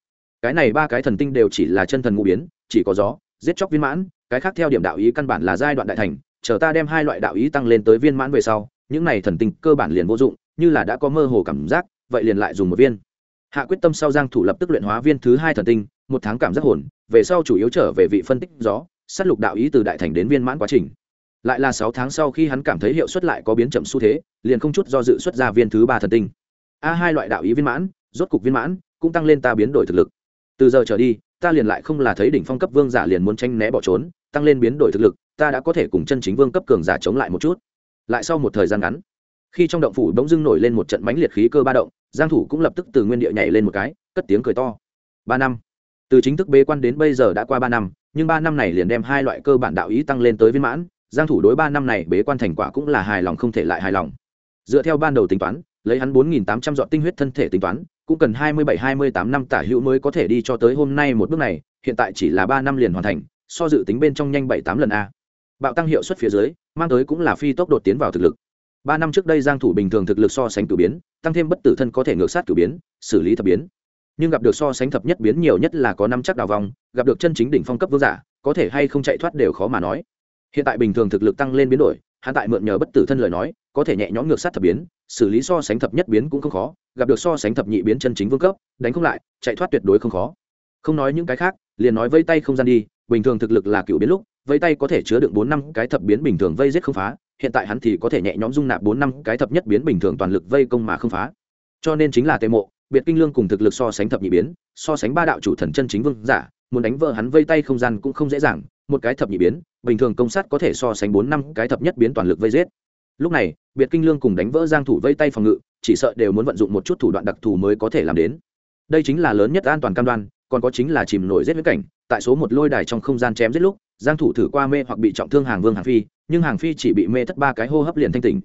Cái này ba cái thần tinh đều chỉ là chân thần ngũ biến, chỉ có gió, giết chóc viên mãn, cái khác theo điểm đạo ý căn bản là giai đoạn đại thành, chờ ta đem hai loại đạo ý tăng lên tới viên mãn về sau, những này thần tinh cơ bản liền vô dụng, như là đã có mơ hồ cảm giác, vậy liền lại dùng một viên. Hạ quyết tâm sau giang thủ lập tức luyện hóa viên thứ hai thần tinh, một tháng cảm giác hồn, về sau chủ yếu trở về vị phân tích gió, sát lục đạo ý từ đại thành đến viên mãn quá trình. Lại là sáu tháng sau khi hắn cảm thấy hiệu suất lại có biến chậm xu thế, liền không chút do dự xuất ra viên thứ ba thần tinh. A hai loại đạo ý viên mãn, rốt cục viên mãn, cũng tăng lên ta biến đổi thực lực từ giờ trở đi, ta liền lại không là thấy đỉnh phong cấp vương giả liền muốn tranh né bỏ trốn, tăng lên biến đổi thực lực, ta đã có thể cùng chân chính vương cấp cường giả chống lại một chút. Lại sau một thời gian ngắn, khi trong động phủ bỗng dưng nổi lên một trận mãnh liệt khí cơ ba động, giang thủ cũng lập tức từ nguyên địa nhảy lên một cái, cất tiếng cười to. Ba năm. Từ chính thức bế quan đến bây giờ đã qua ba năm, nhưng ba năm này liền đem hai loại cơ bản đạo ý tăng lên tới viên mãn, giang thủ đối ba năm này bế quan thành quả cũng là hài lòng không thể lại hài lòng. Dựa theo ban đầu tính toán, lấy hắn 4.800 dọn tinh huyết thân thể tính toán cũng cần 27-28 năm tả hữu mới có thể đi cho tới hôm nay một bước này, hiện tại chỉ là ba năm liền hoàn thành, so dự tính bên trong nhanh bảy, tám lần a. Bạo tăng hiệu suất phía dưới, mang tới cũng là phi tốc đột tiến vào thực lực. Ba năm trước đây giang thủ bình thường thực lực so sánh cử biến, tăng thêm bất tử thân có thể ngược sát cử biến, xử lý thập biến. Nhưng gặp được so sánh thập nhất biến nhiều nhất là có năm chắc đào vòng gặp được chân chính đỉnh phong cấp vương giả, có thể hay không chạy thoát đều khó mà nói. Hiện tại bình thường thực lực tăng lên biến đổi, hắn tại mượn nhờ bất tử thân lời nói, có thể nhẹ nhõm ngược sát thập biến xử lý so sánh thập nhất biến cũng không khó, gặp được so sánh thập nhị biến chân chính vương cấp, đánh không lại, chạy thoát tuyệt đối không khó. Không nói những cái khác, liền nói vây tay không gian đi, bình thường thực lực là cựu biến lúc, vây tay có thể chứa được bốn năm cái thập biến bình thường vây giết không phá, hiện tại hắn thì có thể nhẹ nhõm dung nạp bốn năm cái thập nhất biến bình thường toàn lực vây công mà không phá. Cho nên chính là tề mộ, biệt kinh lương cùng thực lực so sánh thập nhị biến, so sánh ba đạo chủ thần chân chính vương giả, muốn đánh vợ hắn vây tay không gian cũng không dễ dàng, một cái thập nhị biến, bình thường công sát có thể so sánh bốn năm cái thập nhất biến toàn lực vây giết lúc này, biệt kinh lương cùng đánh vỡ giang thủ vây tay phòng ngự, chỉ sợ đều muốn vận dụng một chút thủ đoạn đặc thù mới có thể làm đến. Đây chính là lớn nhất an toàn cam đoan, còn có chính là chìm nổi giết huyết cảnh, tại số một lôi đài trong không gian chém giết lúc, giang thủ thử qua mê hoặc bị trọng thương hàng vương hàng phi, nhưng hàng phi chỉ bị mê thất ba cái hô hấp liền thanh tỉnh.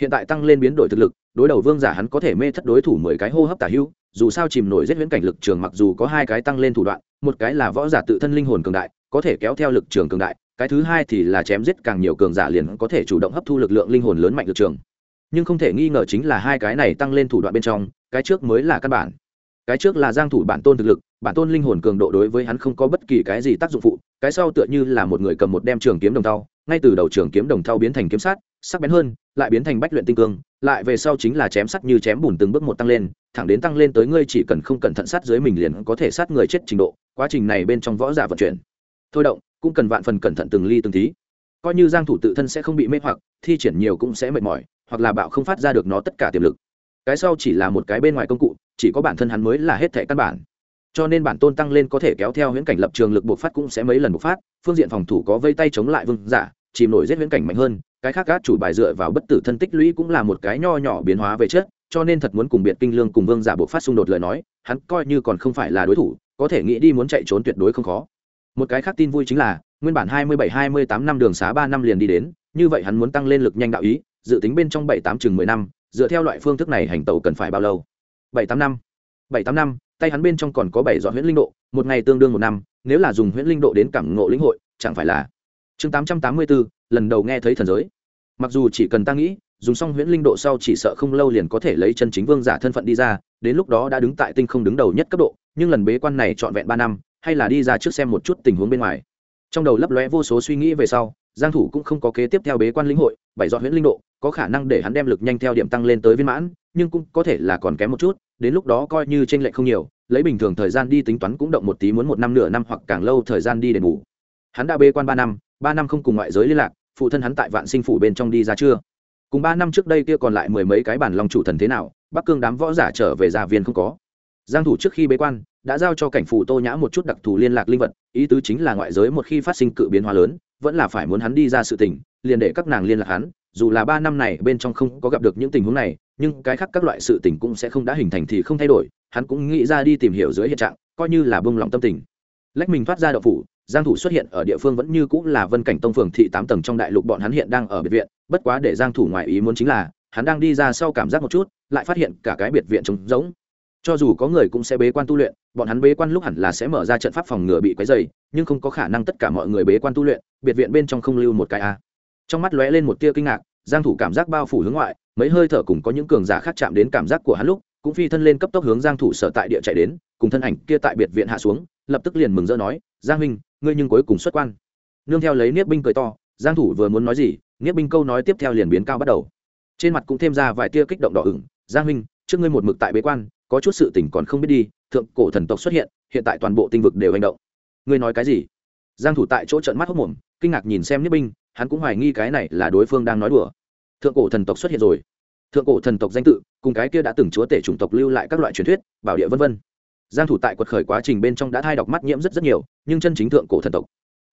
Hiện tại tăng lên biến đổi thực lực, đối đầu vương giả hắn có thể mê thất đối thủ mười cái hô hấp tả hữu, dù sao chìm nổi giết viễn cảnh lực trường mặc dù có hai cái tăng lên thủ đoạn, một cái là võ giả tự thân linh hồn cường đại, có thể kéo theo lực trường cường đại cái thứ hai thì là chém giết càng nhiều cường giả liền có thể chủ động hấp thu lực lượng linh hồn lớn mạnh lực trường. Nhưng không thể nghi ngờ chính là hai cái này tăng lên thủ đoạn bên trong, cái trước mới là căn bản. Cái trước là giang thủ bản tôn thực lực, bản tôn linh hồn cường độ đối với hắn không có bất kỳ cái gì tác dụng phụ, cái sau tựa như là một người cầm một đem trường kiếm đồng thau, ngay từ đầu trường kiếm đồng thau biến thành kiếm sát sắc bén hơn, lại biến thành bách luyện tinh cương, lại về sau chính là chém sắt như chém bùn từng bước một tăng lên, thẳng đến tăng lên tới ngươi chỉ cần không cẩn thận sát dưới mình liền có thể sát người chết trình độ, quá trình này bên trong võ giả vận chuyển. Thôi động cũng cần vạn phần cẩn thận từng ly từng tí. Coi như giang thủ tự thân sẽ không bị mê hoặc, thi triển nhiều cũng sẽ mệt mỏi, hoặc là bạo không phát ra được nó tất cả tiềm lực. Cái sau chỉ là một cái bên ngoài công cụ, chỉ có bản thân hắn mới là hết thể căn bản. Cho nên bản tôn tăng lên có thể kéo theo huyễn cảnh lập trường lực bộc phát cũng sẽ mấy lần bộc phát, phương diện phòng thủ có vây tay chống lại vương giả, chìm nổi giết huyễn cảnh mạnh hơn, cái khác các chủ bài dựa vào bất tử thân tích lũy cũng là một cái nho nhỏ biến hóa về chất, cho nên thật muốn cùng biệt kinh lương cùng vương giả bộc phát xung đột lời nói, hắn coi như còn không phải là đối thủ, có thể nghĩ đi muốn chạy trốn tuyệt đối không khó một cái khác tin vui chính là, nguyên bản hai mươi bảy, hai mươi tám năm đường xá ba năm liền đi đến, như vậy hắn muốn tăng lên lực nhanh đạo ý, dự tính bên trong bảy, tám chừng mười năm, dựa theo loại phương thức này hành tàu cần phải bao lâu? bảy, tám năm. bảy, tám năm, tay hắn bên trong còn có bảy dọn huyễn linh độ, một ngày tương đương một năm, nếu là dùng huyễn linh độ đến cảm ngộ lĩnh hội, chẳng phải là chương tám trăm tám mươi bốn lần đầu nghe thấy thần giới. Mặc dù chỉ cần ta nghĩ, dùng xong huyễn linh độ sau chỉ sợ không lâu liền có thể lấy chân chính vương giả thân phận đi ra, đến lúc đó đã đứng tại tinh không đứng đầu nhất cấp độ, nhưng lần bế quan này trọn vẹn ba năm hay là đi ra trước xem một chút tình huống bên ngoài. Trong đầu lấp lóe vô số suy nghĩ về sau, giang thủ cũng không có kế tiếp theo bế quan lĩnh hội bảy dọn huyễn linh độ, có khả năng để hắn đem lực nhanh theo điểm tăng lên tới viên mãn, nhưng cũng có thể là còn kém một chút, đến lúc đó coi như trên lệ không nhiều, lấy bình thường thời gian đi tính toán cũng động một tí muốn một năm nửa năm hoặc càng lâu thời gian đi đền bù. Hắn đã bế quan ba năm ba năm không cùng ngoại giới liên lạc, phụ thân hắn tại vạn sinh phủ bên trong đi ra chưa? Cùng ba năm trước đây kia còn lại mười mấy cái bản long chủ thần thế nào, bắc cương đám võ giả trở về gia viên không có giang thủ trước khi bế quan, đã giao cho cảnh phủ tô nhã một chút đặc thù liên lạc linh vật, ý tứ chính là ngoại giới một khi phát sinh cự biến hóa lớn, vẫn là phải muốn hắn đi ra sự tình, liền để các nàng liên lạc hắn, dù là ba năm này bên trong không có gặp được những tình huống này, nhưng cái khác các loại sự tình cũng sẽ không đã hình thành thì không thay đổi, hắn cũng nghĩ ra đi tìm hiểu dưới hiện trạng, coi như là bông lòng tâm tình. Lách mình thoát ra đậu phủ, giang thủ xuất hiện ở địa phương vẫn như cũ là vân cảnh tông phường thị tám tầng trong đại lục bọn hắn hiện đang ở biệt viện, bất quá để giang thủ ngoài ý muốn chính là, hắn đang đi ra sau cảm giác một chút, lại phát hiện cả cái biệt viện trống rỗng cho dù có người cũng sẽ bế quan tu luyện, bọn hắn bế quan lúc hẳn là sẽ mở ra trận pháp phòng ngừa bị quấy dày nhưng không có khả năng tất cả mọi người bế quan tu luyện, biệt viện bên trong không lưu một cái a. Trong mắt lóe lên một tia kinh ngạc, giang thủ cảm giác bao phủ hướng ngoại, mấy hơi thở cùng có những cường giả khác chạm đến cảm giác của hắn lúc, cũng phi thân lên cấp tốc hướng giang thủ sở tại địa chạy đến, cùng thân ảnh kia tại biệt viện hạ xuống, lập tức liền mừng rỡ nói, giang minh ngươi nhưng cuối cùng xuất quan. Nương theo lấy niết binh cười to, giang thủ vừa muốn nói gì, niết binh câu nói tiếp theo liền biến cao bắt đầu. Trên mặt cũng thêm ra vài tia kích động đỏ ửng, giang minh trước ngươi một mực tại bế quan có chút sự tình còn không biết đi, thượng cổ thần tộc xuất hiện hiện tại toàn bộ tinh vực đều hành động. Ngươi nói cái gì? Giang thủ tại chỗ trợn mắt hốc mồm kinh ngạc nhìn xem niết binh, hắn cũng hoài nghi cái này là đối phương đang nói đùa. Thượng cổ thần tộc xuất hiện rồi. Thượng cổ thần tộc danh tự, cùng cái kia đã từng chúa tể chủng tộc lưu lại các loại truyền thuyết, bảo địa vân vân. Giang thủ tại quật khởi quá trình bên trong đã thay đọc mắt nhiễm rất rất nhiều, nhưng chân chính thượng cổ thần tộc.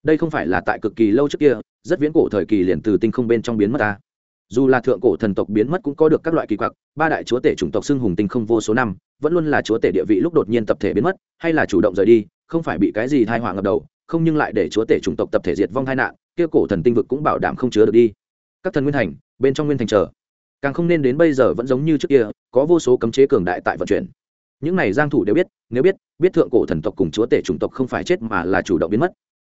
Đây không phải là tại cực kỳ lâu trước kia, rất viễn cổ thời kỳ liền từ tinh không bên trong biến mất ta dù là thượng cổ thần tộc biến mất cũng có được các loại kỳ quặc, ba đại chúa tể chủng tộc xưng hùng tinh không vô số năm, vẫn luôn là chúa tể địa vị lúc đột nhiên tập thể biến mất, hay là chủ động rời đi, không phải bị cái gì thai họa ngập đầu, không nhưng lại để chúa tể chủng tộc tập thể diệt vong tai nạn, kia cổ thần tinh vực cũng bảo đảm không chứa được đi. Các thần nguyên thành, bên trong nguyên thành chờ. Càng không nên đến bây giờ vẫn giống như trước kia, có vô số cấm chế cường đại tại vận chuyển. Những này giang thủ đều biết, nếu biết biết thượng cổ thần tộc cùng chúa tể chủng tộc không phải chết mà là chủ động biến mất.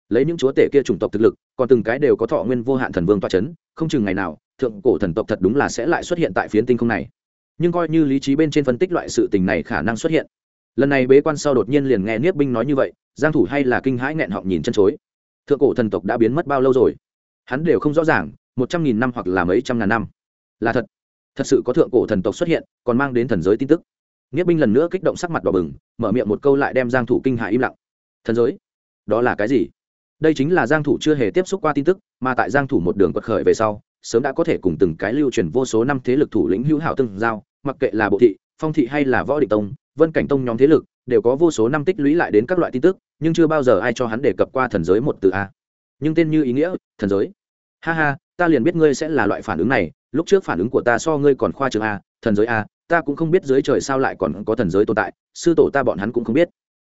Lấy những chúa tể kia chủng tộc thực lực, còn từng cái đều có thọ nguyên vô hạn thần vương toa chấn, không chừng ngày nào thượng cổ thần tộc thật đúng là sẽ lại xuất hiện tại phiến tinh không này. Nhưng coi như lý trí bên trên phân tích loại sự tình này khả năng xuất hiện. Lần này bế quan sau đột nhiên liền nghe niết binh nói như vậy, giang thủ hay là kinh hãi nghẹn họng nhìn chân chối. Thượng cổ thần tộc đã biến mất bao lâu rồi? Hắn đều không rõ ràng, một trăm nghìn năm hoặc là mấy trăm ngàn năm. Là thật. Thật sự có thượng cổ thần tộc xuất hiện, còn mang đến thần giới tin tức. Niết binh lần nữa kích động sắc mặt đỏ bừng, mở miệng một câu lại đem giang thủ kinh hãi im lặng. Thần giới? Đó là cái gì? Đây chính là giang thủ chưa hề tiếp xúc qua tin tức, mà tại giang thủ một đường quật khởi về sau sớm đã có thể cùng từng cái lưu truyền vô số năm thế lực thủ lĩnh hữu hảo từng giao, mặc kệ là bộ thị, phong thị hay là võ định tông, vân cảnh tông nhóm thế lực, đều có vô số năm tích lũy lại đến các loại tin tức, nhưng chưa bao giờ ai cho hắn đề cập qua thần giới một từ a. Nhưng tên như ý nghĩa, thần giới. Ha ha, ta liền biết ngươi sẽ là loại phản ứng này, lúc trước phản ứng của ta so ngươi còn khoa trường a, thần giới a, ta cũng không biết dưới trời sao lại còn có thần giới tồn tại, sư tổ ta bọn hắn cũng không biết.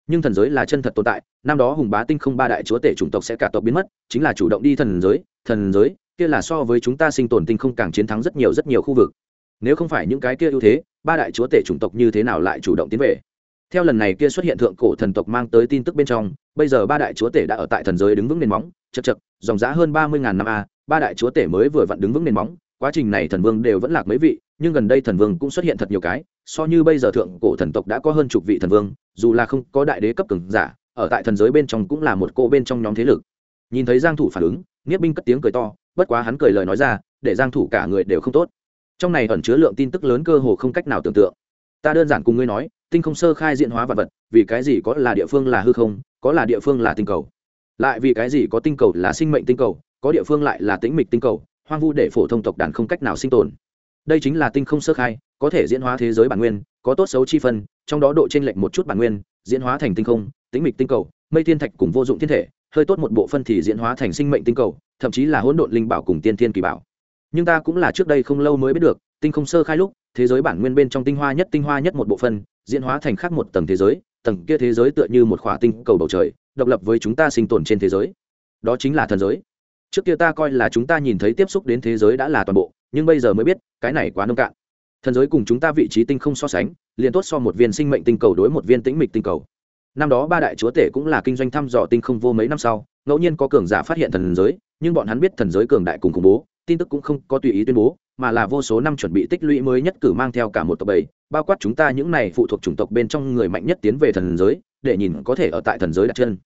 Nhưng thần giới là chân thật tồn tại, năm đó hùng bá tinh không ba đại chúa tể chủng tộc sẽ cả tộc biến mất, chính là chủ động đi thần giới thần giới kia là so với chúng ta sinh tồn tinh không càng chiến thắng rất nhiều rất nhiều khu vực. Nếu không phải những cái kia ưu thế, ba đại chúa tể chủng tộc như thế nào lại chủ động tiến về? Theo lần này kia xuất hiện thượng cổ thần tộc mang tới tin tức bên trong, bây giờ ba đại chúa tể đã ở tại thần giới đứng vững nền móng, chật chật, dòng giá hơn ba mươi ngàn năm a, ba đại chúa tể mới vừa vặn đứng vững nền móng, quá trình này thần vương đều vẫn lạc mấy vị, nhưng gần đây thần vương cũng xuất hiện thật nhiều cái, so như bây giờ thượng cổ thần tộc đã có hơn chục vị thần vương, dù là không có đại đế cấp cường giả, ở tại thần giới bên trong cũng là một cô bên trong nhóm thế lực. Nhìn thấy giang thủ phản ứng nghĩa binh cất tiếng cười to, bất quá hắn cười lời nói ra, để giang thủ cả người đều không tốt. Trong này ẩn chứa lượng tin tức lớn cơ hồ không cách nào tưởng tượng. Ta đơn giản cùng ngươi nói, tinh không sơ khai diễn hóa vật vật, vì cái gì có là địa phương là hư không, có là địa phương là tinh cầu. Lại vì cái gì có tinh cầu là sinh mệnh tinh cầu, có địa phương lại là tĩnh mịch tinh cầu, hoang vu để phổ thông tộc đàn không cách nào sinh tồn. Đây chính là tinh không sơ khai, có thể diễn hóa thế giới bản nguyên, có tốt xấu chi phân, trong đó độ trên lệnh một chút bản nguyên, diễn hóa thành tinh không, tĩnh mịch tinh cầu, mây thiên thạch cùng vô dụng thiên thể hơi tốt một bộ phân thì diễn hóa thành sinh mệnh tinh cầu, thậm chí là hỗn độn linh bảo cùng tiên thiên kỳ bảo. Nhưng ta cũng là trước đây không lâu mới biết được, tinh không sơ khai lúc, thế giới bản nguyên bên trong tinh hoa nhất tinh hoa nhất một bộ phân, diễn hóa thành khác một tầng thế giới, tầng kia thế giới tựa như một khỏa tinh cầu bầu trời, độc lập với chúng ta sinh tồn trên thế giới. Đó chính là thần giới. Trước kia ta coi là chúng ta nhìn thấy tiếp xúc đến thế giới đã là toàn bộ, nhưng bây giờ mới biết, cái này quá nông cạn. Thần giới cùng chúng ta vị trí tinh không so sánh, liền tốt so một viên sinh mệnh tinh cầu đối một viên tĩnh mịch tinh cầu năm đó ba đại chúa tể cũng là kinh doanh thăm dò tinh không vô mấy năm sau, ngẫu nhiên có cường giả phát hiện thần giới, nhưng bọn hắn biết thần giới cường đại cùng khủng bố, tin tức cũng không có tùy ý tuyên bố, mà là vô số năm chuẩn bị tích lũy mới nhất cử mang theo cả một tộc bầy bao quát chúng ta những này phụ thuộc chủng tộc bên trong người mạnh nhất tiến về thần giới, để nhìn có thể ở tại thần giới đặt chân.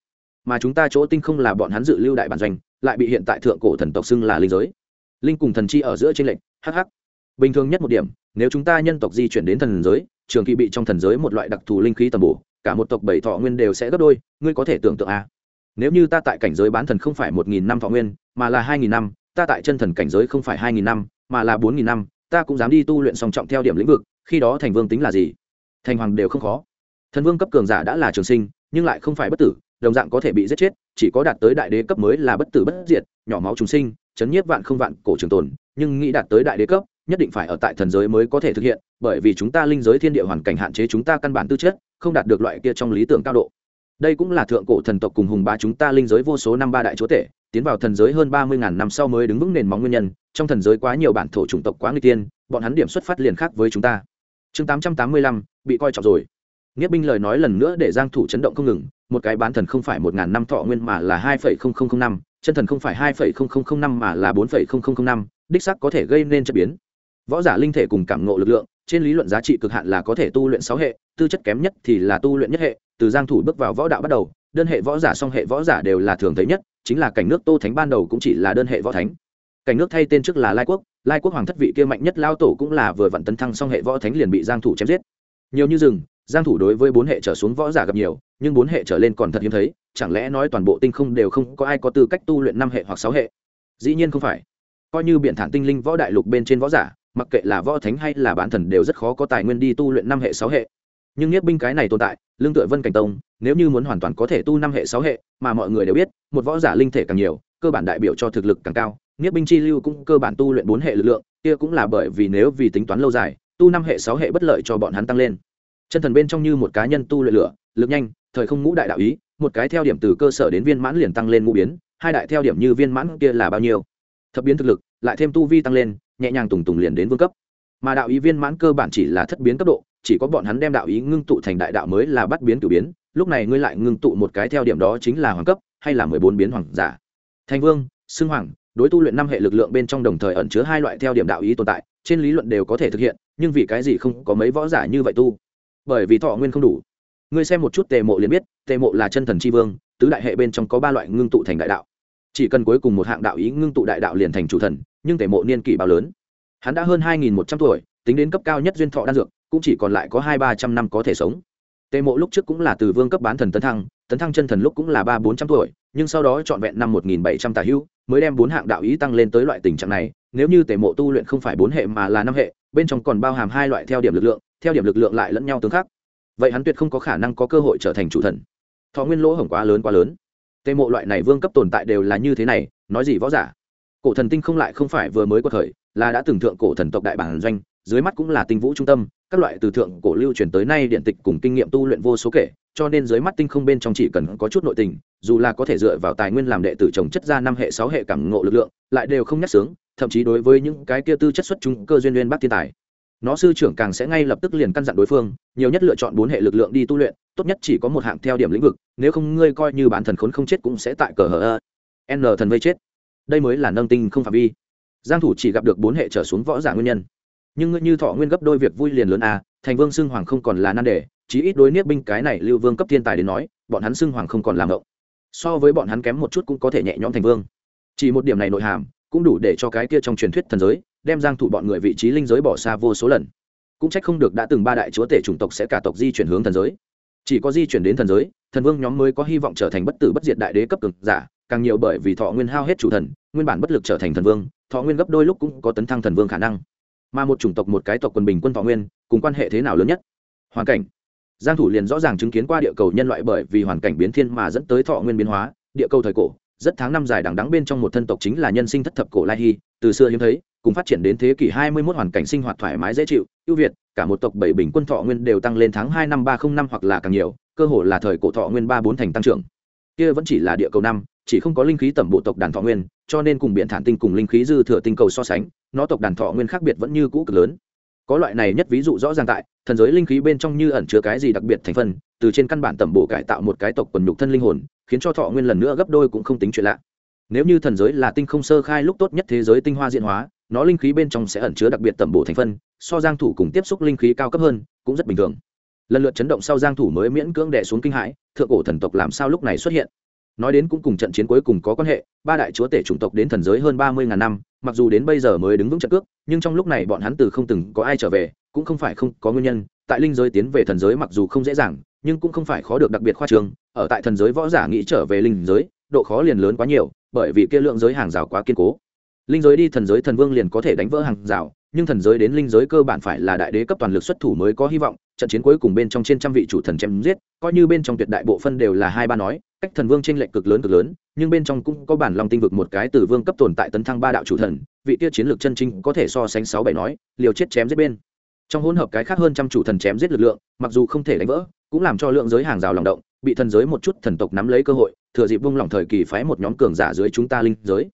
Mà chúng ta chỗ tinh không là bọn hắn dự lưu đại bản doanh, lại bị hiện tại thượng cổ thần tộc xưng là linh giới. Linh cùng thần chi ở giữa trên lệnh hh bình thường nhất một điểm, nếu chúng ta nhân tộc di chuyển đến thần giới, trường kỳ bị trong thần giới một loại đặc thù linh khí tầm bổ cả một tộc bảy thọ nguyên đều sẽ gấp đôi, ngươi có thể tưởng tượng à. nếu như ta tại cảnh giới bán thần không phải một nghìn năm thọ nguyên, mà là hai nghìn năm, ta tại chân thần cảnh giới không phải hai nghìn năm, mà là bốn nghìn năm, ta cũng dám đi tu luyện song trọng theo điểm lĩnh vực, khi đó thành vương tính là gì thành hoàng đều không khó thần vương cấp cường giả đã là trường sinh, nhưng lại không phải bất tử, đồng dạng có thể bị giết chết, chỉ có đạt tới đại đế cấp mới là bất tử bất diệt, nhỏ máu trùng sinh, chấn nhiếp vạn không vạn cổ trường tồn, nhưng nghĩ đạt tới đại đế cấp, nhất định phải ở tại thần giới mới có thể thực hiện, bởi vì chúng ta linh giới thiên địa hoàn cảnh hạn chế chúng ta căn bản tư chất không đạt được loại kia trong lý tưởng cao độ. Đây cũng là thượng cổ thần tộc cùng hùng bá chúng ta linh giới vô số năm ba đại chúa tể, tiến vào thần giới hơn ba mươi ngàn năm sau mới đứng vững nền móng nguyên nhân, trong thần giới quá nhiều bản thổ chủng tộc quá nguy tiên, bọn hắn điểm xuất phát liền khác với chúng ta. Chương tám trăm tám mươi lăm, bị coi trọng rồi. Nghĩa binh lời nói lần nữa để giang thủ chấn động không ngừng, một cái bán thần không phải một ngàn năm thọ nguyên mà là hai phẩy không không không năm, chân thần không phải hai phẩy không không không năm mà là bốn phẩy không không không năm, đích sắc có thể gây nên chất biến. Võ giả linh thể cùng cảm ngộ lực lượng trên lý luận giá trị cực hạn là có thể tu luyện sáu hệ, tư chất kém nhất thì là tu luyện nhất hệ, từ giang thủ bước vào võ đạo bắt đầu, đơn hệ võ giả song hệ võ giả đều là thường thấy nhất, chính là cảnh nước tô thánh ban đầu cũng chỉ là đơn hệ võ thánh. Cảnh nước thay tên trước là lai quốc lai quốc hoàng thất vị kia mạnh nhất lao tổ cũng là vừa vặn tấn thăng song hệ võ thánh liền bị giang thủ chém giết. Nhiều như rừng, giang thủ đối với bốn hệ trở xuống võ giả gặp nhiều, nhưng bốn hệ trở lên còn thật hiếm thấy, chẳng lẽ nói toàn bộ tinh không đều không có ai có tư cách tu luyện năm hệ hoặc sáu hệ? Dĩ nhiên không phải. Coi như biện thản tinh linh võ đại lục bên trên võ giả mặc kệ là võ thánh hay là bán thần đều rất khó có tài nguyên đi tu luyện năm hệ sáu hệ. Nhưng nhất binh cái này tồn tại, lương tựa vân cảnh tông, nếu như muốn hoàn toàn có thể tu năm hệ sáu hệ, mà mọi người đều biết, một võ giả linh thể càng nhiều, cơ bản đại biểu cho thực lực càng cao. Nhất binh chi lưu cũng cơ bản tu luyện bốn hệ lực lượng, kia cũng là bởi vì nếu vì tính toán lâu dài, tu năm hệ sáu hệ bất lợi cho bọn hắn tăng lên. Chân thần bên trong như một cá nhân tu luyện lửa, lực nhanh, thời không ngũ đại đạo ý, một cái theo điểm từ cơ sở đến viên mãn liền tăng lên ngũ biến, hai đại theo điểm như viên mãn kia là bao nhiêu? Thập biến thực lực, lại thêm tu vi tăng lên nhẹ nhàng tùng tùng liền đến vương cấp. Mà đạo ý viên mãn cơ bản chỉ là thất biến cấp độ, chỉ có bọn hắn đem đạo ý ngưng tụ thành đại đạo mới là bắt biến cử biến, lúc này ngươi lại ngưng tụ một cái theo điểm đó chính là hoàng cấp, hay là mười bốn biến hoàng giả. Thành vương xưng hoàng, đối tu luyện năm hệ lực lượng bên trong đồng thời ẩn chứa hai loại theo điểm đạo ý tồn tại, trên lý luận đều có thể thực hiện, nhưng vì cái gì không có mấy võ giả như vậy tu? Bởi vì thọ nguyên không đủ. Ngươi xem một chút tề mộ liền biết, tề mộ là chân thần tri vương, tứ đại hệ bên trong có ba loại ngưng tụ thành đại đạo. Chỉ cần cuối cùng một hạng đạo ý ngưng tụ đại đạo liền thành chủ thần nhưng tề mộ niên kỷ bao lớn. Hắn đã hơn hai nghìn một trăm tuổi, tính đến cấp cao nhất duyên thọ đan dược, cũng chỉ còn lại có hai ba trăm năm có thể sống. Tề mộ lúc trước cũng là từ vương cấp bán thần tấn thăng tấn thăng chân thần lúc cũng là ba bốn trăm tuổi, nhưng sau đó trọn vẹn năm một nghìn bảy trăm tà hữu mới đem bốn hạng đạo ý tăng lên tới loại tình trạng này. Nếu như tề mộ tu luyện không phải bốn hệ mà là năm hệ, bên trong còn bao hàm hai loại theo điểm lực lượng, theo điểm lực lượng lại lẫn nhau tương khắc. Vậy hắn tuyệt không có khả năng có cơ hội trở thành chủ thần. Thọ nguyên lỗ hổng quá lớn quá lớn. Tề mộ loại này vương cấp tồn tại đều là như thế này, nói gì võ giả? Cổ thần tinh không lại không phải vừa mới có thời là đã từng thượng cổ thần tộc đại bản doanh, dưới mắt cũng là tinh vũ trung tâm, các loại từ thượng cổ lưu truyền tới nay điện tịch cùng kinh nghiệm tu luyện vô số kể, cho nên dưới mắt tinh không bên trong chỉ cần có chút nội tình, dù là có thể dựa vào tài nguyên làm đệ tử trồng chất ra năm hệ, sáu hệ cảm ngộ lực lượng, lại đều không nhắc sướng, thậm chí đối với những cái kia tư chất xuất chúng cơ duyên liên bác thiên tài. Nó sư trưởng càng sẽ ngay lập tức liền căn dặn đối phương, nhiều nhất lựa chọn bốn hệ lực lượng đi tu luyện, tốt nhất chỉ có một hạng theo điểm lĩnh vực, nếu không ngươi coi như bản thần khốn không chết cũng sẽ tại cờ hờ n thần vây chết đây mới là nâng tinh không phạm vi. Giang thủ chỉ gặp được bốn hệ trở xuống võ giả nguyên nhân. Nhưng ngươi như thọ nguyên gấp đôi việc vui liền lớn à thành vương xưng hoàng không còn là nan đề chí ít đối niết binh cái này lưu vương cấp thiên tài đến nói bọn hắn xưng hoàng không còn làm động, so với bọn hắn kém một chút cũng có thể nhẹ nhõm thành vương. Chỉ một điểm này nội hàm cũng đủ để cho cái kia trong truyền thuyết thần giới đem giang thủ bọn người vị trí linh giới bỏ xa vô số lần. Cũng trách không được đã từng ba đại chúa tể chủng tộc sẽ cả tộc di chuyển hướng thần giới. Chỉ có di chuyển đến thần giới thần vương nhóm mới có hy vọng trở thành bất tử bất diệt đại đế cấp cường giả càng nhiều bởi vì thọ nguyên hao hết chủ thần, nguyên bản bất lực trở thành thần vương, thọ nguyên gấp đôi lúc cũng có tấn thăng thần vương khả năng. Mà một chủng tộc, một cái tộc quân bình quân thọ nguyên, cùng quan hệ thế nào lớn nhất? Hoàn cảnh. Giang thủ liền rõ ràng chứng kiến qua địa cầu nhân loại bởi vì hoàn cảnh biến thiên mà dẫn tới thọ nguyên biến hóa, địa cầu thời cổ, rất tháng năm dài đằng đẵng bên trong một thân tộc chính là nhân sinh thất thập cổ lai hy từ xưa hiếm thấy, cùng phát triển đến thế kỷ 21 hoàn cảnh sinh hoạt thoải mái dễ chịu, ưu việt, cả một tộc bảy bình quân thọ nguyên đều tăng lên tháng hai năm ba không năm hoặc là càng nhiều, cơ hội là thời cổ thọ nguyên ba bốn thành tăng trưởng. Kia vẫn chỉ là địa cầu năm chỉ không có linh khí tẩm bộ tộc đàn thọ nguyên, cho nên cùng biện thản tinh cùng linh khí dư thừa tinh cầu so sánh, nó tộc đàn thọ nguyên khác biệt vẫn như cũ cực lớn. Có loại này nhất ví dụ rõ ràng tại, thần giới linh khí bên trong như ẩn chứa cái gì đặc biệt thành phần, từ trên căn bản tẩm bổ cải tạo một cái tộc quần nhục thân linh hồn, khiến cho thọ nguyên lần nữa gấp đôi cũng không tính chuyện lạ. Nếu như thần giới là tinh không sơ khai lúc tốt nhất thế giới tinh hoa diễn hóa, nó linh khí bên trong sẽ ẩn chứa đặc biệt tẩm bổ thành phân so giang thủ cùng tiếp xúc linh khí cao cấp hơn, cũng rất bình thường. Lần lượt chấn động sau giang thủ mới miễn cưỡng đè xuống kinh hãi, thượng cổ thần tộc làm sao lúc này xuất hiện? Nói đến cũng cùng trận chiến cuối cùng có quan hệ, ba đại chúa tể chủng tộc đến thần giới hơn ba mươi ngàn năm, mặc dù đến bây giờ mới đứng vững trận cước, nhưng trong lúc này bọn hắn từ không từng có ai trở về, cũng không phải không có nguyên nhân. Tại linh giới tiến về thần giới mặc dù không dễ dàng, nhưng cũng không phải khó được đặc biệt khoa trường ở tại thần giới võ giả nghĩ trở về linh giới, độ khó liền lớn quá nhiều, bởi vì kia lượng giới hàng rào quá kiên cố. Linh giới đi thần giới thần vương liền có thể đánh vỡ hàng rào, nhưng thần giới đến linh giới cơ bản phải là đại đế cấp toàn lực xuất thủ mới có hy vọng. Trận chiến cuối cùng bên trong trên trăm vị chủ thần chém giết, coi như bên trong tuyệt đại bộ phân đều là hai ba nói cách thần vương trên lệnh cực lớn cực lớn, nhưng bên trong cũng có bản lòng tinh vực một cái từ vương cấp tồn tại tấn thăng ba đạo chủ thần, vị tiêu chiến lược chân chính có thể so sánh sáu bảy nói, liều chết chém giết bên. Trong hỗn hợp cái khác hơn trăm chủ thần chém giết lực lượng, mặc dù không thể đánh vỡ, cũng làm cho lượng giới hàng rào lòng động, bị thần giới một chút thần tộc nắm lấy cơ hội, thừa dịp vung lòng thời kỳ phái một nhóm cường giả dưới chúng ta linh giới.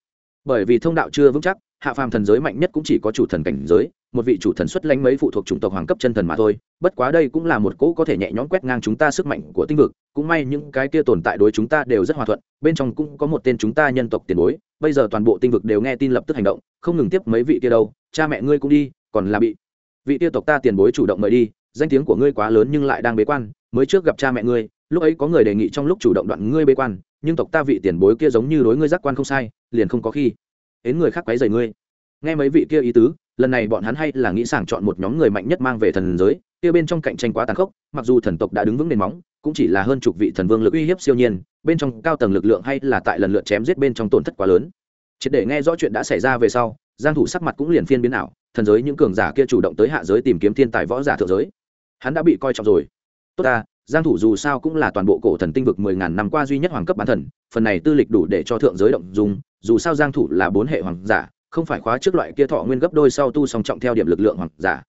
Bởi vì thông đạo chưa vững chắc, hạ phàm thần giới mạnh nhất cũng chỉ có chủ thần cảnh giới, một vị chủ thần xuất lãnh mấy phụ thuộc chủng tộc hoàng cấp chân thần mà thôi, bất quá đây cũng là một cỗ có thể nhẹ nhõm quét ngang chúng ta sức mạnh của tinh vực cũng may những cái kia tồn tại đối chúng ta đều rất hòa thuận, bên trong cũng có một tên chúng ta nhân tộc tiền bối, bây giờ toàn bộ tinh vực đều nghe tin lập tức hành động, không ngừng tiếp mấy vị kia đâu, cha mẹ ngươi cũng đi, còn là bị vị kia tộc ta tiền bối chủ động mời đi, danh tiếng của ngươi quá lớn nhưng lại đang bế quan, mới trước gặp cha mẹ ngươi, lúc ấy có người đề nghị trong lúc chủ động đoạn ngươi bế quan, nhưng tộc ta vị tiền bối kia giống như đối ngươi giác quan không sai, liền không có khi đến người khác quấy rầy ngươi. Nghe mấy vị kia ý tứ, lần này bọn hắn hay là nghĩ sảng chọn một nhóm người mạnh nhất mang về thần giới, kia bên trong cạnh tranh quá tàn khốc, mặc dù thần tộc đã đứng vững nền móng cũng chỉ là hơn chục vị thần vương lực uy hiếp siêu nhiên bên trong cao tầng lực lượng hay là tại lần lượt chém giết bên trong tổn thất quá lớn. Triệt để nghe rõ chuyện đã xảy ra về sau giang thủ sắc mặt cũng liền phiên biến ảo thần giới những cường giả kia chủ động tới hạ giới tìm kiếm thiên tài võ giả thượng giới. Hắn đã bị coi trọng rồi. Tốt ta giang thủ dù sao cũng là toàn bộ cổ thần tinh vực mười ngàn năm qua duy nhất hoàng cấp bán thần phần này tư lịch đủ để cho thượng giới động dung dù sao giang thủ là bốn hệ hoàng giả không phải khóa trước loại kia thọ nguyên gấp đôi sau tu song trọng theo điểm lực lượng hoàng giả.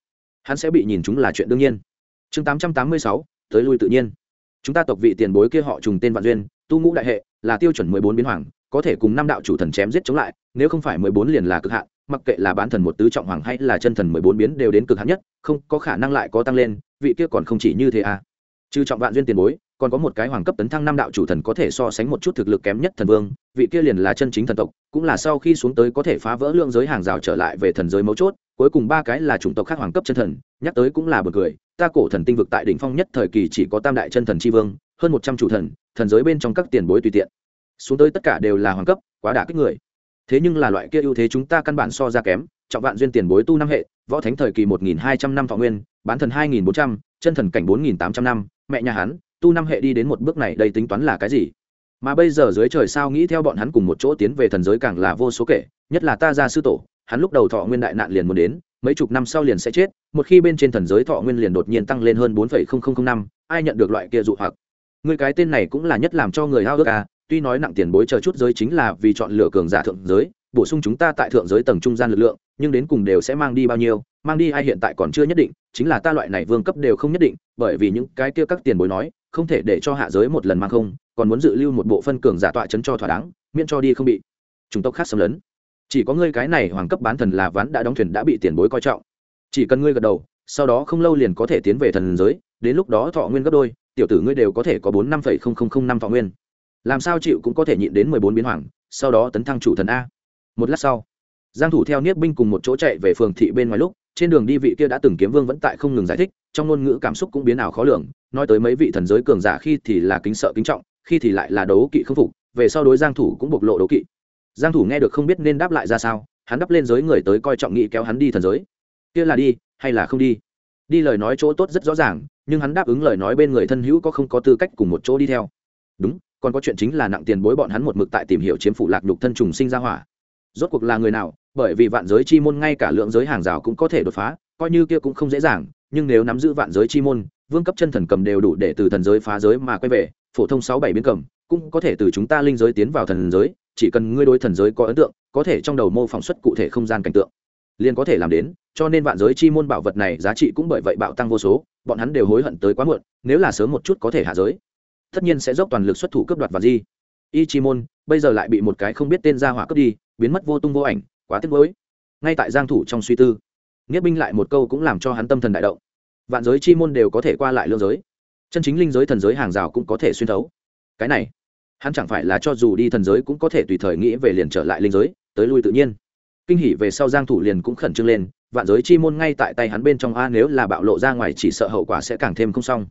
Hắn sẽ bị nhìn chúng là chuyện đương nhiên. Chương 886, tới lui tự nhiên chúng ta tộc vị tiền bối kia họ trùng tên vạn duyên, tu ngũ đại hệ, là tiêu chuẩn 14 biến hoàng, có thể cùng năm đạo chủ thần chém giết chống lại, nếu không phải 14 liền là cực hạn, mặc kệ là bán thần một tứ trọng hoàng hay là chân thần 14 biến đều đến cực hạn nhất, không có khả năng lại có tăng lên, vị kia còn không chỉ như thế à. Trừ trọng vạn duyên tiền bối còn có một cái hoàng cấp tấn thăng năm đạo chủ thần có thể so sánh một chút thực lực kém nhất thần vương, vị kia liền là chân chính thần tộc, cũng là sau khi xuống tới có thể phá vỡ lượng giới hàng rào trở lại về thần giới mấu chốt, cuối cùng ba cái là chủng tộc khác hoàng cấp chân thần, nhắc tới cũng là bực cười, ta cổ thần tinh vực tại đỉnh phong nhất thời kỳ chỉ có tam đại chân thần tri vương, hơn một trăm chủ thần thần giới bên trong các tiền bối tùy tiện. Xuống tới tất cả đều là hoàng cấp, quá đả kích người. Thế nhưng là loại kia ưu thế chúng ta căn bản so ra kém, trọng vạn duyên tiền bối tu năm hệ, võ thánh thời kỳ một nghìn hai trăm năm thọ nguyên, bán thần hai nghìn bốn trăm, chân thần cảnh bốn nghìn tám trăm năm, mẹ nhà hắn tu năm hệ đi đến một bước này đây tính toán là cái gì? Mà bây giờ dưới trời sao nghĩ theo bọn hắn cùng một chỗ tiến về thần giới càng là vô số kể, nhất là ta ra sư tổ, hắn lúc đầu thọ nguyên đại nạn liền muốn đến, mấy chục năm sau liền sẽ chết, một khi bên trên thần giới thọ nguyên liền đột nhiên tăng lên hơn bốn năm, ai nhận được loại kia dụ hoặc? Người cái tên này cũng là nhất làm cho người hao ước à tuy nói nặng tiền bối chờ chút giới chính là vì chọn lựa cường giả thượng giới, bổ sung chúng ta tại thượng giới tầng trung gian lực lượng, nhưng đến cùng đều sẽ mang đi bao nhiêu, mang đi ai hiện tại còn chưa nhất định, chính là ta loại này vương cấp đều không nhất định, bởi vì những cái kia các tiền bối nói không thể để cho hạ giới một lần mang không, còn muốn dự lưu một bộ phân cường giả tọa chấn cho thỏa đáng, miễn cho đi không bị. Chúng tộc khác xâm lấn. Chỉ có ngươi cái này hoàng cấp bán thần là ván đã đóng thuyền đã bị tiền bối coi trọng. Chỉ cần ngươi gật đầu, sau đó không lâu liền có thể tiến về thần giới, đến lúc đó thọ nguyên gấp đôi, tiểu tử ngươi đều có thể có bốn năm phẩy không không không năm thọ nguyên. Làm sao chịu cũng có thể nhịn đến mười bốn biến hoàng, sau đó tấn thăng chủ thần a. Một lát sau, giang thủ theo niếp binh cùng một chỗ chạy về phường thị bên ngoài lúc trên đường đi vị kia đã từng kiếm vương vẫn tại không ngừng giải thích, trong ngôn ngữ cảm xúc cũng biến ảo khó lường, nói tới mấy vị thần giới cường giả khi thì là kính sợ kính trọng, khi thì lại là đấu kỵ khâm phục, về sau đối giang thủ cũng bộc lộ đấu kỵ. Giang thủ nghe được không biết nên đáp lại ra sao, hắn đắp lên giới người tới coi trọng nghị kéo hắn đi thần giới. Kia là đi, hay là không đi? Đi lời nói chỗ tốt rất rõ ràng, nhưng hắn đáp ứng lời nói bên người thân hữu có không có tư cách cùng một chỗ đi theo. Đúng, còn có chuyện chính là nặng tiền bối bọn hắn một mực tại tìm hiểu chiếm phụ lạc nhục thân trùng sinh ra hỏa. Rốt cuộc là người nào bởi vì vạn giới chi môn ngay cả lượng giới hàng rào cũng có thể đột phá, coi như kia cũng không dễ dàng, nhưng nếu nắm giữ vạn giới chi môn, vương cấp chân thần cầm đều đủ để từ thần giới phá giới mà quay về, phổ thông sáu bảy biến cầm, cũng có thể từ chúng ta linh giới tiến vào thần giới, chỉ cần ngươi đối thần giới có ấn tượng, có thể trong đầu mô phỏng xuất cụ thể không gian cảnh tượng, liền có thể làm đến, cho nên vạn giới chi môn bảo vật này giá trị cũng bởi vậy bạo tăng vô số, bọn hắn đều hối hận tới quá muộn, nếu là sớm một chút có thể hạ giới, tất nhiên sẽ dốc toàn lực xuất thủ cướp đoạt và di. Y chi môn bây giờ lại bị một cái không biết tên gia hỏa cướp đi, biến mất vô tung vô ảnh quá tiếc nuối. Ngay tại giang thủ trong suy tư, nghĩa binh lại một câu cũng làm cho hắn tâm thần đại động. Vạn giới chi môn đều có thể qua lại lương giới. Chân chính linh giới thần giới hàng rào cũng có thể xuyên thấu. Cái này, hắn chẳng phải là cho dù đi thần giới cũng có thể tùy thời nghĩ về liền trở lại linh giới, tới lui tự nhiên. Kinh hỉ về sau giang thủ liền cũng khẩn trương lên, vạn giới chi môn ngay tại tay hắn bên trong a nếu là bạo lộ ra ngoài chỉ sợ hậu quả sẽ càng thêm không xong.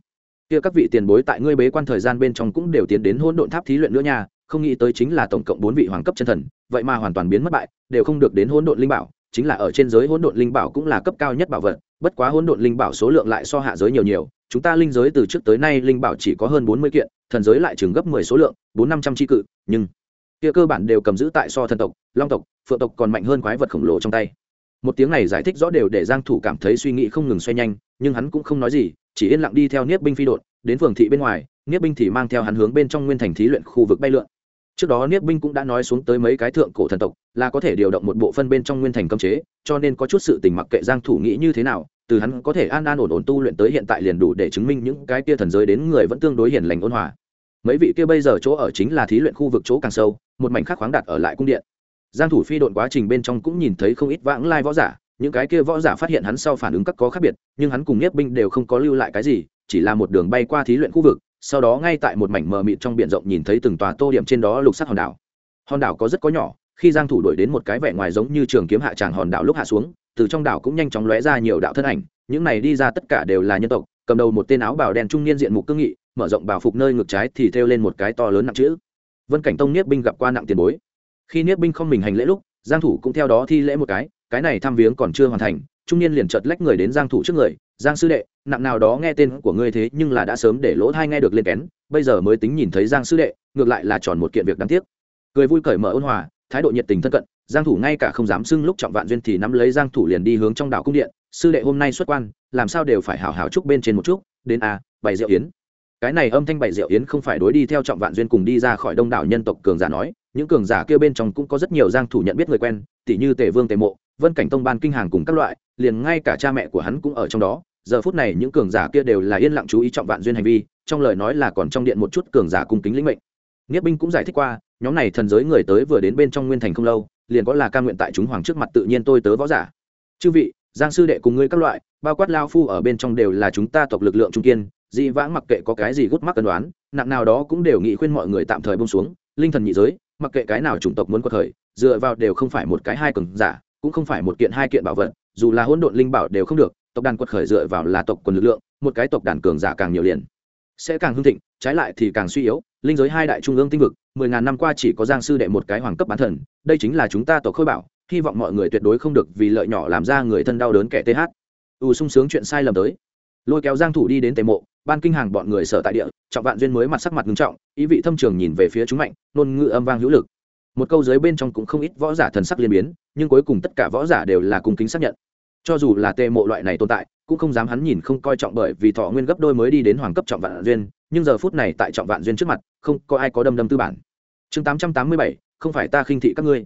Kia các vị tiền bối tại ngươi bế quan thời gian bên trong cũng đều tiến đến hỗn độn tháp thí luyện nữa nha không nghĩ tới chính là tổng cộng bốn vị hoàng cấp chân thần, vậy mà hoàn toàn biến mất bại, đều không được đến hỗn độn linh bảo, chính là ở trên giới hỗn độn linh bảo cũng là cấp cao nhất bảo vật, bất quá hỗn độn linh bảo số lượng lại so hạ giới nhiều nhiều, chúng ta linh giới từ trước tới nay linh bảo chỉ có hơn bốn mươi kiện, thần giới lại chừng gấp mười số lượng, bốn năm trăm tri cự, nhưng kia cơ bản đều cầm giữ tại so thần tộc, long tộc, phượng tộc còn mạnh hơn quái vật khổng lồ trong tay. Một tiếng này giải thích rõ đều để giang thủ cảm thấy suy nghĩ không ngừng xoay nhanh, nhưng hắn cũng không nói gì, chỉ yên lặng đi theo niết binh phi đột đến phường thị bên ngoài niết binh thì mang theo hắn hướng bên trong nguyên thành thí luyện khu vực bay lượn. Trước đó niết binh cũng đã nói xuống tới mấy cái thượng cổ thần tộc, là có thể điều động một bộ phân bên trong nguyên thành cấm chế, cho nên có chút sự tình mặc kệ giang thủ nghĩ như thế nào, từ hắn có thể an an ổn ổn tu luyện tới hiện tại liền đủ để chứng minh những cái kia thần giới đến người vẫn tương đối hiền lành ôn hòa. Mấy vị kia bây giờ chỗ ở chính là thí luyện khu vực chỗ càng sâu, một mảnh khắc khoáng đặt ở lại cung điện. Giang thủ phi độn quá trình bên trong cũng nhìn thấy không ít vãng lai võ giả, những cái kia võ giả phát hiện hắn sau phản ứng các có khác biệt, nhưng hắn cùng Niết binh đều không có lưu lại cái gì chỉ là một đường bay qua thí luyện khu vực, sau đó ngay tại một mảnh mờ mịt trong biển rộng nhìn thấy từng tòa tô điểm trên đó lục sắc hòn đảo. Hòn đảo có rất có nhỏ, khi giang thủ đuổi đến một cái vẻ ngoài giống như trường kiếm hạ tràng hòn đảo lúc hạ xuống, từ trong đảo cũng nhanh chóng lóe ra nhiều đạo thân ảnh, những này đi ra tất cả đều là nhân tộc, cầm đầu một tên áo bào đen trung niên diện mục cương nghị, mở rộng bào phục nơi ngực trái thì thêu lên một cái to lớn nặng chữ. Vân cảnh tông niết binh gặp qua nặng tiền bối. Khi niết binh không mình hành lễ lúc, giang thủ cũng theo đó thi lễ một cái cái này thăm viếng còn chưa hoàn thành, trung niên liền chợt lách người đến giang thủ trước người giang sư đệ, nặng nào đó nghe tên của ngươi thế nhưng là đã sớm để lỗ thai nghe được lên kén, bây giờ mới tính nhìn thấy giang sư đệ, ngược lại là tròn một kiện việc đáng tiếc. Cười vui cởi mở ôn hòa, thái độ nhiệt tình thân cận, giang thủ ngay cả không dám xưng lúc trọng vạn duyên thì nắm lấy giang thủ liền đi hướng trong đảo cung điện. Sư đệ hôm nay xuất quan, làm sao đều phải hảo hảo chúc bên trên một chút, đến a bày rượu yến. Cái này âm thanh bày rượu yến không phải đối đi theo trọng vạn duyên cùng đi ra khỏi đông đảo nhân tộc cường giả nói, những cường giả kia bên trong cũng có rất nhiều giang thủ nhận biết người quen tỷ như tề vương, tề mộ, vân cảnh tông ban kinh hàng cùng các loại liền ngay cả cha mẹ của hắn cũng ở trong đó. Giờ phút này những cường giả kia đều là yên lặng chú ý trọng vạn duyên hành vi, trong lời nói là còn trong điện một chút cường giả cung kính lĩnh mệnh. Niết binh cũng giải thích qua, nhóm này thần giới người tới vừa đến bên trong nguyên thành không lâu, liền có là ca nguyện tại chúng hoàng trước mặt tự nhiên tôi tớ võ giả. Chư vị, giang sư đệ cùng ngươi các loại, bao quát lao phu ở bên trong đều là chúng ta tộc lực lượng trung kiên, dị vãng mặc kệ có cái gì gút mắc cân đoán nặng nào đó cũng đều nghị khuyên mọi người tạm thời bông xuống, linh thần nhị giới, mặc kệ cái nào chủng tộc muốn có thời, dựa vào đều không phải một cái hai cường giả, cũng không phải một kiện hai kiện bảo vật dù là hỗn độn linh bảo đều không được, tộc đàn quật khởi dựa vào là tộc quần lực lượng, một cái tộc đàn cường giả càng nhiều liền sẽ càng hưng thịnh, trái lại thì càng suy yếu, linh giới hai đại trung ương tinh vực, mười ngàn năm qua chỉ có giang sư đệ một cái hoàng cấp bán thần, đây chính là chúng ta tộc khôi bảo, hy vọng mọi người tuyệt đối không được vì lợi nhỏ làm ra người thân đau đớn kẻ th u sung sướng chuyện sai lầm tới. Lôi kéo giang thủ đi đến tề mộ, ban kinh hàng bọn người sở tại địa, trọng vạn duyên mới mặt sắc mặt nghiêm trọng, ý vị thâm trường nhìn về phía chúng mạnh nôn ngữ âm vang hữu lực một câu dưới bên trong cũng không ít võ giả thần sắc liên biến, nhưng cuối cùng tất cả võ giả đều là cung kính xác nhận. Cho dù là tề mộ loại này tồn tại, cũng không dám hắn nhìn không coi trọng bởi vì thọ nguyên gấp đôi mới đi đến hoàng cấp trọng vạn duyên, nhưng giờ phút này tại trọng vạn duyên trước mặt, không có ai có đâm đâm tư bản. Chương tám trăm tám mươi bảy, không phải ta khinh thị các ngươi.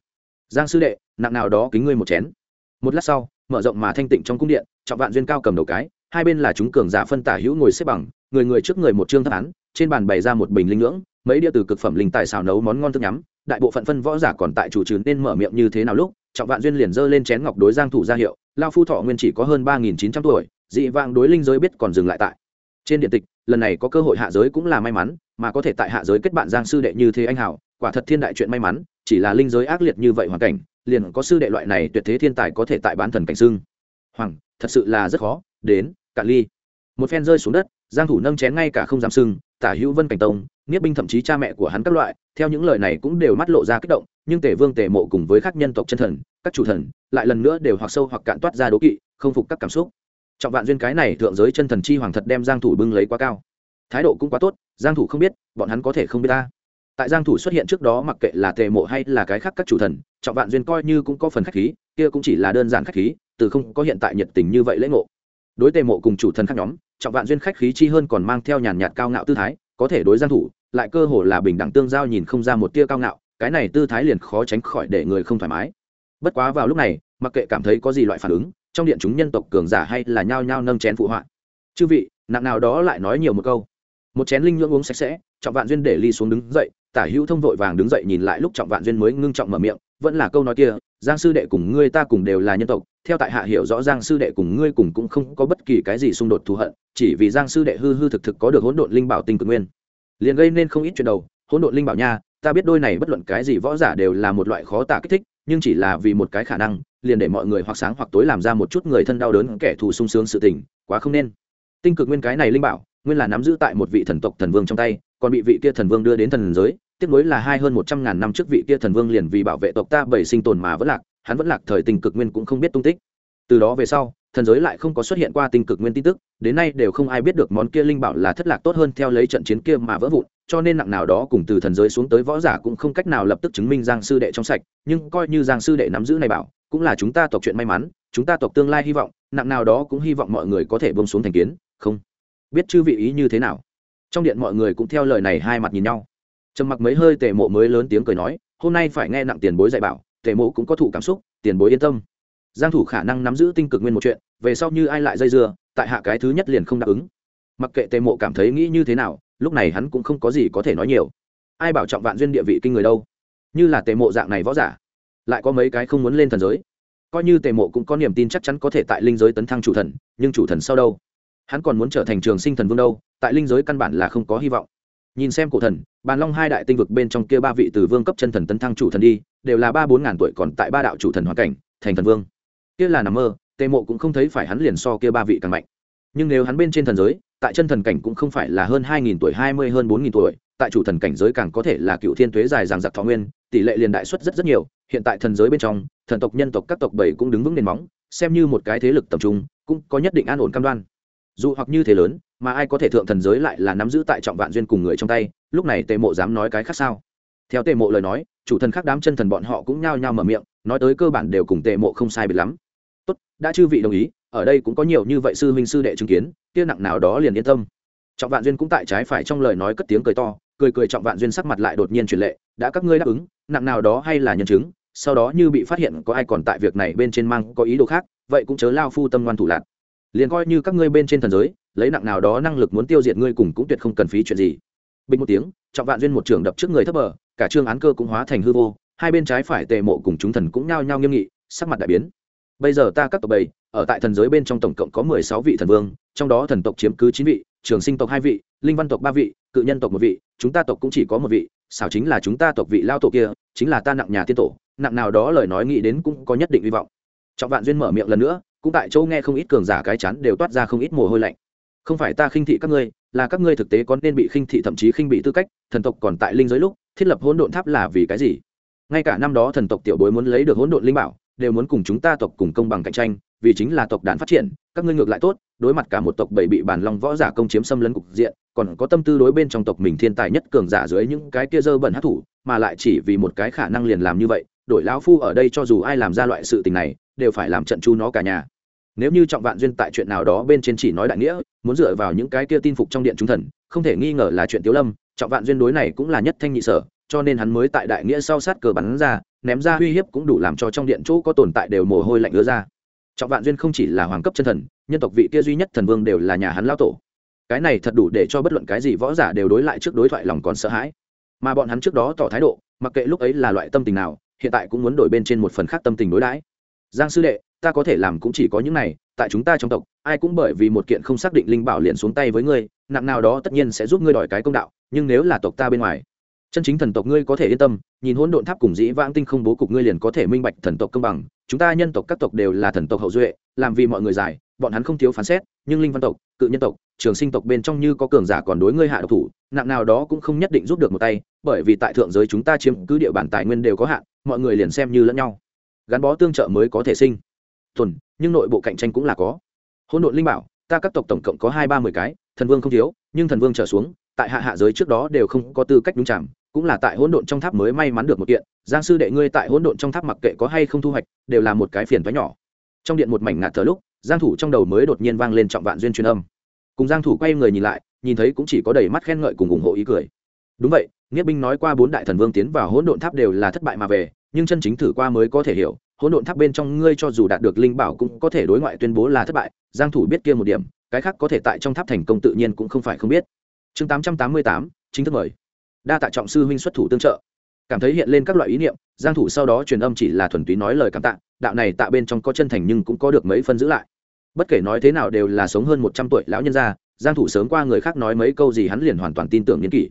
Giang sư đệ, nặng nào đó kính ngươi một chén. Một lát sau, mở rộng mà thanh tịnh trong cung điện, trọng vạn duyên cao cầm đầu cái, hai bên là chúng cường giả phân tả hữu ngồi xếp bằng, người người trước người một trương thất án, trên bàn bày ra một bình linh ngưỡng, mấy đĩa từ cực phẩm linh tài xào nấu món ngon thức nhắm đại bộ phận phân võ giả còn tại chủ trừ nên mở miệng như thế nào lúc trọng vạn duyên liền giơ lên chén ngọc đối giang thủ ra hiệu lao phu thọ nguyên chỉ có hơn ba nghìn chín trăm tuổi dị vang đối linh giới biết còn dừng lại tại. Trên điện tịch lần này có cơ hội hạ giới cũng là may mắn mà có thể tại hạ giới kết bạn giang sư đệ như thế anh hảo quả thật thiên đại chuyện may mắn chỉ là linh giới ác liệt như vậy hoàn cảnh liền có sư đệ loại này tuyệt thế thiên tài có thể tại bán thần cảnh sương, hoàng thật sự là rất khó đến cạn ly. Một phen rơi xuống đất giang thủ nâng chén ngay cả không dám sưng tả hữu vân cảnh tông nghĩa binh thậm chí cha mẹ của hắn các loại, theo những lời này cũng đều mắt lộ ra kích động, nhưng tề vương tề mộ cùng với các nhân tộc chân thần, các chủ thần, lại lần nữa đều hoặc sâu hoặc cạn toát ra đố kỵ, không phục các cảm xúc. Trọng vạn duyên cái này thượng giới chân thần chi hoàng thật đem giang thủ bưng lấy quá cao. Thái độ cũng quá tốt, giang thủ không biết, bọn hắn có thể không biết ta. Tại giang thủ xuất hiện trước đó mặc kệ là tề mộ hay là cái khác các chủ thần, trọng vạn duyên coi như cũng có phần khách khí, kia cũng chỉ là đơn giản khách khí, từ không có hiện tại nhiệt tình như vậy lễ ngộ. Đối tề mộ cùng chủ thần khác nhóm trọng vạn duyên khách khí chi hơn còn mang theo nhàn nhạt cao ngạo tư thái, có thể đối giang thủ, lại cơ hồ là bình đẳng tương giao nhìn không ra một tia cao ngạo, cái này tư thái liền khó tránh khỏi để người không thoải mái. Bất quá vào lúc này, mặc kệ cảm thấy có gì loại phản ứng, trong điện chúng nhân tộc cường giả hay là nhao nhao nâng chén phụ họa. Chư vị, nặng nào đó lại nói nhiều một câu. Một chén linh nhưỡng uống sạch sẽ, trọng vạn duyên để ly xuống đứng dậy, tả hữu thông vội vàng đứng dậy nhìn lại lúc trọng vạn duyên mới ngưng trọng mở miệng, vẫn là câu nói kia, giang sư đệ cùng ngươi ta cùng đều là nhân tộc theo tại hạ hiểu rõ giang sư đệ cùng ngươi cùng cũng không có bất kỳ cái gì xung đột thù hận, chỉ vì giang sư đệ hư hư thực thực có được hỗn độn linh bảo tinh cực nguyên. Liền gây nên không ít chuyện đầu, hỗn độn linh bảo nha, ta biết đôi này bất luận cái gì võ giả đều là một loại khó tả kích thích, nhưng chỉ là vì một cái khả năng, liền để mọi người hoặc sáng hoặc tối làm ra một chút người thân đau đớn kẻ thù sung sướng sự tình, quá không nên. Tinh cực nguyên cái này linh bảo, nguyên là nắm giữ tại một vị thần tộc thần vương trong tay, còn bị vị kia thần vương đưa đến thần giới tiếp nối là hai hơn một trăm ngàn năm trước vị kia thần vương liền vì bảo vệ tộc ta bảy sinh tồn mà vẫn lạc hắn vẫn lạc thời tình cực nguyên cũng không biết tung tích. Từ đó về sau, thần giới lại không có xuất hiện qua tinh cực nguyên tin tức, đến nay đều không ai biết được món kia linh bảo là thất lạc tốt hơn theo lấy trận chiến kia mà vỡ vụn, cho nên nặng nào đó cùng từ thần giới xuống tới võ giả cũng không cách nào lập tức chứng minh giang sư đệ trong sạch, nhưng coi như giang sư đệ nắm giữ này bảo, cũng là chúng ta tộc chuyện may mắn, chúng ta tộc tương lai hy vọng, nặng nào đó cũng hy vọng mọi người có thể bông xuống thành kiến, không? Biết chư vị ý như thế nào? Trong điện mọi người cũng theo lời này hai mặt nhìn nhau. Trầm mặc mấy hơi tề mộ mới lớn tiếng cười nói, hôm nay phải nghe nặng tiền bối dạy bảo tề mộ cũng có thụ cảm xúc, tiền bối yên tâm. Giang thủ khả năng nắm giữ tinh cực nguyên một chuyện, về sau như ai lại dây dưa, tại hạ cái thứ nhất liền không đáp ứng. Mặc kệ tề mộ cảm thấy nghĩ như thế nào, lúc này hắn cũng không có gì có thể nói nhiều. Ai bảo trọng vạn duyên địa vị kinh người đâu? Như là tề mộ dạng này võ giả, lại có mấy cái không muốn lên thần giới. Coi như tề mộ cũng có niềm tin chắc chắn có thể tại linh giới tấn thăng chủ thần, nhưng chủ thần sau đâu? Hắn còn muốn trở thành trường sinh thần vương đâu? Tại linh giới căn bản là không có hy vọng nhìn xem cổ thần, bàn long hai đại tinh vực bên trong kia ba vị từ vương cấp chân thần tấn thăng chủ thần đi, đều là ba bốn ngàn tuổi còn tại ba đạo chủ thần hoàn cảnh, thành thần vương. Kia là nằm mơ, tề mộ cũng không thấy phải hắn liền so kia ba vị càng mạnh. Nhưng nếu hắn bên trên thần giới, tại chân thần cảnh cũng không phải là hơn hai nghìn tuổi, hai mươi hơn bốn nghìn tuổi, tại chủ thần cảnh giới càng có thể là cựu thiên tuế dài ràng giặc thọ nguyên, tỷ lệ liền đại xuất rất rất nhiều, hiện tại thần giới bên trong, thần tộc, nhân tộc các tộc bảy cũng đứng vững nền móng, xem như một cái thế lực tập trung, cũng có nhất định an ổn cam đoan. Dù hoặc như thế lớn mà ai có thể thượng thần giới lại là nắm giữ tại trọng vạn duyên cùng người trong tay, lúc này tề mộ dám nói cái khác sao? Theo tề mộ lời nói, chủ thần khác đám chân thần bọn họ cũng nhao nhao mở miệng, nói tới cơ bản đều cùng tề mộ không sai biệt lắm. Tốt, đã chư vị đồng ý, ở đây cũng có nhiều như vậy sư huynh sư đệ chứng kiến, kia nặng nào đó liền yên tâm. Trọng vạn duyên cũng tại trái phải trong lời nói cất tiếng cười to, cười cười trọng vạn duyên sắc mặt lại đột nhiên truyền lệ, đã các ngươi đáp ứng, nặng nào đó hay là nhân chứng, sau đó như bị phát hiện có ai còn tại việc này bên trên mang có ý đồ khác, vậy cũng chớ lao phu tâm ngoan thủ lạc. Liền coi như các ngươi bên trên thần giới lấy nặng nào đó năng lực muốn tiêu diệt ngươi cùng cũng tuyệt không cần phí chuyện gì. Bình một tiếng, trọng vạn duyên một trường đập trước người thấp bờ, cả trương án cơ cũng hóa thành hư vô, hai bên trái phải tề mộ cùng chúng thần cũng nhao nhao nghiêm nghị, sắc mặt đại biến. Bây giờ ta các tộc bầy ở tại thần giới bên trong tổng cộng có mười sáu vị thần vương, trong đó thần tộc chiếm cứ chín vị, trường sinh tộc hai vị, linh văn tộc ba vị, cự nhân tộc một vị, chúng ta tộc cũng chỉ có một vị, xảo chính là chúng ta tộc vị lao tổ kia, chính là ta nặng nhà tiên tổ, nặng nào đó lời nói nghĩ đến cũng có nhất định hy vọng. Trọng vạn duyên mở miệng lần nữa, cũng tại châu nghe không ít cường giả cái chắn đều toát ra không ít mồ hôi lạnh không phải ta khinh thị các ngươi, là các ngươi thực tế có nên bị khinh thị thậm chí khinh bị tư cách, thần tộc còn tại linh giới lúc, thiết lập hỗn độn tháp là vì cái gì? Ngay cả năm đó thần tộc tiểu bối muốn lấy được hỗn độn linh bảo, đều muốn cùng chúng ta tộc cùng công bằng cạnh tranh, vì chính là tộc đàn phát triển, các ngươi ngược lại tốt, đối mặt cả một tộc bảy bị bản long võ giả công chiếm xâm lấn cục diện, còn có tâm tư đối bên trong tộc mình thiên tài nhất cường giả dưới những cái kia dơ bẩn hát thủ, mà lại chỉ vì một cái khả năng liền làm như vậy đổi lão phu ở đây cho dù ai làm ra loại sự tình này, đều phải làm trận chu nó cả nhà. Nếu như trọng vạn duyên tại chuyện nào đó bên trên chỉ nói đại nghĩa muốn dựa vào những cái kia tin phục trong điện chúng thần, không thể nghi ngờ là chuyện tiếu lâm, trọng vạn duyên đối này cũng là nhất thanh nhị sở, cho nên hắn mới tại đại nghĩa sau sát cờ bắn ra, ném ra uy hiếp cũng đủ làm cho trong điện chỗ có tồn tại đều mồ hôi lạnh ứa ra. Trọng vạn duyên không chỉ là hoàng cấp chân thần, nhân tộc vị kia duy nhất thần vương đều là nhà hắn lao tổ. Cái này thật đủ để cho bất luận cái gì võ giả đều đối lại trước đối thoại lòng còn sợ hãi. Mà bọn hắn trước đó tỏ thái độ, mặc kệ lúc ấy là loại tâm tình nào, hiện tại cũng muốn đổi bên trên một phần khác tâm tình đối đãi. Giang sư đệ, ta có thể làm cũng chỉ có những này tại chúng ta trong tộc, ai cũng bởi vì một kiện không xác định linh bảo liền xuống tay với ngươi, nặng nào đó tất nhiên sẽ giúp ngươi đòi cái công đạo, nhưng nếu là tộc ta bên ngoài, chân chính thần tộc ngươi có thể yên tâm, nhìn hỗn độn tháp cùng dĩ vãng tinh không bố cục ngươi liền có thể minh bạch thần tộc công bằng, chúng ta nhân tộc các tộc đều là thần tộc hậu duệ, làm vì mọi người giải, bọn hắn không thiếu phán xét, nhưng linh văn tộc, cự nhân tộc, trường sinh tộc bên trong như có cường giả còn đối ngươi hạ độc thủ, nặng nào đó cũng không nhất định giúp được một tay, bởi vì tại thượng giới chúng ta chiếm cứ địa bản tài nguyên đều có hạn, mọi người liền xem như lẫn nhau. Gắn bó tương trợ mới có thể sinh thuần nhưng nội bộ cạnh tranh cũng là có. Hỗn độn linh bảo, ta các tộc tổng cộng có hai ba mươi cái, thần vương không thiếu, nhưng thần vương trở xuống, tại hạ hạ giới trước đó đều không có tư cách đúng chạm cũng là tại hỗn độn trong tháp mới may mắn được một kiện, giang sư đệ ngươi tại hỗn độn trong tháp mặc kệ có hay không thu hoạch, đều là một cái phiền thoái nhỏ. Trong điện một mảnh ngạt thở lúc, giang thủ trong đầu mới đột nhiên vang lên trọng vạn duyên truyền âm. Cùng giang thủ quay người nhìn lại, nhìn thấy cũng chỉ có đầy mắt khen ngợi cùng ủng hộ ý cười. Đúng vậy nghĩa binh nói qua bốn đại thần vương tiến vào hỗn độn tháp đều là thất bại mà về, nhưng chân chính thử qua mới có thể hiểu hỗn độn tháp bên trong ngươi cho dù đạt được linh bảo cũng có thể đối ngoại tuyên bố là thất bại giang thủ biết kia một điểm cái khác có thể tại trong tháp thành công tự nhiên cũng không phải không biết. Chương 888, chính thức mời. Đa tạ trọng sư huynh xuất thủ tương trợ. Cảm thấy hiện lên các loại ý niệm giang thủ sau đó truyền âm chỉ là thuần túy nói lời cảm tạ đạo này tạ bên trong có chân thành nhưng cũng có được mấy phân giữ lại. Bất kể nói thế nào đều là sống hơn 100 tuổi lão nhân gia giang thủ sớm qua người khác nói mấy câu gì hắn liền hoàn toàn tin tưởng nghiên kỷ.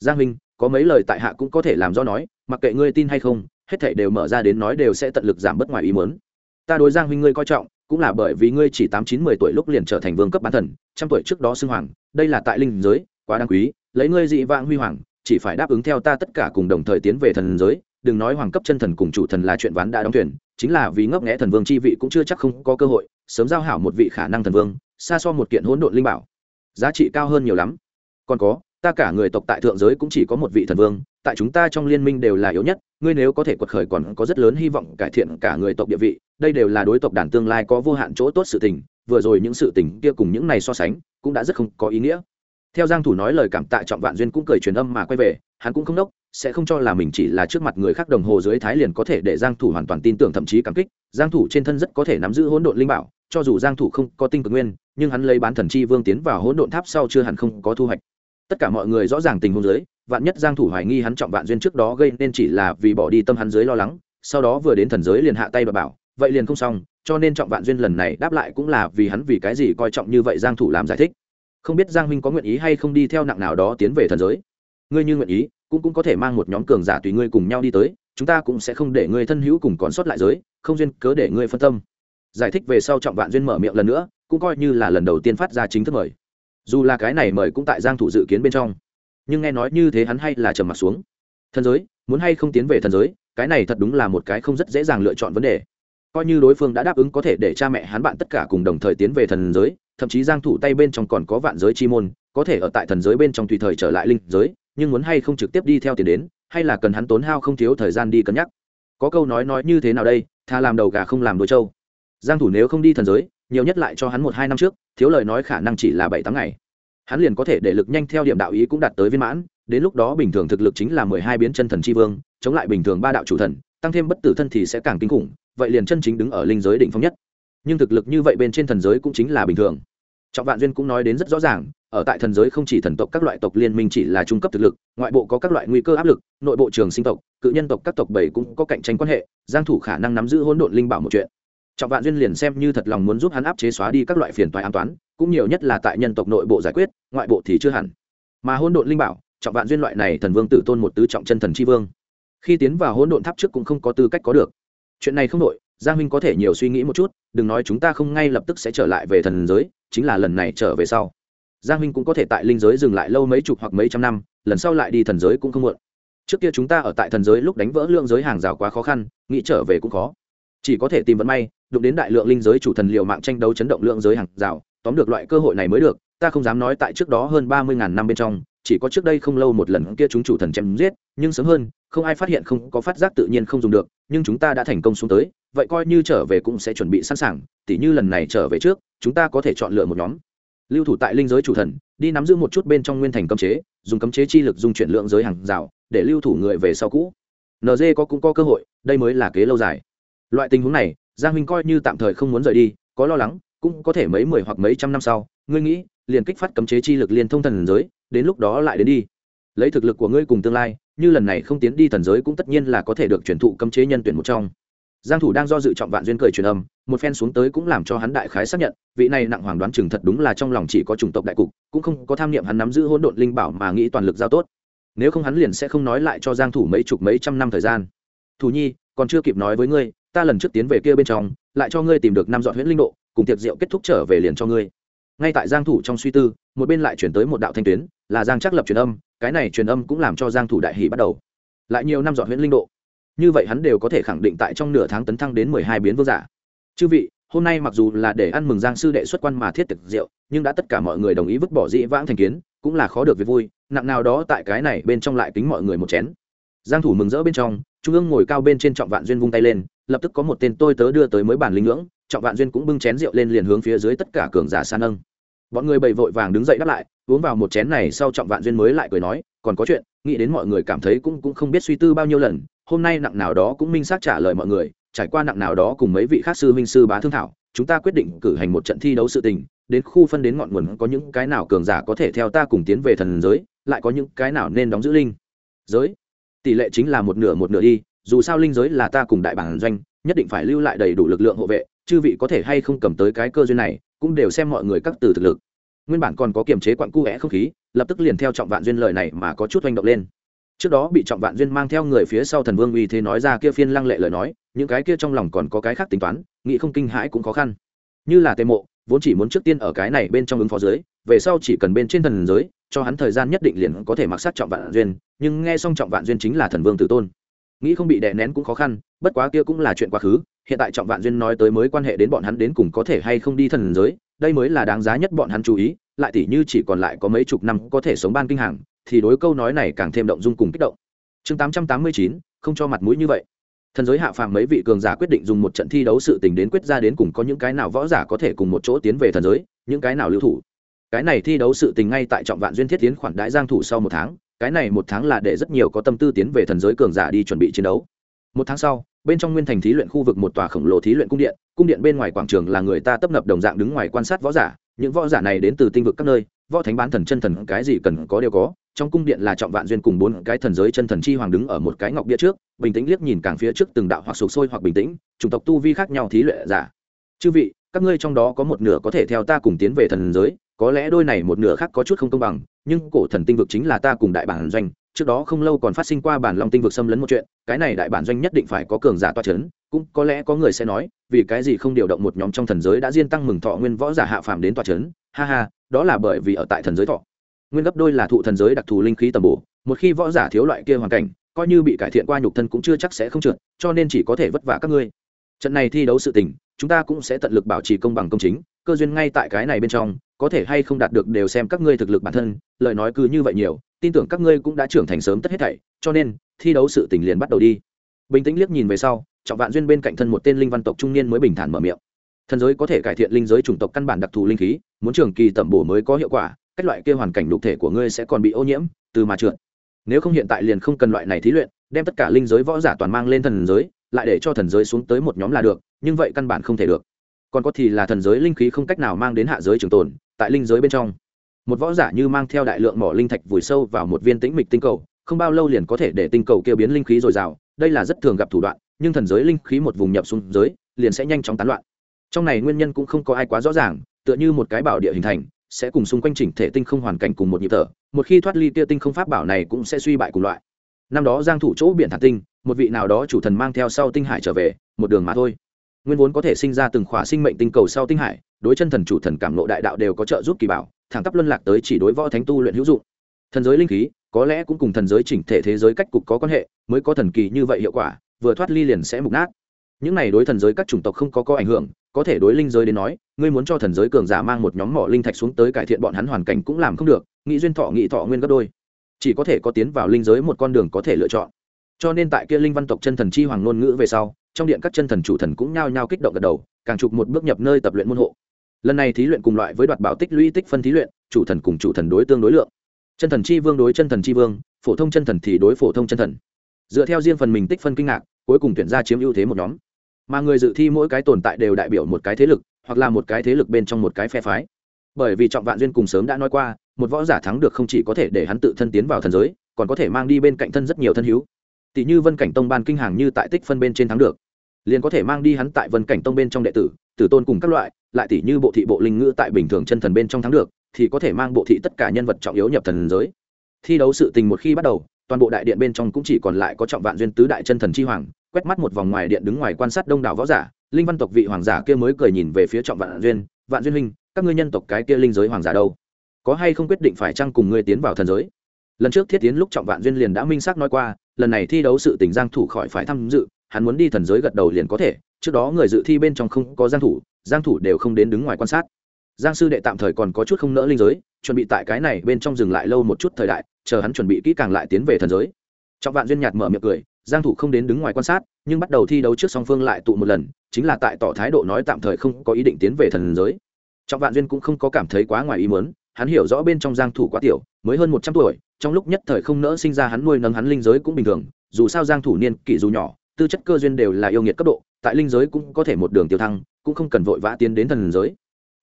Giang huynh có mấy lời tại hạ cũng có thể làm do nói mặc kệ ngươi tin hay không hết thảy đều mở ra đến nói đều sẽ tận lực giảm bớt ngoài ý muốn. Ta đối giang huynh ngươi coi trọng, cũng là bởi vì ngươi chỉ tám chín mười tuổi lúc liền trở thành vương cấp bán thần, trăm tuổi trước đó xưng hoàng, đây là tại linh giới, quá đáng quý, lấy ngươi dị vãng huy hoàng, chỉ phải đáp ứng theo ta tất cả cùng đồng thời tiến về thần giới, đừng nói hoàng cấp chân thần cùng chủ thần là chuyện ván đã đóng thuyền, chính là vì ngốc nghẽ thần vương chi vị cũng chưa chắc không có cơ hội, sớm giao hảo một vị khả năng thần vương, xa so một kiện hỗn độn linh bảo. Giá trị cao hơn nhiều lắm. Còn có, ta cả người tộc tại thượng giới cũng chỉ có một vị thần vương tại chúng ta trong liên minh đều là yếu nhất, ngươi nếu có thể quật khởi còn có rất lớn hy vọng cải thiện cả người tộc địa vị, đây đều là đối tộc đàn tương lai có vô hạn chỗ tốt sự tình, vừa rồi những sự tình kia cùng những này so sánh, cũng đã rất không có ý nghĩa. Theo giang thủ nói lời cảm tạ trọng vạn duyên cũng cười truyền âm mà quay về, hắn cũng không đốc, sẽ không cho là mình chỉ là trước mặt người khác đồng hồ dưới thái liền có thể để giang thủ hoàn toàn tin tưởng thậm chí cảm kích. Giang thủ trên thân rất có thể nắm giữ hỗn độn linh bảo, cho dù giang thủ không có tinh cực nguyên, nhưng hắn lấy bán thần chi vương tiến vào hỗn độn tháp sau chưa hẳn không có thu hoạch. Tất cả mọi người rõ ràng tình huống dưới vạn nhất giang thủ hoài nghi hắn trọng vạn duyên trước đó gây nên chỉ là vì bỏ đi tâm hắn dưới lo lắng, sau đó vừa đến thần giới liền hạ tay và bảo, vậy liền không xong, cho nên trọng vạn duyên lần này đáp lại cũng là vì hắn vì cái gì coi trọng như vậy giang thủ làm giải thích. Không biết giang huynh có nguyện ý hay không đi theo nặng nào đó tiến về thần giới. Ngươi như nguyện ý, cũng cũng có thể mang một nhóm cường giả tùy ngươi cùng nhau đi tới, chúng ta cũng sẽ không để ngươi thân hữu cùng còn sót lại giới, không duyên cớ để ngươi phân tâm. Giải thích về sau trọng vạn duyên mở miệng lần nữa, cũng coi như là lần đầu tiên phát ra chính thức mời. Dù là cái này mời cũng tại giang thủ dự kiến bên trong nhưng nghe nói như thế hắn hay là trầm mặt xuống. Thần giới, muốn hay không tiến về thần giới, cái này thật đúng là một cái không rất dễ dàng lựa chọn vấn đề. Coi như đối phương đã đáp ứng có thể để cha mẹ hắn bạn tất cả cùng đồng thời tiến về thần giới, thậm chí giang thủ tay bên trong còn có vạn giới chi môn, có thể ở tại thần giới bên trong tùy thời trở lại linh giới, nhưng muốn hay không trực tiếp đi theo tiền đến, hay là cần hắn tốn hao không thiếu thời gian đi cân nhắc. Có câu nói nói như thế nào đây, tha làm đầu gà không làm đuôi trâu. Giang thủ nếu không đi thần giới, nhiều nhất lại cho hắn một hai năm trước, thiếu lời nói khả năng chỉ là bảy tám ngày hắn liền có thể để lực nhanh theo điểm đạo ý cũng đạt tới viên mãn, đến lúc đó bình thường thực lực chính là mười hai biến chân thần chi vương, chống lại bình thường ba đạo chủ thần, tăng thêm bất tử thân thì sẽ càng kinh khủng, vậy liền chân chính đứng ở linh giới đỉnh phong nhất. Nhưng thực lực như vậy bên trên thần giới cũng chính là bình thường. Trọng vạn duyên cũng nói đến rất rõ ràng, ở tại thần giới không chỉ thần tộc các loại tộc liên minh chỉ là trung cấp thực lực, ngoại bộ có các loại nguy cơ áp lực, nội bộ trường sinh tộc, cự nhân tộc các tộc bảy cũng có cạnh tranh quan hệ, giang thủ khả năng nắm giữ hỗn độn linh bảo một chuyện trọng vạn duyên liền xem như thật lòng muốn giúp hắn áp chế xóa đi các loại phiền toái an toán, cũng nhiều nhất là tại nhân tộc nội bộ giải quyết, ngoại bộ thì chưa hẳn. Mà hôn độn linh bảo, trọng vạn duyên loại này thần vương tự tôn một tứ trọng chân thần chi vương, khi tiến vào hôn độn tháp trước cũng không có tư cách có được. Chuyện này không đội giang huynh có thể nhiều suy nghĩ một chút, đừng nói chúng ta không ngay lập tức sẽ trở lại về thần giới, chính là lần này trở về sau. Giang huynh cũng có thể tại linh giới dừng lại lâu mấy chục hoặc mấy trăm năm, lần sau lại đi thần giới cũng không muộn. Trước kia chúng ta ở tại thần giới lúc đánh vỡ lượng giới hàng rào quá khó khăn, nghĩ trở về cũng khó chỉ có thể tìm vận may, đụng đến đại lượng linh giới chủ thần liều mạng tranh đấu chấn động lượng giới hàng rào, tóm được loại cơ hội này mới được, ta không dám nói tại trước đó hơn ba mươi ngàn năm bên trong, chỉ có trước đây không lâu một lần kia chúng chủ thần chém giết, nhưng sớm hơn, không ai phát hiện không có phát giác tự nhiên không dùng được, nhưng chúng ta đã thành công xuống tới, vậy coi như trở về cũng sẽ chuẩn bị sẵn sàng, tỉ như lần này trở về trước, chúng ta có thể chọn lựa một nhóm. Lưu thủ tại linh giới chủ thần, đi nắm giữ một chút bên trong nguyên thành cấm chế, dùng cấm chế chi lực dùng chuyển lượng giới hàng rào, để lưu thủ người về sau cũ. Nd có cũng có cơ hội, đây mới là kế lâu dài loại tình huống này, giang minh coi như tạm thời không muốn rời đi, có lo lắng, cũng có thể mấy mười hoặc mấy trăm năm sau, ngươi nghĩ, liền kích phát cấm chế chi lực liên thông thần giới, đến lúc đó lại đến đi. Lấy thực lực của ngươi cùng tương lai, như lần này không tiến đi thần giới cũng tất nhiên là có thể được chuyển thụ cấm chế nhân tuyển một trong. Giang thủ đang do dự trọng vạn duyên cười truyền âm, một phen xuống tới cũng làm cho hắn đại khái xác nhận, vị này nặng hoàng đoán chừng thật đúng là trong lòng chỉ có chủng tộc đại cục, cũng không có tham niệm hắn nắm giữ hỗn độn linh bảo mà nghĩ toàn lực giao tốt. Nếu không hắn liền sẽ không nói lại cho giang thủ mấy chục mấy trăm năm thời gian. Thủ nhi, còn chưa kịp nói với ngươi ta lần trước tiến về kia bên trong, lại cho ngươi tìm được năm dọn huyễn linh độ, cùng tiệc rượu kết thúc trở về liền cho ngươi. Ngay tại giang thủ trong suy tư, một bên lại chuyển tới một đạo thanh tuyến, là giang chắc lập truyền âm, cái này truyền âm cũng làm cho giang thủ đại hỉ bắt đầu. Lại nhiều năm dọn huyễn linh độ. Như vậy hắn đều có thể khẳng định tại trong nửa tháng tấn thăng đến 12 biến vương giả. Chư vị, hôm nay mặc dù là để ăn mừng giang sư đệ xuất quan mà thiết tiệc rượu, nhưng đã tất cả mọi người đồng ý vứt bỏ dĩ vãng thành kiến, cũng là khó được việc vui, nặng nào đó tại cái này bên trong lại kính mọi người một chén. Giang thủ mừng rỡ bên trong trung ương ngồi cao bên trên trọng vạn duyên vung tay lên, lập tức có một tên tôi tớ đưa tới mới bản linh ngưỡng, trọng vạn duyên cũng bưng chén rượu lên liền hướng phía dưới tất cả cường giả san nâng. Bọn người bầy vội vàng đứng dậy đáp lại, uống vào một chén này sau trọng vạn duyên mới lại cười nói, còn có chuyện, nghĩ đến mọi người cảm thấy cũng cũng không biết suy tư bao nhiêu lần, hôm nay nặng nào đó cũng minh xác trả lời mọi người, trải qua nặng nào đó cùng mấy vị khác sư minh sư bá thương thảo, chúng ta quyết định cử hành một trận thi đấu sự tình, đến khu phân đến ngọn nguồn có những cái nào cường giả có thể theo ta cùng tiến về thần giới, lại có những cái nào nên đóng giữ linh giới tỷ lệ chính là một nửa một nửa đi, dù sao linh giới là ta cùng đại bản doanh, nhất định phải lưu lại đầy đủ lực lượng hộ vệ, chư vị có thể hay không cầm tới cái cơ duyên này, cũng đều xem mọi người các từ thực lực. Nguyên bản còn có kiềm chế quặn cu vẽ không khí, lập tức liền theo trọng vạn duyên lời này mà có chút oanh động lên. Trước đó bị trọng vạn duyên mang theo người phía sau thần vương uy thế nói ra kia phiên lăng lệ lời nói, những cái kia trong lòng còn có cái khác tính toán, nghĩ không kinh hãi cũng khó khăn như là tề mộ, vốn chỉ muốn trước tiên ở cái này bên trong ứng phó giới, về sau chỉ cần bên trên thần giới, cho hắn thời gian nhất định liền có thể mặc sát trọng vạn duyên, nhưng nghe xong trọng vạn duyên chính là thần vương tử tôn. Nghĩ không bị đè nén cũng khó khăn, bất quá kia cũng là chuyện quá khứ, hiện tại trọng vạn duyên nói tới mới quan hệ đến bọn hắn đến cùng có thể hay không đi thần giới, đây mới là đáng giá nhất bọn hắn chú ý, lại tỷ như chỉ còn lại có mấy chục năm có thể sống ban kinh hàng, thì đối câu nói này càng thêm động dung cùng kích động. Chương tám trăm tám mươi chín, không cho mặt mũi như vậy thần giới hạ phàm mấy vị cường giả quyết định dùng một trận thi đấu sự tình đến quyết ra đến cùng có những cái nào võ giả có thể cùng một chỗ tiến về thần giới, những cái nào lưu thủ. Cái này thi đấu sự tình ngay tại trọng vạn duyên thiết tiến khoản đãi giang thủ sau một tháng, cái này một tháng là để rất nhiều có tâm tư tiến về thần giới cường giả đi chuẩn bị chiến đấu. Một tháng sau, bên trong nguyên thành thí luyện khu vực một tòa khổng lồ thí luyện cung điện cung điện bên ngoài quảng trường là người ta tấp nập đồng dạng đứng ngoài quan sát võ giả, những võ giả này đến từ tinh vực các nơi võ thánh bán thần chân thần cái gì cần có đều có, trong cung điện là trọng vạn duyên cùng bốn cái thần giới chân thần chi hoàng đứng ở một cái ngọc bia trước, bình tĩnh liếc nhìn càng phía trước từng đạo hoặc sụp sôi hoặc bình tĩnh, chủng tộc tu vi khác nhau thí luyện giả. Chư vị, các ngươi trong đó có một nửa có thể theo ta cùng tiến về thần giới, có lẽ đôi này một nửa khác có chút không công bằng, nhưng cổ thần tinh vực chính là ta cùng đại bản doanh, trước đó không lâu còn phát sinh qua bản long tinh vực xâm lấn một chuyện, cái này đại bản doanh nhất định phải có cường giả toa c h ấ n cũng có lẽ có người sẽ nói, vì cái gì không điều động một nhóm trong thần giới đã diên tăng mừng thọ nguyên võ giả hạ phàm đến toa c h ấ n ha ha đó là bởi vì ở tại thần giới thọ. Nguyên gấp đôi là thụ thần giới đặc thù linh khí tầm bổ, một khi võ giả thiếu loại kia hoàn cảnh, coi như bị cải thiện qua nhục thân cũng chưa chắc sẽ không trượt, cho nên chỉ có thể vất vả các ngươi. Trận này thi đấu sự tình, chúng ta cũng sẽ tận lực bảo trì công bằng công chính, cơ duyên ngay tại cái này bên trong, có thể hay không đạt được đều xem các ngươi thực lực bản thân, lời nói cứ như vậy nhiều, tin tưởng các ngươi cũng đã trưởng thành sớm tất hết thảy, cho nên, thi đấu sự tình liền bắt đầu đi. Bình tĩnh liếc nhìn về sau, trọng vạn duyên bên cạnh thân một tên linh văn tộc trung niên mới bình thản mở miệng thần giới có thể cải thiện linh giới chủng tộc căn bản đặc thù linh khí, muốn trường kỳ tẩm bổ mới có hiệu quả, cách loại kia hoàn cảnh đục thể của ngươi sẽ còn bị ô nhiễm, từ mà trượt. Nếu không hiện tại liền không cần loại này thí luyện, đem tất cả linh giới võ giả toàn mang lên thần giới, lại để cho thần giới xuống tới một nhóm là được, nhưng vậy căn bản không thể được. Còn có thì là thần giới linh khí không cách nào mang đến hạ giới trường tồn, tại linh giới bên trong, một võ giả như mang theo đại lượng mỏ linh thạch vùi sâu vào một viên tĩnh mịch tinh cầu, không bao lâu liền có thể để tinh cầu kia biến linh khí dồi dào, đây là rất thường gặp thủ đoạn, nhưng thần giới linh khí một vùng nhập xuống giới, liền sẽ nhanh chóng tán loạn trong này nguyên nhân cũng không có ai quá rõ ràng, tựa như một cái bảo địa hình thành, sẽ cùng xung quanh chỉnh thể tinh không hoàn cảnh cùng một nhịp thở, một khi thoát ly kia tinh không pháp bảo này cũng sẽ suy bại cùng loại. Năm đó giang thủ chỗ biển thản tinh, một vị nào đó chủ thần mang theo sau tinh hải trở về, một đường mà thôi. Nguyên vốn có thể sinh ra từng khỏa sinh mệnh tinh cầu sau tinh hải, đối chân thần chủ thần cảm nộ đại đạo đều có trợ giúp kỳ bảo, thẳng tắp luân lạc tới chỉ đối võ thánh tu luyện hữu dụng. Thần giới linh khí, có lẽ cũng cùng thần giới chỉnh thể thế giới cách cục có quan hệ, mới có thần kỳ như vậy hiệu quả, vừa thoát ly liền sẽ mục nát. Những này đối thần giới các chủng tộc không có có ảnh hưởng có thể đối linh giới đến nói, ngươi muốn cho thần giới cường giả mang một nhóm mỏ linh thạch xuống tới cải thiện bọn hắn hoàn cảnh cũng làm không được, nghĩ duyên thọ nghị thọ nguyên gấp đôi. Chỉ có thể có tiến vào linh giới một con đường có thể lựa chọn. Cho nên tại kia linh văn tộc chân thần chi hoàng ngôn ngữ về sau, trong điện các chân thần chủ thần cũng nhao nhao kích động gật đầu, càng chụp một bước nhập nơi tập luyện môn hộ. Lần này thí luyện cùng loại với đoạt bảo tích lũy tích phân thí luyện, chủ thần cùng chủ thần đối tương đối lượng. Chân thần chi vương đối chân thần chi vương, phổ thông chân thần thì đối phổ thông chân thần. Dựa theo riêng phần mình tích phân kinh ngạc, cuối cùng tuyển ra chiếm ưu thế một nhóm mà người dự thi mỗi cái tồn tại đều đại biểu một cái thế lực, hoặc là một cái thế lực bên trong một cái phe phái. Bởi vì trọng vạn duyên cùng sớm đã nói qua, một võ giả thắng được không chỉ có thể để hắn tự thân tiến vào thần giới, còn có thể mang đi bên cạnh thân rất nhiều thân hữu. Tỷ như vân cảnh tông ban kinh hàng như tại tích phân bên trên thắng được, liền có thể mang đi hắn tại vân cảnh tông bên trong đệ tử tử tôn cùng các loại, lại tỷ như bộ thị bộ linh ngữ tại bình thường chân thần bên trong thắng được, thì có thể mang bộ thị tất cả nhân vật trọng yếu nhập thần giới. Thi đấu sự tình một khi bắt đầu, toàn bộ đại điện bên trong cũng chỉ còn lại có trọng vạn duyên tứ đại chân thần chi hoàng quét mắt một vòng ngoài điện đứng ngoài quan sát đông đảo võ giả, linh văn tộc vị hoàng giả kia mới cười nhìn về phía trọng vạn duyên vạn duyên huynh, các ngươi nhân tộc cái kia linh giới hoàng giả đâu? Có hay không quyết định phải chăng cùng ngươi tiến vào thần giới? Lần trước thiết tiến lúc trọng vạn duyên liền đã minh xác nói qua, lần này thi đấu sự tình giang thủ khỏi phải tham dự, hắn muốn đi thần giới gật đầu liền có thể, trước đó người dự thi bên trong không có giang thủ giang thủ đều không đến đứng ngoài quan sát. Giang sư đệ tạm thời còn có chút không nỡ linh giới, chuẩn bị tại cái này bên trong dừng lại lâu một chút thời đại, chờ hắn chuẩn bị kỹ càng lại tiến về thần giới. Trọng vạn duyên nhạt mở miệng cười giang thủ không đến đứng ngoài quan sát, nhưng bắt đầu thi đấu trước song phương lại tụ một lần, chính là tại tỏ thái độ nói tạm thời không có ý định tiến về thần giới. Trọng vạn duyên cũng không có cảm thấy quá ngoài ý muốn, hắn hiểu rõ bên trong giang thủ quá tiểu, mới hơn 100 tuổi, trong lúc nhất thời không nỡ sinh ra hắn nuôi nấng hắn linh giới cũng bình thường, dù sao giang thủ niên kỷ dù nhỏ, tư chất cơ duyên đều là yêu nghiệt cấp độ, tại linh giới cũng có thể một đường tiêu thăng, cũng không cần vội vã tiến đến thần giới.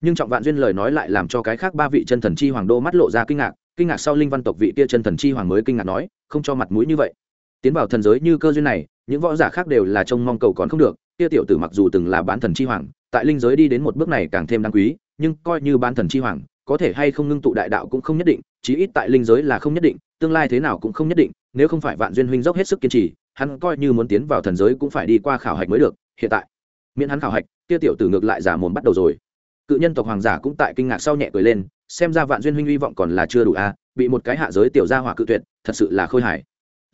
Nhưng trọng vạn duyên lời nói lại làm cho cái khác ba vị chân thần chi hoàng đô mắt lộ ra kinh ngạc kinh ngạc sau linh văn tộc vị kia chân thần chi hoàng mới kinh ngạc nói, không cho mặt mũi như vậy tiến vào thần giới như cơ duyên này, những võ giả khác đều là trông mong cầu còn không được, kia tiểu tử mặc dù từng là bán thần chi hoàng, tại linh giới đi đến một bước này càng thêm đáng quý, nhưng coi như bán thần chi hoàng, có thể hay không ngưng tụ đại đạo cũng không nhất định, chí ít tại linh giới là không nhất định, tương lai thế nào cũng không nhất định, nếu không phải vạn duyên huynh dốc hết sức kiên trì, hắn coi như muốn tiến vào thần giới cũng phải đi qua khảo hạch mới được, hiện tại. Miễn hắn khảo hạch, kia tiểu tử ngược lại giả mồm bắt đầu rồi. Cự nhân tộc hoàng giả cũng tại kinh ngạc sau nhẹ cười lên, xem ra vạn duyên huynh hy vọng còn là chưa đủ a, bị một cái hạ giới tiểu gia hỏa cự tuyệt, thật sự là khôi hài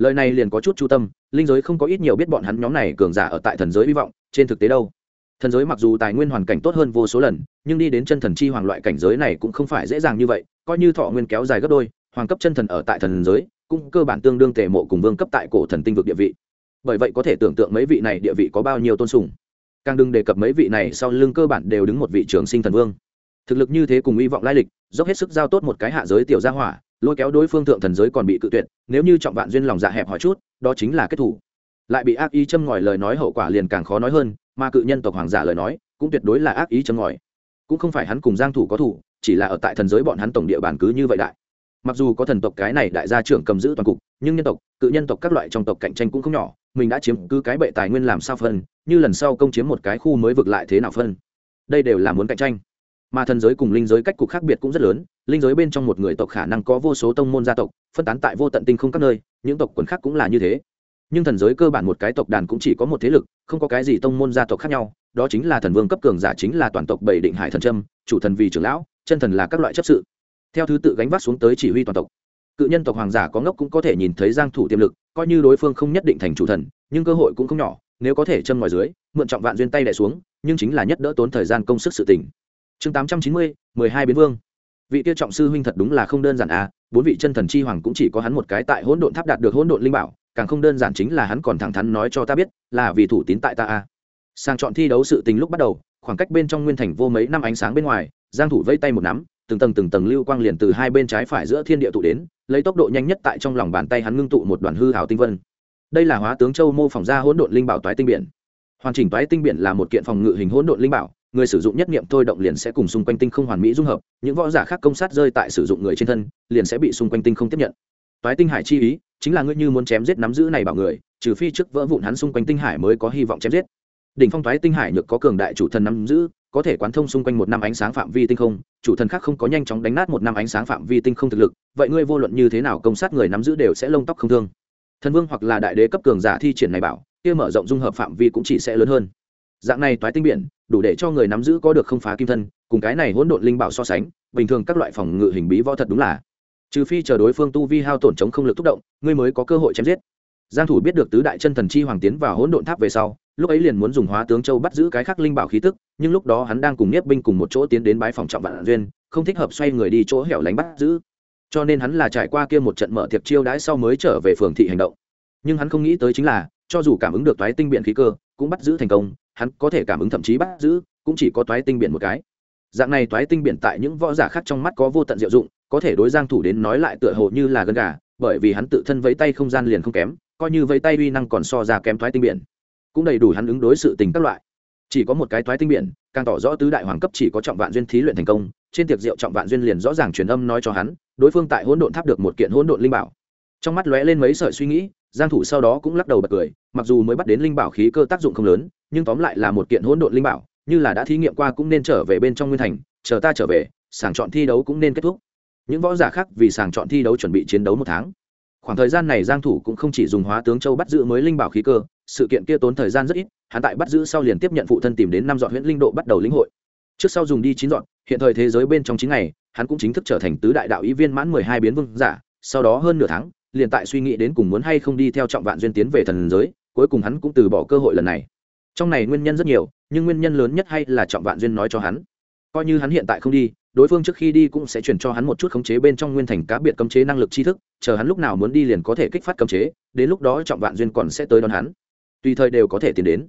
lời này liền có chút chu tâm, linh giới không có ít nhiều biết bọn hắn nhóm này cường giả ở tại thần giới hy vọng, trên thực tế đâu. Thần giới mặc dù tài nguyên hoàn cảnh tốt hơn vô số lần, nhưng đi đến chân thần chi hoàng loại cảnh giới này cũng không phải dễ dàng như vậy, coi như thọ nguyên kéo dài gấp đôi, hoàng cấp chân thần ở tại thần giới, cũng cơ bản tương đương tề mộ cùng vương cấp tại cổ thần tinh vực địa vị. Bởi vậy có thể tưởng tượng mấy vị này địa vị có bao nhiêu tôn sùng. Càng đừng đề cập mấy vị này sau lưng cơ bản đều đứng một vị trường sinh thần vương. Thực lực như thế cùng hy vọng lai lịch, dốc hết sức giao tốt một cái hạ giới tiểu gia hỏa lôi kéo đối phương thượng thần giới còn bị cự tuyệt, nếu như trọng vạn duyên lòng dạ hẹp hỏi chút, đó chính là kết thủ. Lại bị ác ý châm ngòi lời nói hậu quả liền càng khó nói hơn, mà cự nhân tộc hoàng giả lời nói, cũng tuyệt đối là ác ý châm ngòi. Cũng không phải hắn cùng giang thủ có thủ, chỉ là ở tại thần giới bọn hắn tổng địa bàn cứ như vậy đại. Mặc dù có thần tộc cái này đại gia trưởng cầm giữ toàn cục, nhưng nhân tộc, cự nhân tộc các loại trong tộc cạnh tranh cũng không nhỏ, mình đã chiếm cứ cái bệ tài nguyên làm sao phân, như lần sau công chiếm một cái khu mới vực lại thế nào phân. Đây đều là muốn cạnh tranh mà thần giới cùng linh giới cách cục khác biệt cũng rất lớn, linh giới bên trong một người tộc khả năng có vô số tông môn gia tộc, phân tán tại vô tận tinh không các nơi, những tộc quần khác cũng là như thế. Nhưng thần giới cơ bản một cái tộc đàn cũng chỉ có một thế lực, không có cái gì tông môn gia tộc khác nhau, đó chính là thần vương cấp cường giả chính là toàn tộc bảy định hải thần trâm chủ thần vì trưởng lão, chân thần là các loại chấp sự. Theo thứ tự gánh vác xuống tới chỉ huy toàn tộc. Cự nhân tộc hoàng giả có ngốc cũng có thể nhìn thấy giang thủ tiềm lực, coi như đối phương không nhất định thành chủ thần, nhưng cơ hội cũng không nhỏ, nếu có thể châm ngoài dưới, mượn trọng vạn duyên tay đè xuống, nhưng chính là nhất đỡ tốn thời gian công sức sự tình chương 890, 12 biến vương. Vị tiêu trọng sư huynh thật đúng là không đơn giản à bốn vị chân thần chi hoàng cũng chỉ có hắn một cái tại hỗn độn tháp đạt được hỗn độn linh bảo càng không đơn giản chính là hắn còn thẳng thắn nói cho ta biết là vì thủ tín tại ta à. Sang chọn thi đấu sự tình lúc bắt đầu khoảng cách bên trong nguyên thành vô mấy năm ánh sáng bên ngoài giang thủ vây tay một nắm từng tầng từng tầng lưu quang liền từ hai bên trái phải giữa thiên địa tụ đến lấy tốc độ nhanh nhất tại trong lòng bàn tay hắn ngưng tụ một đoàn hư hào tinh vân. Đây là hóa tướng châu mô phỏng ra hỗn độn linh bảo toái tinh biển. Hoàn chỉnh toái tinh biển là một kiện phòng ngự hình hỗn độn linh bảo người sử dụng nhất niệm thôi động liền sẽ cùng xung quanh tinh không hoàn mỹ dung hợp, những võ giả khác công sát rơi tại sử dụng người trên thân, liền sẽ bị xung quanh tinh không tiếp nhận. Toái tinh hải chi ý, chính là ngươi như muốn chém giết nắm giữ này bảo người, trừ phi trước vỡ vụn hắn xung quanh tinh hải mới có hy vọng chém giết. Đỉnh phong toái tinh hải nhược có cường đại chủ thần nắm giữ, có thể quán thông xung quanh một năm ánh sáng phạm vi tinh không, chủ thần khác không có nhanh chóng đánh nát một năm ánh sáng phạm vi tinh không thực lực, vậy ngươi vô luận như thế nào công sát người nắm giữ đều sẽ lông tóc không thương. Thần vương hoặc là đại đế cấp cường giả thi triển này bảo, kia mở rộng dung hợp phạm vi cũng chỉ sẽ lớn hơn. Dạng này toái tinh biển đủ để cho người nắm giữ có được không phá kim thân, cùng cái này hỗn độn linh bảo so sánh, bình thường các loại phòng ngự hình bí võ thật đúng là. Trừ phi chờ đối phương tu vi hao tổn chống không lực thúc động, ngươi mới có cơ hội chém giết. Giang thủ biết được tứ đại chân thần chi hoàng tiến vào hỗn độn tháp về sau, lúc ấy liền muốn dùng hóa tướng châu bắt giữ cái khắc linh bảo khí tức, nhưng lúc đó hắn đang cùng nhiếp binh cùng một chỗ tiến đến bái phòng trọng vạn duyên, không thích hợp xoay người đi chỗ hẻo lánh bắt giữ. Cho nên hắn là trải qua kia một trận mở tiệc chiêu đãi sau mới trở về phường thị hành động. Nhưng hắn không nghĩ tới chính là, cho dù cảm ứng được toái tinh biện khí cơ, cũng bắt giữ thành công hắn có thể cảm ứng thậm chí bắt giữ cũng chỉ có toái tinh biển một cái. Dạng này toái tinh biển tại những võ giả khác trong mắt có vô tận diệu dụng có thể đối giang thủ đến nói lại tựa hồ như là gân gà bởi vì hắn tự thân vẫy tay không gian liền không kém coi như vẫy tay uy năng còn so ra kém toái tinh biển, cũng đầy đủ hắn ứng đối sự tình các loại. Chỉ có một cái toái tinh biển, càng tỏ rõ tứ đại hoàng cấp chỉ có trọng vạn duyên thí luyện thành công trên tiệc rượu trọng vạn duyên liền rõ ràng truyền âm nói cho hắn đối phương tại hỗn độn tháp được một kiện hỗn độn linh bảo. Trong mắt lóe lên mấy sợi suy nghĩ giang thủ sau đó cũng lắc đầu bật cười mặc dù mới bắt đến linh bảo khí cơ tác dụng không lớn nhưng tóm lại là một kiện hỗn độn linh bảo, như là đã thí nghiệm qua cũng nên trở về bên trong nguyên thành, chờ ta trở về, sàng chọn thi đấu cũng nên kết thúc. Những võ giả khác vì sàng chọn thi đấu chuẩn bị chiến đấu một tháng. Khoảng thời gian này giang thủ cũng không chỉ dùng hóa tướng châu bắt giữ mới linh bảo khí cơ, sự kiện kia tốn thời gian rất ít, hắn tại bắt giữ sau liền tiếp nhận phụ thân tìm đến năm dọn huyễn linh độ bắt đầu lĩnh hội. Trước sau dùng đi chín dọn hiện thời thế giới bên trong chín ngày, hắn cũng chính thức trở thành tứ đại đạo ý viên mãn mười hai biến vương giả, sau đó hơn nửa tháng, liền tại suy nghĩ đến cùng muốn hay không đi theo trọng vạn duyên tiến về thần giới, cuối cùng hắn cũng từ bỏ cơ hội lần này trong này nguyên nhân rất nhiều, nhưng nguyên nhân lớn nhất hay là trọng vạn duyên nói cho hắn. Coi như hắn hiện tại không đi, đối phương trước khi đi cũng sẽ chuyển cho hắn một chút khống chế bên trong nguyên thành cá biệt cấm chế năng lực tri thức, chờ hắn lúc nào muốn đi liền có thể kích phát cấm chế, đến lúc đó trọng vạn duyên còn sẽ tới đón hắn. Tùy thời đều có thể tiến đến.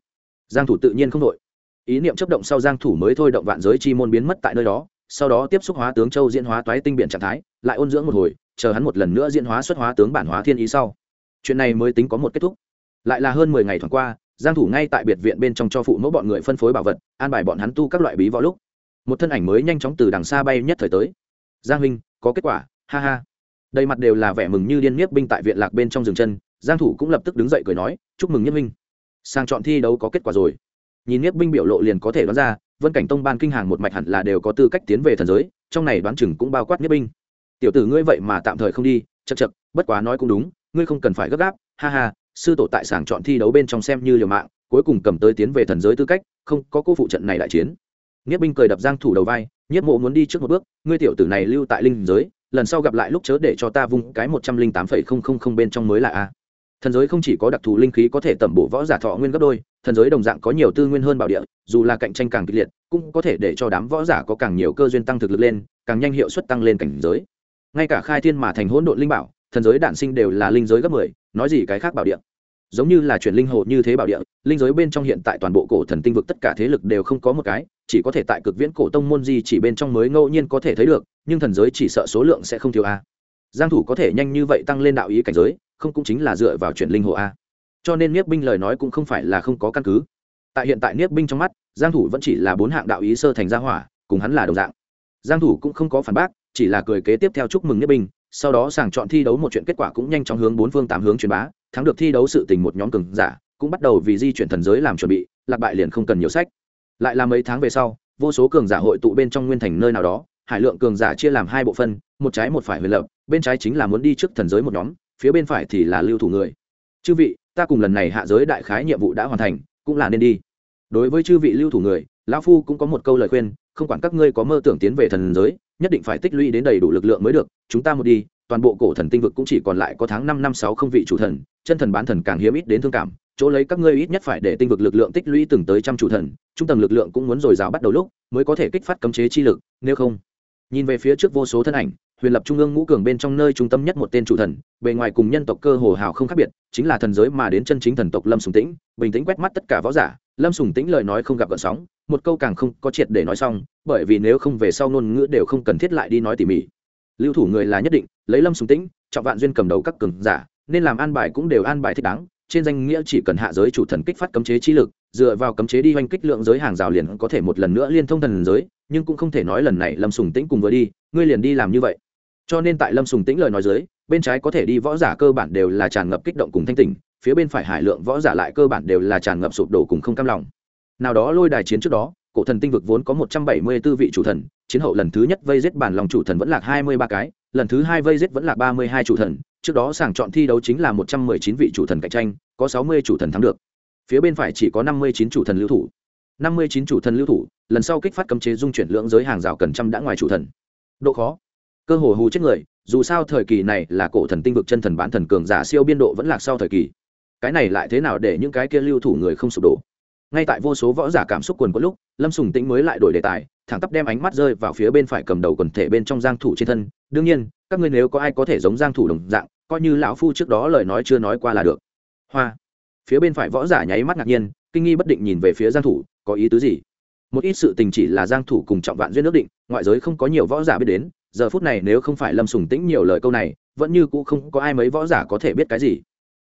Giang thủ tự nhiên không đội. Ý niệm chấp động sau giang thủ mới thôi động vạn giới chi môn biến mất tại nơi đó, sau đó tiếp xúc hóa tướng châu diễn hóa toái tinh biển trạng thái, lại ôn dưỡng một hồi, chờ hắn một lần nữa diễn hóa xuất hóa tướng bản hóa thiên ý sau. Chuyện này mới tính có một kết thúc. Lại là hơn 10 ngày thoáng qua giang thủ ngay tại biệt viện bên trong cho phụ mẫu bọn người phân phối bảo vật, an bài bọn hắn tu các loại bí võ lúc. Một thân ảnh mới nhanh chóng từ đằng xa bay nhất thời tới. Giang huynh, có kết quả, ha ha. Đầy mặt đều là vẻ mừng như điên nhiếp binh tại viện lạc bên trong rừng chân, giang thủ cũng lập tức đứng dậy cười nói, chúc mừng nhiếp binh sang chọn thi đấu có kết quả rồi. Nhìn nhiếp binh biểu lộ liền có thể đoán ra, vân cảnh tông ban kinh hàng một mạch hẳn là đều có tư cách tiến về thần giới, trong này đoán chừng cũng bao quát nhiếp binh. Tiểu tử ngươi vậy mà tạm thời không đi chật chật bất quá nói cũng đúng, ngươi không cần phải gấp gáp, ha ha sư tổ tại sàng chọn thi đấu bên trong xem như liều mạng, cuối cùng cầm tới tiến về thần giới tư cách, không có cô phụ trận này đại chiến. Nhất binh cười đập giang thủ đầu vai nhất mộ muốn đi trước một bước, ngươi tiểu tử này lưu tại linh giới, lần sau gặp lại lúc chớ để cho ta vung cái một trăm linh tám phẩy không không không bên trong mới là a. Thần giới không chỉ có đặc thù linh khí có thể tẩm bổ võ giả thọ nguyên gấp đôi, thần giới đồng dạng có nhiều tư nguyên hơn bảo địa, dù là cạnh tranh càng kịch liệt, cũng có thể để cho đám võ giả có càng nhiều cơ duyên tăng thực lực lên, càng nhanh hiệu suất tăng lên cảnh giới. Ngay cả khai thiên mà thành hỗn độn linh bảo thần giới đản sinh đều là linh giới gấp mười, nói gì cái khác bảo địa. Giống như là chuyển linh hồ như thế bảo địa, linh giới bên trong hiện tại toàn bộ cổ thần tinh vực tất cả thế lực đều không có một cái, chỉ có thể tại cực viễn cổ tông môn di chỉ bên trong mới ngẫu nhiên có thể thấy được, nhưng thần giới chỉ sợ số lượng sẽ không thiếu a. Giang thủ có thể nhanh như vậy tăng lên đạo ý cảnh giới, không cũng chính là dựa vào chuyển linh hồ a. Cho nên niết binh lời nói cũng không phải là không có căn cứ. Tại hiện tại niết binh trong mắt, giang thủ vẫn chỉ là bốn hạng đạo ý sơ thành gia hỏa, cùng hắn là đồng dạng. Giang thủ cũng không có phản bác, chỉ là cười kế tiếp theo chúc mừng niết binh sau đó sàng chọn thi đấu một chuyện kết quả cũng nhanh chóng hướng bốn phương tám hướng truyền bá, thắng được thi đấu sự tình một nhóm cường giả, cũng bắt đầu vì di chuyển thần giới làm chuẩn bị, lạc bại liền không cần nhiều sách. Lại là mấy tháng về sau, vô số cường giả hội tụ bên trong nguyên thành nơi nào đó, hải lượng cường giả chia làm hai bộ phân, một trái một phải huyền lập, bên trái chính là muốn đi trước thần giới một nhóm, phía bên phải thì là lưu thủ người. Chư vị, ta cùng lần này hạ giới đại khái nhiệm vụ đã hoàn thành, cũng là nên đi. Đối với chư vị lưu thủ người, lão phu cũng có một câu lời khuyên, không quản các ngươi có mơ tưởng tiến về thần giới nhất định phải tích lũy đến đầy đủ lực lượng mới được, chúng ta một đi, toàn bộ cổ thần tinh vực cũng chỉ còn lại có tháng năm năm sáu không vị chủ thần, chân thần bán thần càng hiếm ít đến thương cảm, chỗ lấy các ngươi ít nhất phải để tinh vực lực lượng tích lũy từng tới trăm chủ thần, trung tầng lực lượng cũng muốn dồi dào bắt đầu lúc, mới có thể kích phát cấm chế chi lực, nếu không. Nhìn về phía trước vô số thân ảnh, huyền lập trung ương ngũ cường bên trong nơi trung tâm nhất một tên chủ thần, bề ngoài cùng nhân tộc cơ hồ hào không khác biệt, chính là thần giới mà đến chân chính thần tộc lâm sùng tĩnh, bình tĩnh quét mắt tất cả võ giả, lâm sùng tĩnh lời nói không gặp gợn sóng, một câu càng không có triệt để nói xong bởi vì nếu không về sau ngôn ngữ đều không cần thiết lại đi nói tỉ mỉ. Lưu thủ người là nhất định, lấy lâm sùng tĩnh, trọng vạn duyên cầm đầu các cường giả, nên làm an bài cũng đều an bài thích đáng, trên danh nghĩa chỉ cần hạ giới chủ thần kích phát cấm chế chi lực, dựa vào cấm chế đi oanh kích lượng giới hàng rào liền có thể một lần nữa liên thông thần giới, nhưng cũng không thể nói lần này lâm sùng tĩnh cùng vừa đi, ngươi liền đi làm như vậy. Cho nên tại lâm sùng tĩnh lời nói dưới, bên trái có thể đi võ giả cơ bản đều là tràn ngập kích động cùng thanh tình phía bên phải hải lượng võ giả lại cơ bản đều là tràn ngập sụp đổ cùng không cam lòng. Nào đó lôi đài chiến trước đó cổ thần tinh vực vốn có một trăm bảy mươi 174 vị chủ thần, chiến hậu lần thứ nhất vây giết bản lòng chủ thần vẫn lạc hai mươi ba cái, lần thứ hai vây giết vẫn là ba mươi hai chủ thần, trước đó sàng chọn thi đấu chính là một trăm mười chín vị chủ thần cạnh tranh, có sáu mươi chủ thần thắng được. Phía bên phải chỉ có năm mươi chín chủ thần lưu thủ. năm mươi chín chủ thần lưu thủ, lần sau kích phát cấm chế dung chuyển lượng giới hàng rào cần trăm đã ngoài chủ thần. Độ khó. Cơ hồ hù chết người, dù sao thời kỳ này là cổ thần tinh vực chân thần bán thần cường giả siêu biên độ vẫn lạc sau thời kỳ. Cái này lại thế nào để những cái kia lưu thủ người không sụp đổ? Ngay tại vô số võ giả cảm xúc quần có lúc, lâm sùng tĩnh mới lại đổi đề tài, thẳng tắp đem ánh mắt rơi vào phía bên phải cầm đầu quần thể bên trong giang thủ trên thân. Đương nhiên, các ngươi nếu có ai có thể giống giang thủ đồng dạng, coi như lão phu trước đó lời nói chưa nói qua là được. Hoa. Phía bên phải võ giả nháy mắt ngạc nhiên, kinh nghi bất định nhìn về phía giang thủ, có ý tứ gì? Một ít sự tình chỉ là giang thủ cùng trọng vạn duyên nước định, ngoại giới không có nhiều võ giả biết đến, giờ phút này nếu không phải lâm sùng tĩnh nhiều lời câu này, vẫn như cũ không có ai mấy võ giả có thể biết cái gì.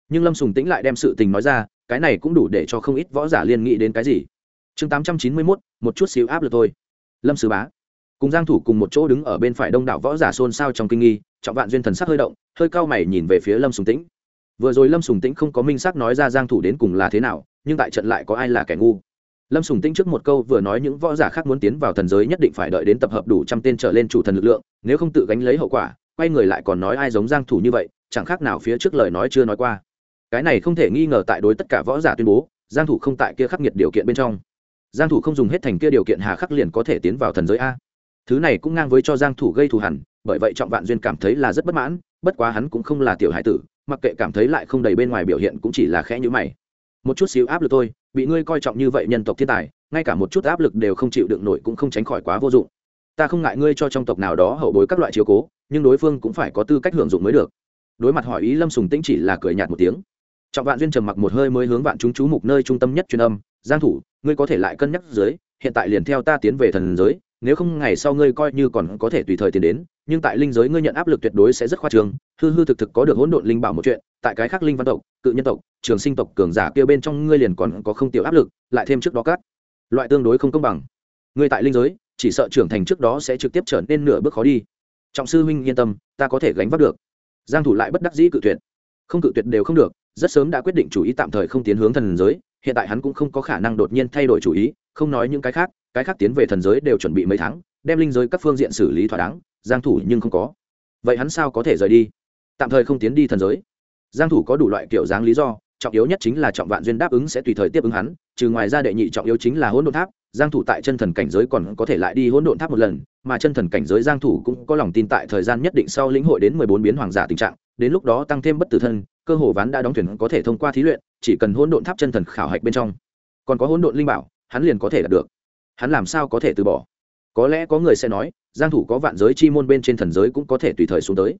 Nhưng lâm sùng tĩnh lại đem sự tình nói ra cái này cũng đủ để cho không ít võ giả liên nghĩ đến cái gì. Chương 891, một chút xíu áp lực thôi. Lâm sứ bá. Cùng giang thủ cùng một chỗ đứng ở bên phải đông đảo võ giả xôn xao trong kinh nghi trọng vạn duyên thần sắc hơi động hơi cao mày nhìn về phía lâm sùng tĩnh. Vừa rồi lâm sùng tĩnh không có minh xác nói ra giang thủ đến cùng là thế nào nhưng tại trận lại có ai là kẻ ngu. Lâm sùng tĩnh trước một câu vừa nói những võ giả khác muốn tiến vào thần giới nhất định phải đợi đến tập hợp đủ trăm tên trở lên chủ thần lực lượng nếu không tự gánh lấy hậu quả quay người lại còn nói ai giống giang thủ như vậy chẳng khác nào phía trước lời nói chưa nói qua cái này không thể nghi ngờ tại đối tất cả võ giả tuyên bố, giang thủ không tại kia khắc nghiệt điều kiện bên trong. Giang thủ không dùng hết thành kia điều kiện hà khắc liền có thể tiến vào thần giới a. Thứ này cũng ngang với cho giang thủ gây thù hằn, bởi vậy trọng vạn duyên cảm thấy là rất bất mãn, bất quá hắn cũng không là tiểu hải tử, mặc kệ cảm thấy lại không đầy bên ngoài biểu hiện cũng chỉ là khẽ như mày. Một chút xíu áp lực thôi, bị ngươi coi trọng như vậy nhân tộc thiên tài, ngay cả một chút áp lực đều không chịu đựng nổi cũng không tránh khỏi quá vô dụng. Ta không ngại ngươi cho trong tộc nào đó hậu bối các loại chiếu cố, nhưng đối phương cũng phải có tư cách hưởng dụng mới được. Đối mặt hỏi ý lâm sùng tĩnh chỉ là cười nhạt một tiếng trọng vạn duyên trầm mặc một hơi mới hướng vạn chúng chú mục nơi trung tâm nhất truyền âm, giang thủ, ngươi có thể lại cân nhắc dưới, hiện tại liền theo ta tiến về thần giới, nếu không ngày sau ngươi coi như còn có thể tùy thời tiến đến, nhưng tại linh giới ngươi nhận áp lực tuyệt đối sẽ rất khoa trương, hư hư thực thực có được hỗn độn linh bảo một chuyện, tại cái khác linh văn tộc, cự nhân tộc, trường sinh tộc, cường giả kia bên trong ngươi liền còn có không tiểu áp lực, lại thêm trước đó cát. Loại tương đối không công bằng. Ngươi tại linh giới, chỉ sợ trưởng thành trước đó sẽ trực tiếp trở nên nửa bước khó đi. Trọng sư huynh yên tâm, ta có thể gánh vác được. Giang thủ lại bất đắc dĩ cự tuyệt. Không cự tuyệt đều không được rất sớm đã quyết định chủ ý tạm thời không tiến hướng thần giới, hiện tại hắn cũng không có khả năng đột nhiên thay đổi chủ ý, không nói những cái khác cái khác tiến về thần giới đều chuẩn bị mấy tháng, đem linh giới các phương diện xử lý thỏa đáng, giang thủ nhưng không có. Vậy hắn sao có thể rời đi? Tạm thời không tiến đi thần giới. Giang thủ có đủ loại kiểu dáng lý do, trọng yếu nhất chính là trọng vạn duyên đáp ứng sẽ tùy thời tiếp ứng hắn, trừ ngoài ra đệ nhị trọng yếu chính là hỗn độn tháp giang thủ tại chân thần cảnh giới còn có thể lại đi hỗn độn tháp một lần, mà chân thần cảnh giới giang thủ cũng có lòng tin tại thời gian nhất định sau lĩnh hội đến 14 biến hoàng giả tình trạng, đến lúc đó tăng thêm bất tử thân, cơ hồ ván đã đóng thuyền có thể thông qua thí luyện, chỉ cần hỗn độn tháp chân thần khảo hạch bên trong. Còn có hỗn độn linh bảo, hắn liền có thể đạt được. Hắn làm sao có thể từ bỏ? Có lẽ có người sẽ nói, giang thủ có vạn giới chi môn bên trên thần giới cũng có thể tùy thời xuống tới.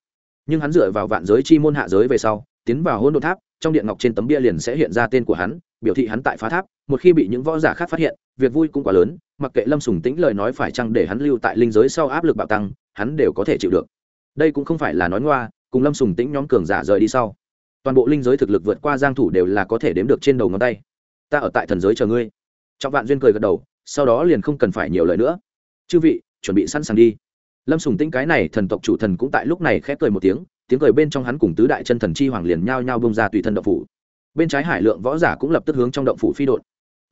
Nhưng hắn dựa vào vạn giới chi môn hạ giới về sau, tiến vào hỗn độn tháp, trong điện ngọc trên tấm bia liền sẽ hiện ra tên của hắn biểu thị hắn tại phá tháp, một khi bị những võ giả khác phát hiện, việc vui cũng quá lớn, mặc kệ lâm sùng tĩnh lời nói phải chăng để hắn lưu tại linh giới sau áp lực bạo tăng, hắn đều có thể chịu được. Đây cũng không phải là nói ngoa, cùng lâm sùng tĩnh nhóm cường giả rời đi sau. Toàn bộ linh giới thực lực vượt qua giang thủ đều là có thể đếm được trên đầu ngón tay. Ta ở tại thần giới chờ ngươi. Trọng vạn duyên cười gật đầu, sau đó liền không cần phải nhiều lời nữa. Chư vị, chuẩn bị sẵn sàng đi. Lâm sùng tĩnh cái này thần tộc chủ thần cũng tại lúc này khẽ cười một tiếng tiếng cười bên trong hắn cùng tứ đại chân thần chi hoàng liền nhao nhao bông ra tùy thân độc phủ bên trái hải lượng võ giả cũng lập tức hướng trong động phủ phi đột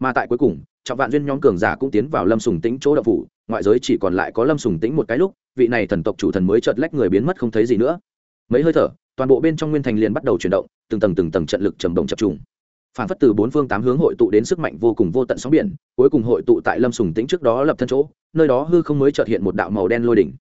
mà tại cuối cùng, trọng vạn duyên nhóm cường giả cũng tiến vào lâm sùng tĩnh chỗ động phủ, ngoại giới chỉ còn lại có lâm sùng tĩnh một cái lúc, vị này thần tộc chủ thần mới chợt lách người biến mất không thấy gì nữa. Mấy hơi thở, toàn bộ bên trong nguyên thành liền bắt đầu chuyển động, từng tầng từng tầng trận lực trầm động chập trùng. Phản phất từ bốn phương tám hướng hội tụ đến sức mạnh vô cùng vô tận sóng biển, cuối cùng hội tụ tại lâm sùng tĩnh trước đó lập thân chỗ, nơi đó hư không mới chợt hiện một đạo màu đen lôi đỉnh.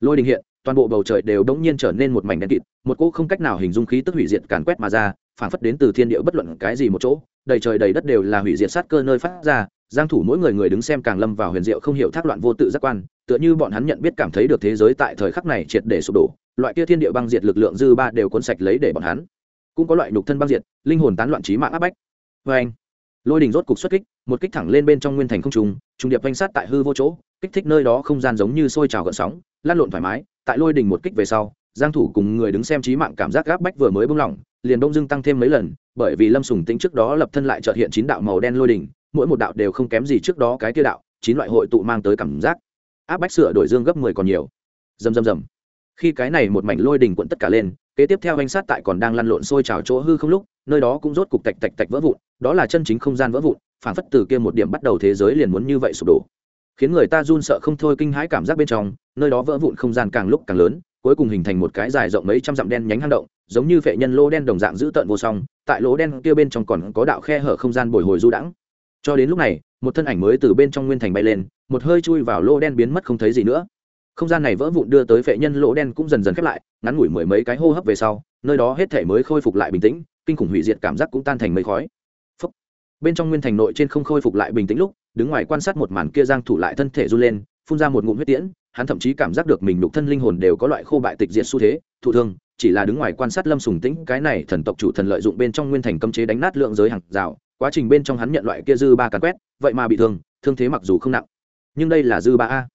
Lôi đỉnh hiện, toàn bộ bầu trời đều đống nhiên trở nên một mảnh đen kịt, một cỗ không cách nào hình dung khí tức hủy diệt càn quét mà ra phản phất đến từ thiên địa bất luận cái gì một chỗ, đầy trời đầy đất đều là hủy diệt sát cơ nơi phát ra, giang thủ mỗi người người đứng xem càng lâm vào huyền diệu không hiểu thác loạn vô tự giác quan, tựa như bọn hắn nhận biết cảm thấy được thế giới tại thời khắc này triệt để sụp đổ, loại kia thiên địa băng diệt lực lượng dư ba đều cuốn sạch lấy để bọn hắn. Cũng có loại nhục thân băng diệt, linh hồn tán loạn trí mạng áp bách. Với anh, lôi đình rốt cục xuất kích, một kích thẳng lên bên trong nguyên thành không trung trung điệp vanh sát tại hư vô chỗ, kích thích nơi đó không gian giống như sôi trào gợn sóng lan lộn thoải mái, tại lôi đình một kích về sau giang thủ cùng người đứng xem trí mạng cảm giác gáp bách vừa mới bung lỏng liền đông dưng tăng thêm mấy lần bởi vì lâm sùng tính trước đó lập thân lại chợt hiện chín đạo màu đen lôi đỉnh, mỗi một đạo đều không kém gì trước đó cái kia đạo chín loại hội tụ mang tới cảm giác. Áp bách sửa đổi dương gấp 10 còn nhiều. Rầm rầm rầm. Khi cái này một mảnh lôi đỉnh cuộn tất cả lên kế tiếp theo anh sát tại còn đang lăn lộn sôi trào chỗ hư không lúc nơi đó cũng rốt cục tạch tạch tạch vỡ vụn đó là chân chính không gian vỡ vụn phản phất từ kia một điểm bắt đầu thế giới liền muốn như vậy sụp đổ. Khiến người ta run sợ không thôi kinh hãi cảm giác bên trong nơi đó vỡ vụn không gian càng lúc càng lớn cuối cùng hình thành một cái dài rộng mấy trăm dặm đen nhánh hang động, giống như vệ nhân lô đen đồng dạng giữ tợn vô song, tại lỗ đen kia bên trong còn có đạo khe hở không gian bồi hồi du đãng. Cho đến lúc này, một thân ảnh mới từ bên trong nguyên thành bay lên, một hơi chui vào lỗ đen biến mất không thấy gì nữa. Không gian này vỡ vụn đưa tới vệ nhân lỗ đen cũng dần dần khép lại, ngắn ngủi mười mấy cái hô hấp về sau, nơi đó hết thể mới khôi phục lại bình tĩnh, kinh khủng hủy diệt cảm giác cũng tan thành mây khói. Phúc. bên trong nguyên thành nội trên không khôi phục lại bình tĩnh lúc, đứng ngoài quan sát một màn kia giang thủ lại thân thể run lên, phun ra một ngụm huyết tiễn hắn thậm chí cảm giác được mình nhục thân linh hồn đều có loại khô bại tịch diệt xu thế, thụ thương, chỉ là đứng ngoài quan sát lâm sùng tĩnh, cái này thần tộc chủ thần lợi dụng bên trong nguyên thành cấm chế đánh nát lượng giới hàng rào, quá trình bên trong hắn nhận loại kia dư ba càn quét, vậy mà bị thương thương thế mặc dù không nặng. Nhưng đây là dư ba a.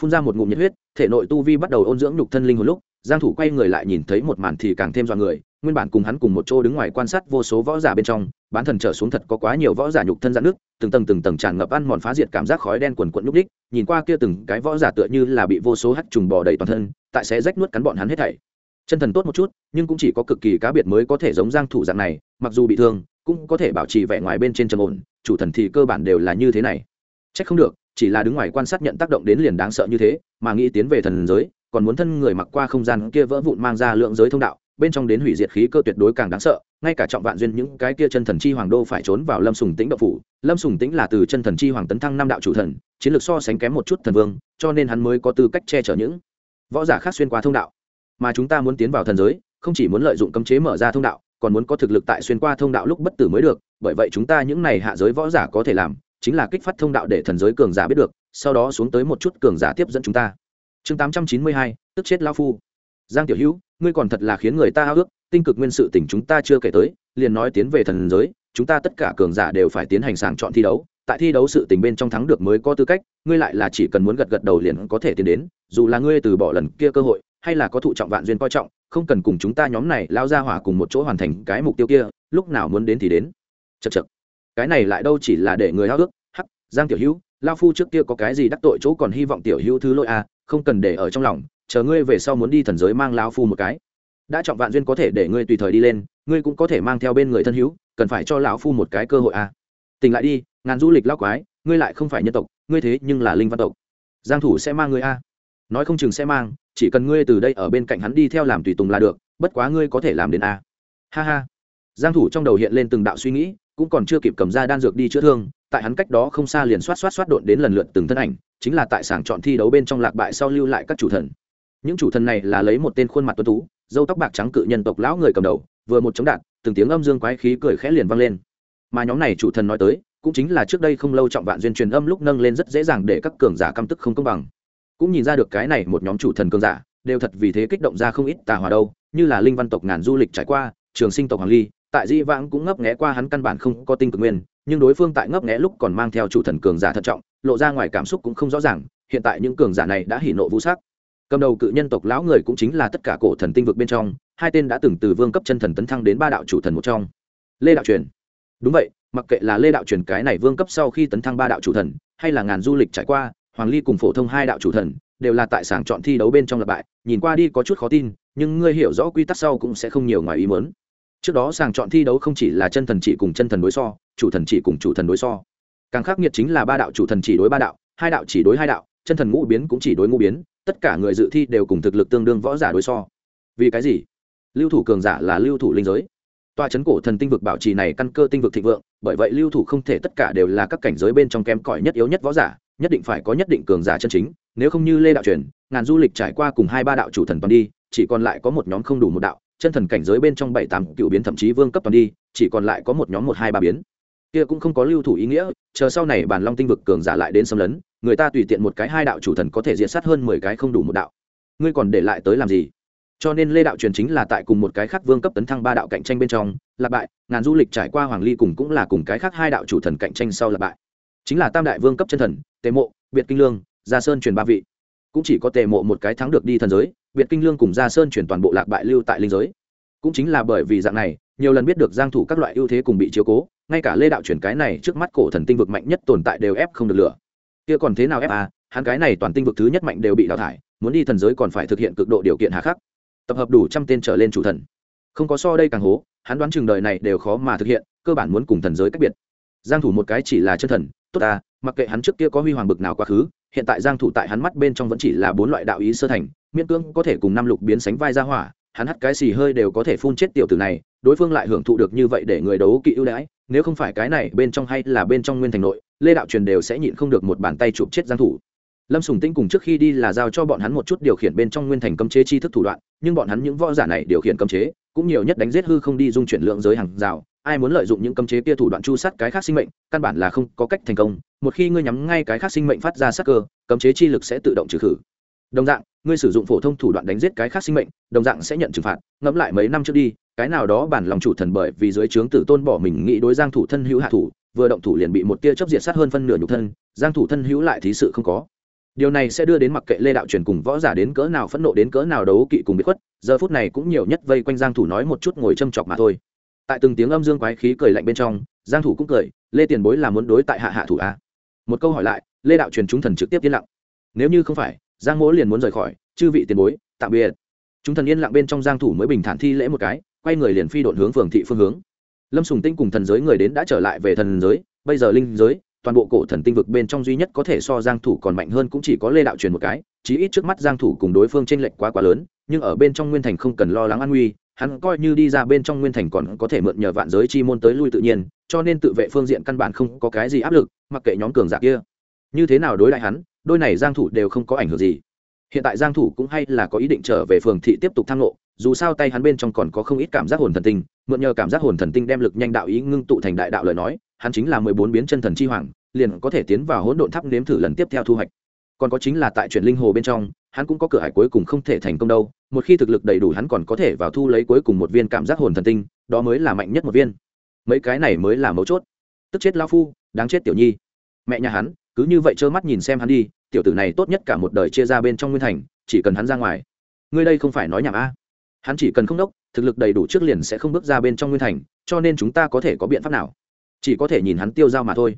Phun ra một ngụm nhiệt huyết, thể nội tu vi bắt đầu ôn dưỡng nhục thân linh hồn lúc, giang thủ quay người lại nhìn thấy một màn thì càng thêm dọa người nguyên bản cùng hắn cùng một chỗ đứng ngoài quan sát vô số võ giả bên trong, bán thần trở xuống thật có quá nhiều võ giả nhục thân dạn nước, từng tầng từng tầng tràn ngập ăn mòn phá diệt cảm giác khói đen quần quận núp đích, nhìn qua kia từng cái võ giả tựa như là bị vô số hắc trùng bò đầy toàn thân, tại sẽ rách nuốt cắn bọn hắn hết thảy. Chân thần tốt một chút, nhưng cũng chỉ có cực kỳ cá biệt mới có thể giống giang thủ dạng này, mặc dù bị thương, cũng có thể bảo trì vẻ ngoài bên trên trầm ổn, chủ thần thì cơ bản đều là như thế này. Trách không được, chỉ là đứng ngoài quan sát nhận tác động đến liền đáng sợ như thế, mà nghĩ tiến về thần giới, còn muốn thân người mặc qua không gian kia vỡ vụn mang ra lượng giới thông đạo bên trong đến hủy diệt khí cơ tuyệt đối càng đáng sợ, ngay cả trọng vạn duyên những cái kia chân thần chi hoàng đô phải trốn vào lâm sùng tĩnh động phủ. Lâm sùng tĩnh là từ chân thần chi hoàng tấn thăng năm đạo chủ thần, chiến lược so sánh kém một chút thần vương, cho nên hắn mới có tư cách che chở những võ giả khác xuyên qua thông đạo. Mà chúng ta muốn tiến vào thần giới, không chỉ muốn lợi dụng cấm chế mở ra thông đạo, còn muốn có thực lực tại xuyên qua thông đạo lúc bất tử mới được. Bởi vậy chúng ta những này hạ giới võ giả có thể làm, chính là kích phát thông đạo để thần giới cường giả biết được, sau đó xuống tới một chút cường giả tiếp dẫn chúng ta. Chương tám trăm chín mươi hai, tức chết lao phu. Giang tiểu hữu ngươi còn thật là khiến người ta háo ước, tinh cực nguyên sự tỉnh chúng ta chưa kể tới, liền nói tiến về thần giới, chúng ta tất cả cường giả đều phải tiến hành sàng chọn thi đấu, tại thi đấu sự tình bên trong thắng được mới có tư cách, ngươi lại là chỉ cần muốn gật gật đầu liền có thể tiến đến, dù là ngươi từ bỏ lần kia cơ hội, hay là có thụ trọng vạn duyên coi trọng, không cần cùng chúng ta nhóm này lao ra hỏa cùng một chỗ hoàn thành cái mục tiêu kia, lúc nào muốn đến thì đến. Chật chật cái này lại đâu chỉ là để người háo ước, hắc, giang tiểu hữu, lao phu trước kia có cái gì đắc tội chỗ còn hy vọng tiểu hữu thứ lỗi à không cần để ở trong lòng chờ ngươi về sau muốn đi thần giới mang lao phu một cái. Đã trọng vạn duyên có thể để ngươi tùy thời đi lên, ngươi cũng có thể mang theo bên người thân hữu, cần phải cho lão phu một cái cơ hội à. Tỉnh lại đi, ngàn du lịch lao quái, ngươi lại không phải nhân tộc, ngươi thế nhưng là linh văn tộc. Giang thủ sẽ mang ngươi a à. nói không chừng sẽ mang, chỉ cần ngươi từ đây ở bên cạnh hắn đi theo làm tùy tùng là được, bất quá ngươi có thể làm đến a à. ha ha. Giang thủ trong đầu hiện lên từng đạo suy nghĩ, cũng còn chưa kịp cầm ra đan dược đi chữa thương, tại hắn cách đó không xa liền xoát xoát xoát độn đến lần lượt từng thân ảnh, chính là tại sảng chọn thi đấu bên trong lạc bại sau lưu lại các chủ thần những chủ thần này là lấy một tên khuôn mặt tuấn tú dâu tóc bạc trắng cự nhân tộc lão người cầm đầu, vừa một chống đạn, từng tiếng âm dương quái khí cười khẽ liền vang lên. Mà nhóm này chủ thần nói tới, cũng chính là trước đây không lâu trọng vạn duyên truyền âm lúc nâng lên rất dễ dàng để các cường giả căm tức không công bằng. Cũng nhìn ra được cái này một nhóm chủ thần cường giả, đều thật vì thế kích động ra không ít tà hòa đâu, như là linh văn tộc ngàn du lịch trải qua, trường sinh tộc hoàng ly, tại di vãng cũng ngấp nghé qua hắn căn bản không có tinh cực nguyên, nhưng đối phương tại ngấp nghé lúc còn mang theo chủ thần cường giả thận trọng, lộ ra ngoài cảm xúc cũng không rõ ràng, hiện tại những cường giả này đã hỉ nộ vũ sắc cầm đầu cự nhân tộc lão người cũng chính là tất cả cổ thần tinh vực bên trong, hai tên đã từng từ vương cấp chân thần tấn thăng đến ba đạo chủ thần một trong. Lê đạo truyền. Đúng vậy, mặc kệ là lê đạo truyền cái này vương cấp sau khi tấn thăng ba đạo chủ thần, hay là ngàn du lịch trải qua, hoàng ly cùng phổ thông hai đạo chủ thần, đều là tại sảng chọn thi đấu bên trong lập bại, nhìn qua đi có chút khó tin, nhưng ngươi hiểu rõ quy tắc sau cũng sẽ không nhiều ngoài ý mớn trước đó sàng chọn thi đấu không chỉ là chân thần chỉ cùng chân thần đối so, chủ thần chỉ cùng chủ thần đối so. Càng khắc nghiệt chính là ba đạo chủ thần chỉ đối ba đạo, hai đạo chỉ đối hai đạo, chân thần ngũ biến cũng chỉ đối ngũ biến tất cả người dự thi đều cùng thực lực tương đương võ giả đối so. Vì cái gì? Lưu thủ cường giả là lưu thủ linh giới. Toa chấn cổ thần tinh vực bảo trì này căn cơ tinh vực thịnh vượng, bởi vậy lưu thủ không thể tất cả đều là các cảnh giới bên trong kém cỏi nhất yếu nhất võ giả, nhất định phải có nhất định cường giả chân chính, nếu không như lê đạo truyền, ngàn du lịch trải qua cùng hai ba đạo chủ thần toàn đi, chỉ còn lại có một nhóm không đủ một đạo, chân thần cảnh giới bên trong bảy tám cựu biến thậm chí vương cấp toàn đi, chỉ còn lại có một nhóm một hai ba biến. Kia cũng không có lưu thủ ý nghĩa, chờ sau này bản long tinh vực cường giả lại đến xâm lấn người ta tùy tiện một cái hai đạo chủ thần có thể diệt sát hơn mười cái không đủ một đạo. Ngươi còn để lại tới làm gì? Cho nên lê đạo truyền chính là tại cùng một cái khác vương cấp tấn thăng ba đạo cạnh tranh bên trong, lạc bại, ngàn du lịch trải qua hoàng ly cùng cũng là cùng cái khác hai đạo chủ thần cạnh tranh sau lạc bại. Chính là tam đại vương cấp chân thần, tề mộ, biệt kinh lương, gia sơn truyền ba vị. Cũng chỉ có tề mộ một cái thắng được đi thần giới, biệt kinh lương cùng gia sơn truyền toàn bộ lạc bại lưu tại linh giới. Cũng chính là bởi vì dạng này, nhiều lần biết được giang thủ các loại ưu thế cùng bị chiếu cố, ngay cả lê đạo truyền cái này trước mắt cổ thần tinh vực mạnh nhất tồn tại đều ép không được lửa kia còn thế nào ép à hắn cái này toàn tinh vực thứ nhất mạnh đều bị đào thải, muốn đi thần giới còn phải thực hiện cực độ điều kiện hà khắc. Tập hợp đủ trăm tên trở lên chủ thần. Không có so đây càng hố, hắn đoán chừng đời này đều khó mà thực hiện, cơ bản muốn cùng thần giới cách biệt. Giang thủ một cái chỉ là chân thần, tốt à mặc kệ hắn trước kia có huy hoàng bực nào quá khứ, hiện tại giang thủ tại hắn mắt bên trong vẫn chỉ là bốn loại đạo ý sơ thành, miễn cưỡng có thể cùng năm lục biến sánh vai ra hỏa hắn hắt cái xì hơi đều có thể phun chết tiểu tử này, đối phương lại hưởng thụ được như vậy để người đấu kỵ ưu đãi, nếu không phải cái này bên trong hay là bên trong nguyên thành nội, lê đạo truyền đều sẽ nhịn không được một bàn tay chụp chết giang thủ. Lâm sùng tinh cùng trước khi đi là giao cho bọn hắn một chút điều khiển bên trong nguyên thành cấm chế chi thức thủ đoạn, nhưng bọn hắn những võ giả này điều khiển cấm chế, cũng nhiều nhất đánh giết hư không đi dung chuyển lượng giới hàng rào, ai muốn lợi dụng những cấm chế kia thủ đoạn chu sát cái khác sinh mệnh, căn bản là không có cách thành công, một khi ngươi nhắm ngay cái khác sinh mệnh phát ra sát cơ, cấm chế chi lực sẽ tự động trừ khử. Đồng dạng ngươi sử dụng phổ thông thủ đoạn đánh giết cái khác sinh mệnh, đồng dạng sẽ nhận trừng phạt. Ngẫm lại mấy năm trước đi, cái nào đó bản lòng chủ thần bởi vì dưới trướng tử tôn bỏ mình nghĩ đối giang thủ thân hữu hạ thủ, vừa động thủ liền bị một tia chớp diệt sát hơn phân nửa nhục thân, giang thủ thân hữu lại thí sự không có. Điều này sẽ đưa đến mặc kệ lê đạo truyền cùng võ giả đến cỡ nào phẫn nộ đến cỡ nào đấu kỵ cùng bị khuất, giờ phút này cũng nhiều nhất vây quanh giang thủ nói một chút ngồi châm chọc mà thôi. Tại từng tiếng âm dương quái khí cười lạnh bên trong, giang thủ cũng cười, lê tiền bối là muốn đối tại hạ hạ thủ a à? một câu hỏi lại, lê đạo truyền chúng thần trực tiếp tiến lặng. Nếu như không phải giang mỗ liền muốn rời khỏi, chư vị tiền bối, tạm biệt. Chúng thần yên lặng bên trong giang thủ mới bình thản thi lễ một cái, quay người liền phi độn hướng phường thị phương hướng. Lâm sùng tinh cùng thần giới người đến đã trở lại về thần giới, bây giờ linh giới, toàn bộ cổ thần tinh vực bên trong duy nhất có thể so giang thủ còn mạnh hơn cũng chỉ có lê đạo truyền một cái, chí ít trước mắt giang thủ cùng đối phương trên lệnh quá quá lớn, nhưng ở bên trong nguyên thành không cần lo lắng an nguy, hắn coi như đi ra bên trong nguyên thành còn có thể mượn nhờ vạn giới chi môn tới lui tự nhiên, cho nên tự vệ phương diện căn bản không có cái gì áp lực, mặc kệ nhóm cường giả kia. Như thế nào đối lại hắn đôi này giang thủ đều không có ảnh hưởng gì. Hiện tại giang thủ cũng hay là có ý định trở về phường thị tiếp tục thăng ngộ. dù sao tay hắn bên trong còn có không ít cảm giác hồn thần tinh, mượn nhờ cảm giác hồn thần tinh đem lực nhanh đạo ý ngưng tụ thành đại đạo lời nói, hắn chính là 14 biến chân thần chi hoàng, liền có thể tiến vào hỗn độn tháp nếm thử lần tiếp theo thu hoạch. Còn có chính là tại chuyển linh hồ bên trong, hắn cũng có cửa hải cuối cùng không thể thành công đâu, một khi thực lực đầy đủ hắn còn có thể vào thu lấy cuối cùng một viên cảm giác hồn thần tinh, đó mới là mạnh nhất một viên. Mấy cái này mới là mấu chốt. Tức chết lao phu, đáng chết tiểu nhi. Mẹ nhà hắn, cứ như vậy trơ mắt nhìn xem hắn đi tiểu tử này tốt nhất cả một đời chia ra bên trong nguyên thành chỉ cần hắn ra ngoài. Ngươi đây không phải nói nhảm a. Hắn chỉ cần không đốc thực lực đầy đủ trước liền sẽ không bước ra bên trong nguyên thành cho nên chúng ta có thể có biện pháp nào? Chỉ có thể nhìn hắn tiêu dao mà thôi.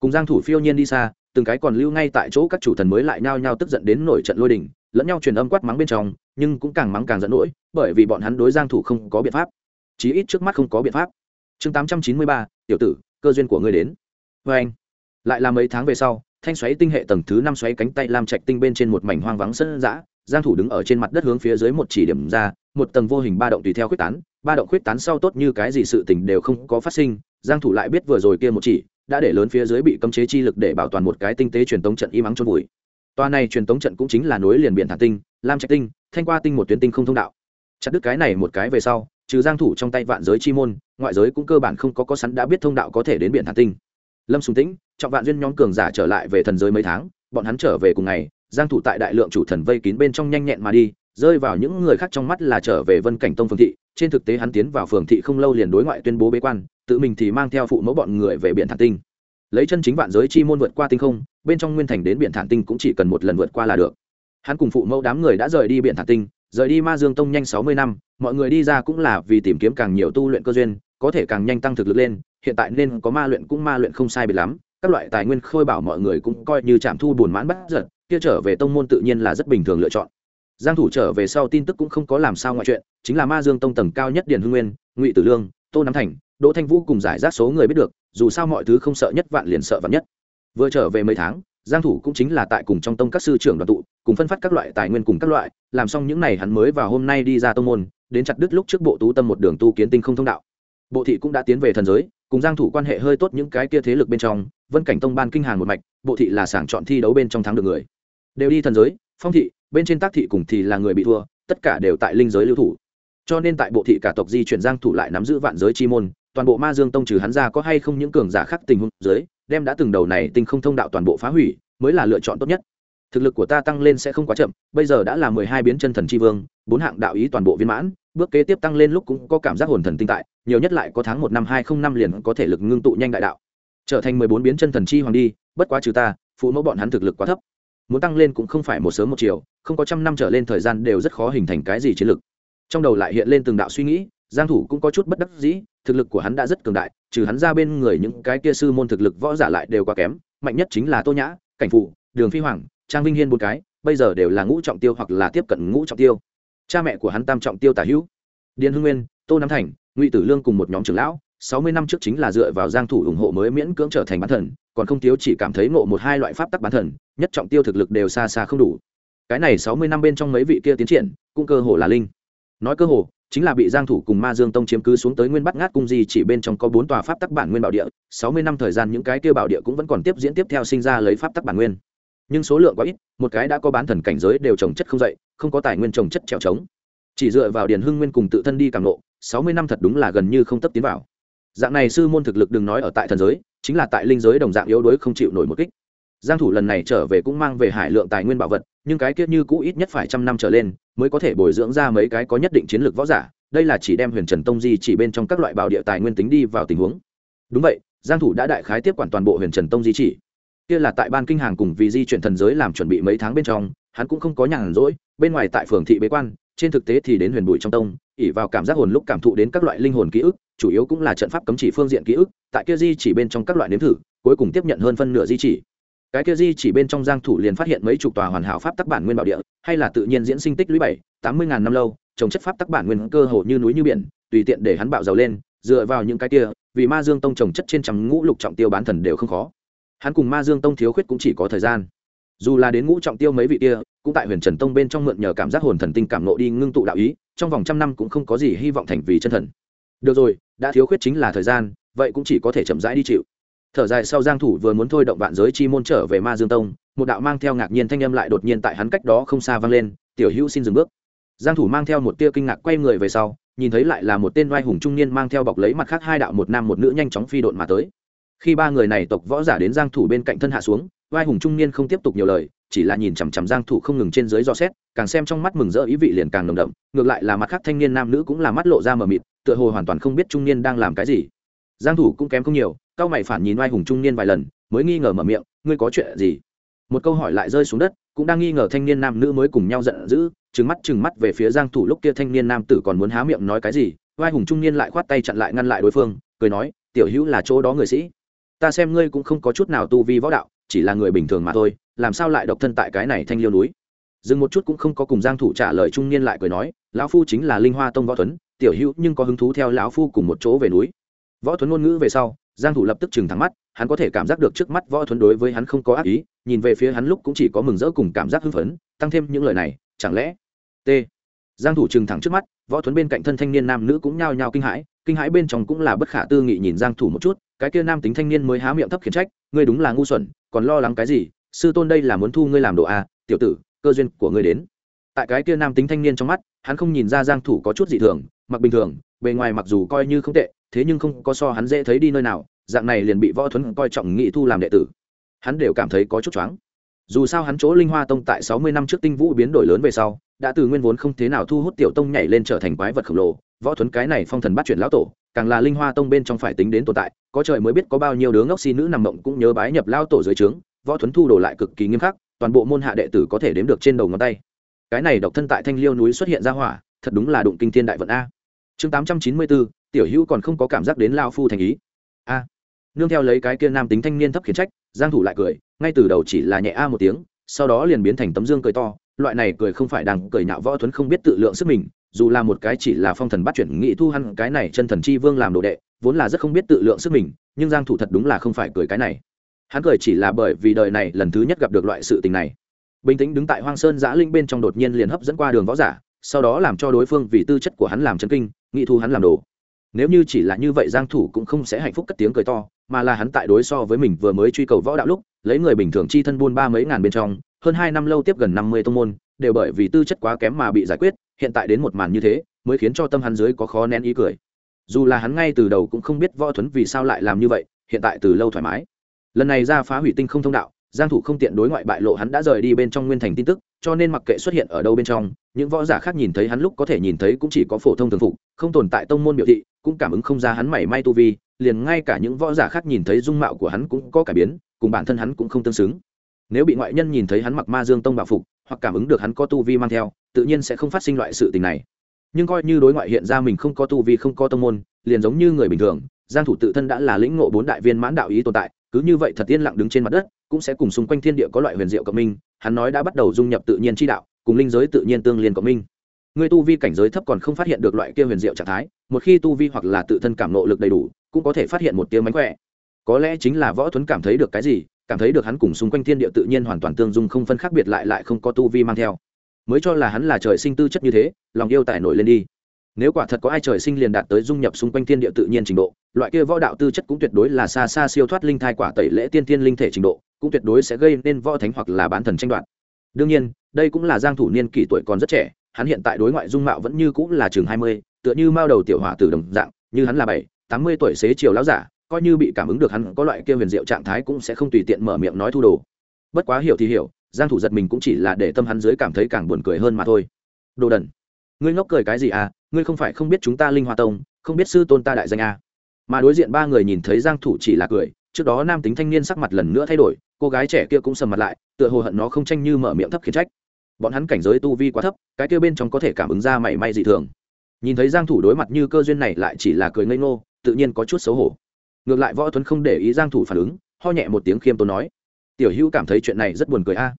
Cùng giang thủ phiêu nhiên đi xa từng cái còn lưu ngay tại chỗ các chủ thần mới lại nhao nhao tức giận đến nổi trận lôi đình lẫn nhau truyền âm quát mắng bên trong nhưng cũng càng mắng càng giận nỗi bởi vì bọn hắn đối giang thủ không có biện pháp. Chí ít trước mắt không có biện pháp. Chương 893, tiểu tử cơ duyên của ngươi đến. Với anh lại là mấy tháng về sau thanh xoáy tinh hệ tầng thứ năm xoáy cánh tay lam trạch tinh bên trên một mảnh hoang vắng sân dã, giang thủ đứng ở trên mặt đất hướng phía dưới một chỉ điểm ra, một tầng vô hình ba động tùy theo khuyết tán, ba động khuyết tán sau tốt như cái gì sự tình đều không có phát sinh, giang thủ lại biết vừa rồi kia một chỉ, đã để lớn phía dưới bị cấm chế chi lực để bảo toàn một cái tinh tế truyền tống trận im ắng chôn vùi. Toa này truyền tống trận cũng chính là nối liền biển thản tinh, lam trạch tinh, thanh qua tinh một tuyến tinh không thông đạo. Chặt đứt cái này một cái về sau, trừ giang thủ trong tay vạn giới chi môn, ngoại giới cũng cơ bản không có có sẵn đã biết thông đạo có thể đến biển thản tinh. Lâm sùng tĩnh trọng vạn duyên nhóm cường giả trở lại về thần giới mấy tháng, bọn hắn trở về cùng ngày, giang thủ tại đại lượng chủ thần vây kín bên trong nhanh nhẹn mà đi, rơi vào những người khác trong mắt là trở về vân cảnh tông phường thị, trên thực tế hắn tiến vào phường thị không lâu liền đối ngoại tuyên bố bế quan, tự mình thì mang theo phụ mẫu bọn người về biển thản tinh. Lấy chân chính vạn giới chi môn vượt qua tinh không, bên trong nguyên thành đến biển thản tinh cũng chỉ cần một lần vượt qua là được. Hắn cùng phụ mẫu đám người đã rời đi biển thản tinh, rời đi ma dương tông nhanh sáu mươi năm, mọi người đi ra cũng là vì tìm kiếm càng nhiều tu luyện cơ duyên, có thể càng nhanh tăng thực lực lên, hiện tại nên có ma luyện cũng ma luyện không sai biệt lắm các loại tài nguyên khôi bảo mọi người cũng coi như trạm thu buồn mãn bắt giật, kia trở về tông môn tự nhiên là rất bình thường lựa chọn. Giang thủ trở về sau tin tức cũng không có làm sao ngoại chuyện, chính là ma dương tông tầng cao nhất điền hưng nguyên, ngụy tử lương, tô nam thành, đỗ thanh vũ cùng giải rác số người biết được, dù sao mọi thứ không sợ nhất vạn liền sợ vạn nhất. Vừa trở về mấy tháng, giang thủ cũng chính là tại cùng trong tông các sư trưởng đoàn tụ, cùng phân phát các loại tài nguyên cùng các loại, làm xong những này hắn mới vào hôm nay đi ra tông môn, đến chặt đứt lúc trước bộ tú tâm một đường tu kiến tinh không thông đạo. Bộ thị cũng đã tiến về thần giới, cùng giang thủ quan hệ hơi tốt những cái kia thế lực bên trong vân cảnh tông ban kinh hàng một mạch, bộ thị là sảng chọn thi đấu bên trong thắng được người. Đều đi thần giới, phong thị, bên trên tác thị cùng thì là người bị thua, tất cả đều tại linh giới lưu thủ. Cho nên tại bộ thị cả tộc di chuyển giang thủ lại nắm giữ vạn giới chi môn, toàn bộ ma dương tông trừ hắn ra có hay không những cường giả khác tình huống dưới, đem đã từng đầu này tinh không thông đạo toàn bộ phá hủy, mới là lựa chọn tốt nhất. Thực lực của ta tăng lên sẽ không quá chậm, bây giờ đã là mười hai biến chân thần chi vương, bốn hạng đạo ý toàn bộ viên mãn, bước kế tiếp tăng lên lúc cũng có cảm giác hồn thần tinh tại, nhiều nhất lại có tháng một năm hai không năm liền có thể lực ngưng tụ nhanh đại đạo trở thành mười bốn biến chân thần chi hoàng đi, bất quá trừ ta, phụ mẫu bọn hắn thực lực quá thấp. Muốn tăng lên cũng không phải một sớm một chiều, không có trăm năm trở lên thời gian đều rất khó hình thành cái gì chiến lực. Trong đầu lại hiện lên từng đạo suy nghĩ, giang thủ cũng có chút bất đắc dĩ, thực lực của hắn đã rất cường đại, trừ hắn ra bên người những cái kia sư môn thực lực võ giả lại đều quá kém, mạnh nhất chính là tô nhã, cảnh phụ, đường phi hoàng, trang vinh hiên một cái, bây giờ đều là ngũ trọng tiêu hoặc là tiếp cận ngũ trọng tiêu. Cha mẹ của hắn tam trọng tiêu tả hữu. Điền hưng nguyên, tô nam thành, ngụy tử lương cùng một nhóm trưởng lão sáu mươi năm trước chính là dựa vào giang thủ ủng hộ mới miễn cưỡng trở thành bán thần, còn không thiếu chỉ cảm thấy ngộ một hai loại pháp tắc bán thần, nhất trọng tiêu thực lực đều xa xa không đủ. Cái này sáu mươi năm bên trong mấy vị kia tiến triển, cũng cơ hồ là linh. Nói cơ hồ, chính là bị giang thủ cùng ma dương tông chiếm cứ xuống tới nguyên bắt ngát cung gì chỉ bên trong có bốn tòa pháp tắc bản nguyên bảo địa, sáu mươi năm thời gian những cái kia bảo địa cũng vẫn còn tiếp diễn tiếp theo sinh ra lấy pháp tắc bản nguyên. Nhưng số lượng quá ít, một cái đã có bán thần cảnh giới đều trồng chất không dậy, không có tài nguyên trồng chất trèo trống. Chỉ dựa vào điền hưng nguyên cùng tự thân đi càng lộ sáu mươi năm thật đúng là gần như không tấp tiến vào dạng này sư môn thực lực đừng nói ở tại thần giới, chính là tại linh giới đồng dạng yếu đuối không chịu nổi một kích. Giang thủ lần này trở về cũng mang về hải lượng tài nguyên bảo vật, nhưng cái kiết như cũ ít nhất phải trăm năm trở lên mới có thể bồi dưỡng ra mấy cái có nhất định chiến lược võ giả, đây là chỉ đem huyền trần tông di chỉ bên trong các loại bảo địa tài nguyên tính đi vào tình huống. Đúng vậy, giang thủ đã đại khái tiếp quản toàn bộ huyền trần tông di chỉ. Kia là tại ban kinh hàng cùng vì di chuyển thần giới làm chuẩn bị mấy tháng bên trong, hắn cũng không có nhàn rỗi, bên ngoài tại phường thị bế quan, trên thực tế thì đến huyền bụi trong tông ỉ vào cảm giác hồn lúc cảm thụ đến các loại linh hồn ký ức, chủ yếu cũng là trận pháp cấm chỉ phương diện ký ức, tại kia di chỉ bên trong các loại nếm thử, cuối cùng tiếp nhận hơn phân nửa di chỉ. Cái kia di chỉ bên trong giang thủ liền phát hiện mấy chục tòa hoàn hảo pháp tắc bản nguyên bảo địa, hay là tự nhiên diễn sinh tích lũy bảy, tám mươi ngàn năm lâu, trồng chất pháp tắc bản nguyên cơ hồ như núi như biển, tùy tiện để hắn bạo giàu lên, dựa vào những cái kia, vì ma dương tông trồng chất trên trăm ngũ lục trọng tiêu bán thần đều không khó. Hắn cùng ma dương tông thiếu khuyết cũng chỉ có thời gian dù là đến ngũ trọng tiêu mấy vị kia, cũng tại huyền trần tông bên trong mượn nhờ cảm giác hồn thần tinh cảm nộ đi ngưng tụ đạo ý, trong vòng trăm năm cũng không có gì hy vọng thành vì chân thần. Được rồi, đã thiếu khuyết chính là thời gian, vậy cũng chỉ có thể chậm rãi đi chịu. Thở dài sau giang thủ vừa muốn thôi động vạn giới chi môn trở về ma dương tông, một đạo mang theo ngạc nhiên thanh âm lại đột nhiên tại hắn cách đó không xa vang lên, tiểu hữu xin dừng bước. Giang thủ mang theo một tia kinh ngạc quay người về sau, nhìn thấy lại là một tên oai hùng trung niên mang theo bọc lấy mặt khác hai đạo một nam một nữ nhanh chóng phi độn mà tới. Khi ba người này tộc võ giả đến giang thủ bên cạnh thân hạ xuống Vai hùng trung niên không tiếp tục nhiều lời, chỉ là nhìn chằm chằm giang thủ không ngừng trên dưới do xét, càng xem trong mắt mừng rỡ ý vị liền càng nồng đậm, ngược lại là mặt khác thanh niên nam nữ cũng là mắt lộ ra mờ mịt, tựa hồ hoàn toàn không biết trung niên đang làm cái gì. Giang thủ cũng kém không nhiều, cao mày phản nhìn vai hùng trung niên vài lần, mới nghi ngờ mở miệng, ngươi có chuyện gì? Một câu hỏi lại rơi xuống đất, cũng đang nghi ngờ thanh niên nam nữ mới cùng nhau giận dữ, trừng mắt trừng mắt về phía giang thủ lúc kia thanh niên nam tử còn muốn há miệng nói cái gì, vai hùng trung niên lại khoát tay chặn lại ngăn lại đối phương, cười nói, tiểu hữu là chỗ đó người sĩ. Ta xem ngươi cũng không có chút nào tu vi võ đạo chỉ là người bình thường mà thôi, làm sao lại độc thân tại cái này thanh liêu núi? Dừng một chút cũng không có cùng giang thủ trả lời trung niên lại cười nói, lão phu chính là linh hoa tông võ tuấn tiểu hữu nhưng có hứng thú theo lão phu cùng một chỗ về núi. Võ tuấn ngôn ngữ về sau, giang thủ lập tức chừng thẳng mắt, hắn có thể cảm giác được trước mắt võ tuấn đối với hắn không có ác ý, nhìn về phía hắn lúc cũng chỉ có mừng rỡ cùng cảm giác hưng phấn, tăng thêm những lời này, chẳng lẽ? T. Giang thủ chừng thẳng trước mắt, võ tuấn bên cạnh thân thanh niên nam nữ cũng nhao nhao kinh hãi kinh hãi bên trong cũng là bất khả tư nghị nhìn giang thủ một chút, cái kia nam tính thanh niên mới há miệng thấp khiển trách, ngươi đúng là ngu xuẩn còn lo lắng cái gì, sư tôn đây là muốn thu ngươi làm đồ a tiểu tử, cơ duyên của ngươi đến. Tại cái kia nam tính thanh niên trong mắt, hắn không nhìn ra giang thủ có chút dị thường, mặc bình thường, bề ngoài mặc dù coi như không tệ, thế nhưng không có so hắn dễ thấy đi nơi nào, dạng này liền bị võ thuấn coi trọng nghị thu làm đệ tử. Hắn đều cảm thấy có chút choáng. Dù sao hắn chỗ linh hoa tông tại sáu mươi năm trước tinh vũ biến đổi lớn về sau, đã từ nguyên vốn không thế nào thu hút tiểu tông nhảy lên trở thành quái vật khổng lồ võ thuấn cái này phong thần bắt chuyển lão tổ, càng là linh hoa tông bên trong phải tính đến tồn tại, có trời mới biết có bao nhiêu đứa ngốc si nữ nằm mộng cũng nhớ bái nhập lao tổ dưới trướng, võ thuấn thu đồ lại cực kỳ nghiêm khắc, toàn bộ môn hạ đệ tử có thể đếm được trên đầu ngón tay. Cái này độc thân tại thanh liêu núi xuất hiện ra hỏa, thật đúng là đụng kinh thiên đại vận a. Chương tám trăm chín mươi bốn, tiểu hữu còn không có cảm giác đến lao phu thành ý. A. Nương theo lấy cái kia nam tính thanh niên thấp khiển trách, giang thủ lại cười, ngay từ đầu chỉ là nhẹ a một tiếng, sau đó liền biến thành tấm dương cười to, loại này cười không phải đang cười nhạo võ thuấn không biết tự lượng sức mình dù là một cái chỉ là phong thần bắt chuyển nghị thu hắn, cái này chân thần chi vương làm đồ đệ, vốn là rất không biết tự lượng sức mình, nhưng giang thủ thật đúng là không phải cười cái này. Hắn cười chỉ là bởi vì đời này lần thứ nhất gặp được loại sự tình này. Bình tĩnh đứng tại hoang sơn giã linh bên trong đột nhiên liền hấp dẫn qua đường võ giả, sau đó làm cho đối phương vì tư chất của hắn làm chấn kinh, nghị thu hắn làm đồ. Nếu như chỉ là như vậy giang thủ cũng không sẽ hạnh phúc cất tiếng cười to, mà là hắn tại đối so với mình vừa mới truy cầu võ đạo lúc, lấy người bình thường chi thân buôn ba mấy ngàn bên trong, hơn hai năm lâu tiếp gần năm mươi tông môn, đều bởi vì tư chất quá kém mà bị giải quyết hiện tại đến một màn như thế, mới khiến cho tâm hắn dưới có khó nén ý cười. Dù là hắn ngay từ đầu cũng không biết võ thuấn vì sao lại làm như vậy, hiện tại từ lâu thoải mái. Lần này ra phá hủy tinh không thông đạo, giang thủ không tiện đối ngoại bại lộ hắn đã rời đi bên trong nguyên thành tin tức, cho nên mặc kệ xuất hiện ở đâu bên trong, những võ giả khác nhìn thấy hắn lúc có thể nhìn thấy cũng chỉ có phổ thông thường phục, không tồn tại tông môn biểu thị, cũng cảm ứng không ra hắn mảy may tu vi, liền ngay cả những võ giả khác nhìn thấy dung mạo của hắn cũng có cải biến, cùng bản thân hắn cũng không tương xứng. Nếu bị ngoại nhân nhìn thấy hắn mặc ma dương tông bảo phục hoặc cảm ứng được hắn có tu vi mang theo, tự nhiên sẽ không phát sinh loại sự tình này. Nhưng coi như đối ngoại hiện ra mình không có tu vi không có tông môn, liền giống như người bình thường, giang thủ tự thân đã là lĩnh ngộ bốn đại viên mãn đạo ý tồn tại, cứ như vậy thật yên lặng đứng trên mặt đất, cũng sẽ cùng xung quanh thiên địa có loại huyền diệu cộng minh, hắn nói đã bắt đầu dung nhập tự nhiên chi đạo, cùng linh giới tự nhiên tương liên cộng minh. Người tu vi cảnh giới thấp còn không phát hiện được loại kia huyền diệu trạng thái, một khi tu vi hoặc là tự thân cảm ngộ lực đầy đủ, cũng có thể phát hiện một tiếng mánh khỏe. Có lẽ chính là võ tuấn cảm thấy được cái gì cảm thấy được hắn cùng xung quanh thiên địa tự nhiên hoàn toàn tương dung không phân khác biệt lại lại không có tu vi mang theo. Mới cho là hắn là trời sinh tư chất như thế lòng yêu tài nổi lên đi. Nếu quả thật có ai trời sinh liền đạt tới dung nhập xung quanh thiên địa tự nhiên trình độ loại kia võ đạo tư chất cũng tuyệt đối là xa xa siêu thoát linh thai quả tẩy lễ tiên tiên linh thể trình độ cũng tuyệt đối sẽ gây nên võ thánh hoặc là bán thần tranh đoạt. Đương nhiên đây cũng là giang thủ niên kỷ tuổi còn rất trẻ hắn hiện tại đối ngoại dung mạo vẫn như cũng là chừng 20, tựa như mao đầu tiểu hỏa tử đồng dạng như hắn là bảy tám mươi tuổi xế chiều lão giả coi như bị cảm ứng được hắn có loại kia huyền diệu trạng thái cũng sẽ không tùy tiện mở miệng nói thu đồ. Bất quá hiểu thì hiểu, giang thủ giật mình cũng chỉ là để tâm hắn dưới cảm thấy càng buồn cười hơn mà thôi. Đồ đần, ngươi ngốc cười cái gì à? Ngươi không phải không biết chúng ta linh hoa tông, không biết sư tôn ta đại danh à? Mà đối diện ba người nhìn thấy giang thủ chỉ là cười, trước đó nam tính thanh niên sắc mặt lần nữa thay đổi, cô gái trẻ kia cũng sầm mặt lại, tựa hồ hận nó không tranh như mở miệng thấp khiển trách. Bọn hắn cảnh giới tu vi quá thấp, cái kia bên trong có thể cảm ứng ra mảy may dị thường. Nhìn thấy giang thủ đối mặt như cơ duyên này lại chỉ là cười ngây ngô, tự nhiên có chút xấu hổ ngược lại võ tuấn không để ý giang thủ phản ứng, ho nhẹ một tiếng khiêm tốn nói, tiểu hữu cảm thấy chuyện này rất buồn cười a.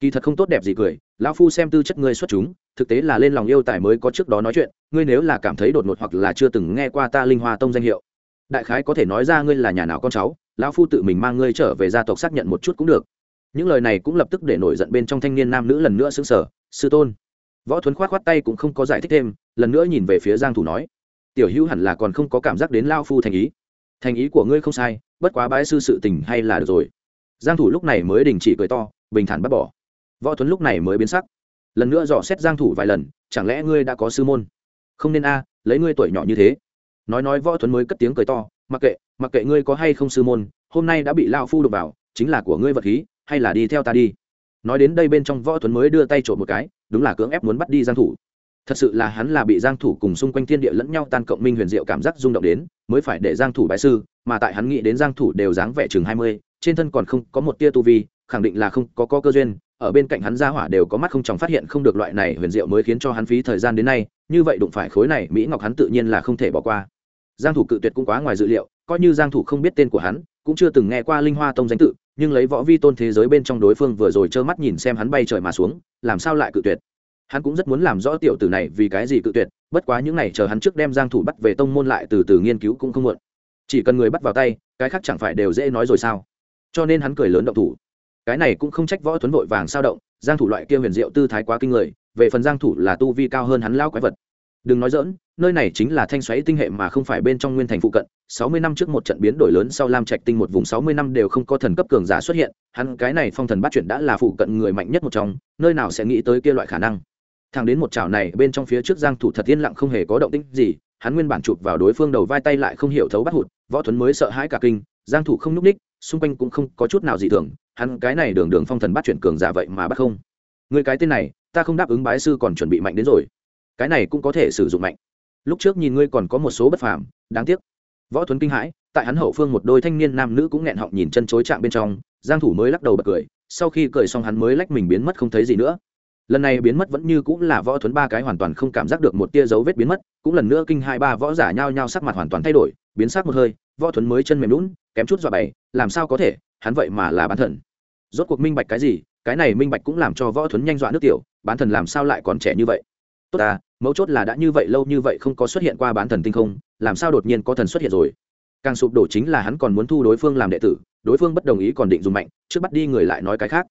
Kỳ thật không tốt đẹp gì cười, lão phu xem tư chất ngươi xuất chúng, thực tế là lên lòng yêu tài mới có trước đó nói chuyện, ngươi nếu là cảm thấy đột ngột hoặc là chưa từng nghe qua ta linh hoa tông danh hiệu, đại khái có thể nói ra ngươi là nhà nào con cháu, lão phu tự mình mang ngươi trở về gia tộc xác nhận một chút cũng được. Những lời này cũng lập tức để nổi giận bên trong thanh niên nam nữ lần nữa sững sờ, sư tôn. Võ thuấn khoát khoát tay cũng không có giải thích thêm, lần nữa nhìn về phía giang thủ nói, tiểu hữu hẳn là còn không có cảm giác đến lão phu thành ý thành ý của ngươi không sai, bất quá bái sư sự tình hay là được rồi. Giang thủ lúc này mới đình chỉ cười to, bình thản bắt bỏ. Võ thuấn lúc này mới biến sắc. Lần nữa dò xét giang thủ vài lần, chẳng lẽ ngươi đã có sư môn? Không nên a, lấy ngươi tuổi nhỏ như thế. Nói nói võ thuấn mới cất tiếng cười to, mặc kệ mặc kệ ngươi có hay không sư môn, hôm nay đã bị lao phu đụng vào, chính là của ngươi vật khí, hay là đi theo ta đi. Nói đến đây bên trong võ thuấn mới đưa tay trộm một cái, đúng là cưỡng ép muốn bắt đi giang thủ thật sự là hắn là bị giang thủ cùng xung quanh thiên địa lẫn nhau tan cộng minh huyền diệu cảm giác rung động đến mới phải để giang thủ bái sư mà tại hắn nghĩ đến giang thủ đều dáng vẻ chừng 20, trên thân còn không có một tia tu vi khẳng định là không có có cơ duyên ở bên cạnh hắn gia hỏa đều có mắt không chồng phát hiện không được loại này huyền diệu mới khiến cho hắn phí thời gian đến nay như vậy đụng phải khối này mỹ ngọc hắn tự nhiên là không thể bỏ qua. Giang thủ cự tuyệt cũng quá ngoài dự liệu coi như giang thủ không biết tên của hắn cũng chưa từng nghe qua linh hoa tông danh tự nhưng lấy võ vi tôn thế giới bên trong đối phương vừa rồi trơ mắt nhìn xem hắn bay trời mà xuống làm sao lại cự tuyệt? Hắn cũng rất muốn làm rõ tiểu tử này vì cái gì cự tuyệt, bất quá những này chờ hắn trước đem giang thủ bắt về tông môn lại từ từ nghiên cứu cũng không muộn. Chỉ cần người bắt vào tay, cái khác chẳng phải đều dễ nói rồi sao? Cho nên hắn cười lớn động thủ. Cái này cũng không trách võ tuấn vội vàng sao động, giang thủ loại kia huyền diệu tư thái quá kinh người, về phần giang thủ là tu vi cao hơn hắn lao quái vật. Đừng nói dỡn nơi này chính là thanh xoáy tinh hệ mà không phải bên trong nguyên thành phụ cận 60 năm trước một trận biến đổi lớn sau lam trạch tinh một vùng 60 năm đều không có thần cấp cường giả xuất hiện, hắn cái này phong thần bắt chuyển đã là phụ cận người mạnh nhất một trong, nơi nào sẽ nghĩ tới kia loại khả năng? Thằng đến một chảo này bên trong phía trước giang thủ thật yên lặng không hề có động tĩnh gì, hắn nguyên bản chụp vào đối phương đầu vai tay lại không hiểu thấu bắt hụt, võ Thuấn mới sợ hãi cả kinh, giang thủ không núp ních xung quanh cũng không có chút nào dị thường, hắn cái này đường đường phong thần bắt chuyển cường giả vậy mà bắt không. Người cái tên này, ta không đáp ứng bái sư còn chuẩn bị mạnh đến rồi. Cái này cũng có thể sử dụng mạnh. Lúc trước nhìn ngươi còn có một số bất phàm, đáng tiếc. Võ Thuấn kinh hãi, tại hắn hậu phương một đôi thanh niên nam nữ cũng nghẹn họng nhìn chân chối chạm bên trong, giang thủ mới lắc đầu bật cười, sau khi cười xong hắn mới lách mình biến mất không thấy gì nữa lần này biến mất vẫn như cũng là võ thuấn ba cái hoàn toàn không cảm giác được một tia dấu vết biến mất, cũng lần nữa kinh hai ba võ giả nhao nhao sắc mặt hoàn toàn thay đổi, biến sắc một hơi, võ thuấn mới chân mềm lún kém chút dọa bày, làm sao có thể, hắn vậy mà là bán thần. Rốt cuộc minh bạch cái gì, cái này minh bạch cũng làm cho võ thuấn nhanh dọa nước tiểu, bán thần làm sao lại còn trẻ như vậy? Tốt à mấu chốt là đã như vậy lâu như vậy không có xuất hiện qua bán thần tinh không, làm sao đột nhiên có thần xuất hiện rồi? Càng sụp đổ chính là hắn còn muốn thu đối phương làm đệ tử, đối phương bất đồng ý còn định dùng mạnh, trước bắt đi người lại nói cái khác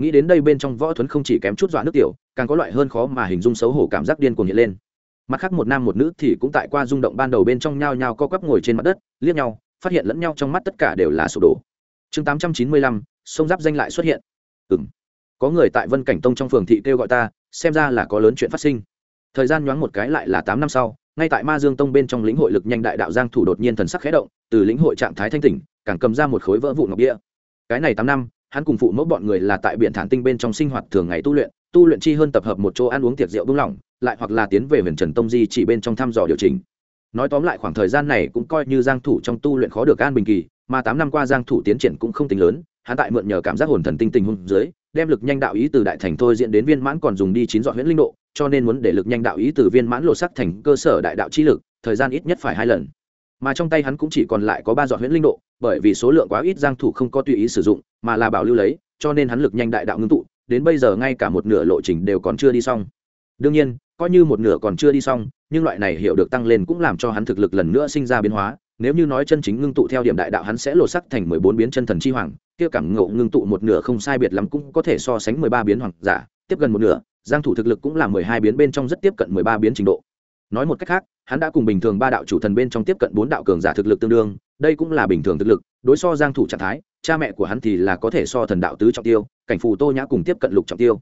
nghĩ đến đây bên trong võ thuấn không chỉ kém chút dọa nước tiểu, càng có loại hơn khó mà hình dung xấu hổ cảm giác điên cuồng hiện lên. Mặt khác một nam một nữ thì cũng tại qua rung động ban đầu bên trong nhao nhao co quắp ngồi trên mặt đất, liếc nhau, phát hiện lẫn nhau trong mắt tất cả đều là sụp đổ. Chương tám trăm chín mươi lăm, sông giáp danh lại xuất hiện. Ừ m có người tại vân cảnh tông trong phường thị kêu gọi ta, xem ra là có lớn chuyện phát sinh. Thời gian nhoáng một cái lại là tám năm sau, ngay tại ma dương tông bên trong lĩnh hội lực nhanh đại đạo giang thủ đột nhiên thần sắc khẽ động, từ lĩnh hội trạng thái thanh tỉnh, càng cầm ra một khối vỡ vụ ngọc bia. Cái này tám năm hắn cùng phụ mẫu bọn người là tại biển thản tinh bên trong sinh hoạt thường ngày tu luyện tu luyện chi hơn tập hợp một chỗ ăn uống tiệc rượu buông lỏng, lại hoặc là tiến về huyền trần tông di chỉ bên trong thăm dò điều chỉnh. Nói tóm lại khoảng thời gian này cũng coi như giang thủ trong tu luyện khó được an bình kỳ, mà tám năm qua giang thủ tiến triển cũng không tính lớn, hắn tại mượn nhờ cảm giác hồn thần tinh tình hung dưới, đem lực nhanh đạo ý từ đại thành thôi diễn đến viên mãn còn dùng đi chín dọn huyễn linh độ, cho nên muốn để lực nhanh đạo ý từ viên mãn lộ sắc thành cơ sở đại đạo chi lực, thời gian ít nhất phải hai lần mà trong tay hắn cũng chỉ còn lại có ba giọt huyễn linh độ, bởi vì số lượng quá ít giang thủ không có tùy ý sử dụng, mà là bảo lưu lấy, cho nên hắn lực nhanh đại đạo ngưng tụ, đến bây giờ ngay cả một nửa lộ trình đều còn chưa đi xong. Đương nhiên, coi như một nửa còn chưa đi xong, nhưng loại này hiểu được tăng lên cũng làm cho hắn thực lực lần nữa sinh ra biến hóa, nếu như nói chân chính ngưng tụ theo điểm đại đạo hắn sẽ lộ sắc thành mười bốn biến chân thần chi hoàng, kia cảm ngộ ngưng tụ một nửa không sai biệt lắm cũng có thể so sánh mười ba biến hoàng giả, tiếp gần một nửa, giang thủ thực lực cũng là mười hai biến bên trong rất tiếp cận mười ba biến trình độ nói một cách khác, hắn đã cùng bình thường ba đạo chủ thần bên trong tiếp cận bốn đạo cường giả thực lực tương đương, đây cũng là bình thường thực lực, đối so giang thủ trạng thái, cha mẹ của hắn thì là có thể so thần đạo tứ trọng tiêu, cảnh phù tô nhã cùng tiếp cận lục trọng tiêu.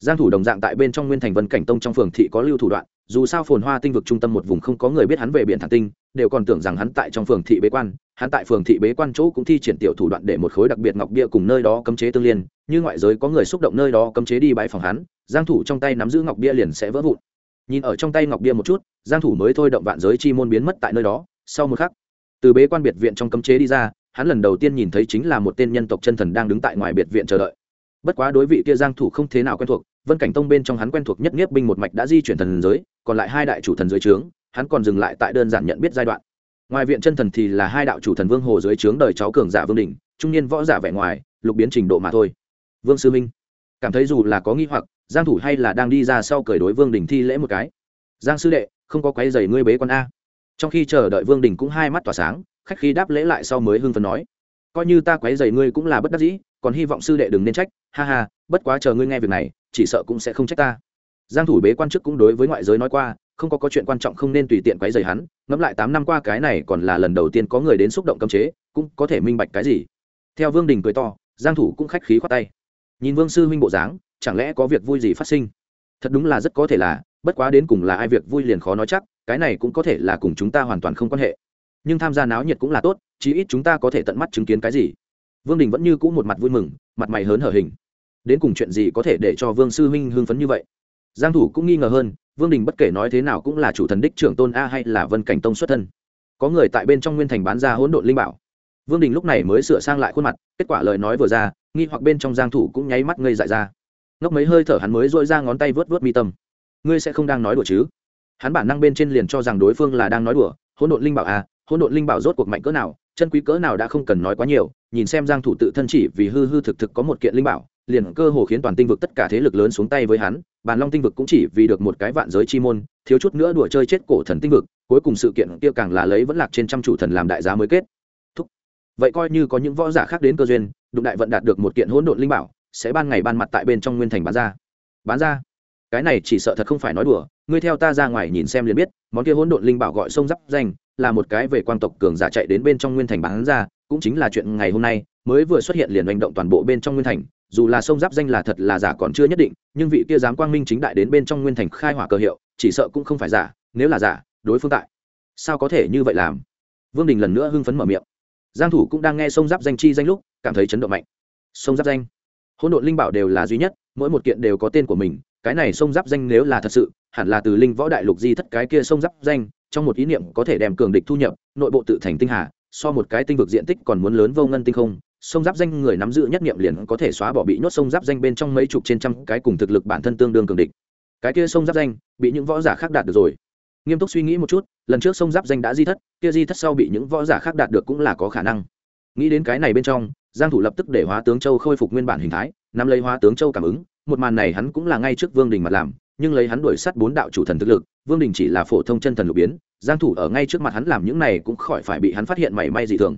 Giang thủ đồng dạng tại bên trong nguyên thành vân cảnh tông trong phường thị có lưu thủ đoạn, dù sao phồn hoa tinh vực trung tâm một vùng không có người biết hắn về biển thản tinh, đều còn tưởng rằng hắn tại trong phường thị bế quan, hắn tại phường thị bế quan chỗ cũng thi triển tiểu thủ đoạn để một khối đặc biệt ngọc bia cùng nơi đó cấm chế tương liên, như ngoại giới có người xúc động nơi đó cấm chế đi bãi phòng hắn, giang thủ trong tay nắm giữ ngọc bia liền sẽ vỡ vụn nhìn ở trong tay ngọc bia một chút, giang thủ mới thôi động vạn giới chi môn biến mất tại nơi đó, sau một khắc, từ bế quan biệt viện trong cấm chế đi ra, hắn lần đầu tiên nhìn thấy chính là một tên nhân tộc chân thần đang đứng tại ngoài biệt viện chờ đợi. Bất quá đối vị kia giang thủ không thế nào quen thuộc, vân cảnh tông bên trong hắn quen thuộc nhất nhất binh một mạch đã di chuyển thần giới, còn lại hai đại chủ thần dưới trướng, hắn còn dừng lại tại đơn giản nhận biết giai đoạn. Ngoài viện chân thần thì là hai đạo chủ thần vương hồ dưới trướng đời cháu cường giả vương đỉnh, trung niên võ giả vẻ ngoài, lục biến trình độ mà thôi. Vương sư minh, cảm thấy dù là có nghi hoặc giang thủ hay là đang đi ra sau cởi đối vương đình thi lễ một cái? Giang sư đệ, không có quấy giày ngươi bế quan a. Trong khi chờ đợi vương đình cũng hai mắt tỏa sáng, khách khí đáp lễ lại sau mới hưng phấn nói. Coi như ta quấy giày ngươi cũng là bất đắc dĩ, còn hy vọng sư đệ đừng nên trách. Ha ha, bất quá chờ ngươi nghe việc này, chỉ sợ cũng sẽ không trách ta. Giang thủ bế quan trước cũng đối với ngoại giới nói qua, không có có chuyện quan trọng không nên tùy tiện quấy rầy hắn. Ngẫm lại tám năm qua cái này còn là lần đầu tiên có người đến xúc động cấm chế, cũng có thể minh bạch cái gì. Theo vương đình cười to, giang thủ cũng khách khí khoát tay. Nhìn vương sư huynh bộ dáng chẳng lẽ có việc vui gì phát sinh? Thật đúng là rất có thể là, bất quá đến cùng là ai việc vui liền khó nói chắc, cái này cũng có thể là cùng chúng ta hoàn toàn không quan hệ. Nhưng tham gia náo nhiệt cũng là tốt, chí ít chúng ta có thể tận mắt chứng kiến cái gì. Vương đình vẫn như cũ một mặt vui mừng, mặt mày hớn hở hình. Đến cùng chuyện gì có thể để cho vương sư huynh hưng phấn như vậy? Giang thủ cũng nghi ngờ hơn, vương đình bất kể nói thế nào cũng là chủ thần đích trưởng tôn a hay là vân cảnh tông xuất thân. Có người tại bên trong nguyên thành bán ra hỗn độn linh bảo. Vương đình lúc này mới sửa sang lại khuôn mặt, kết quả lời nói vừa ra, nghi hoặc bên trong giang thủ cũng nháy mắt ngây dại ra ngốc mấy hơi thở hắn mới dội ra ngón tay vớt vớt mi tâm. Ngươi sẽ không đang nói đùa chứ? Hắn bản năng bên trên liền cho rằng đối phương là đang nói đùa. Hỗn độn linh bảo à hỗn độn linh bảo rốt cuộc mạnh cỡ nào, chân quý cỡ nào đã không cần nói quá nhiều. Nhìn xem giang thủ tự thân chỉ vì hư hư thực thực có một kiện linh bảo, liền cơ hồ khiến toàn tinh vực tất cả thế lực lớn xuống tay với hắn. Bàn long tinh vực cũng chỉ vì được một cái vạn giới chi môn, thiếu chút nữa đùa chơi chết cổ thần tinh vực. Cuối cùng sự kiện kia càng là lấy vẫn lạc trên trăm chủ thần làm đại giá mới kết. Thúc. Vậy coi như có những võ giả khác đến cơ duyên, đụng đại vận đạt được một kiện hỗn độn linh bảo sẽ ban ngày ban mặt tại bên trong nguyên thành bán ra. Bán ra? Cái này chỉ sợ thật không phải nói đùa, ngươi theo ta ra ngoài nhìn xem liền biết, món kia hỗn độn linh bảo gọi sông giáp danh, là một cái về quan tộc cường giả chạy đến bên trong nguyên thành bán ra, cũng chính là chuyện ngày hôm nay, mới vừa xuất hiện liền hành động toàn bộ bên trong nguyên thành, dù là sông giáp danh là thật là giả còn chưa nhất định, nhưng vị kia dám quang minh chính đại đến bên trong nguyên thành khai hỏa cơ hiệu, chỉ sợ cũng không phải giả, nếu là giả, đối phương tại sao có thể như vậy làm? Vương đình lần nữa hưng phấn mở miệng. Giang thủ cũng đang nghe sông giáp danh chi danh lúc, cảm thấy chấn động mạnh. Sông giáp danh? Hỗn độn linh bảo đều là duy nhất, mỗi một kiện đều có tên của mình, cái này sông giáp danh nếu là thật sự, hẳn là từ linh võ đại lục di thất cái kia sông giáp danh, trong một ý niệm có thể đem cường địch thu nhập, nội bộ tự thành tinh hà, so một cái tinh vực diện tích còn muốn lớn vô ngân tinh không, sông giáp danh người nắm giữ nhất niệm liền có thể xóa bỏ bị nhốt sông giáp danh bên trong mấy chục trên trăm cái cùng thực lực bản thân tương đương cường địch. Cái kia sông giáp danh, bị những võ giả khác đạt được rồi. Nghiêm túc suy nghĩ một chút, lần trước sông giáp danh đã di thất, kia di thất sau bị những võ giả khác đạt được cũng là có khả năng. Nghĩ đến cái này bên trong giang thủ lập tức để hóa tướng châu khôi phục nguyên bản hình thái, nắm lấy hóa tướng châu cảm ứng, một màn này hắn cũng là ngay trước vương đình mà làm, nhưng lấy hắn đuổi sát bốn đạo chủ thần thực lực, vương đình chỉ là phổ thông chân thần lục biến, giang thủ ở ngay trước mặt hắn làm những này cũng khỏi phải bị hắn phát hiện mảy may dị thường.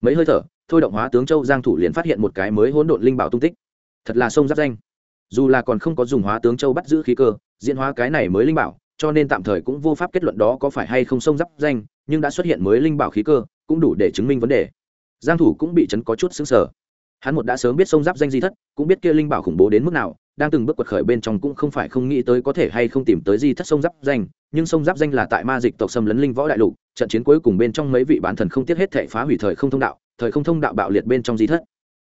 Mấy hơi thở, thôi động hóa tướng châu, giang thủ liền phát hiện một cái mới hỗn độn linh bảo tung tích. Thật là sông giáp danh. Dù là còn không có dùng hóa tướng châu bắt giữ khí cơ, diễn hóa cái này mới linh bảo, cho nên tạm thời cũng vô pháp kết luận đó có phải hay không sông giáp danh, nhưng đã xuất hiện mới linh bảo khí cơ, cũng đủ để chứng minh vấn đề giang thủ cũng bị chấn có chút sững sờ. Hắn một đã sớm biết sông giáp danh di thất, cũng biết kia linh bảo khủng bố đến mức nào, đang từng bước quật khởi bên trong cũng không phải không nghĩ tới có thể hay không tìm tới di thất sông giáp danh, nhưng sông giáp danh là tại ma dịch tộc xâm lấn linh võ đại lục, trận chiến cuối cùng bên trong mấy vị bán thần không tiếc hết thể phá hủy thời không thông đạo, thời không thông đạo bạo liệt bên trong di thất.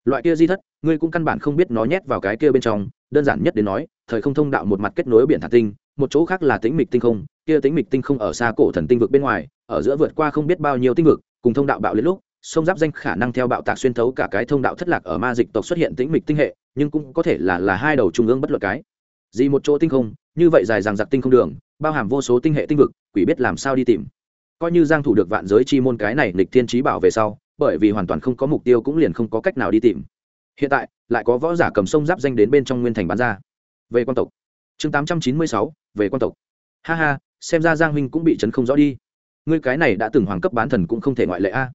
Loại kia di thất, ngươi cũng căn bản không biết nó nhét vào cái kia bên trong, đơn giản nhất đến nói, thời không thông đạo một mặt kết nối biển thả tinh, một chỗ khác là tĩnh mịch tinh không, kia tĩnh mịch tinh không ở xa cổ thần tinh vực bên ngoài, ở giữa vượt qua không biết bao nhiêu tinh vực, cùng thông đạo bạo liệt lúc sông giáp danh khả năng theo bạo tạc xuyên thấu cả cái thông đạo thất lạc ở ma dịch tộc xuất hiện tĩnh mịch tinh hệ nhưng cũng có thể là là hai đầu trung ương bất luận cái. Gì một chỗ tinh không như vậy dài dằng dặc tinh không đường bao hàm vô số tinh hệ tinh vực quỷ biết làm sao đi tìm. Coi như giang thủ được vạn giới chi môn cái này lịch thiên trí bảo về sau bởi vì hoàn toàn không có mục tiêu cũng liền không có cách nào đi tìm. Hiện tại lại có võ giả cầm sông giáp danh đến bên trong nguyên thành bán ra. Về quan tộc. Chương 896, về quan tộc. Ha ha xem ra giang huynh cũng bị chấn không rõ đi. Ngươi cái này đã từng hoàng cấp bán thần cũng không thể ngoại lệ a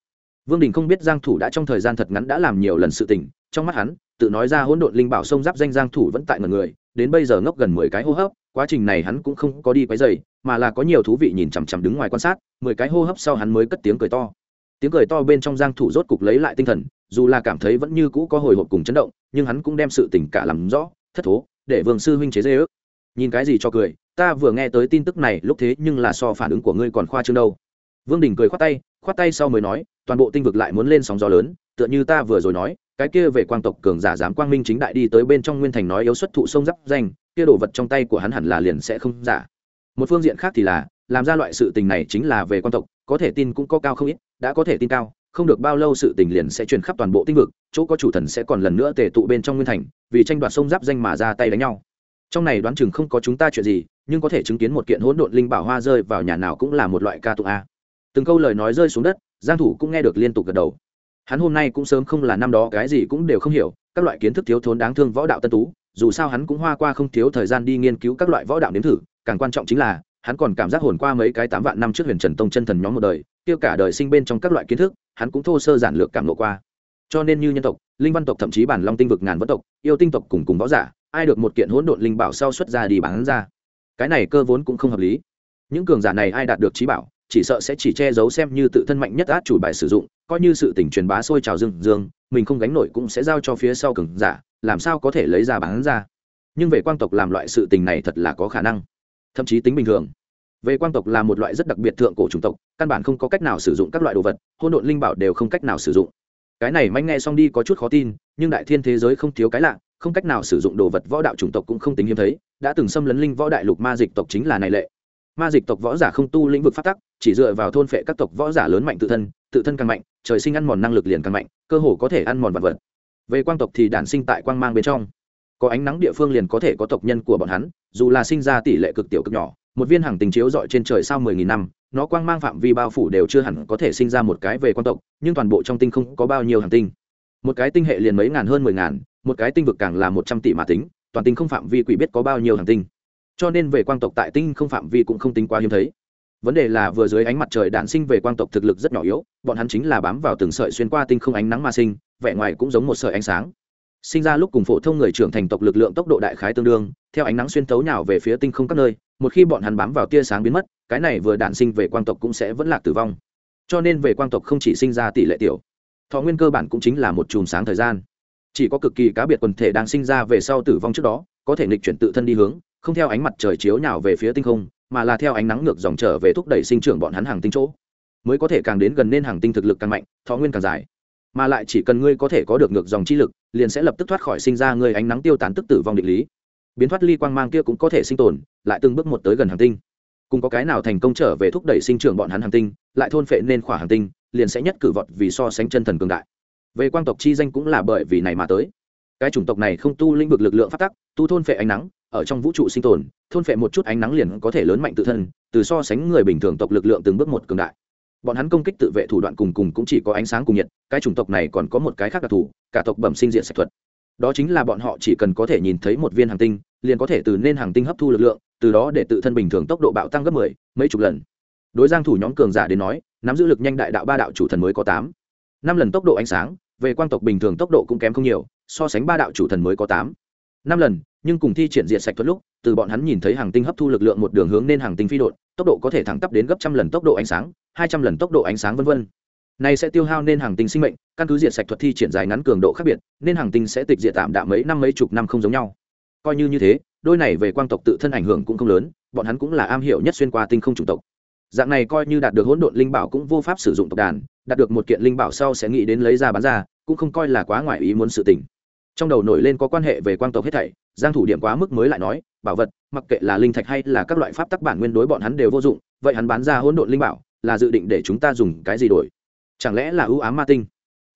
vương đình không biết giang thủ đã trong thời gian thật ngắn đã làm nhiều lần sự tình, trong mắt hắn, tự nói ra hỗn độn linh bảo sông giáp danh giang thủ vẫn tại ngần người, đến bây giờ ngốc gần 10 cái hô hấp, quá trình này hắn cũng không có đi quấy rầy, mà là có nhiều thú vị nhìn chằm chằm đứng ngoài quan sát 10 cái hô hấp sau hắn mới cất tiếng cười to. Tiếng cười to bên trong giang thủ rốt cục lấy lại tinh thần, dù là cảm thấy vẫn như cũ có hồi hộp cùng chấn động, nhưng hắn cũng đem sự tình cả làm rõ, thất thố, để vương sư huynh chế dê ước nhìn cái gì cho cười, ta vừa nghe tới tin tức này, lúc thế nhưng là so phản ứng của ngươi còn khoa trương đâu. Vương đình cười khoát tay khoát tay sau mới nói, toàn bộ tinh vực lại muốn lên sóng gió lớn, tựa như ta vừa rồi nói, cái kia về quang tộc cường giả dám quang minh chính đại đi tới bên trong nguyên thành nói yếu xuất thụ sông giáp danh, kia đồ vật trong tay của hắn hẳn là liền sẽ không giả. Một phương diện khác thì là, làm ra loại sự tình này chính là về quang tộc, có thể tin cũng có cao không ít, đã có thể tin cao, không được bao lâu sự tình liền sẽ truyền khắp toàn bộ tinh vực, chỗ có chủ thần sẽ còn lần nữa tề tụ bên trong nguyên thành, vì tranh đoạt sông giáp danh mà ra tay đánh nhau. Trong này đoán chừng không có chúng ta chuyện gì, nhưng có thể chứng kiến một kiện hỗn độn linh bảo hoa rơi vào nhà nào cũng là một loại ca tụng a từng câu lời nói rơi xuống đất, giang thủ cũng nghe được liên tục gật đầu. Hắn hôm nay cũng sớm không là năm đó, cái gì cũng đều không hiểu, các loại kiến thức thiếu thốn đáng thương võ đạo tân tú, dù sao hắn cũng hoa qua không thiếu thời gian đi nghiên cứu các loại võ đạo nếm thử, càng quan trọng chính là, hắn còn cảm giác hồn qua mấy cái tám vạn năm trước huyền trần tông chân thần nhóm một đời, tiêu cả đời sinh bên trong các loại kiến thức, hắn cũng thô sơ giản lược cảm lộ qua. Cho nên như nhân tộc, linh văn tộc thậm chí bản long tinh vực ngàn vân tộc, yêu tinh tộc cùng cùng võ giả, ai được một kiện hỗn độn linh bảo sau xuất ra đi bán ra. Cái này cơ vốn cũng không hợp lý. Những cường giả này ai đạt được trí bảo? Chỉ sợ sẽ chỉ che giấu xem như tự thân mạnh nhất át chủ bài sử dụng, coi như sự tỉnh truyền bá sôi trào dương dương, mình không gánh nổi cũng sẽ giao cho phía sau cường giả, làm sao có thể lấy ra bán ra. Nhưng về quang tộc làm loại sự tình này thật là có khả năng, thậm chí tính bình thường. Về quang tộc là một loại rất đặc biệt thượng cổ chủng tộc, căn bản không có cách nào sử dụng các loại đồ vật hôn độn linh bảo đều không cách nào sử dụng. Cái này manh nghe xong đi có chút khó tin, nhưng đại thiên thế giới không thiếu cái lạ, không cách nào sử dụng đồ vật võ đạo chủng tộc cũng không tính hiếm thấy, đã từng xâm lấn linh võ đại lục ma dịch tộc chính là này lệ ma dịch tộc võ giả không tu lĩnh vực phát tắc, chỉ dựa vào thôn phệ các tộc võ giả lớn mạnh tự thân tự thân càng mạnh, trời sinh ăn mòn năng lực liền càng mạnh, cơ hồ có thể ăn mòn vật vật. Về quang tộc thì đản sinh tại quang mang bên trong. Có ánh nắng địa phương liền có thể có tộc nhân của bọn hắn, dù là sinh ra tỷ lệ cực tiểu cực nhỏ, một viên hàng tình chiếu dọi trên trời sau mười nghìn năm, nó quang mang phạm vi bao phủ đều chưa hẳn có thể sinh ra một cái về quang tộc, nhưng toàn bộ trong tinh không có bao nhiêu hàng tinh. Một cái tinh hệ liền mấy ngàn hơn mười ngàn, một cái tinh vực càng là một trăm tỷ mà tính, toàn tinh không phạm vi quỷ biết có bao nhiêu hàng tinh cho nên về quang tộc tại tinh không phạm vi cũng không tính quá hiếm thấy. Vấn đề là vừa dưới ánh mặt trời đản sinh về quang tộc thực lực rất nhỏ yếu, bọn hắn chính là bám vào từng sợi xuyên qua tinh không ánh nắng mà sinh, vẻ ngoài cũng giống một sợi ánh sáng. Sinh ra lúc cùng phổ thông người trưởng thành tộc lực lượng tốc độ đại khái tương đương, theo ánh nắng xuyên thấu nhào về phía tinh không các nơi, một khi bọn hắn bám vào tia sáng biến mất, cái này vừa đản sinh về quang tộc cũng sẽ vẫn lạc tử vong. Cho nên về quang tộc không chỉ sinh ra tỷ lệ tiểu, thọ nguyên cơ bản cũng chính là một chùm sáng thời gian. Chỉ có cực kỳ cá biệt quần thể đang sinh ra về sau tử vong trước đó, có thể nghịch chuyển tự thân đi hướng không theo ánh mặt trời chiếu nhào về phía tinh không, mà là theo ánh nắng ngược dòng trở về thúc đẩy sinh trưởng bọn hắn hàng tinh chỗ. Mới có thể càng đến gần nên hàng tinh thực lực càng mạnh, thọ nguyên càng dài. Mà lại chỉ cần ngươi có thể có được ngược dòng chi lực, liền sẽ lập tức thoát khỏi sinh ra ngươi ánh nắng tiêu tán tức tử vong định lý. Biến thoát ly quang mang kia cũng có thể sinh tồn, lại từng bước một tới gần hàng tinh. Cùng có cái nào thành công trở về thúc đẩy sinh trưởng bọn hắn hàng tinh, lại thôn phệ nên khỏa hàng tinh, liền sẽ nhất cử vọt vì so sánh chân thần cường đại. Về quang tộc chi danh cũng là bởi vì này mà tới. Cái chủng tộc này không tu lĩnh vực lực lượng phát tắc, tu thôn phệ ánh nắng ở trong vũ trụ sinh tồn, thôn phệ một chút ánh nắng liền có thể lớn mạnh tự thân, từ so sánh người bình thường tộc lực lượng từng bước một cường đại. Bọn hắn công kích tự vệ thủ đoạn cùng cùng cũng chỉ có ánh sáng cùng nhiệt, cái chủng tộc này còn có một cái khác đặc thù, cả tộc bẩm sinh diện sạch thuật. Đó chính là bọn họ chỉ cần có thể nhìn thấy một viên hàng tinh, liền có thể từ nên hàng tinh hấp thu lực lượng, từ đó để tự thân bình thường tốc độ bạo tăng gấp mười, mấy chục lần. Đối giang thủ nhóm cường giả đến nói, nắm giữ lực nhanh đại đạo ba đạo chủ thần mới có tám. Năm lần tốc độ ánh sáng, về quang tộc bình thường tốc độ cũng kém không nhiều, so sánh ba đạo chủ thần mới có tám. Năm lần nhưng cùng thi triển diện sạch thuật lúc, từ bọn hắn nhìn thấy hàng tinh hấp thu lực lượng một đường hướng nên hàng tinh phi đột tốc độ có thể thẳng tắp đến gấp trăm lần tốc độ ánh sáng, hai trăm lần tốc độ ánh sáng vân vân. Này sẽ tiêu hao nên hàng tinh sinh mệnh, căn cứ diệt sạch thuật thi triển dài ngắn cường độ khác biệt, nên hàng tinh sẽ tịch diệt tạm đạm mấy năm mấy chục năm không giống nhau. Coi như như thế, đôi này về quang tộc tự thân ảnh hưởng cũng không lớn, bọn hắn cũng là am hiểu nhất xuyên qua tinh không chủng tộc. Dạng này coi như đạt được hỗn độn linh bảo cũng vô pháp sử dụng tộc đàn, đạt được một kiện linh bảo sau sẽ nghĩ đến lấy ra bán ra, cũng không coi là quá ngoài ý muốn sự tình. Trong đầu nổi lên có quan hệ về quang tộc hết thảy giang thủ điểm quá mức mới lại nói, bảo vật, mặc kệ là linh thạch hay là các loại pháp tắc bản nguyên đối bọn hắn đều vô dụng, vậy hắn bán ra hỗn độn linh bảo, là dự định để chúng ta dùng cái gì đổi? Chẳng lẽ là ưu ám ma tinh?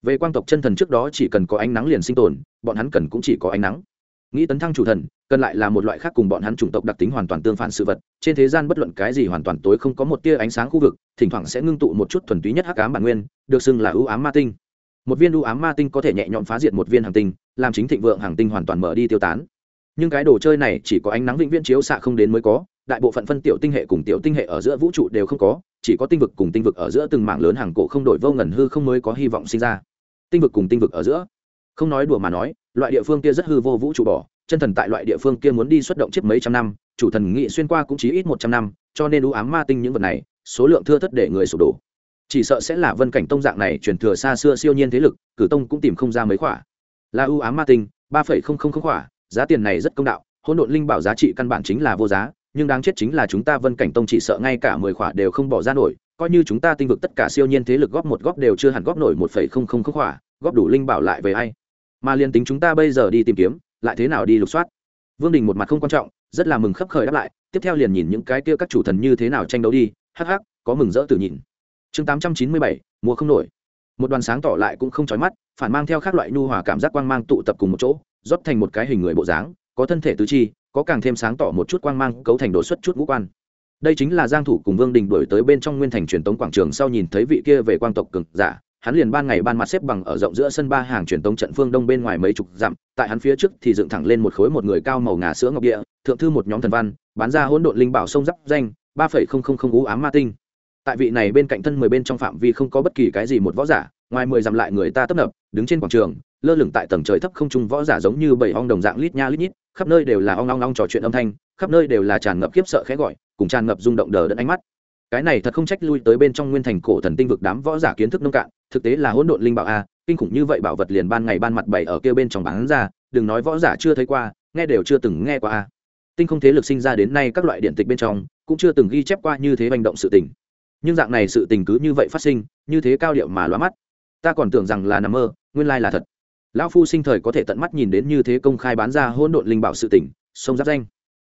Về quang tộc chân thần trước đó chỉ cần có ánh nắng liền sinh tồn, bọn hắn cần cũng chỉ có ánh nắng. Nghĩ tấn thăng chủ thần, cần lại là một loại khác cùng bọn hắn chủng tộc đặc tính hoàn toàn tương phản sự vật, trên thế gian bất luận cái gì hoàn toàn tối không có một tia ánh sáng khu vực, thỉnh thoảng sẽ ngưng tụ một chút thuần túy nhất hắc ám bản nguyên, được xưng là ưu ám ma tinh. Một viên ưu ám ma tinh có thể nhẹ nhõm phá diệt một viên hàng tinh, làm chính thịnh vượng hàng tinh hoàn toàn mở đi tiêu tán nhưng cái đồ chơi này chỉ có ánh nắng vĩnh viễn chiếu xạ không đến mới có, đại bộ phận phân tiểu tinh hệ cùng tiểu tinh hệ ở giữa vũ trụ đều không có, chỉ có tinh vực cùng tinh vực ở giữa từng mảng lớn hàng cổ không đổi vô ngần hư không mới có hy vọng sinh ra. Tinh vực cùng tinh vực ở giữa. Không nói đùa mà nói, loại địa phương kia rất hư vô vũ trụ bỏ, chân thần tại loại địa phương kia muốn đi xuất động chiếc mấy trăm năm, chủ thần nghị xuyên qua cũng chỉ ít một trăm năm, cho nên ưu ám ma tinh những vật này, số lượng thưa thất để người sụp đổ. Chỉ sợ sẽ là vân cảnh tông dạng này truyền thừa xa xưa siêu nhiên thế lực, cử tông cũng tìm không ra mấy khỏa. Là ưu ám ma tinh, ba phẩy không không không khỏa giá tiền này rất công đạo, hỗn độn linh bảo giá trị căn bản chính là vô giá, nhưng đáng chết chính là chúng ta vân cảnh tông chỉ sợ ngay cả mười khỏa đều không bỏ ra nổi, coi như chúng ta tinh vực tất cả siêu nhiên thế lực góp một góp đều chưa hẳn góp nổi một phẩy không không khỏa, góp đủ linh bảo lại về ai? Mà liền tính chúng ta bây giờ đi tìm kiếm, lại thế nào đi lục soát? Vương đình một mặt không quan trọng, rất là mừng khấp khởi đáp lại, tiếp theo liền nhìn những cái kia các chủ thần như thế nào tranh đấu đi, hắc hắc, có mừng rỡ từ nhìn. Chương tám trăm chín mươi bảy, mùa không nổi. Một đoàn sáng tỏ lại cũng không chói mắt, phản mang theo các loại nhu hòa cảm giác quang mang tụ tập cùng một chỗ rót thành một cái hình người bộ dáng, có thân thể tứ chi, có càng thêm sáng tỏ một chút quang mang, cấu thành đột xuất chút ngũ quan. Đây chính là giang thủ cùng vương đình đuổi tới bên trong nguyên thành truyền tống quảng trường sau nhìn thấy vị kia về quang tộc cường giả, hắn liền ban ngày ban mặt xếp bằng ở rộng giữa sân ba hàng truyền tống trận phương đông bên ngoài mấy chục dặm, tại hắn phía trước thì dựng thẳng lên một khối một người cao màu ngà sữa ngọc địa, thượng thư một nhóm thần văn, bán ra hỗn độn linh bảo sông giáp danh, ba phẩy không không không ú ám ma tinh. Tại vị này bên cạnh thân mười bên trong phạm vi không có bất kỳ cái gì một võ giả, ngoài mười dặm lại người ta tấp nập, đứng trên quảng trường lơ lửng tại tầng trời thấp không trung võ giả giống như bảy ong đồng dạng lít nha lít nhít, khắp nơi đều là ong ong ong trò chuyện âm thanh, khắp nơi đều là tràn ngập khiếp sợ khẽ gọi, cùng tràn ngập rung động đờ đẫn ánh mắt. Cái này thật không trách lui tới bên trong nguyên thành cổ thần tinh vực đám võ giả kiến thức nông cạn, thực tế là hỗn độn linh bảo a, kinh khủng như vậy bảo vật liền ban ngày ban mặt bày ở kia bên trong bán ra, đừng nói võ giả chưa thấy qua, nghe đều chưa từng nghe qua a. Tinh không thế lực sinh ra đến nay các loại điện tịch bên trong, cũng chưa từng ghi chép qua như thế hành động sự tình. Nhưng dạng này sự tình cứ như vậy phát sinh, như thế cao điệu mà lóa mắt. Ta còn tưởng rằng là nằm mơ, nguyên lai là thật lão phu sinh thời có thể tận mắt nhìn đến như thế công khai bán ra hỗn độn linh bảo sự tỉnh sông giáp danh.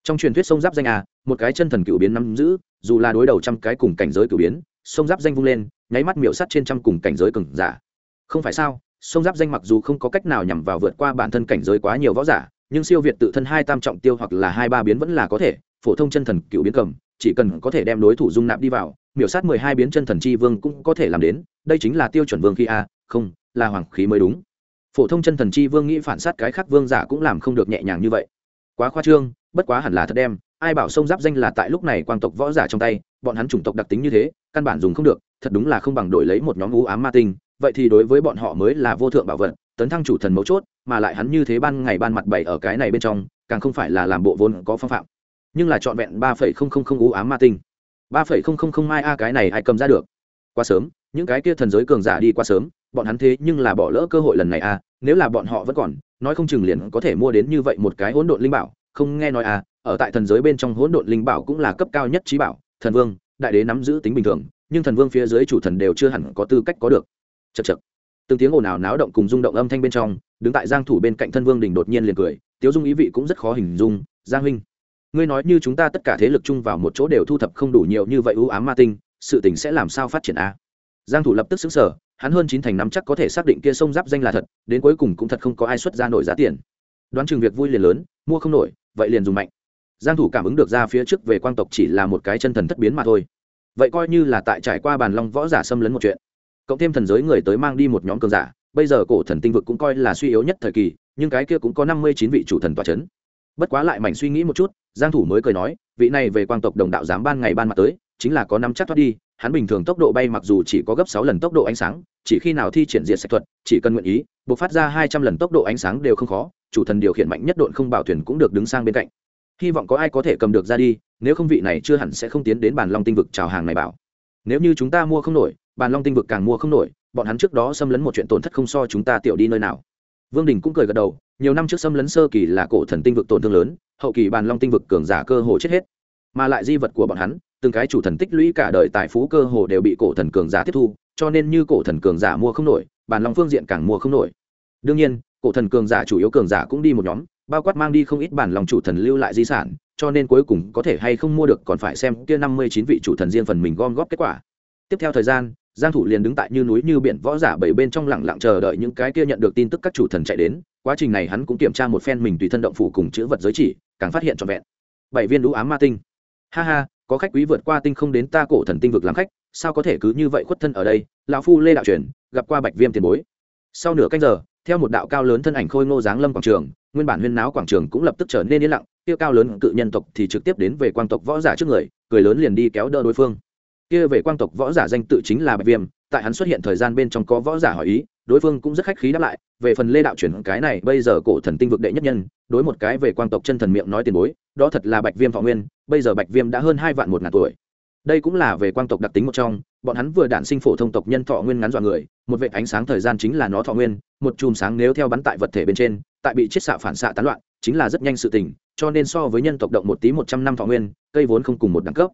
Trong truyền thuyết sông giáp danh à một cái chân thần cựu biến nắm giữ, dù là đối đầu trăm cái cùng cảnh giới cựu biến, sông giáp danh vung lên, nháy mắt miểu sắt trên trăm cùng cảnh giới cừng giả. Không phải sao, sông giáp danh mặc dù không có cách nào nhằm vào vượt qua bản thân cảnh giới quá nhiều võ giả, nhưng siêu việt tự thân hai tam trọng tiêu hoặc là hai ba biến vẫn là có thể, phổ thông chân thần cựu biến cầm, chỉ cần có thể đem đối thủ dung nạp đi vào, miểu sát mười hai biến chân thần chi vương cũng có thể làm đến, đây chính là tiêu chuẩn vương khi a, không, là hoàng khí mới đúng phổ thông chân thần chi vương nghĩ phản sát cái khác vương giả cũng làm không được nhẹ nhàng như vậy. Quá khoa trương, bất quá hẳn là thật đem, ai bảo sông giáp danh là tại lúc này quang tộc võ giả trong tay, bọn hắn chủng tộc đặc tính như thế, căn bản dùng không được, thật đúng là không bằng đổi lấy một nhóm u ám ma tinh, vậy thì đối với bọn họ mới là vô thượng bảo vật, tấn thăng chủ thần mấu chốt, mà lại hắn như thế ban ngày ban mặt bày ở cái này bên trong, càng không phải là làm bộ vốn có phong phạm. Nhưng là trọn vẹn ba phẩy không không không u ám ma tinh. ba phẩy không không không mai a cái này ai cầm ra được? Quá sớm, những cái kia thần giới cường giả đi quá sớm bọn hắn thế nhưng là bỏ lỡ cơ hội lần này à? nếu là bọn họ vẫn còn, nói không chừng liền có thể mua đến như vậy một cái hỗn độn linh bảo không nghe nói à? ở tại thần giới bên trong hỗn độn linh bảo cũng là cấp cao nhất trí bảo, thần vương, đại đế nắm giữ tính bình thường, nhưng thần vương phía dưới chủ thần đều chưa hẳn có tư cách có được chật chật từng tiếng ồn ào náo động cùng rung động âm thanh bên trong, đứng tại giang thủ bên cạnh thân vương đình đột nhiên liền cười, tiếu dung ý vị cũng rất khó hình dung, giang huynh, ngươi nói như chúng ta tất cả thế lực chung vào một chỗ đều thu thập không đủ nhiều như vậy ưu ám ma tinh, sự tình sẽ làm sao phát triển a giang thủ lập tức sững sờ hắn hơn chín thành năm chắc có thể xác định kia sông giáp danh là thật, đến cuối cùng cũng thật không có ai xuất ra nổi giá tiền. Đoán chừng việc vui liền lớn, mua không nổi, vậy liền dùng mạnh. Giang thủ cảm ứng được ra phía trước về quang tộc chỉ là một cái chân thần thất biến mà thôi. Vậy coi như là tại trải qua bàn long võ giả xâm lấn một chuyện, cộng thêm thần giới người tới mang đi một nhóm cường giả, bây giờ cổ thần tinh vực cũng coi là suy yếu nhất thời kỳ, nhưng cái kia cũng có 59 vị chủ thần tọa chấn. Bất quá lại mảnh suy nghĩ một chút, giang thủ mới cười nói, vị này về quang tộc đồng đạo dám ban ngày ban mặt tới, chính là có năm chắc thoát đi hắn bình thường tốc độ bay mặc dù chỉ có gấp 6 lần tốc độ ánh sáng, chỉ khi nào thi triển diệt sạch thuật, chỉ cần nguyện ý bộc phát ra 200 lần tốc độ ánh sáng đều không khó, chủ thần điều khiển mạnh nhất độn không bảo thuyền cũng được đứng sang bên cạnh. Hy vọng có ai có thể cầm được ra đi, nếu không vị này chưa hẳn sẽ không tiến đến bàn long tinh vực chào hàng này bảo. Nếu như chúng ta mua không nổi, bàn long tinh vực càng mua không nổi, bọn hắn trước đó xâm lấn một chuyện tổn thất không so chúng ta tiểu đi nơi nào. Vương đình cũng cười gật đầu, nhiều năm trước xâm lấn sơ kỳ là cổ thần tinh vực tổn thương lớn, hậu kỳ bàn long tinh vực cường giả cơ hồ chết hết. Mà lại di vật của bọn hắn từng cái chủ thần tích lũy cả đời tài phú cơ hồ đều bị cổ thần cường giả tiếp thu, cho nên như cổ thần cường giả mua không nổi bàn long phương diện càng mua không nổi. Đương nhiên, cổ thần cường giả chủ yếu cường giả cũng đi một nhóm, bao quát mang đi không ít bản lòng chủ thần lưu lại di sản, cho nên cuối cùng có thể hay không mua được còn phải xem kia năm mươi chín vị chủ thần riêng phần mình gom góp kết quả. Tiếp theo thời gian, giang thủ liền đứng tại như núi như biển võ giả bảy bên trong lặng lặng chờ đợi những cái kia nhận được tin tức các chủ thần chạy đến, quá trình này hắn cũng kiểm tra một phen mình tùy thân động phủ cùng chữ vật giới chỉ, càng phát hiện trọn vẹn. Bảy viên đũ ám ma tinh. Ha ha có khách quý vượt qua tinh không đến ta cổ thần tinh vực làm khách, sao có thể cứ như vậy khuất thân ở đây? Lão phu lê đạo truyền, gặp qua bạch viêm tiền bối. Sau nửa canh giờ, theo một đạo cao lớn thân ảnh khôi ngô dáng lâm quảng trường, nguyên bản huyên náo quảng trường cũng lập tức trở nên yên lặng, kia cao lớn cự nhân tộc thì trực tiếp đến về quang tộc võ giả trước người, cười lớn liền đi kéo đỡ đối phương. Kia về quang tộc võ giả danh tự chính là bạch viêm, tại hắn xuất hiện thời gian bên trong có võ giả hỏi ý đối phương cũng rất khách khí đáp lại, về phần lê đạo chuyển, cái này bây giờ cổ thần tinh vực đệ nhất nhân, đối một cái về quang tộc chân thần miệng nói tiền bối, đó thật là bạch viêm thọ nguyên, bây giờ bạch viêm đã hơn hai vạn một ngàn tuổi. Đây cũng là về quang tộc đặc tính một trong, bọn hắn vừa đản sinh phổ thông tộc nhân thọ nguyên ngắn dọa người, một vệ ánh sáng thời gian chính là nó thọ nguyên, một chùm sáng nếu theo bắn tại vật thể bên trên, tại bị chiết xạ phản xạ tán loạn, chính là rất nhanh sự tình, cho nên so với nhân tộc động một tí một trăm năm thọ nguyên, cây vốn không cùng một đẳng cấp.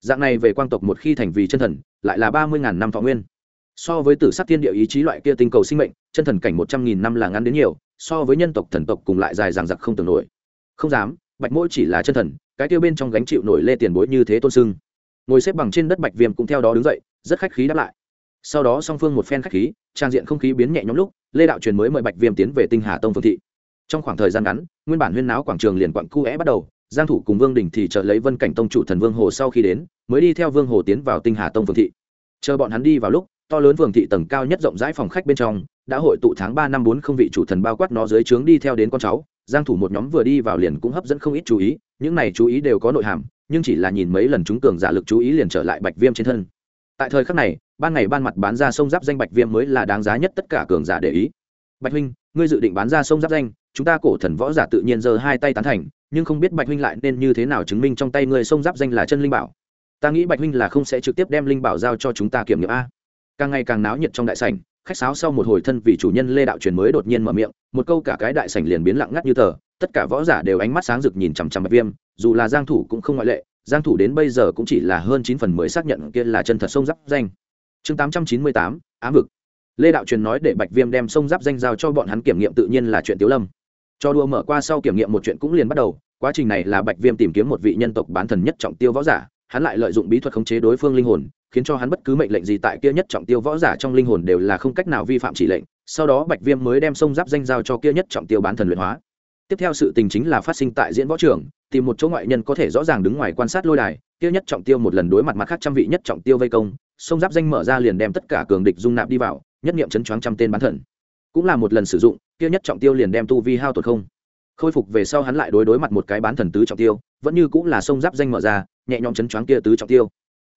Dạng này về quang tộc một khi thành vì chân thần, lại là ba mươi ngàn năm thọ nguyên so với tử sắc thiên địa ý chí loại kia tinh cầu sinh mệnh, chân thần cảnh một trăm nghìn năm là ngắn đến nhiều, so với nhân tộc thần tộc cùng lại dài dằng dặc không tưởng nổi. Không dám, bạch mỗi chỉ là chân thần, cái tiêu bên trong gánh chịu nổi lê tiền bối như thế tôn sưng. Ngồi xếp bằng trên đất bạch viêm cũng theo đó đứng dậy, rất khách khí đáp lại. Sau đó song phương một phen khách khí, trang diện không khí biến nhẹ nhõm lúc, lê đạo truyền mới mời bạch viêm tiến về tinh hà tông phương thị. Trong khoảng thời gian ngắn, nguyên bản huyên náo quảng trường liền quặng cu é bắt đầu, giang thủ cùng vương đình thì chờ lấy vân cảnh tông chủ thần vương hồ sau khi đến, mới đi theo vương hồ tiến vào tinh hà tông phương thị. Chờ bọn hắn đi vào lúc to lớn phường thị tầng cao nhất rộng rãi phòng khách bên trong, đã hội tụ tháng ba năm bốn không vị chủ thần bao quát nó dưới trướng đi theo đến con cháu, giang thủ một nhóm vừa đi vào liền cũng hấp dẫn không ít chú ý, những này chú ý đều có nội hàm, nhưng chỉ là nhìn mấy lần chúng cường giả lực chú ý liền trở lại bạch viêm trên thân. Tại thời khắc này, ban ngày ban mặt bán ra sông giáp danh bạch viêm mới là đáng giá nhất tất cả cường giả để ý. Bạch huynh, ngươi dự định bán ra sông giáp danh, chúng ta cổ thần võ giả tự nhiên giơ hai tay tán thành, nhưng không biết bạch huynh lại nên như thế nào chứng minh trong tay ngươi sông giáp danh là chân linh bảo. Ta nghĩ bạch huynh là không sẽ trực tiếp đem linh bảo giao cho chúng ta kiểm nghiệm a càng ngày càng náo nhiệt trong đại sảnh khách sáo sau một hồi thân vị chủ nhân lê đạo truyền mới đột nhiên mở miệng một câu cả cái đại sảnh liền biến lặng ngắt như tờ tất cả võ giả đều ánh mắt sáng rực nhìn chằm chằm bạch viêm dù là giang thủ cũng không ngoại lệ giang thủ đến bây giờ cũng chỉ là hơn 9 phần 10 xác nhận kia là chân thật sông giáp danh. Chương 898, ám vực. Lê đạo truyền nói để bạch viêm đem sông giáp danh giao cho bọn hắn kiểm nghiệm tự nhiên là chuyện tiểu lâm. Cho đua mở qua sau kiểm nghiệm một chuyện cũng liền bắt đầu quá trình này là bạch viêm tìm kiếm một vị nhân tộc bán thần nhất trọng tiêu võ giả hắn lại lợi dụng bí thuật khống chế đối phương linh hồn khiến cho hắn bất cứ mệnh lệnh gì tại kia nhất trọng tiêu võ giả trong linh hồn đều là không cách nào vi phạm chỉ lệnh. Sau đó bạch viêm mới đem sông giáp danh giao cho kia nhất trọng tiêu bán thần luyện hóa. Tiếp theo sự tình chính là phát sinh tại diễn võ trường, tìm một chỗ ngoại nhân có thể rõ ràng đứng ngoài quan sát lôi đài tiêu nhất trọng tiêu một lần đối mặt mặt khác trăm vị nhất trọng tiêu vây công, sông giáp danh mở ra liền đem tất cả cường địch dung nạp đi vào, nhất nghiệm chấn choáng trăm tên bán thần. Cũng là một lần sử dụng tiêu nhất trọng tiêu liền đem tu vi hao tổn không. Khôi phục về sau hắn lại đối đối mặt một cái bán thần tứ trọng tiêu, vẫn như cũng là sông giáp danh mở ra, nhẹ nhõm chấn choáng kia tứ trọng tiêu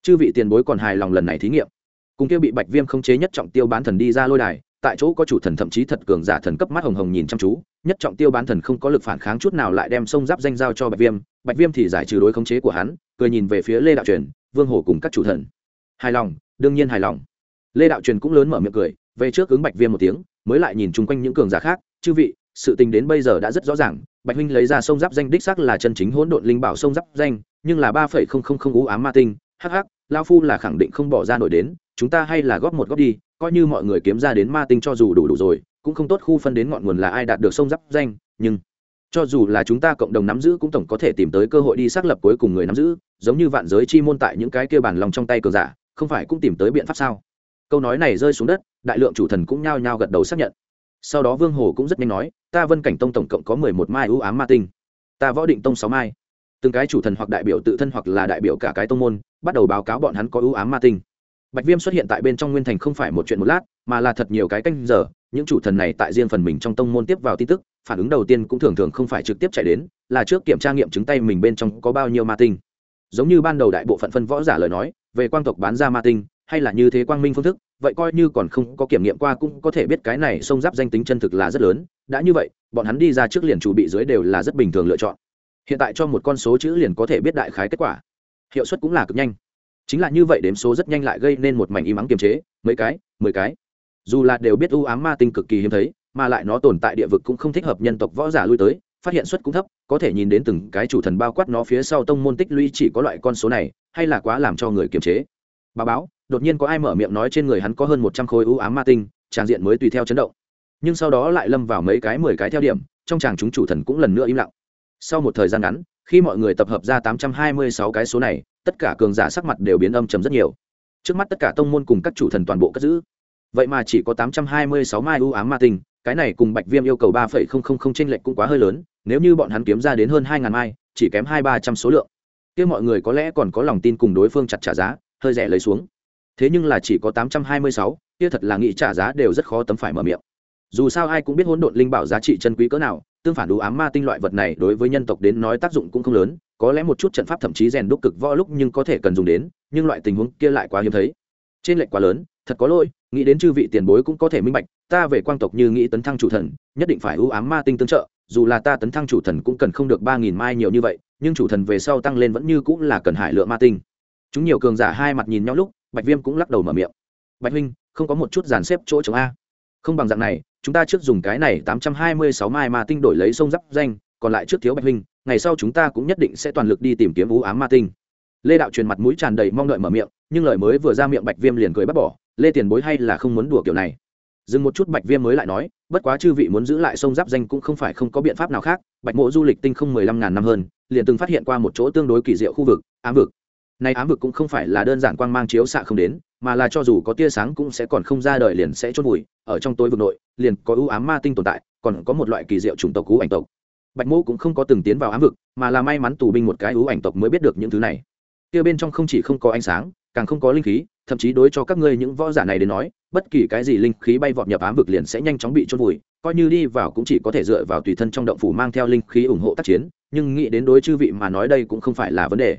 chư vị tiền bối còn hài lòng lần này thí nghiệm. Cùng kia bị bạch viêm không chế nhất trọng tiêu bán thần đi ra lôi đài, tại chỗ có chủ thần thậm chí thật cường giả thần cấp mắt hồng hồng nhìn chăm chú, nhất trọng tiêu bán thần không có lực phản kháng chút nào lại đem sông giáp danh giao cho bạch viêm bạch viêm thì giải trừ đối khống chế của hắn, cười nhìn về phía lê đạo truyền, vương hồ cùng các chủ thần. Hài lòng, đương nhiên hài lòng. Lê đạo truyền cũng lớn mở miệng cười, về trước ứng bạch viêm một tiếng, mới lại nhìn chung quanh những cường giả khác, chư vị, sự tình đến bây giờ đã rất rõ ràng, bạch huynh lấy ra sông giáp danh đích xác là chân chính hỗn độn linh bảo sông giáp danh, nhưng là ba phẩy không không không ú ám ma tinh hắc hắc lao phu là khẳng định không bỏ ra nổi đến, chúng ta hay là góp một góp đi, coi như mọi người kiếm ra đến ma tinh cho dù đủ đủ rồi, cũng không tốt khu phân đến ngọn nguồn là ai đạt được sông giáp danh, nhưng cho dù là chúng ta cộng đồng nắm giữ cũng tổng có thể tìm tới cơ hội đi xác lập cuối cùng người nắm giữ, giống như vạn giới chi môn tại những cái kia bản lòng trong tay cờ giả, không phải cũng tìm tới biện pháp sao? Câu nói này rơi xuống đất, đại lượng chủ thần cũng nhao nhao gật đầu xác nhận. Sau đó vương hồ cũng rất nhanh nói, ta vân cảnh tông tổng cộng có mười một mai ưu ám ma tinh. Ta võ định tông sáu mai. Từng cái chủ thần hoặc đại biểu tự thân hoặc là đại biểu cả cái tông môn bắt đầu báo cáo bọn hắn có ưu ám ma tinh. Bạch viêm xuất hiện tại bên trong nguyên thành không phải một chuyện một lát, mà là thật nhiều cái canh giờ, những chủ thần này tại riêng phần mình trong tông môn tiếp vào tin tức, phản ứng đầu tiên cũng thường thường không phải trực tiếp chạy đến, là trước kiểm tra nghiệm chứng tay mình bên trong có bao nhiêu ma tinh. Giống như ban đầu đại bộ phận phân võ giả lời nói, về quang tộc bán ra ma tinh, hay là như thế quang minh phương thức, vậy coi như còn không có kiểm nghiệm qua cũng có thể biết cái này sông giáp danh tính chân thực là rất lớn, đã như vậy, bọn hắn đi ra trước liền chủ bị dưới đều là rất bình thường lựa chọn. Hiện tại cho một con số chữ liền có thể biết đại khái kết quả hiệu suất cũng là cực nhanh. Chính là như vậy đếm số rất nhanh lại gây nên một mảnh im ắng kiềm chế, mấy cái, mười cái. Dù là đều biết ưu ám ma tinh cực kỳ hiếm thấy, mà lại nó tồn tại địa vực cũng không thích hợp nhân tộc võ giả lui tới, phát hiện suất cũng thấp, có thể nhìn đến từng cái chủ thần bao quát nó phía sau tông môn tích lũy chỉ có loại con số này, hay là quá làm cho người kiềm chế. Bà báo, đột nhiên có ai mở miệng nói trên người hắn có hơn một trăm khối ưu ám ma tinh, tràng diện mới tùy theo chấn động. Nhưng sau đó lại lâm vào mấy cái, mười cái theo điểm, trong chàng chúng chủ thần cũng lần nữa im lặng. Sau một thời gian ngắn khi mọi người tập hợp ra tám trăm hai mươi sáu cái số này, tất cả cường giả sắc mặt đều biến âm trầm rất nhiều. Trước mắt tất cả tông môn cùng các chủ thần toàn bộ cất giữ. Vậy mà chỉ có tám trăm hai mươi sáu mai ưu ám ma tinh, cái này cùng bạch viêm yêu cầu ba phẩy không không không tranh lệch cũng quá hơi lớn, nếu như bọn hắn kiếm ra đến hơn 2000 mai, chỉ kém hai ba trăm số lượng. Kia mọi người có lẽ còn có lòng tin cùng đối phương chặt trả giá, hơi rẻ lấy xuống. Thế nhưng là chỉ có tám trăm hai mươi sáu, kia thật là nghĩ trả giá đều rất khó tấm phải mở miệng. Dù sao ai cũng biết hỗn độn linh bảo giá trị chân quý cỡ nào tương phản đủ ám ma tinh loại vật này đối với nhân tộc đến nói tác dụng cũng không lớn, có lẽ một chút trận pháp thậm chí rèn đúc cực võ lúc nhưng có thể cần dùng đến, nhưng loại tình huống kia lại quá hiếm thấy. Trên lệnh quá lớn, thật có lỗi, nghĩ đến chư vị tiền bối cũng có thể minh bạch, ta về quang tộc như nghĩ tấn thăng chủ thần, nhất định phải ưu ám ma tinh tương trợ, dù là ta tấn thăng chủ thần cũng cần không được ba nghìn mai nhiều như vậy, nhưng chủ thần về sau tăng lên vẫn như cũng là cần hải lượng ma tinh. Chúng nhiều cường giả hai mặt nhìn nhau lúc, bạch viêm cũng lắc đầu mở miệng. Bạch huynh, không có một chút dàn xếp chỗ chống a. Không bằng dạng này chúng ta trước dùng cái này tám trăm hai mươi sáu mai ma tinh đổi lấy sông giáp danh, còn lại trước thiếu bạch huynh, ngày sau chúng ta cũng nhất định sẽ toàn lực đi tìm kiếm vũ ám ma tinh. Lê đạo truyền mặt mũi tràn đầy mong đợi mở miệng, nhưng lời mới vừa ra miệng bạch viêm liền cười bắt bỏ, lê tiền bối hay là không muốn đùa kiểu này? Dừng một chút bạch viêm mới lại nói, bất quá chư vị muốn giữ lại sông giáp danh cũng không phải không có biện pháp nào khác, bạch mộ du lịch tinh không mười lăm ngàn năm hơn, liền từng phát hiện qua một chỗ tương đối kỳ diệu khu vực, ám vực. Này ám vực cũng không phải là đơn giản quang mang chiếu xạ không đến mà là cho dù có tia sáng cũng sẽ còn không ra đời liền sẽ chôn vùi, ở trong tối vực nội, liền có ưu ám ma tinh tồn tại, còn có một loại kỳ diệu chủng tộc ưu ảnh tộc. Bạch mô cũng không có từng tiến vào ám vực, mà là may mắn tù binh một cái ưu ảnh tộc mới biết được những thứ này. Kia bên trong không chỉ không có ánh sáng, càng không có linh khí, thậm chí đối cho các ngươi những võ giả này đến nói, bất kỳ cái gì linh khí bay vọt nhập ám vực liền sẽ nhanh chóng bị chôn vùi, coi như đi vào cũng chỉ có thể dựa vào tùy thân trong động phủ mang theo linh khí ủng hộ tác chiến, nhưng nghĩ đến đối chư vị mà nói đây cũng không phải là vấn đề.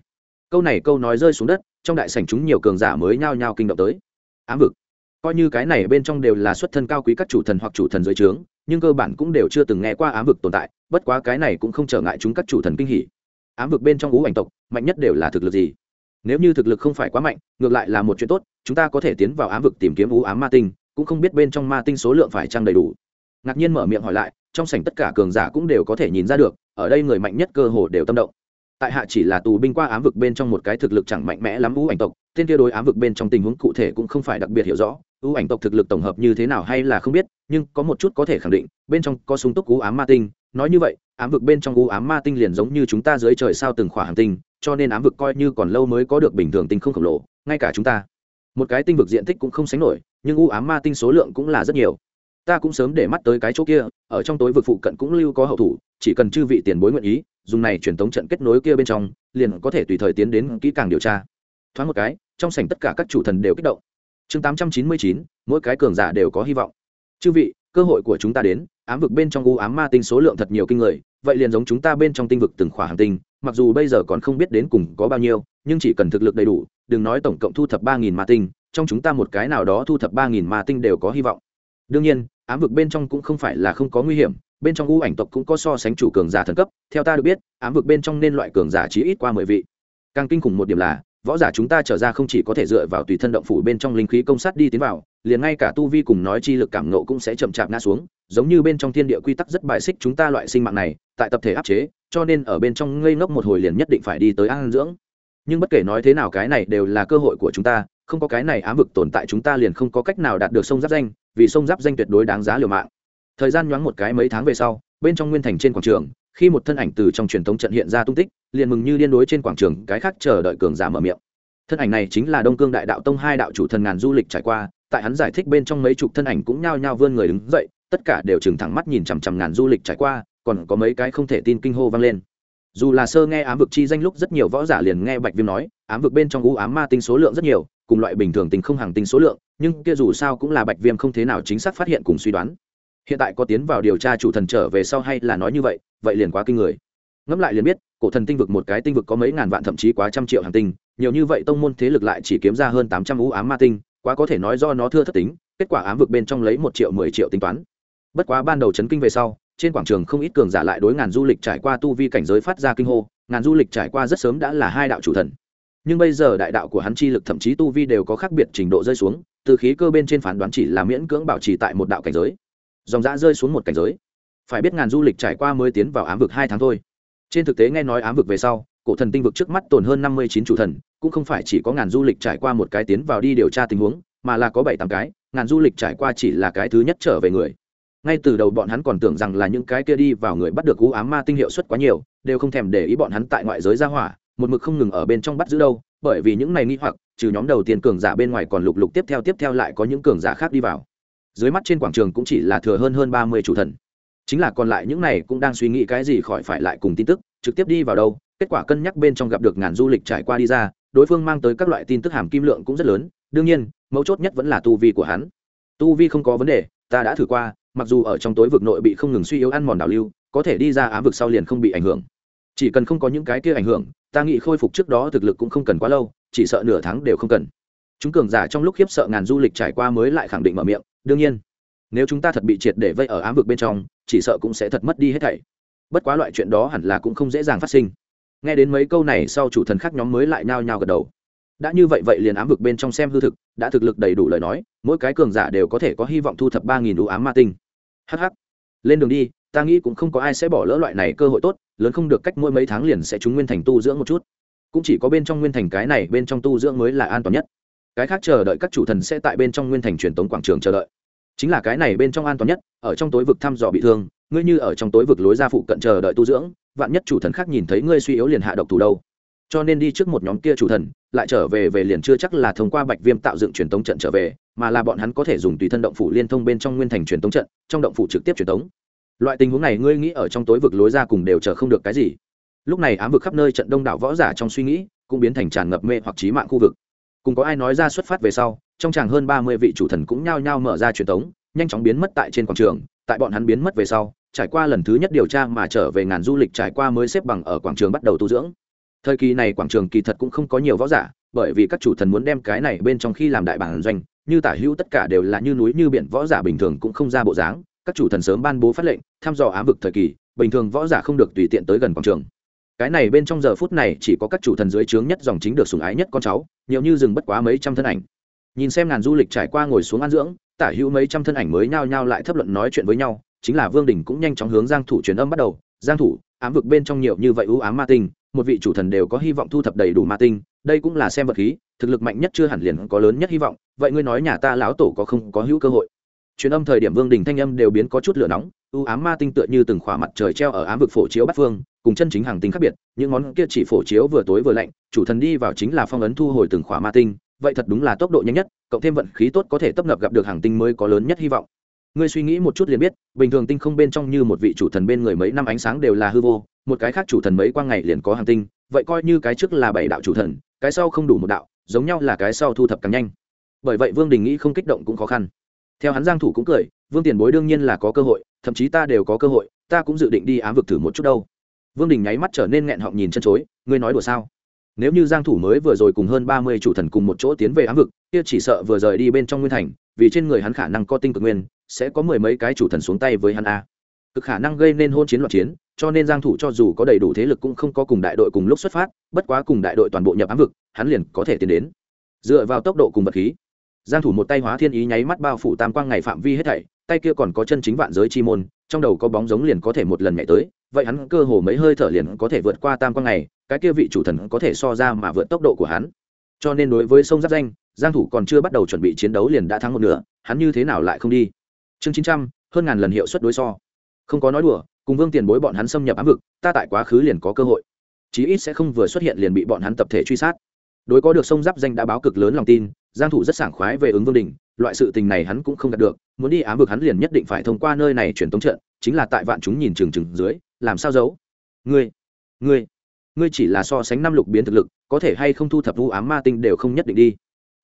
Câu này câu nói rơi xuống đất trong đại sảnh chúng nhiều cường giả mới nhao nhao kinh động tới. Ám vực. Coi như cái này bên trong đều là xuất thân cao quý các chủ thần hoặc chủ thần dưới trướng, nhưng cơ bản cũng đều chưa từng nghe qua ám vực tồn tại, bất quá cái này cũng không trở ngại chúng các chủ thần kinh hỉ. Ám vực bên trong ngũ ảnh tộc, mạnh nhất đều là thực lực gì? Nếu như thực lực không phải quá mạnh, ngược lại là một chuyện tốt, chúng ta có thể tiến vào ám vực tìm kiếm ú ám ma tinh, cũng không biết bên trong ma tinh số lượng phải trăng đầy đủ. Ngạc nhiên mở miệng hỏi lại, trong sảnh tất cả cường giả cũng đều có thể nhìn ra được, ở đây người mạnh nhất cơ hồ đều tâm động tại hạ chỉ là tù binh qua ám vực bên trong một cái thực lực chẳng mạnh mẽ lắm ưu ảnh tộc, tên kia đối ám vực bên trong tình huống cụ thể cũng không phải đặc biệt hiểu rõ. Ưu ảnh tộc thực lực tổng hợp như thế nào hay là không biết, nhưng có một chút có thể khẳng định, bên trong có súng túc ưu ám ma tinh. Nói như vậy, ám vực bên trong ưu ám ma tinh liền giống như chúng ta dưới trời sao từng khỏa hàng tinh, cho nên ám vực coi như còn lâu mới có được bình thường tinh không khổng lồ, ngay cả chúng ta. Một cái tinh vực diện tích cũng không sánh nổi, nhưng ưu ám ma tinh số lượng cũng là rất nhiều ta cũng sớm để mắt tới cái chỗ kia, ở trong tối vực phụ cận cũng lưu có hậu thủ, chỉ cần chư vị tiền bối nguyện ý, dùng này truyền tống trận kết nối kia bên trong, liền có thể tùy thời tiến đến kỹ càng điều tra. Thoáng một cái, trong sảnh tất cả các chủ thần đều kích động. Chương tám trăm chín mươi chín, mỗi cái cường giả đều có hy vọng. Chư vị, cơ hội của chúng ta đến, ám vực bên trong u ám ma tinh số lượng thật nhiều kinh người, vậy liền giống chúng ta bên trong tinh vực từng khỏa hàng tinh, mặc dù bây giờ còn không biết đến cùng có bao nhiêu, nhưng chỉ cần thực lực đầy đủ, đừng nói tổng cộng thu thập ba nghìn ma tinh, trong chúng ta một cái nào đó thu thập ba nghìn ma tinh đều có hy vọng. Đương nhiên ám vực bên trong cũng không phải là không có nguy hiểm, bên trong u ảnh tộc cũng có so sánh chủ cường giả thần cấp, theo ta được biết, ám vực bên trong nên loại cường giả chỉ ít qua mười vị. Càng kinh khủng một điểm là, võ giả chúng ta trở ra không chỉ có thể dựa vào tùy thân động phủ bên trong linh khí công sát đi tiến vào, liền ngay cả tu vi cùng nói chi lực cảm nộ cũng sẽ chậm chạp ngã xuống, giống như bên trong thiên địa quy tắc rất bài xích chúng ta loại sinh mạng này, tại tập thể áp chế, cho nên ở bên trong ngây ngốc một hồi liền nhất định phải đi tới an dưỡng. Nhưng bất kể nói thế nào cái này đều là cơ hội của chúng ta không có cái này ám vực tồn tại chúng ta liền không có cách nào đạt được sông giáp danh, vì sông giáp danh tuyệt đối đáng giá liều mạng. Thời gian nhoáng một cái mấy tháng về sau, bên trong nguyên thành trên quảng trường, khi một thân ảnh từ trong truyền thống trận hiện ra tung tích, liền mừng như điên đối trên quảng trường, cái khác chờ đợi cường giả mở miệng. Thân ảnh này chính là đông cương đại đạo tông hai đạo chủ thần ngàn du lịch trải qua, tại hắn giải thích bên trong mấy chục thân ảnh cũng nhao nhao vươn người đứng dậy, tất cả đều chừng thẳng mắt nhìn chằm chằm ngàn du lịch trải qua, còn có mấy cái không thể tin kinh hô vang lên. Dù là sơ nghe ám vực chi danh lúc rất nhiều võ giả liền nghe bạch viêm nói, ám vực bên trong u ám ma tinh số lượng rất nhiều cùng loại bình thường tình không hàng tinh số lượng, nhưng kia dù sao cũng là bạch viêm không thế nào chính xác phát hiện cùng suy đoán. Hiện tại có tiến vào điều tra chủ thần trở về sau hay là nói như vậy vậy liền quá kinh người. Ngẫm lại liền biết, cổ thần tinh vực một cái tinh vực có mấy ngàn vạn thậm chí quá trăm triệu hàng tinh, nhiều như vậy tông môn thế lực lại chỉ kiếm ra hơn tám trăm u ám ma tinh, quá có thể nói do nó thưa thất tính, kết quả ám vực bên trong lấy một triệu mười triệu tính toán. Bất quá ban đầu chấn kinh về sau, trên quảng trường không ít cường giả lại đối ngàn du lịch trải qua tu vi cảnh giới phát ra kinh hô, ngàn du lịch trải qua rất sớm đã là hai đạo chủ thần nhưng bây giờ đại đạo của hắn chi lực thậm chí tu vi đều có khác biệt trình độ rơi xuống, từ khí cơ bên trên phán đoán chỉ là miễn cưỡng bảo trì tại một đạo cảnh giới. Dòng dã rơi xuống một cảnh giới. Phải biết ngàn du lịch trải qua mới tiến vào ám vực hai tháng thôi. Trên thực tế nghe nói ám vực về sau, cổ thần tinh vực trước mắt tồn hơn năm mươi chín chủ thần, cũng không phải chỉ có ngàn du lịch trải qua một cái tiến vào đi điều tra tình huống, mà là có bảy tám cái, ngàn du lịch trải qua chỉ là cái thứ nhất trở về người. Ngay từ đầu bọn hắn còn tưởng rằng là những cái kia đi vào người bắt được cú ám ma tinh hiệu suất quá nhiều, đều không thèm để ý bọn hắn tại ngoại giới ra hỏa một mực không ngừng ở bên trong bắt giữ đâu, bởi vì những này nghi hoặc, trừ nhóm đầu tiên cường giả bên ngoài còn lục lục tiếp theo tiếp theo lại có những cường giả khác đi vào. Dưới mắt trên quảng trường cũng chỉ là thừa hơn hơn ba mươi chủ thần. Chính là còn lại những này cũng đang suy nghĩ cái gì khỏi phải lại cùng tin tức, trực tiếp đi vào đâu, kết quả cân nhắc bên trong gặp được ngàn du lịch trải qua đi ra, đối phương mang tới các loại tin tức hàm kim lượng cũng rất lớn, đương nhiên, mấu chốt nhất vẫn là tu vi của hắn. Tu vi không có vấn đề, ta đã thử qua, mặc dù ở trong tối vực nội bị không ngừng suy yếu ăn mòn đảo lưu, có thể đi ra á vực sau liền không bị ảnh hưởng chỉ cần không có những cái kia ảnh hưởng, ta nghĩ khôi phục trước đó thực lực cũng không cần quá lâu, chỉ sợ nửa tháng đều không cần. Chúng cường giả trong lúc khiếp sợ ngàn du lịch trải qua mới lại khẳng định mở miệng, đương nhiên, nếu chúng ta thật bị triệt để vây ở ám vực bên trong, chỉ sợ cũng sẽ thật mất đi hết thảy. Bất quá loại chuyện đó hẳn là cũng không dễ dàng phát sinh. Nghe đến mấy câu này sau chủ thần khác nhóm mới lại nhao nhao gật đầu. Đã như vậy vậy liền ám vực bên trong xem hư thực, đã thực lực đầy đủ lời nói, mỗi cái cường giả đều có thể có hy vọng thu thập ba nghìn đủ ám ma tinh. Hh lên đường đi, ta nghĩ cũng không có ai sẽ bỏ lỡ loại này cơ hội tốt lớn không được cách mỗi mấy tháng liền sẽ chúng nguyên thành tu dưỡng một chút. Cũng chỉ có bên trong nguyên thành cái này, bên trong tu dưỡng mới là an toàn nhất. Cái khác chờ đợi các chủ thần sẽ tại bên trong nguyên thành truyền tống quảng trường chờ đợi. Chính là cái này bên trong an toàn nhất, ở trong tối vực thăm dò bị thương, ngươi như ở trong tối vực lối ra phụ cận chờ đợi tu dưỡng, vạn nhất chủ thần khác nhìn thấy ngươi suy yếu liền hạ độc thủ đâu. Cho nên đi trước một nhóm kia chủ thần, lại trở về về liền chưa chắc là thông qua bạch viêm tạo dựng truyền tống trận trở về, mà là bọn hắn có thể dùng tùy thân động phủ liên thông bên trong nguyên thành truyền tống trận, trong động phủ trực tiếp truyền tống loại tình huống này ngươi nghĩ ở trong tối vực lối ra cùng đều chờ không được cái gì. Lúc này ám vực khắp nơi trận đông đảo võ giả trong suy nghĩ cũng biến thành tràn ngập mê hoặc trí mạng khu vực. Cùng có ai nói ra xuất phát về sau, trong chàng hơn ba mươi vị chủ thần cũng nhao nhao mở ra truyền thống nhanh chóng biến mất tại trên quảng trường, tại bọn hắn biến mất về sau, trải qua lần thứ nhất điều tra mà trở về ngàn du lịch trải qua mới xếp bằng ở quảng trường bắt đầu tu dưỡng. Thời kỳ này quảng trường kỳ thật cũng không có nhiều võ giả, bởi vì các chủ thần muốn đem cái này bên trong khi làm đại bản doanh, như tả hữu tất cả đều là như núi như biển võ giả bình thường cũng không ra bộ dáng các chủ thần sớm ban bố phát lệnh, thăm dò ám vực thời kỳ, bình thường võ giả không được tùy tiện tới gần quảng trường. Cái này bên trong giờ phút này chỉ có các chủ thần dưới trướng nhất dòng chính được sùng ái nhất con cháu, nhiều như dừng bất quá mấy trăm thân ảnh. Nhìn xem ngàn du lịch trải qua ngồi xuống ăn dưỡng, tả hữu mấy trăm thân ảnh mới nhao nhao lại thấp luận nói chuyện với nhau, chính là vương đình cũng nhanh chóng hướng giang thủ truyền âm bắt đầu. Giang thủ, ám vực bên trong nhiều như vậy ưu ám ma tinh, một vị chủ thần đều có hy vọng thu thập đầy đủ ma tinh, đây cũng là xem vật khí, thực lực mạnh nhất chưa hẳn liền có lớn nhất hy vọng, vậy ngươi nói nhà ta lão tổ có không có hữu cơ hội? Truyền âm thời điểm vương đình thanh âm đều biến có chút lửa nóng ưu ám ma tinh tựa như từng khỏa mặt trời treo ở ám vực phổ chiếu bát phương, cùng chân chính hàng tinh khác biệt, những món kia chỉ phổ chiếu vừa tối vừa lạnh, chủ thần đi vào chính là phong ấn thu hồi từng khỏa ma tinh, vậy thật đúng là tốc độ nhanh nhất, cộng thêm vận khí tốt có thể tấp nập gặp được hàng tinh mới có lớn nhất hy vọng. Ngươi suy nghĩ một chút liền biết, bình thường tinh không bên trong như một vị chủ thần bên người mấy năm ánh sáng đều là hư vô, một cái khác chủ thần mấy quang ngày liền có hàng tinh, vậy coi như cái trước là bảy đạo chủ thần, cái sau không đủ một đạo, giống nhau là cái sau thu thập càng nhanh. Bởi vậy vương đình nghĩ không kích động cũng khó khăn theo hắn giang thủ cũng cười, vương tiền bối đương nhiên là có cơ hội, thậm chí ta đều có cơ hội, ta cũng dự định đi ám vực thử một chút đâu. Vương đình nháy mắt trở nên nghẹn họng nhìn chân chối, ngươi nói đùa sao? Nếu như giang thủ mới vừa rồi cùng hơn 30 chủ thần cùng một chỗ tiến về ám vực, kia chỉ sợ vừa rời đi bên trong nguyên thành, vì trên người hắn khả năng có tinh cực nguyên, sẽ có mười mấy cái chủ thần xuống tay với hắn a. Cực khả năng gây nên hôn chiến loạn chiến, cho nên giang thủ cho dù có đầy đủ thế lực cũng không có cùng đại đội cùng lúc xuất phát, bất quá cùng đại đội toàn bộ nhập ám vực, hắn liền có thể tiến đến. Dựa vào tốc độ cùng vật khí giang thủ một tay hóa thiên ý nháy mắt bao phủ tam quang ngày phạm vi hết thảy tay kia còn có chân chính vạn giới chi môn trong đầu có bóng giống liền có thể một lần nhảy tới vậy hắn cơ hồ mấy hơi thở liền có thể vượt qua tam quang ngày cái kia vị chủ thần có thể so ra mà vượt tốc độ của hắn. Cho nên đối với sông giáp danh giang thủ còn chưa bắt đầu chuẩn bị chiến đấu liền đã thắng một nửa hắn như thế nào lại không đi? Chương 900, hơn ngàn lần hiệu suất đối so. Không có nói đùa cùng vương tiền bối bọn hắn xâm nhập ám vực ta tại quá khứ liền có cơ hội. Chí ít sẽ không vừa xuất hiện liền bị bọn hắn tập thể truy sát đối có được sông giáp danh đã báo cực lớn lòng tin, giang thủ rất sảng khoái về ứng vương đình loại sự tình này hắn cũng không đạt được, muốn đi ám vực hắn liền nhất định phải thông qua nơi này chuyển tống trận, chính là tại vạn chúng nhìn chừng chừng dưới, làm sao giấu? Ngươi ngươi ngươi chỉ là so sánh năm lục biến thực lực, có thể hay không thu thập vu ám ma tinh đều không nhất định đi.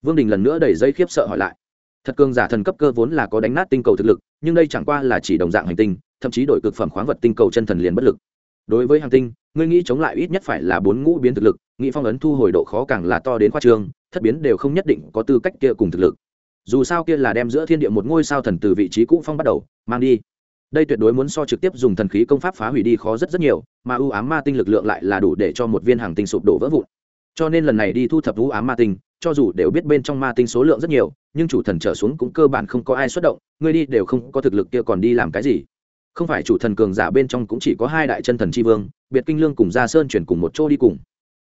Vương đình lần nữa đẩy dây khiếp sợ hỏi lại. Thật cường giả thần cấp cơ vốn là có đánh nát tinh cầu thực lực, nhưng đây chẳng qua là chỉ đồng dạng hành tinh, thậm chí đổi cực phẩm khoáng vật tinh cầu chân thần liền bất lực đối với hàng tinh, ngươi nghĩ chống lại ít nhất phải là bốn ngũ biến thực lực, nghĩ phong ấn thu hồi độ khó càng là to đến khoa trương, thất biến đều không nhất định có tư cách kia cùng thực lực. Dù sao kia là đem giữa thiên địa một ngôi sao thần từ vị trí cũ phong bắt đầu, mang đi. Đây tuyệt đối muốn so trực tiếp dùng thần khí công pháp phá hủy đi khó rất rất nhiều, mà ưu ám ma tinh lực lượng lại là đủ để cho một viên hàng tinh sụp đổ vỡ vụn. Cho nên lần này đi thu thập ưu ám ma tinh, cho dù đều biết bên trong ma tinh số lượng rất nhiều, nhưng chủ thần trở xuống cũng cơ bản không có ai xuất động, ngươi đi đều không có thực lực kia còn đi làm cái gì không phải chủ thần cường giả bên trong cũng chỉ có hai đại chân thần tri vương, biệt kinh lương cùng gia sơn chuyển cùng một chỗ đi cùng.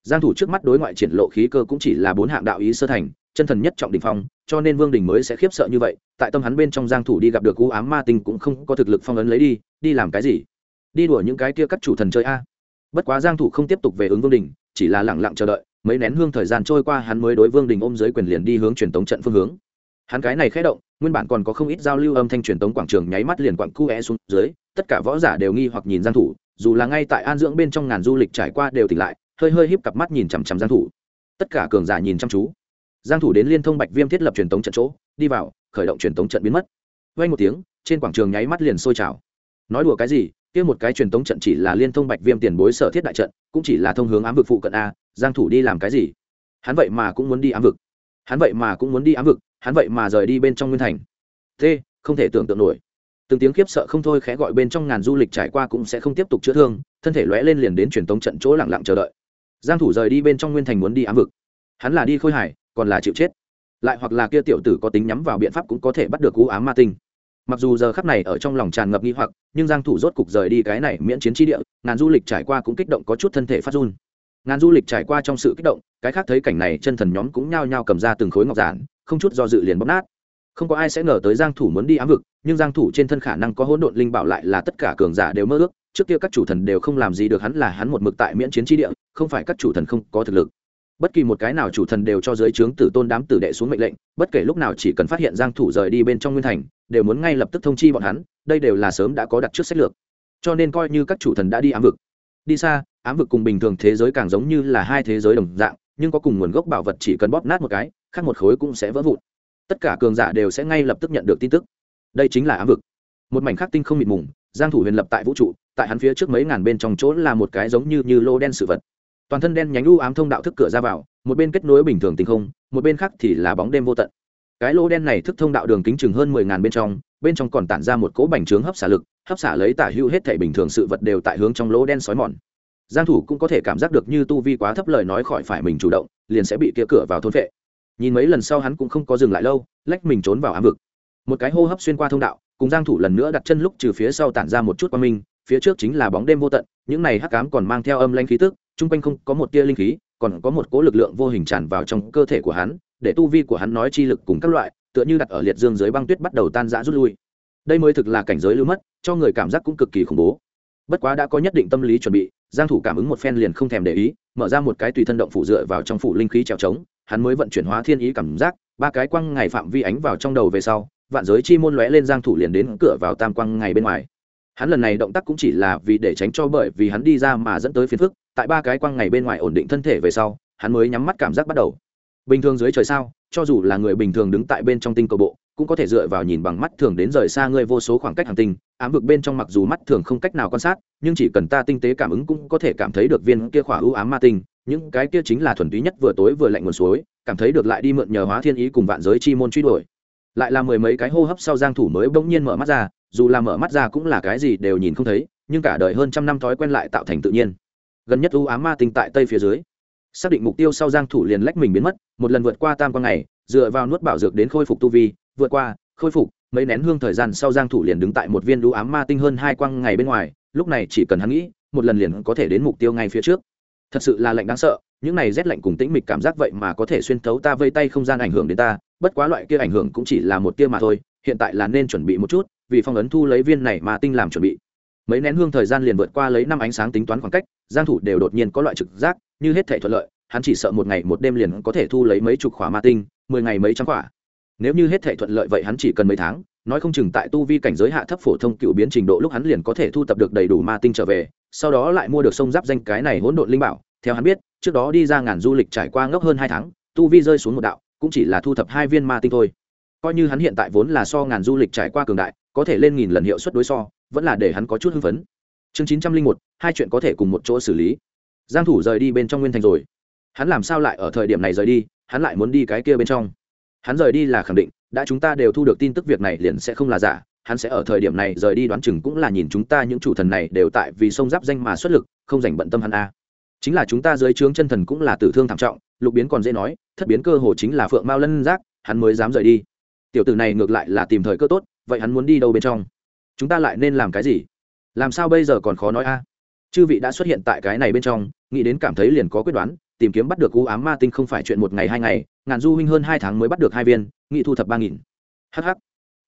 Giang thủ trước mắt đối ngoại triển lộ khí cơ cũng chỉ là bốn hạng đạo ý sơ thành, chân thần nhất trọng đỉnh phong, cho nên vương đình mới sẽ khiếp sợ như vậy, tại tâm hắn bên trong giang thủ đi gặp được cú ám ma tinh cũng không có thực lực phong ấn lấy đi đi làm cái gì? Đi đùa những cái kia các chủ thần chơi a. Bất quá giang thủ không tiếp tục về ứng vương đình, chỉ là lặng lặng chờ đợi, mấy nén hương thời gian trôi qua hắn mới đối vương đình ôm dưới quyền liền đi hướng truyền tống trận phương hướng. Hắn cái này khẽ động nguyên bản còn có không ít giao lưu âm thanh truyền tống quảng trường nháy mắt liền quặng cu e xuống dưới, tất cả võ giả đều nghi hoặc nhìn giang thủ, dù là ngay tại an dưỡng bên trong ngàn du lịch trải qua đều tỉnh lại, hơi hơi híp cặp mắt nhìn chằm chằm giang thủ. Tất cả cường giả nhìn chăm chú. Giang thủ đến liên thông bạch viêm thiết lập truyền tống trận chỗ, đi vào, khởi động truyền tống trận biến mất. Vang một tiếng, trên quảng trường nháy mắt liền sôi trào. Nói đùa cái gì, kia một cái truyền tống trận chỉ là liên thông bạch viêm tiền bối sở thiết đại trận, cũng chỉ là thông hướng ám vực phụ cận a, giang thủ đi làm cái gì? Hắn vậy mà cũng muốn đi ám vực. Hắn vậy mà cũng muốn đi ám vực hắn vậy mà rời đi bên trong nguyên thành. Thế không thể tưởng tượng nổi. Từng tiếng khiếp sợ không thôi khẽ gọi bên trong ngàn du lịch trải qua cũng sẽ không tiếp tục chữa thương, thân thể lóe lên liền đến truyền tống trận chỗ lặng lặng chờ đợi. Giang thủ rời đi bên trong nguyên thành muốn đi ám vực. Hắn là đi khôi hải còn là chịu chết. Lại hoặc là kia tiểu tử có tính nhắm vào biện pháp cũng có thể bắt được cú ám ma tinh. Mặc dù giờ khắc này ở trong lòng tràn ngập nghi hoặc, nhưng giang thủ rốt cục rời đi cái này miễn chiến chi địa, ngàn du lịch trải qua cũng kích động có chút thân thể phát run ngàn du lịch trải qua trong sự kích động, cái khác thấy cảnh này chân thần nhóm cũng nhao nhao cầm ra từng khối ngọc giản, không chút do dự liền bóp nát. Không có ai sẽ ngờ tới giang thủ muốn đi ám vực, nhưng giang thủ trên thân khả năng có hỗn độn linh bảo lại là tất cả cường giả đều mơ ước. Trước kia các chủ thần đều không làm gì được hắn là hắn một mực tại miễn chiến chi địa, không phải các chủ thần không có thực lực. Bất kỳ một cái nào chủ thần đều cho dưới trướng tử tôn đám tử đệ xuống mệnh lệnh, bất kể lúc nào chỉ cần phát hiện giang thủ rời đi bên trong nguyên thành, đều muốn ngay lập tức thông chi bọn hắn, đây đều là sớm đã có đặt trước sách lược. Cho nên coi như các chủ thần đã đi ám vực đi xa, ám vực cùng bình thường thế giới càng giống như là hai thế giới đồng dạng, nhưng có cùng nguồn gốc bảo vật chỉ cần bóp nát một cái, khác một khối cũng sẽ vỡ vụn. Tất cả cường giả đều sẽ ngay lập tức nhận được tin tức. Đây chính là ám vực. Một mảnh khắc tinh không mịt mùng, giang thủ huyền lập tại vũ trụ, tại hắn phía trước mấy ngàn bên trong chỗ là một cái giống như như lô đen sự vật. Toàn thân đen nhánh u ám thông đạo thức cửa ra vào, một bên kết nối bình thường tinh không, một bên khác thì là bóng đêm vô tận. Cái lô đen này thức thông đạo đường kính chừng hơn mười ngàn bên trong bên trong còn tản ra một cỗ bành trướng hấp xả lực, hấp xả lấy tả hữu hết thể bình thường sự vật đều tại hướng trong lỗ đen sói mòn. Giang thủ cũng có thể cảm giác được như tu vi quá thấp lời nói khỏi phải mình chủ động, liền sẽ bị kia cửa vào thôn vệ nhìn mấy lần sau hắn cũng không có dừng lại lâu, lách mình trốn vào ám vực. Một cái hô hấp xuyên qua thông đạo, cùng giang thủ lần nữa đặt chân lúc trừ phía sau tản ra một chút quang minh, phía trước chính là bóng đêm vô tận, những này hắc ám còn mang theo âm lãnh khí tức trung quanh không có một tia linh khí, còn có một cỗ lực lượng vô hình tràn vào trong cơ thể của hắn, để tu vi của hắn nói chi lực cùng các loại tựa như đặt ở liệt dương dưới băng tuyết bắt đầu tan rã rút lui. Đây mới thực là cảnh giới lưu mất, cho người cảm giác cũng cực kỳ khủng bố. Bất quá đã có nhất định tâm lý chuẩn bị, giang thủ cảm ứng một phen liền không thèm để ý, mở ra một cái tùy thân động phủ dựa vào trong phủ linh khí trèo trống, hắn mới vận chuyển hóa thiên ý cảm giác, ba cái quang ngày phạm vi ánh vào trong đầu về sau, vạn giới chi môn lóe lên giang thủ liền đến cửa vào tam quang ngày bên ngoài. Hắn lần này động tác cũng chỉ là vì để tránh cho bởi vì hắn đi ra mà dẫn tới phiền phức, tại ba cái quang ngày bên ngoài ổn định thân thể về sau, hắn mới nhắm mắt cảm giác bắt đầu. Bình thường dưới trời sao cho dù là người bình thường đứng tại bên trong tinh cầu bộ, cũng có thể dựa vào nhìn bằng mắt thường đến rời xa ngươi vô số khoảng cách hàng tinh, ám vực bên trong mặc dù mắt thường không cách nào quan sát, nhưng chỉ cần ta tinh tế cảm ứng cũng có thể cảm thấy được viên kia khỏa ưu ám ma tinh, những cái kia chính là thuần túy nhất vừa tối vừa lạnh nguồn suối, cảm thấy được lại đi mượn nhờ hóa thiên ý cùng vạn giới chi môn truy đuổi. Lại là mười mấy cái hô hấp sau giang thủ mới bỗng nhiên mở mắt ra, dù là mở mắt ra cũng là cái gì đều nhìn không thấy, nhưng cả đời hơn trăm năm thói quen lại tạo thành tự nhiên. Gần nhất ưu ám ma tinh tại tây phía dưới xác định mục tiêu sau giang thủ liền lách mình biến mất, một lần vượt qua tam quan ngày, dựa vào nuốt bảo dược đến khôi phục tu vi, vượt qua, khôi phục, mấy nén hương thời gian sau giang thủ liền đứng tại một viên đũ ám ma tinh hơn hai quang ngày bên ngoài, lúc này chỉ cần hắn nghĩ, một lần liền có thể đến mục tiêu ngay phía trước. Thật sự là lạnh đáng sợ, những này rét lạnh cùng tĩnh mịch cảm giác vậy mà có thể xuyên thấu ta vây tay không gian ảnh hưởng đến ta, bất quá loại kia ảnh hưởng cũng chỉ là một tia mà thôi, hiện tại là nên chuẩn bị một chút, vì phong ấn thu lấy viên này mà tinh làm chuẩn bị mấy nén hương thời gian liền vượt qua lấy năm ánh sáng tính toán khoảng cách, giang thủ đều đột nhiên có loại trực giác, như hết thể thuận lợi, hắn chỉ sợ một ngày một đêm liền có thể thu lấy mấy chục khỏa ma tinh, mười ngày mấy trăm khỏa. Nếu như hết thể thuận lợi vậy hắn chỉ cần mấy tháng, nói không chừng tại tu vi cảnh giới hạ thấp phổ thông cựu biến trình độ lúc hắn liền có thể thu tập được đầy đủ ma tinh trở về, sau đó lại mua được sông giáp danh cái này hỗn độn linh bảo. Theo hắn biết, trước đó đi ra ngàn du lịch trải qua ngốc hơn hai tháng, tu vi rơi xuống một đạo, cũng chỉ là thu thập hai viên ma tinh thôi. Coi như hắn hiện tại vốn là so ngàn du lịch trải qua cường đại, có thể lên nghìn lần hiệu suất đối so vẫn là để hắn có chút hưng phấn. Chương chín trăm linh một, hai chuyện có thể cùng một chỗ xử lý. Giang thủ rời đi bên trong nguyên thành rồi. Hắn làm sao lại ở thời điểm này rời đi, hắn lại muốn đi cái kia bên trong. Hắn rời đi là khẳng định, đã chúng ta đều thu được tin tức việc này liền sẽ không là giả. Hắn sẽ ở thời điểm này rời đi đoán chừng cũng là nhìn chúng ta những chủ thần này đều tại vì sông giáp danh mà xuất lực, không dành bận tâm hắn a. Chính là chúng ta dưới trướng chân thần cũng là tử thương thảm trọng, lục biến còn dễ nói, thất biến cơ hồ chính là phượng mao lân giác, hắn mới dám rời đi. Tiểu tử này ngược lại là tìm thời cơ tốt, vậy hắn muốn đi đâu bên trong? Chúng ta lại nên làm cái gì? Làm sao bây giờ còn khó nói a? Chư vị đã xuất hiện tại cái này bên trong, nghĩ đến cảm thấy liền có quyết đoán, tìm kiếm bắt được u ám ma tinh không phải chuyện một ngày hai ngày, ngàn du huynh hơn hai tháng mới bắt được hai viên, nghị thu thập ba nghìn. Hh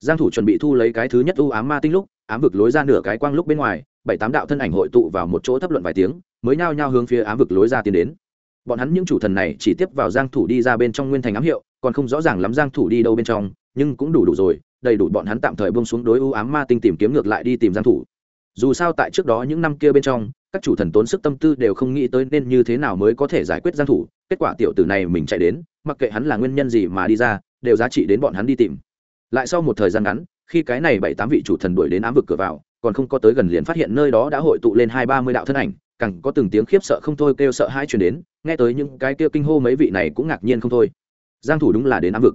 giang thủ chuẩn bị thu lấy cái thứ nhất u ám ma tinh lúc, ám vực lối ra nửa cái quang lúc bên ngoài, bảy tám đạo thân ảnh hội tụ vào một chỗ thấp luận vài tiếng, mới nhao nhao hướng phía ám vực lối ra tiến đến. Bọn hắn những chủ thần này chỉ tiếp vào giang thủ đi ra bên trong nguyên thành ám hiệu, còn không rõ ràng lắm giang thủ đi đâu bên trong, nhưng cũng đủ đủ rồi đầy đủ bọn hắn tạm thời buông xuống đối ưu ám ma tinh tìm kiếm ngược lại đi tìm giang thủ. Dù sao tại trước đó những năm kia bên trong, các chủ thần tốn sức tâm tư đều không nghĩ tới nên như thế nào mới có thể giải quyết giang thủ. Kết quả tiểu tử này mình chạy đến, mặc kệ hắn là nguyên nhân gì mà đi ra, đều giá trị đến bọn hắn đi tìm. Lại sau một thời gian ngắn, khi cái này bảy tám vị chủ thần đuổi đến ám vực cửa vào, còn không có tới gần liền phát hiện nơi đó đã hội tụ lên hai ba mươi đạo thân ảnh, càng có từng tiếng khiếp sợ không thôi kêu sợ hai truyền đến, nghe tới những cái kêu kinh hô mấy vị này cũng ngạc nhiên không thôi. Giang thủ đúng là đến ám vực.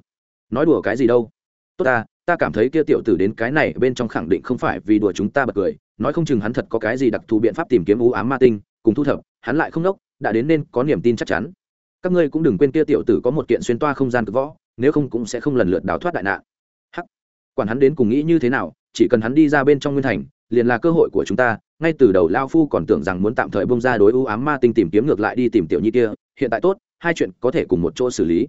Nói đùa cái gì đâu? Tốt ta ta cảm thấy kia tiểu tử đến cái này bên trong khẳng định không phải vì đùa chúng ta bật cười, nói không chừng hắn thật có cái gì đặc thù biện pháp tìm kiếm u ám ma tinh, cùng thu thập, hắn lại không đốc, đã đến nên có niềm tin chắc chắn. Các ngươi cũng đừng quên kia tiểu tử có một kiện xuyên toa không gian cực võ, nếu không cũng sẽ không lần lượt đào thoát đại nạn. Hắc. Quản hắn đến cùng nghĩ như thế nào, chỉ cần hắn đi ra bên trong nguyên thành, liền là cơ hội của chúng ta, ngay từ đầu lao phu còn tưởng rằng muốn tạm thời bông ra đối ưu ám ma tinh tìm kiếm ngược lại đi tìm tiểu nhi kia, hiện tại tốt, hai chuyện có thể cùng một chỗ xử lý.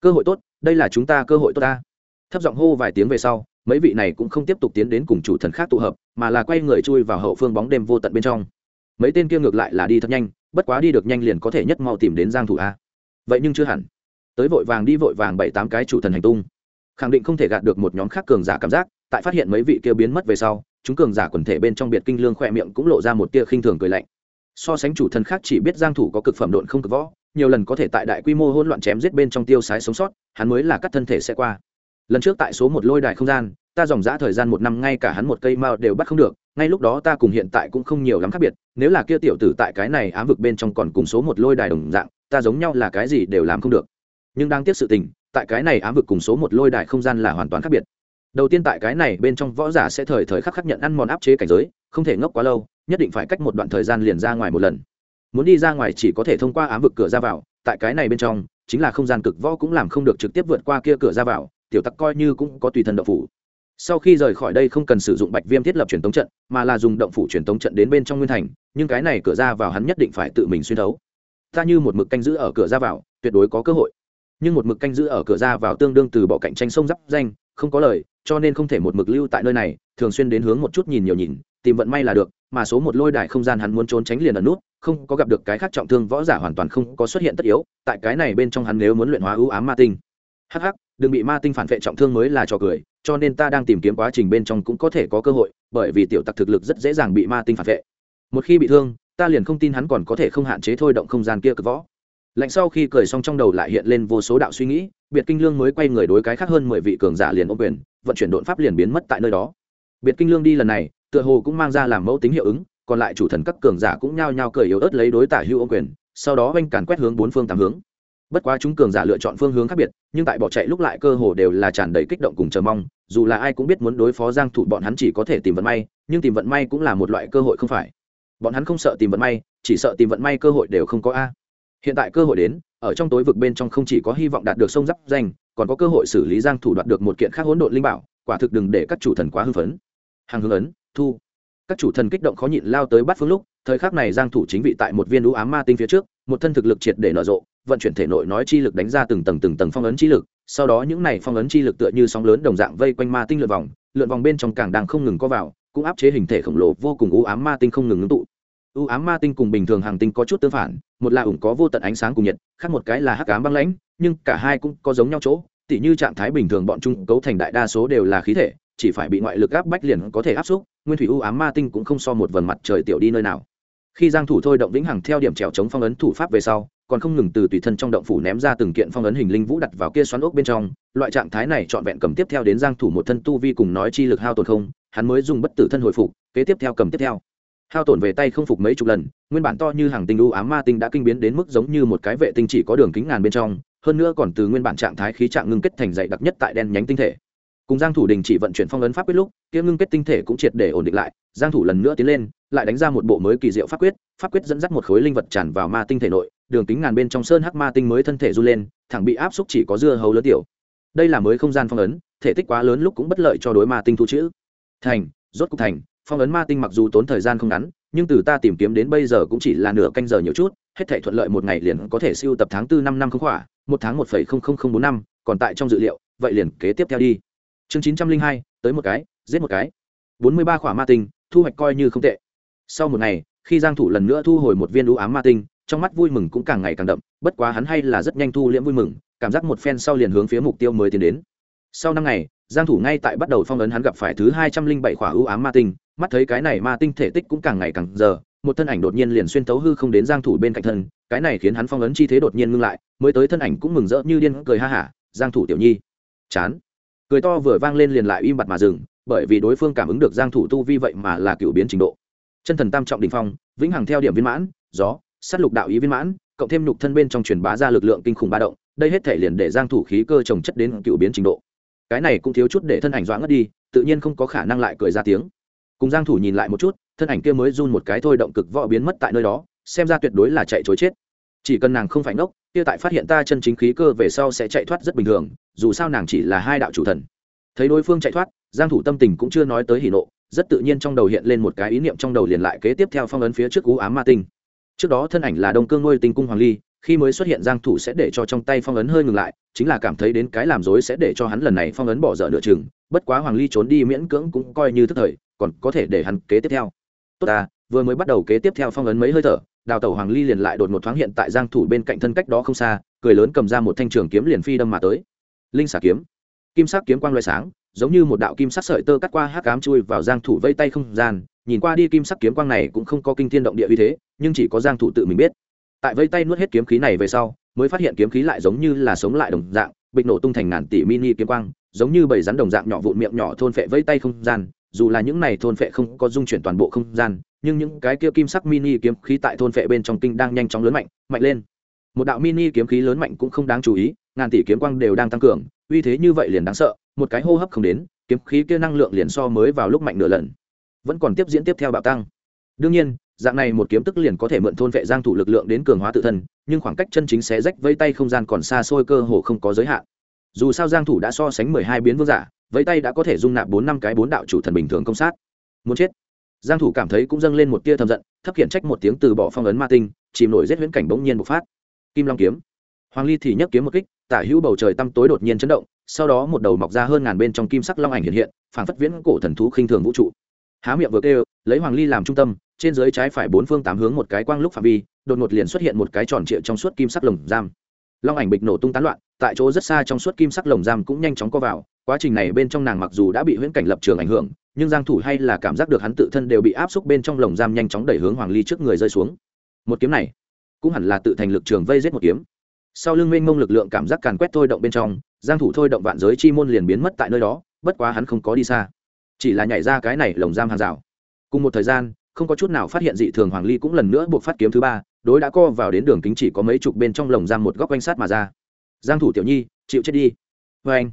Cơ hội tốt, đây là chúng ta cơ hội tốt ta thấp giọng hô vài tiếng về sau, mấy vị này cũng không tiếp tục tiến đến cùng chủ thần khác tụ hợp, mà là quay người chui vào hậu phương bóng đêm vô tận bên trong. Mấy tên kia ngược lại là đi thật nhanh, bất quá đi được nhanh liền có thể nhất mau tìm đến giang thủ a. Vậy nhưng chưa hẳn. Tới vội vàng đi vội vàng bảy tám cái chủ thần hành tung. Khẳng định không thể gạt được một nhóm khác cường giả cảm giác, tại phát hiện mấy vị kia biến mất về sau, chúng cường giả quần thể bên trong biệt kinh lương khoe miệng cũng lộ ra một tia khinh thường cười lạnh. So sánh chủ thần khác chỉ biết giang thủ có cực phẩm độn không cực võ, nhiều lần có thể tại đại quy mô hỗn loạn chém giết bên trong tiêu sái sống sót, hắn mới là cắt thân thể sẽ qua lần trước tại số một lôi đài không gian, ta dòng dã thời gian một năm ngay cả hắn một cây mao đều bắt không được, ngay lúc đó ta cùng hiện tại cũng không nhiều lắm khác biệt, nếu là kia tiểu tử tại cái này ám vực bên trong còn cùng số một lôi đài đồng dạng, ta giống nhau là cái gì đều làm không được. Nhưng đang tiếc sự tình, tại cái này ám vực cùng số một lôi đài không gian là hoàn toàn khác biệt. Đầu tiên tại cái này bên trong võ giả sẽ thời thời khắc khắc nhận ăn mòn áp chế cảnh giới, không thể ngốc quá lâu, nhất định phải cách một đoạn thời gian liền ra ngoài một lần. Muốn đi ra ngoài chỉ có thể thông qua ám vực cửa ra vào, tại cái này bên trong, chính là không gian cực võ cũng làm không được trực tiếp vượt qua kia cửa ra vào tiểu tặc coi như cũng có tùy thân động phủ. Sau khi rời khỏi đây không cần sử dụng bạch viêm thiết lập truyền tống trận, mà là dùng động phủ truyền tống trận đến bên trong nguyên thành, nhưng cái này cửa ra vào hắn nhất định phải tự mình xuyên thấu. Ta như một mực canh giữ ở cửa ra vào, tuyệt đối có cơ hội. Nhưng một mực canh giữ ở cửa ra vào tương đương từ bỏ cạnh tranh sông giáp danh, không có lời, cho nên không thể một mực lưu tại nơi này, thường xuyên đến hướng một chút nhìn nhiều nhìn, tìm vận may là được, mà số một lôi đài không gian hắn muốn trốn tránh liền ẩn nút, không có gặp được cái khác trọng thương võ giả hoàn toàn không có xuất hiện tất yếu, tại cái này bên trong hắn nếu muốn luyện hóa ưu ám ma tinh. Hắc hắc đừng bị ma tinh phản vệ trọng thương mới là trò cười, cho nên ta đang tìm kiếm quá trình bên trong cũng có thể có cơ hội, bởi vì tiểu tặc thực lực rất dễ dàng bị ma tinh phản vệ. Một khi bị thương, ta liền không tin hắn còn có thể không hạn chế thôi động không gian kia cực võ. Lạnh sau khi cười xong trong đầu lại hiện lên vô số đạo suy nghĩ, biệt kinh lương mới quay người đối cái khác hơn mười vị cường giả liền ô quyền, vận chuyển đột pháp liền biến mất tại nơi đó. Biệt kinh lương đi lần này, tựa hồ cũng mang ra làm mẫu tính hiệu ứng, còn lại chủ thần các cường giả cũng nhao nhao cười yếu ớt lấy đối tả hưu ô quyền, sau đó oanh càn quét hướng bốn phương tám hướng bất quá chúng cường giả lựa chọn phương hướng khác biệt, nhưng tại bỏ chạy lúc lại cơ hồ đều là tràn đầy kích động cùng chờ mong, dù là ai cũng biết muốn đối phó giang thủ bọn hắn chỉ có thể tìm vận may, nhưng tìm vận may cũng là một loại cơ hội không phải. Bọn hắn không sợ tìm vận may, chỉ sợ tìm vận may cơ hội đều không có a. Hiện tại cơ hội đến, ở trong tối vực bên trong không chỉ có hy vọng đạt được sông giáp danh, còn có cơ hội xử lý giang thủ đoạt được một kiện khác hỗn độn linh bảo, quả thực đừng để các chủ thần quá hưng phấn. Hàng hướng ấn, thu. Các chủ thần kích động khó nhịn lao tới bắt phương lúc, thời khắc này giang thủ chính vị tại một viên đũ ám ma tinh phía trước, một thân thực lực triệt để nở rộ vận chuyển thể nội nói chi lực đánh ra từng tầng từng tầng phong ấn chi lực, sau đó những này phong ấn chi lực tựa như sóng lớn đồng dạng vây quanh ma tinh lượn vòng lượn vòng bên trong càng đang không ngừng có vào, cũng áp chế hình thể khổng lồ vô cùng u ám ma tinh không ngừng ngưng tụ. U ám ma tinh cùng bình thường hàng tinh có chút tương phản, một là ủng có vô tận ánh sáng cùng nhiệt, khác một cái là hắc ám băng lãnh, nhưng cả hai cũng có giống nhau chỗ, tỉ như trạng thái bình thường bọn chúng cấu thành đại đa số đều là khí thể, chỉ phải bị ngoại lực áp bách liền có thể áp xúc, nguyên thủy u ám ma tinh cũng không so một vần mặt trời tiểu đi nơi nào. Khi giang thủ thôi động vĩnh hằng theo điểm trèo chống phong ấn thủ pháp về sau còn không ngừng từ tùy thân trong động phủ ném ra từng kiện phong ấn hình linh vũ đặt vào kia xoắn ốc bên trong, loại trạng thái này trọn vẹn cầm tiếp theo đến giang thủ một thân tu vi cùng nói chi lực hao tổn không, hắn mới dùng bất tử thân hồi phục, kế tiếp theo cầm tiếp theo. Hao tổn về tay không phục mấy chục lần, nguyên bản to như hàng tinh u ám ma tinh đã kinh biến đến mức giống như một cái vệ tinh chỉ có đường kính ngàn bên trong, hơn nữa còn từ nguyên bản trạng thái khí trạng ngưng kết thành dày đặc nhất tại đen nhánh tinh thể. Cùng giang thủ đình chỉ vận chuyển phong ấn pháp quyết lúc, kia ngưng kết tinh thể cũng triệt để ổn định lại, giang thủ lần nữa tiến lên lại đánh ra một bộ mới kỳ diệu pháp quyết pháp quyết dẫn dắt một khối linh vật tràn vào ma tinh thể nội, đường kính ngàn bên trong sơn hắc ma tinh mới thân thể du lên, thẳng bị áp xúc chỉ có dưa hấu lớn tiểu. Đây là mới không gian phong ấn, thể tích quá lớn lúc cũng bất lợi cho đối ma tinh thu chữ. Thành, rốt cục thành, phong ấn ma tinh mặc dù tốn thời gian không ngắn, nhưng từ ta tìm kiếm đến bây giờ cũng chỉ là nửa canh giờ nhiều chút, hết thể thuận lợi một ngày liền có thể siêu tập tháng tư năm năm không khỏa, một tháng một phẩy không không không bốn năm, còn tại trong dự liệu, vậy liền kế tiếp theo đi. Chương chín trăm linh hai, tới một cái, giết một cái. Bốn mươi ba khỏa ma tinh, thu hoạch coi như không tệ sau một ngày khi giang thủ lần nữa thu hồi một viên đũ ám ma tinh trong mắt vui mừng cũng càng ngày càng đậm bất quá hắn hay là rất nhanh thu liễm vui mừng cảm giác một phen sau liền hướng phía mục tiêu mới tiến đến. Sau năm ngày giang thủ ngay tại bắt đầu phong ấn hắn gặp phải thứ hai trăm linh bảy khỏa ưu ám ma tinh mắt thấy cái này ma tinh thể tích cũng càng ngày càng giờ một thân ảnh đột nhiên liền xuyên tấu hư không đến giang thủ bên cạnh thân cái này khiến hắn phong ấn chi thế đột nhiên ngưng lại mới tới thân ảnh cũng mừng rỡ như điên cười ha ha, giang thủ tiểu nhi. Chán. Cười to vừa vang lên liền lại im bặt mà dừng bởi vì đối phương cảm ứng được giang thủ tu vi vậy mà là cựu biến trình độ chân thần tam trọng đỉnh phong, vĩnh hằng theo điểm viên mãn, gió, sát lục đạo ý viên mãn, cộng thêm nhục thân bên trong truyền bá ra lực lượng kinh khủng ba động, đây hết thể liền để giang thủ khí cơ trồng chất đến cựu biến trình độ. Cái này cũng thiếu chút để thân ảnh doãn ngất đi, tự nhiên không có khả năng lại cười ra tiếng. Cùng giang thủ nhìn lại một chút, thân ảnh kia mới run một cái thôi động cực võ biến mất tại nơi đó, xem ra tuyệt đối là chạy chối chết. Chỉ cần nàng không phải ngốc, kia tại phát hiện ta chân chính khí cơ về sau sẽ chạy thoát rất bình thường, dù sao nàng chỉ là hai đạo chủ thần. Thấy đối phương chạy thoát, giang thủ tâm tình cũng chưa nói tới hỉ nộ rất tự nhiên trong đầu hiện lên một cái ý niệm trong đầu liền lại kế tiếp theo phong ấn phía trước cú ám ma tinh. Trước đó thân ảnh là đông cương ngôi tinh cung hoàng ly, khi mới xuất hiện giang thủ sẽ để cho trong tay phong ấn hơi ngừng lại, chính là cảm thấy đến cái làm dối sẽ để cho hắn lần này phong ấn bỏ dở nửa chừng, bất quá hoàng ly trốn đi miễn cưỡng cũng coi như thức thời, còn có thể để hắn kế tiếp theo. Tốt ta, vừa mới bắt đầu kế tiếp theo phong ấn mấy hơi thở, đào tẩu hoàng ly liền lại đột một thoáng hiện tại giang thủ bên cạnh thân cách đó không xa, cười lớn cầm ra một thanh trường kiếm liền phi đâm mà tới. Linh xả kiếm. Kim sắc kiếm quang loại sáng giống như một đạo kim sắc sợi tơ cắt qua hắc ám chui vào giang thủ vây tay không gian, nhìn qua đi kim sắc kiếm quang này cũng không có kinh thiên động địa uy thế, nhưng chỉ có giang thủ tự mình biết. Tại vây tay nuốt hết kiếm khí này về sau, mới phát hiện kiếm khí lại giống như là sống lại đồng dạng, bịch nổ tung thành ngàn tỷ mini kiếm quang, giống như bầy rắn đồng dạng nhỏ vụn miệng nhỏ thôn phệ vây tay không gian, dù là những này thôn phệ không có dung chuyển toàn bộ không gian, nhưng những cái kia kim sắc mini kiếm khí tại thôn phệ bên trong kinh đang nhanh chóng lớn mạnh mạnh lên. Một đạo mini kiếm khí lớn mạnh cũng không đáng chú ý, ngàn tỷ kiếm quang đều đang tăng cường, uy thế như vậy liền đáng sợ một cái hô hấp không đến, kiếm khí kia năng lượng liền so mới vào lúc mạnh nửa lần. Vẫn còn tiếp diễn tiếp theo bạo tăng. Đương nhiên, dạng này một kiếm tức liền có thể mượn thôn vệ giang thủ lực lượng đến cường hóa tự thân, nhưng khoảng cách chân chính xé rách vây tay không gian còn xa xôi cơ hồ không có giới hạn. Dù sao giang thủ đã so sánh 12 biến vương giả, vây tay đã có thể dung nạp bốn năm cái bốn đạo chủ thần bình thường công sát. Muốn chết. Giang thủ cảm thấy cũng dâng lên một tia thầm giận, thấp khiển trách một tiếng từ bỏ phong ấn ma tinh, chìm nổi giết huyễn cảnh bỗng nhiên bộc phát. Kim long kiếm. Hoàng ly thì nhấc kiếm một kích tả hữu bầu trời tăm tối đột nhiên chấn động, sau đó một đầu mọc ra hơn ngàn bên trong kim sắc long ảnh hiện hiện, phảng phất viễn cổ thần thú khinh thường vũ trụ. Há miệng vừa kêu, lấy hoàng ly làm trung tâm, trên dưới trái phải bốn phương tám hướng một cái quang lúc phạm vi, đột ngột liền xuất hiện một cái tròn trịa trong suốt kim sắc lồng giam. Long ảnh bịch nổ tung tán loạn, tại chỗ rất xa trong suốt kim sắc lồng giam cũng nhanh chóng co vào, quá trình này bên trong nàng mặc dù đã bị huyễn cảnh lập trường ảnh hưởng, nhưng giang thủ hay là cảm giác được hắn tự thân đều bị áp xúc bên trong lồng giam nhanh chóng đẩy hướng hoàng ly trước người rơi xuống. Một kiếm này, cũng hẳn là tự thành lực trường vây giết một kiếm sau lưng mênh mông lực lượng cảm giác càn quét thôi động bên trong, giang thủ thôi động vạn giới chi môn liền biến mất tại nơi đó, bất quá hắn không có đi xa. Chỉ là nhảy ra cái này lồng giam hàng rào. Cùng một thời gian, không có chút nào phát hiện dị thường hoàng ly cũng lần nữa buộc phát kiếm thứ ba, đối đã co vào đến đường kính chỉ có mấy chục bên trong lồng giam một góc quanh sát mà ra. Giang thủ tiểu nhi, chịu chết đi. Với anh,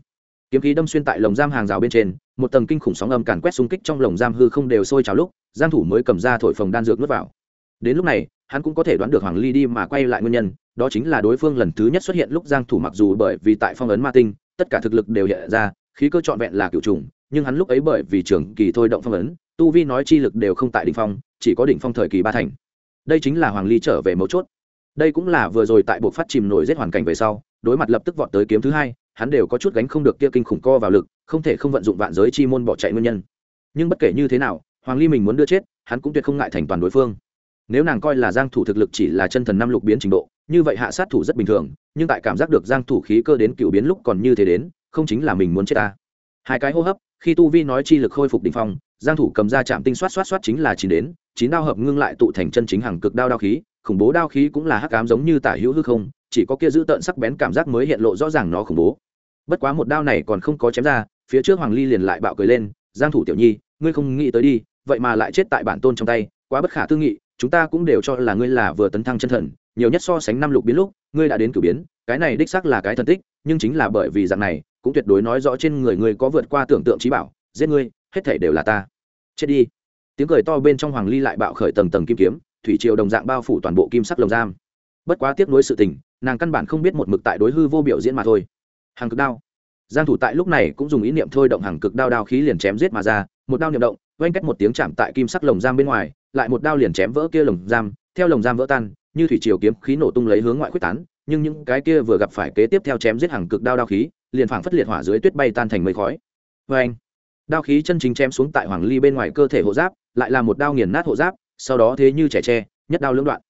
kiếm khí đâm xuyên tại lồng giam hàng rào bên trên, một tầng kinh khủng sóng âm càn quét xung kích trong lồng giam hư không đều sôi trào lúc, giang thủ mới cầm ra thổi phồng đan dược nuốt vào. Đến lúc này, hắn cũng có thể đoán được hoàng ly đi mà quay lại nguyên nhân đó chính là đối phương lần thứ nhất xuất hiện lúc giang thủ mặc dù bởi vì tại phong ấn ma tinh, tất cả thực lực đều hiện ra, khí cơ trọn vẹn là cựu trùng nhưng hắn lúc ấy bởi vì trường kỳ thôi động phong ấn, tu vi nói chi lực đều không tại đỉnh phong, chỉ có đỉnh phong thời kỳ ba thành. Đây chính là hoàng ly trở về mấu chốt. Đây cũng là vừa rồi tại buộc phát chìm nổi giết hoàn cảnh về sau, đối mặt lập tức vọt tới kiếm thứ hai, hắn đều có chút gánh không được kia kinh khủng co vào lực, không thể không vận dụng vạn giới chi môn bỏ chạy nguyên nhân. Nhưng bất kể như thế nào, hoàng ly mình muốn đưa chết, hắn cũng tuyệt không ngại thành toàn đối phương nếu nàng coi là giang thủ thực lực chỉ là chân thần năm lục biến trình độ, như vậy hạ sát thủ rất bình thường, nhưng tại cảm giác được giang thủ khí cơ đến cựu biến lúc còn như thế đến, không chính là mình muốn chết ta. Hai cái hô hấp, khi tu vi nói chi lực khôi phục đỉnh phong, giang thủ cầm ra chạm tinh xoát xoát xoát chính là chín đến, chín đao hợp ngưng lại tụ thành chân chính hàng cực đao đao khí, khủng bố đao khí cũng là hắc ám giống như tả hữu hư không, chỉ có kia giữ tận sắc bén cảm giác mới hiện lộ rõ ràng nó khủng bố. Bất quá một đao này còn không có chém ra, phía trước hoàng ly liền lại bạo cười lên, giang thủ tiểu nhi, ngươi không nghĩ tới đi, vậy mà lại chết tại bản tôn trong tay, quá bất khả tư nghị chúng ta cũng đều cho là ngươi là vừa tấn thăng chân thần, nhiều nhất so sánh năm lục biến lúc, ngươi đã đến cử biến, cái này đích xác là cái thần tích, nhưng chính là bởi vì dạng này, cũng tuyệt đối nói rõ trên người ngươi có vượt qua tưởng tượng trí bảo, giết ngươi, hết thể đều là ta. Chết đi. Tiếng cười to bên trong hoàng ly lại bạo khởi tầng tầng kim kiếm, thủy triều đồng dạng bao phủ toàn bộ kim sắc lồng giam. Bất quá tiếp nối sự tình, nàng căn bản không biết một mực tại đối hư vô biểu diễn mà thôi. Hàng cực đao. Giang thủ tại lúc này cũng dùng ý niệm thôi động hàng cực đao đao khí liền chém giết mà ra, một đao niệm động, vang cách một tiếng chạm tại kim sắc lồng giam bên ngoài lại một đao liền chém vỡ kia lồng giam, theo lồng giam vỡ tan, như thủy triều kiếm khí nổ tung lấy hướng ngoại quyết tán, nhưng những cái kia vừa gặp phải kế tiếp theo chém giết hàng cực đao đao khí, liền phảng phất liệt hỏa dưới tuyết bay tan thành mây khói. Với anh đao khí chân chính chém xuống tại hoàng ly bên ngoài cơ thể hộ giáp, lại là một đao nghiền nát hộ giáp, sau đó thế như trẻ tre, nhất đao lưỡng đoạn.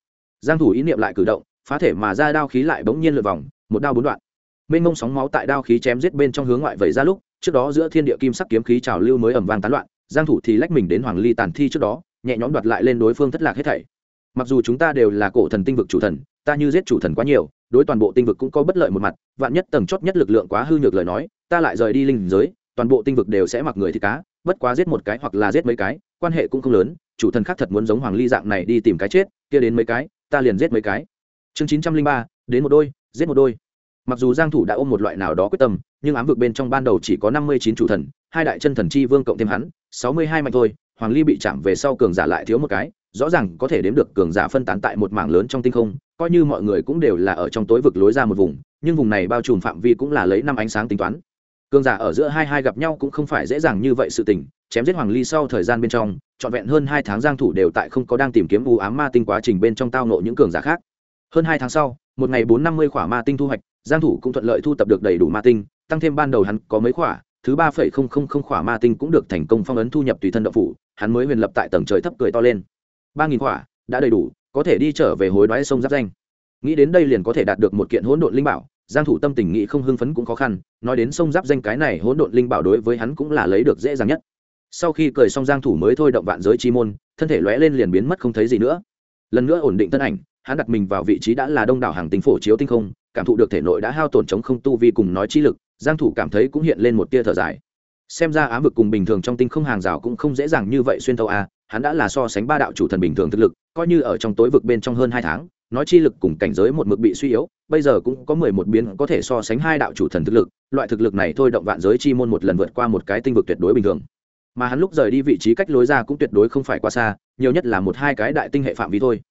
Giang thủ ý niệm lại cử động, phá thể mà ra đao khí lại bỗng nhiên lượn vòng, một đao bốn đoạn. Mênh mông sóng máu tại đao khí chém giết bên trong hướng ngoại vẩy ra lúc, trước đó giữa thiên địa kim sắc kiếm khí trào lưu mới ầm vang tán loạn, giang thủ thì lách mình đến hoàng ly tàn thi trước đó nhẹ nhõm đoạt lại lên đối phương thất lạc hết thảy. Mặc dù chúng ta đều là cổ thần tinh vực chủ thần, ta như giết chủ thần quá nhiều, đối toàn bộ tinh vực cũng có bất lợi một mặt, vạn nhất tầng chót nhất lực lượng quá hư nhược lời nói, ta lại rời đi linh giới, toàn bộ tinh vực đều sẽ mặc người thì cá, bất quá giết một cái hoặc là giết mấy cái, quan hệ cũng không lớn, chủ thần khác thật muốn giống hoàng ly dạng này đi tìm cái chết, kia đến mấy cái, ta liền giết mấy cái. Chương chín trăm linh ba, đến một đôi, giết một đôi. Mặc dù giang thủ đã ôm một loại nào đó quyết tâm, nhưng ám vực bên trong ban đầu chỉ có năm mươi chín chủ thần, hai đại chân thần chi vương cộng thêm hắn, sáu mươi hai mạnh thôi hoàng ly bị chạm về sau cường giả lại thiếu một cái, rõ ràng có thể đếm được cường giả phân tán tại một mảng lớn trong tinh không, coi như mọi người cũng đều là ở trong tối vực lối ra một vùng, nhưng vùng này bao trùm phạm vi cũng là lấy năm ánh sáng tính toán. Cường giả ở giữa hai hai gặp nhau cũng không phải dễ dàng như vậy sự tình, chém giết hoàng ly sau thời gian bên trong, trọn vẹn hơn hai tháng giang thủ đều tại không có đang tìm kiếm u ám ma tinh quá trình bên trong tao nộ những cường giả khác. Hơn hai tháng sau, một ngày bốn năm mươi khỏa ma tinh thu hoạch, giang thủ cũng thuận lợi thu tập được đầy đủ ma tinh, tăng thêm ban đầu hắn có mấy khỏa thứ ba phẩy không không không khỏa ma tinh cũng được thành công phong ấn thu nhập tùy thân đậu phủ, hắn mới huyền lập tại tầng trời thấp cười to lên. Ba nghìn khỏa, đã đầy đủ, có thể đi trở về hối đoái sông giáp danh. Nghĩ đến đây liền có thể đạt được một kiện hỗn độn linh bảo, giang thủ tâm tình nghĩ không hưng phấn cũng khó khăn, nói đến sông giáp danh cái này hỗn độn linh bảo đối với hắn cũng là lấy được dễ dàng nhất. Sau khi cười xong giang thủ mới thôi động vạn giới chi môn, thân thể lóe lên liền biến mất không thấy gì nữa. Lần nữa ổn định thân ảnh, hắn đặt mình vào vị trí đã là đông đảo hàng tinh phổ chiếu tinh không, cảm thụ được thể nội đã hao tổn chống không tu vi cùng nói chi lực giang thủ cảm thấy cũng hiện lên một tia thở dài. Xem ra ám vực cùng bình thường trong tinh không hàng rào cũng không dễ dàng như vậy xuyên thấu a hắn đã là so sánh ba đạo chủ thần bình thường thực lực, coi như ở trong tối vực bên trong hơn hai tháng, nói chi lực cùng cảnh giới một mực bị suy yếu, bây giờ cũng có mười một biến có thể so sánh hai đạo chủ thần thực lực, loại thực lực này thôi động vạn giới chi môn một lần vượt qua một cái tinh vực tuyệt đối bình thường. Mà hắn lúc rời đi vị trí cách lối ra cũng tuyệt đối không phải quá xa, nhiều nhất là một hai cái đại tinh hệ phạm vi thôi.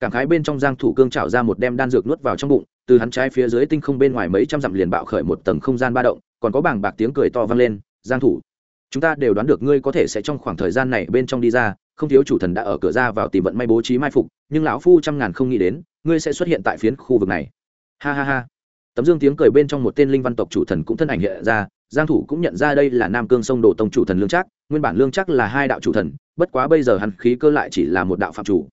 Cảm khái bên trong giang thủ cương trảo ra một đem đan dược nuốt vào trong bụng từ hắn trái phía dưới tinh không bên ngoài mấy trăm dặm liền bạo khởi một tầng không gian ba động, còn có bảng bạc tiếng cười to vang lên, giang thủ, chúng ta đều đoán được ngươi có thể sẽ trong khoảng thời gian này bên trong đi ra, không thiếu chủ thần đã ở cửa ra vào tìm vận may bố trí mai phục, nhưng lão phu trăm ngàn không nghĩ đến, ngươi sẽ xuất hiện tại phiến khu vực này. Ha ha ha. Tấm dương tiếng cười bên trong một tên linh văn tộc chủ thần cũng thân ảnh hiện ra, giang thủ cũng nhận ra đây là nam cương sông đồ tông chủ thần lương trác, nguyên bản lương trác là hai đạo chủ thần, bất quá bây giờ hắn khí cơ lại chỉ là một đạo phạm chủ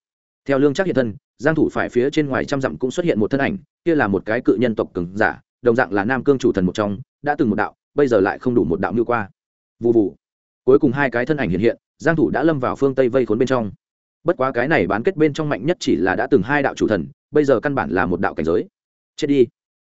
theo lương chắc hiện thân, giang thủ phải phía trên ngoài trăm dặm cũng xuất hiện một thân ảnh, kia là một cái cự nhân tộc cường giả, đồng dạng là nam cương chủ thần một trong, đã từng một đạo, bây giờ lại không đủ một đạo như qua. Vù vù. Cuối cùng hai cái thân ảnh hiện hiện, giang thủ đã lâm vào phương tây vây khốn bên trong. Bất quá cái này bán kết bên trong mạnh nhất chỉ là đã từng hai đạo chủ thần, bây giờ căn bản là một đạo cảnh giới. Chết đi.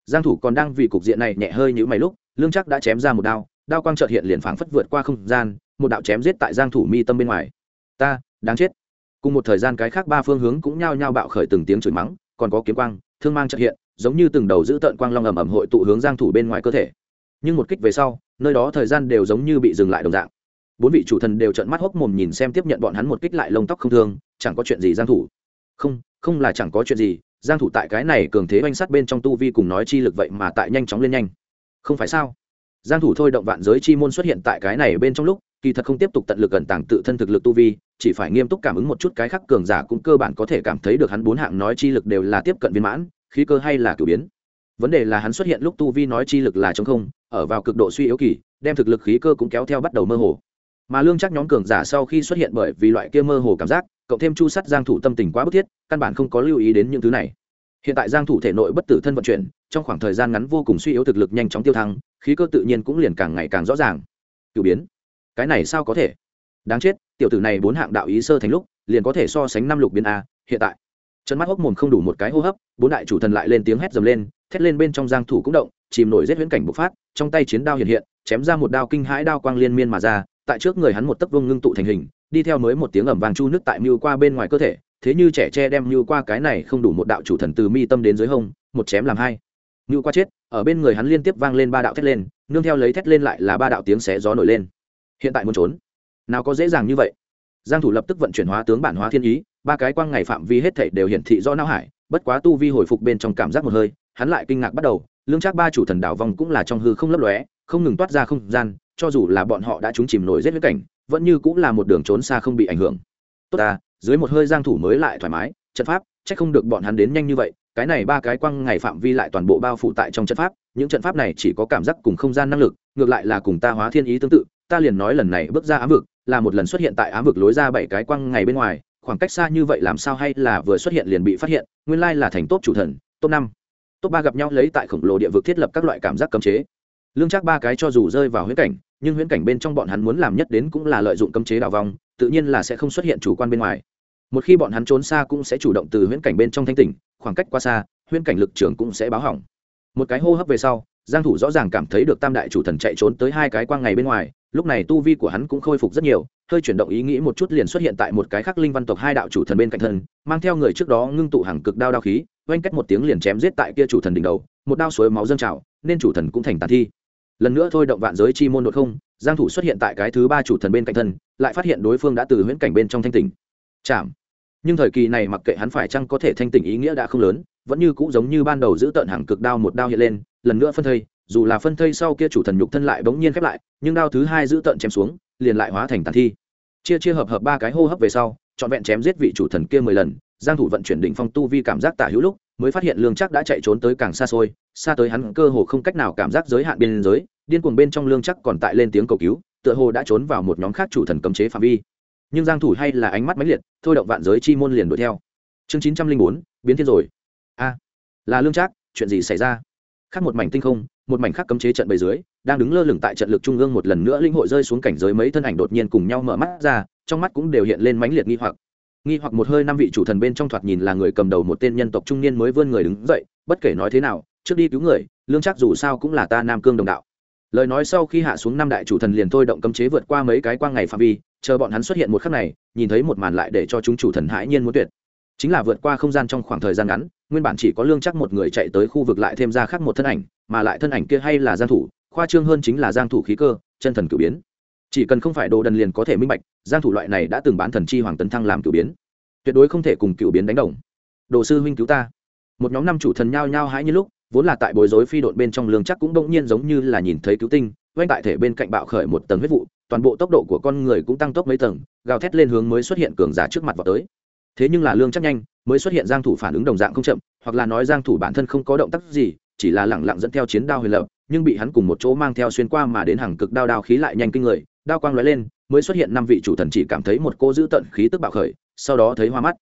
Giang thủ còn đang vì cục diện này nhẹ hơi như mày lúc, lương chắc đã chém ra một đao đao quang chợt hiện liền phảng phất vượt qua không gian, một đạo chém giết tại giang thủ mi tâm bên ngoài. Ta, đáng chết cùng một thời gian cái khác ba phương hướng cũng nhao nhao bạo khởi từng tiếng chửi mắng, còn có kiếm quang, thương mang chợt hiện, giống như từng đầu giữ tận quang long ầm ầm hội tụ hướng giang thủ bên ngoài cơ thể. Nhưng một kích về sau, nơi đó thời gian đều giống như bị dừng lại đồng dạng. Bốn vị chủ thần đều trợn mắt hốc mồm nhìn xem tiếp nhận bọn hắn một kích lại lông tóc không thương, chẳng có chuyện gì giang thủ. Không không là chẳng có chuyện gì, giang thủ tại cái này cường thế oanh sát bên trong tu vi cùng nói chi lực vậy mà tại nhanh chóng lên nhanh. Không phải sao? Giang thủ thôi động vạn giới chi môn xuất hiện tại cái này bên trong lúc kỳ thật không tiếp tục tận lực gần tàng tự thân thực lực tu vi, chỉ phải nghiêm túc cảm ứng một chút cái khác cường giả cũng cơ bản có thể cảm thấy được hắn bốn hạng nói chi lực đều là tiếp cận viên mãn, khí cơ hay là cử biến. Vấn đề là hắn xuất hiện lúc tu vi nói chi lực là trống không, ở vào cực độ suy yếu kỳ, đem thực lực khí cơ cũng kéo theo bắt đầu mơ hồ. Mà lương chắc nhóm cường giả sau khi xuất hiện bởi vì loại kia mơ hồ cảm giác, cộng thêm chu sắt giang thủ tâm tình quá bức thiết, căn bản không có lưu ý đến những thứ này. Hiện tại giang thủ thể nội bất tử thân vận chuyển, trong khoảng thời gian ngắn vô cùng suy yếu thực lực nhanh chóng tiêu thăng, khí cơ tự nhiên cũng liền càng ngày càng rõ ràng. Cửu biến cái này sao có thể? Đáng chết, tiểu tử này bốn hạng đạo ý sơ thành lúc, liền có thể so sánh năm lục biến a, hiện tại. Chân mắt hốc mồm không đủ một cái hô hấp, bốn đại chủ thần lại lên tiếng hét dầm lên, thét lên bên trong giang thủ cũng động, chìm nổi giết huyễn cảnh bộc phát, trong tay chiến đao hiện hiện, chém ra một đao kinh hãi đao quang liên miên mà ra, tại trước người hắn một tấc vương ngưng tụ thành hình, đi theo mới một tiếng ầm vang chu nước tại mưu qua bên ngoài cơ thể, thế như trẻ tre đem mưu qua cái này không đủ một đạo chủ thần từ mi tâm đến dưới hông, một chém làm hai. Mưu qua chết, ở bên người hắn liên tiếp vang lên ba đạo thét lên, nương theo lấy thét lên lại là ba đạo tiếng xé gió nổi lên hiện tại muốn trốn. Nào có dễ dàng như vậy. Giang thủ lập tức vận chuyển hóa tướng bản hóa thiên ý, ba cái quang ngày phạm vi hết thảy đều hiển thị rõ não hải, bất quá tu vi hồi phục bên trong cảm giác một hơi, hắn lại kinh ngạc bắt đầu, lương trác ba chủ thần đảo vong cũng là trong hư không lấp lóe, không ngừng toát ra không gian, cho dù là bọn họ đã trúng chìm nổi giết huyết cảnh, vẫn như cũng là một đường trốn xa không bị ảnh hưởng. Tốt ta, dưới một hơi giang thủ mới lại thoải mái, trận pháp, chắc không được bọn hắn đến nhanh như vậy, cái này ba cái quang ngày phạm vi lại toàn bộ bao phủ tại trong trận pháp, những trận pháp này chỉ có cảm giác cùng không gian năng lực, ngược lại là cùng ta hóa thiên ý tương tự ta liền nói lần này bước ra ám vực, là một lần xuất hiện tại ám vực lối ra bảy cái quang ngày bên ngoài, khoảng cách xa như vậy làm sao hay là vừa xuất hiện liền bị phát hiện, nguyên lai là thành tốt chủ thần top năm. Top ba gặp nhau lấy tại khổng lồ địa vực thiết lập các loại cảm giác cấm chế. Lương chắc ba cái cho dù rơi vào huyễn cảnh, nhưng huyễn cảnh bên trong bọn hắn muốn làm nhất đến cũng là lợi dụng cấm chế đào vong, tự nhiên là sẽ không xuất hiện chủ quan bên ngoài. Một khi bọn hắn trốn xa cũng sẽ chủ động từ huyễn cảnh bên trong thanh tỉnh, khoảng cách qua xa, huyễn cảnh lực trưởng cũng sẽ báo hỏng. Một cái hô hấp về sau, giang thủ rõ ràng cảm thấy được tam đại chủ thần chạy trốn tới hai cái quang ngày bên ngoài lúc này tu vi của hắn cũng khôi phục rất nhiều, hơi chuyển động ý nghĩ một chút liền xuất hiện tại một cái khắc linh văn tộc hai đạo chủ thần bên cạnh thân, mang theo người trước đó ngưng tụ hàng cực đao đao khí, oanh cách một tiếng liền chém giết tại kia chủ thần đỉnh đầu, một đao suối máu dâng trào, nên chủ thần cũng thành tàn thi. Lần nữa thôi động vạn giới chi môn đột không, giang thủ xuất hiện tại cái thứ ba chủ thần bên cạnh thân, lại phát hiện đối phương đã từ huyễn cảnh bên trong thanh tỉnh. Chạm. Nhưng thời kỳ này mặc kệ hắn phải chăng có thể thanh tỉnh ý nghĩa đã không lớn, vẫn như cũ giống như ban đầu giữ tận hàng cực đao một đao hiện lên, lần nữa phân thây dù là phân thây sau kia chủ thần nhục thân lại bỗng nhiên khép lại nhưng đao thứ hai giữ tận chém xuống liền lại hóa thành tàn thi. Chia chia hợp hợp ba cái hô hấp về sau trọn vẹn chém giết vị chủ thần kia mười lần giang thủ vận chuyển đỉnh phong tu vi cảm giác tả hữu lúc mới phát hiện lương chắc đã chạy trốn tới càng xa xôi xa tới hắn cơ hồ không cách nào cảm giác giới hạn biên giới điên cuồng bên trong lương chắc còn tại lên tiếng cầu cứu tựa hồ đã trốn vào một nhóm khác chủ thần cấm chế phạm vi. Nhưng giang thủ hay là ánh mắt mãnh liệt thôi động vạn giới chi môn liền đuổi theo. Chương 904, biến thiên rồi. A là lương chắc chuyện gì xảy ra? Khác một mảnh tinh không một mảnh khác cấm chế trận bầy dưới, đang đứng lơ lửng tại trận lực trung ương một lần nữa linh hội rơi xuống cảnh giới mấy thân ảnh đột nhiên cùng nhau mở mắt ra, trong mắt cũng đều hiện lên mãnh liệt nghi hoặc. Nghi hoặc một hơi năm vị chủ thần bên trong thoạt nhìn là người cầm đầu một tên nhân tộc trung niên mới vươn người đứng dậy, bất kể nói thế nào, trước đi cứu người, lương chắc dù sao cũng là ta nam cương đồng đạo. Lời nói sau khi hạ xuống năm đại chủ thần liền thôi động cấm chế vượt qua mấy cái quang ngày phạm vi, chờ bọn hắn xuất hiện một khắc này, nhìn thấy một màn lại để cho chúng chủ thần hãi nhiên muốn tuyệt. Chính là vượt qua không gian trong khoảng thời gian ngắn, nguyên bản chỉ có lương chắc một người chạy tới khu vực lại thêm ra khác một thân ảnh mà lại thân ảnh kia hay là giang thủ, khoa trương hơn chính là giang thủ khí cơ, chân thần cửu biến. Chỉ cần không phải đồ đần liền có thể minh bạch, giang thủ loại này đã từng bán thần chi hoàng tấn thăng làm cửu biến. Tuyệt đối không thể cùng cửu biến đánh đồng. Đồ sư huynh cứu ta. Một nhóm năm chủ thần nhao nhao hãi như lúc, vốn là tại bối rối phi độn bên trong lương chắc cũng bỗng nhiên giống như là nhìn thấy cứu tinh, quanh tại thể bên cạnh bạo khởi một tầng huyết vụ, toàn bộ tốc độ của con người cũng tăng tốc mấy tầng, gào thét lên hướng mới xuất hiện cường giả trước mặt vào tới. Thế nhưng là lương chắc nhanh, mới xuất hiện giang thủ phản ứng đồng dạng không chậm, hoặc là nói giang thủ bản thân không có động tác gì chỉ là lẳng lặng dẫn theo chiến đao huyền lập, nhưng bị hắn cùng một chỗ mang theo xuyên qua mà đến hàng cực đao đao khí lại nhanh kinh người, đao quang lóe lên, mới xuất hiện năm vị chủ thần chỉ cảm thấy một cô giữ tận khí tức bạo khởi, sau đó thấy hoa mắt.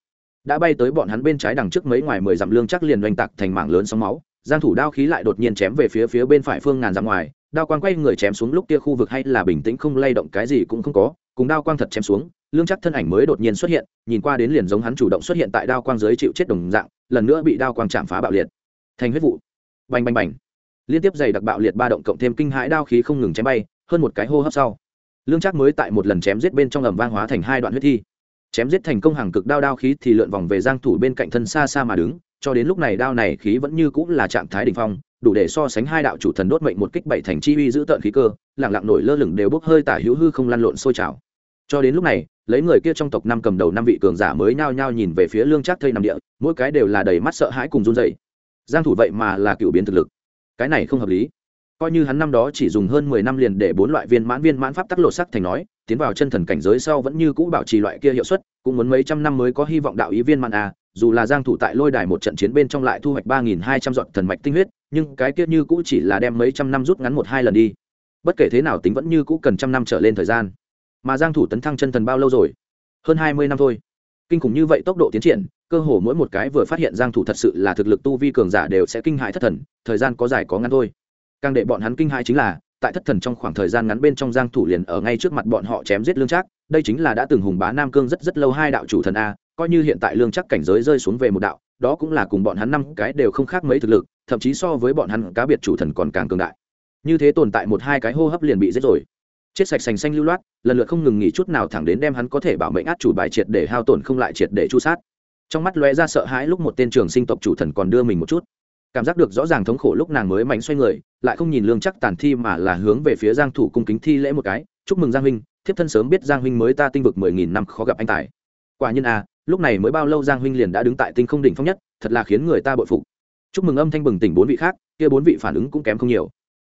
Đã bay tới bọn hắn bên trái đằng trước mấy ngoài mười dặm lương chắc liền oanh tạc thành mảng lớn sóng máu, giang thủ đao khí lại đột nhiên chém về phía phía bên phải phương ngàn dặm ngoài, đao quang quay người chém xuống lúc kia khu vực hay là bình tĩnh không lay động cái gì cũng không có, cùng đao quang thật chém xuống, lương chắc thân ảnh mới đột nhiên xuất hiện, nhìn qua đến liền giống hắn chủ động xuất hiện tại đao quang dưới chịu chết đồng dạng, lần nữa bị đao quang chạm phá bạo liệt. Thành huyết vụ bành bành bành. Liên tiếp dày đặc bạo liệt ba động cộng thêm kinh hãi đao khí không ngừng chém bay, hơn một cái hô hấp sau. Lương trác mới tại một lần chém giết bên trong ầm vang hóa thành hai đoạn huyết thi. Chém giết thành công hàng cực đao đao khí thì lượn vòng về giang thủ bên cạnh thân xa xa mà đứng, cho đến lúc này đao này khí vẫn như cũng là trạng thái đỉnh phong, đủ để so sánh hai đạo chủ thần đốt mệnh một kích bảy thành chi uy giữ tận khí cơ, lặng lặng nổi lơ lửng đều bốc hơi tả hữu hư không lăn lộn sôi trào. Cho đến lúc này, lấy người kia trong tộc năm cầm đầu năm vị cường giả mới nhao nhao nhìn về phía lương trác thây nằm địa, mỗi cái đều là đầy mắt sợ hãi cùng run rẩy giang thủ vậy mà là cựu biến thực lực. Cái này không hợp lý. Coi như hắn năm đó chỉ dùng hơn mười năm liền để bốn loại viên mãn viên mãn pháp tắc lột sắc thành nói, tiến vào chân thần cảnh giới sau vẫn như cũ bảo trì loại kia hiệu suất, cũng muốn mấy trăm năm mới có hy vọng đạo ý viên mãn à dù là giang thủ tại lôi đài một trận chiến bên trong lại thu hoạch ba nghìn hai trăm dọn thần mạch tinh huyết, nhưng cái kia như cũ chỉ là đem mấy trăm năm rút ngắn một hai lần đi. Bất kể thế nào tính vẫn như cũ cần trăm năm trở lên thời gian. Mà giang thủ tấn thăng chân thần bao lâu rồi? Hơn hai mươi năm thôi. Kinh khủng như vậy tốc độ tiến triển cơ hồ mỗi một cái vừa phát hiện giang thủ thật sự là thực lực tu vi cường giả đều sẽ kinh hãi thất thần, thời gian có dài có ngắn thôi. Càng để bọn hắn kinh hãi chính là, tại thất thần trong khoảng thời gian ngắn bên trong giang thủ liền ở ngay trước mặt bọn họ chém giết lương trác, đây chính là đã từng hùng bá nam cương rất rất lâu hai đạo chủ thần a, coi như hiện tại lương trác cảnh giới rơi xuống về một đạo, đó cũng là cùng bọn hắn năm cái đều không khác mấy thực lực, thậm chí so với bọn hắn cá biệt chủ thần còn càng cường đại. Như thế tồn tại một hai cái hô hấp liền bị giết rồi. Chết sạch sành xanh lưu loát, lần lượt không ngừng nghỉ chút nào thẳng đến đem hắn có thể bảo mệnh át chủ bài triệt để hao tổn không lại triệt để chu sát trong mắt lóe ra sợ hãi lúc một tên trường sinh tộc chủ thần còn đưa mình một chút. Cảm giác được rõ ràng thống khổ lúc nàng mới mạnh xoay người, lại không nhìn lương chắc tàn thi mà là hướng về phía giang thủ cung kính thi lễ một cái, chúc mừng giang huynh, thiếp thân sớm biết giang huynh mới ta tinh vực mười nghìn năm khó gặp anh tài. Quả nhiên à lúc này mới bao lâu giang huynh liền đã đứng tại tinh không đỉnh phong nhất, thật là khiến người ta bội phục. Chúc mừng âm thanh bừng tỉnh bốn vị khác, kia bốn vị phản ứng cũng kém không nhiều.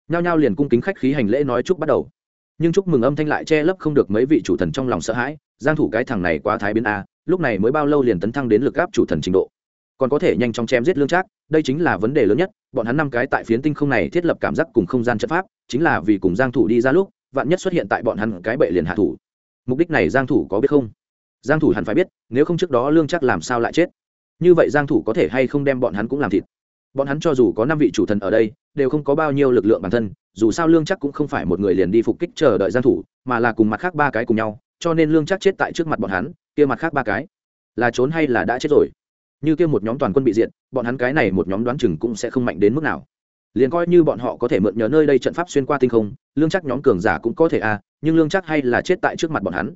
Nhao nhao liền cung kính khách khí hành lễ nói chúc bắt đầu. Nhưng chúc mừng âm thanh lại che lấp không được mấy vị chủ thần trong lòng sợ hãi, giang thủ cái thằng này quá thái biến a lúc này mới bao lâu liền tấn thăng đến lực áp chủ thần trình độ. Còn có thể nhanh chóng chém giết lương trác, đây chính là vấn đề lớn nhất, bọn hắn năm cái tại phiến tinh không này thiết lập cảm giác cùng không gian chất pháp, chính là vì cùng giang thủ đi ra lúc, vạn nhất xuất hiện tại bọn hắn cái bệ liền hạ thủ. Mục đích này giang thủ có biết không? Giang thủ hẳn phải biết, nếu không trước đó lương trác làm sao lại chết? Như vậy giang thủ có thể hay không đem bọn hắn cũng làm thịt? Bọn hắn cho dù có năm vị chủ thần ở đây, đều không có bao nhiêu lực lượng bản thân, dù sao lương chắc cũng không phải một người liền đi phục kích chờ đợi giang thủ, mà là cùng mặt khác ba cái cùng nhau cho nên lương chắc chết tại trước mặt bọn hắn kia mặt khác ba cái. Là trốn hay là đã chết rồi? Như kia một nhóm toàn quân bị diện, bọn hắn cái này một nhóm đoán chừng cũng sẽ không mạnh đến mức nào. Liền coi như bọn họ có thể mượn nhờ nơi đây trận pháp xuyên qua tinh không lương chắc nhóm cường giả cũng có thể a à, nhưng lương chắc hay là chết tại trước mặt bọn hắn.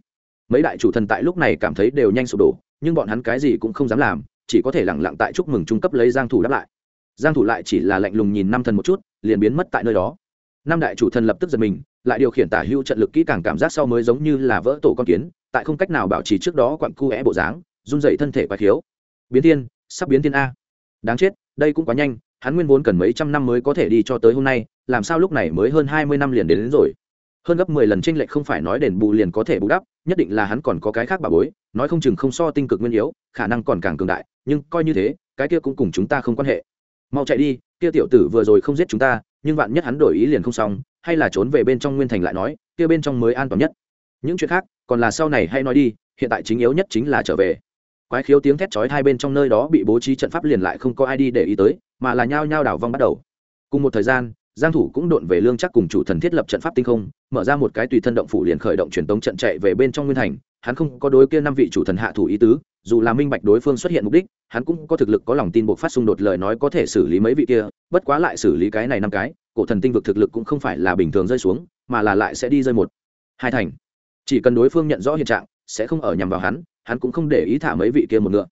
Mấy đại chủ thần tại lúc này cảm thấy đều nhanh sụp đổ nhưng bọn hắn cái gì cũng không dám làm chỉ có thể lẳng lặng tại chúc mừng trung cấp lấy giang thủ đáp lại. Giang thủ lại chỉ là lạnh lùng nhìn năm thần một chút liền biến mất tại nơi đó năm đại chủ thần lập tức giật mình lại điều khiển tả hưu trận lực kỹ càng cảm giác sau mới giống như là vỡ tổ con kiến tại không cách nào bảo trì trước đó quặn cu é bộ dáng run dậy thân thể quá thiếu biến thiên sắp biến thiên a. Đáng chết đây cũng quá nhanh hắn nguyên vốn cần mấy trăm năm mới có thể đi cho tới hôm nay làm sao lúc này mới hơn hai mươi năm liền đến, đến rồi. Hơn gấp mười lần tranh lệch không phải nói đền bù liền có thể bù đắp nhất định là hắn còn có cái khác bà bối nói không chừng không so tinh cực nguyên yếu khả năng còn càng cường đại nhưng coi như thế cái kia cũng cùng chúng ta không quan hệ. Mau chạy đi kia tiểu tử vừa rồi không giết chúng ta nhưng vạn nhất hắn đổi ý liền không xong, hay là trốn về bên trong nguyên thành lại nói, kia bên trong mới an toàn nhất. Những chuyện khác, còn là sau này hay nói đi, hiện tại chính yếu nhất chính là trở về. Quái khiếu tiếng thét chói hai bên trong nơi đó bị bố trí trận pháp liền lại không có ai đi để ý tới, mà là nhao nhao đảo vong bắt đầu. Cùng một thời gian giang thủ cũng độn về lương chắc cùng chủ thần thiết lập trận pháp tinh không, mở ra một cái tùy thân động phủ liền khởi động truyền tống trận chạy về bên trong nguyên thành. Hắn không có đối kia năm vị chủ thần hạ thủ ý tứ, dù là minh bạch đối phương xuất hiện mục đích, hắn cũng có thực lực có lòng tin buộc phát xung đột lời nói có thể xử lý mấy vị kia, bất quá lại xử lý cái này năm cái, cổ thần tinh vực thực lực cũng không phải là bình thường rơi xuống, mà là lại sẽ đi rơi một, hai thành. Chỉ cần đối phương nhận rõ hiện trạng, sẽ không ở nhằm vào hắn hắn cũng không để ý thả mấy vị kia một ngựa.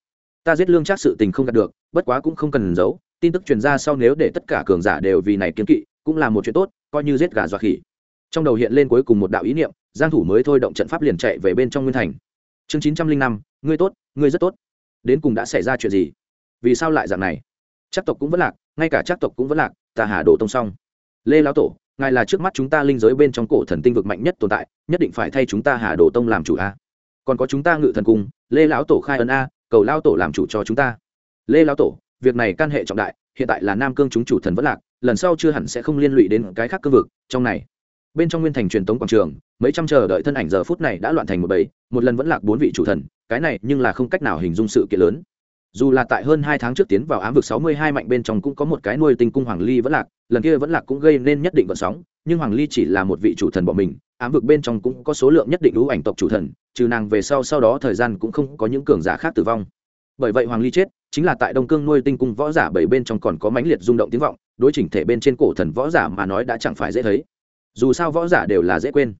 Ta giết lương chắc sự tình không đạt được, bất quá cũng không cần giấu, tin tức truyền ra sau nếu để tất cả cường giả đều vì này kiên kỵ cũng là một chuyện tốt, coi như giết gà dọa khỉ. Trong đầu hiện lên cuối cùng một đạo ý niệm, giang thủ mới thôi động trận pháp liền chạy về bên trong nguyên thành. Chương chín trăm linh năm, ngươi tốt, ngươi rất tốt. Đến cùng đã xảy ra chuyện gì? Vì sao lại dạng này? Chắc tộc cũng vẫn lạc, ngay cả chắc tộc cũng vẫn lạc, ta hà đổ tông xong. Lê lão tổ, ngài là trước mắt chúng ta linh giới bên trong cổ thần tinh vực mạnh nhất tồn tại, nhất định phải thay chúng ta hà đổ tông làm chủ a. Còn có chúng ta ngự thần cung lê lão tổ khai ấn a, cầu Lão tổ làm chủ cho chúng ta. Lê lão tổ, việc này can hệ trọng đại, hiện tại là nam cương chúng chủ thần vẫn lạc lần sau chưa hẳn sẽ không liên lụy đến cái khác cương vực, trong này. Bên trong nguyên thành truyền tống quảng trường, mấy trăm chờ đợi thân ảnh giờ phút này đã loạn thành một bầy, một lần vẫn lạc bốn vị chủ thần, cái này nhưng là không cách nào hình dung sự kiện lớn. Dù là tại hơn hai tháng trước tiến vào ám vực sáu mươi hai mạnh bên trong cũng có một cái nuôi tinh cung hoàng ly vẫn lạc, lần kia vẫn lạc cũng gây nên nhất định vận sóng, nhưng hoàng ly chỉ là một vị chủ thần bỏ mình, ám vực bên trong cũng có số lượng nhất định lũ ảnh tộc chủ thần, trừ nàng về sau sau đó thời gian cũng không có những cường giả khác tử vong. Bởi vậy hoàng ly chết, chính là tại đông cương nuôi tinh cung võ giả bảy bên trong còn có mãnh liệt rung động tiếng vọng đối chỉnh thể bên trên cổ thần võ giả mà nói đã chẳng phải dễ thấy. Dù sao võ giả đều là dễ quên.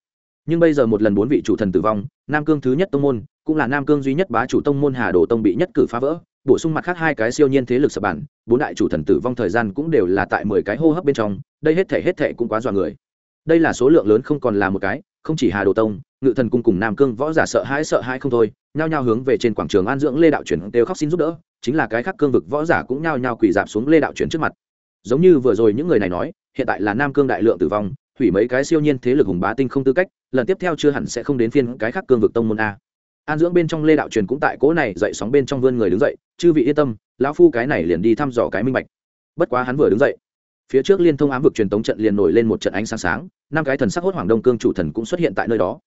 Nhưng bây giờ một lần bốn vị chủ thần tử vong, nam cương thứ nhất tông môn, cũng là nam cương duy nhất bá chủ tông môn hà đồ tông bị nhất cử phá vỡ, bổ sung mặt khác hai cái siêu nhiên thế lực sập bản, bốn đại chủ thần tử vong thời gian cũng đều là tại mười cái hô hấp bên trong, đây hết thể hết thể cũng quá dọa người. Đây là số lượng lớn không còn là một cái, không chỉ hà đồ tông, ngự thần cung cùng nam cương võ giả sợ hãi sợ hãi không thôi, nhao nhao hướng về trên quảng trường an dưỡng lê đạo chuyển đều khóc xin giúp đỡ, chính là cái khác cương vực võ giả cũng nhao nhao quỳ dạp xuống lê đạo chuyển trước mặt giống như vừa rồi những người này nói, hiện tại là nam cương đại lượng tử vong, hủy mấy cái siêu nhiên thế lực hùng bá tinh không tư cách, lần tiếp theo chưa hẳn sẽ không đến phiên cái khác cương vực tông môn a. An dưỡng bên trong lê đạo truyền cũng tại cỗ này dậy sóng bên trong vươn người đứng dậy, chư vị yên tâm, lão phu cái này liền đi thăm dò cái minh bạch. Bất quá hắn vừa đứng dậy, phía trước liên thông ám vực truyền tống trận liền nổi lên một trận ánh sáng sáng, năm cái thần sắc hốt hoàng đông cương chủ thần cũng xuất hiện tại nơi đó.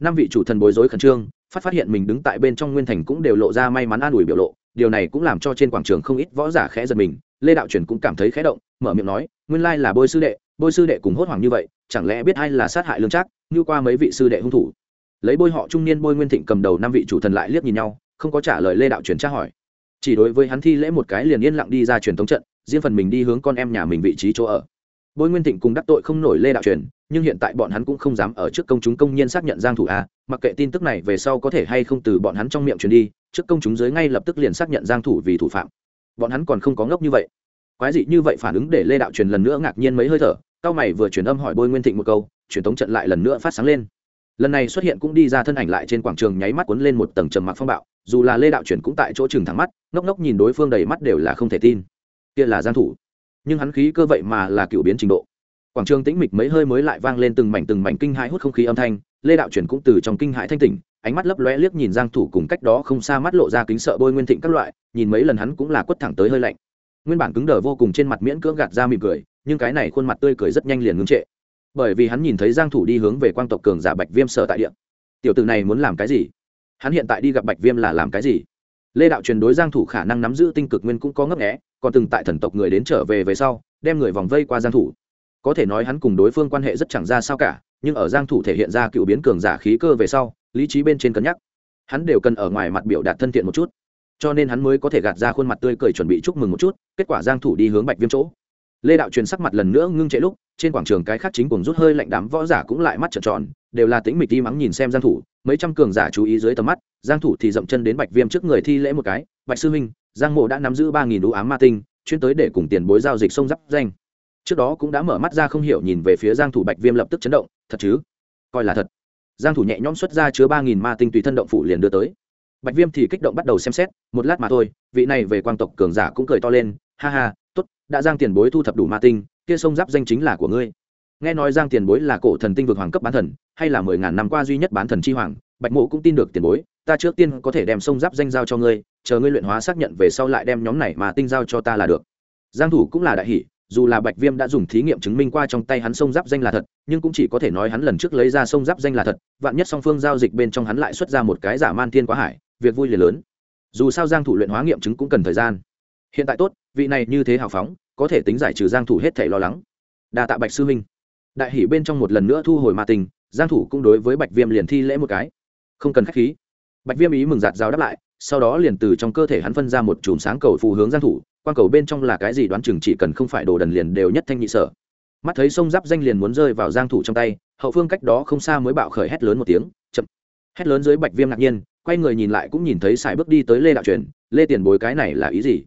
Năm vị chủ thần bối rối khẩn trương, phát phát hiện mình đứng tại bên trong nguyên thành cũng đều lộ ra may mắn an ủi biểu lộ, điều này cũng làm cho trên quảng trường không ít võ giả khẽ giật mình lê đạo truyền cũng cảm thấy khẽ động, mở miệng nói, nguyên lai là bôi sư đệ, bôi sư đệ cùng hốt hoảng như vậy, chẳng lẽ biết ai là sát hại lương trác, như qua mấy vị sư đệ hung thủ? Lấy bôi họ trung niên bôi nguyên thịnh cầm đầu năm vị chủ thần lại liếc nhìn nhau, không có trả lời lê đạo truyền tra hỏi. Chỉ đối với hắn thi lễ một cái liền yên lặng đi ra truyền thống trận, riêng phần mình đi hướng con em nhà mình vị trí chỗ ở. Bôi nguyên thịnh cùng đắc tội không nổi lê đạo truyền, nhưng hiện tại bọn hắn cũng không dám ở trước công chúng công nhiên xác nhận giang thủ a, mặc kệ tin tức này về sau có thể hay không từ bọn hắn trong miệng truyền đi, trước công chúng dưới ngay lập tức liền xác nhận giang thủ vì thủ phạm bọn hắn còn không có ngốc như vậy. Quái dị như vậy phản ứng để lê đạo truyền lần nữa ngạc nhiên mấy hơi thở, cao mày vừa truyền âm hỏi bôi nguyên thịnh một câu, truyền thống trận lại lần nữa phát sáng lên. Lần này xuất hiện cũng đi ra thân ảnh lại trên quảng trường nháy mắt cuốn lên một tầng trầm mặc phong bạo, dù là lê đạo truyền cũng tại chỗ chừng thẳng mắt, ngốc ngốc nhìn đối phương đầy mắt đều là không thể tin. Kia là giang thủ. Nhưng hắn khí cơ vậy mà là cựu biến trình độ. Quảng trường tĩnh mịch mấy hơi mới lại vang lên từng mảnh từng mảnh kinh hãi hút không khí âm thanh, lê đạo truyền cũng từ trong kinh hãi thanh tỉnh ánh mắt lấp lóe liếc nhìn giang thủ cùng cách đó không xa mắt lộ ra kính sợ bôi nguyên thịnh các loại, nhìn mấy lần hắn cũng là quất thẳng tới hơi lạnh. Nguyên bản cứng đờ vô cùng trên mặt miễn cưỡng gạt ra mỉm cười, nhưng cái này khuôn mặt tươi cười rất nhanh liền ngưng trệ. Bởi vì hắn nhìn thấy giang thủ đi hướng về quang tộc cường giả bạch viêm sở tại địa. Tiểu tử này muốn làm cái gì? Hắn hiện tại đi gặp bạch viêm là làm cái gì? Lê đạo truyền đối giang thủ khả năng nắm giữ tinh cực nguyên cũng có ngấp nghé, còn từng tại thần tộc người đến trở về về sau, đem người vòng vây qua giang thủ. Có thể nói hắn cùng đối phương quan hệ rất chẳng ra sao cả, nhưng ở giang thủ thể hiện ra cựu biến cường giả khí cơ về sau lý trí bên trên cân nhắc. Hắn đều cần ở ngoài mặt biểu đạt thân thiện một chút, cho nên hắn mới có thể gạt ra khuôn mặt tươi cười chuẩn bị chúc mừng một chút, kết quả giang thủ đi hướng bạch viêm chỗ. Lê đạo truyền sắc mặt lần nữa ngưng trệ lúc, trên quảng trường cái khác chính cùng rút hơi lạnh đám võ giả cũng lại mắt trợn tròn, đều là tĩnh mịch đi mắng nhìn xem giang thủ, mấy trăm cường giả chú ý dưới tầm mắt, giang thủ thì dậm chân đến bạch viêm trước người thi lễ một cái, bạch sư huynh, giang mộ đã nắm giữ ba nghìn đũ ám ma tinh, chuyên tới để cùng tiền bối giao dịch sông giáp danh. Trước đó cũng đã mở mắt ra không hiểu nhìn về phía giang thủ, bạch viêm lập tức chấn động, thật chứ? Coi là thật giang thủ nhẹ nhõm xuất ra chứa ba nghìn ma tinh tùy thân động phủ liền đưa tới. Bạch viêm thì kích động bắt đầu xem xét, một lát mà thôi, vị này về quang tộc cường giả cũng cười to lên, ha ha, tốt, đã giang tiền bối thu thập đủ ma tinh, kia sông giáp danh chính là của ngươi. Nghe nói giang tiền bối là cổ thần tinh vực hoàng cấp bán thần, hay là mười ngàn năm qua duy nhất bán thần chi hoàng, bạch mộ cũng tin được tiền bối, ta trước tiên có thể đem sông giáp danh giao cho ngươi, chờ ngươi luyện hóa xác nhận về sau lại đem nhóm này mà tinh giao cho ta là được. Giang thủ cũng là đại hỷ dù là bạch viêm đã dùng thí nghiệm chứng minh qua trong tay hắn sông giáp danh là thật, nhưng cũng chỉ có thể nói hắn lần trước lấy ra sông giáp danh là thật, vạn nhất song phương giao dịch bên trong hắn lại xuất ra một cái giả man thiên quá hải, việc vui liền lớn. Dù sao giang thủ luyện hóa nghiệm chứng cũng cần thời gian. Hiện tại tốt, vị này như thế hào phóng, có thể tính giải trừ giang thủ hết thảy lo lắng. Đa tạ bạch sư huynh đại hỷ bên trong một lần nữa thu hồi ma tình, giang thủ cũng đối với bạch viêm liền thi lễ một cái. Không cần khách khí. Bạch viêm ý mừng giạt giáo đáp lại sau đó liền từ trong cơ thể hắn phân ra một chùm sáng cầu phù hướng giang thủ quan cầu bên trong là cái gì đoán chừng chỉ cần không phải đồ đần liền đều nhất thanh nhị sở. Mắt thấy sông giáp danh liền muốn rơi vào giang thủ trong tay, hậu phương cách đó không xa mới bạo khởi hét lớn một tiếng, chậm. Hét lớn dưới bạch viêm ngạc nhiên, quay người nhìn lại cũng nhìn thấy xài bước đi tới lê đạo truyền, lê tiền bối cái này là ý gì?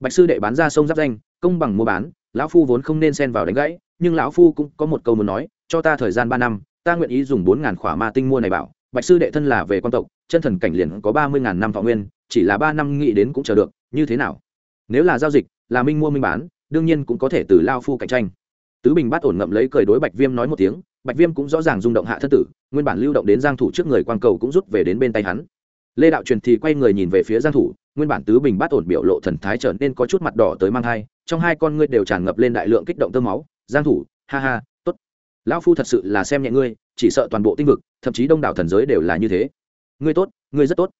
Bạch sư đệ bán ra sông giáp danh, công bằng mua bán, lão phu vốn không nên xen vào đánh gãy, nhưng lão phu cũng có một câu muốn nói, cho ta thời gian ba năm, ta nguyện ý dùng bốn ngàn khỏa ma tinh mua này bảo bạch sư đệ thân là về quan tộc, chân thần cảnh liền có ba mươi ngàn năm thọ nguyên, chỉ là ba năm nghĩ đến cũng chờ được, như thế nào? Nếu là giao dịch, là minh mua minh bán, đương nhiên cũng có thể từ lao phu cạnh tranh. Tứ bình bát ổn ngậm lấy cười đối bạch viêm nói một tiếng, bạch viêm cũng rõ ràng rung động hạ thân tử, nguyên bản lưu động đến giang thủ trước người quang cầu cũng rút về đến bên tay hắn. Lê đạo truyền thì quay người nhìn về phía giang thủ, nguyên bản tứ bình bát ổn biểu lộ thần thái trở nên có chút mặt đỏ tới mang hai trong hai con ngươi đều tràn ngập lên đại lượng kích động tơ máu. Giang thủ, ha ha, tốt. Lão phu thật sự là xem nhẹ ngươi chỉ sợ toàn bộ tinh vực thậm chí đông đảo thần giới đều là như thế. Ngươi tốt ngươi rất tốt.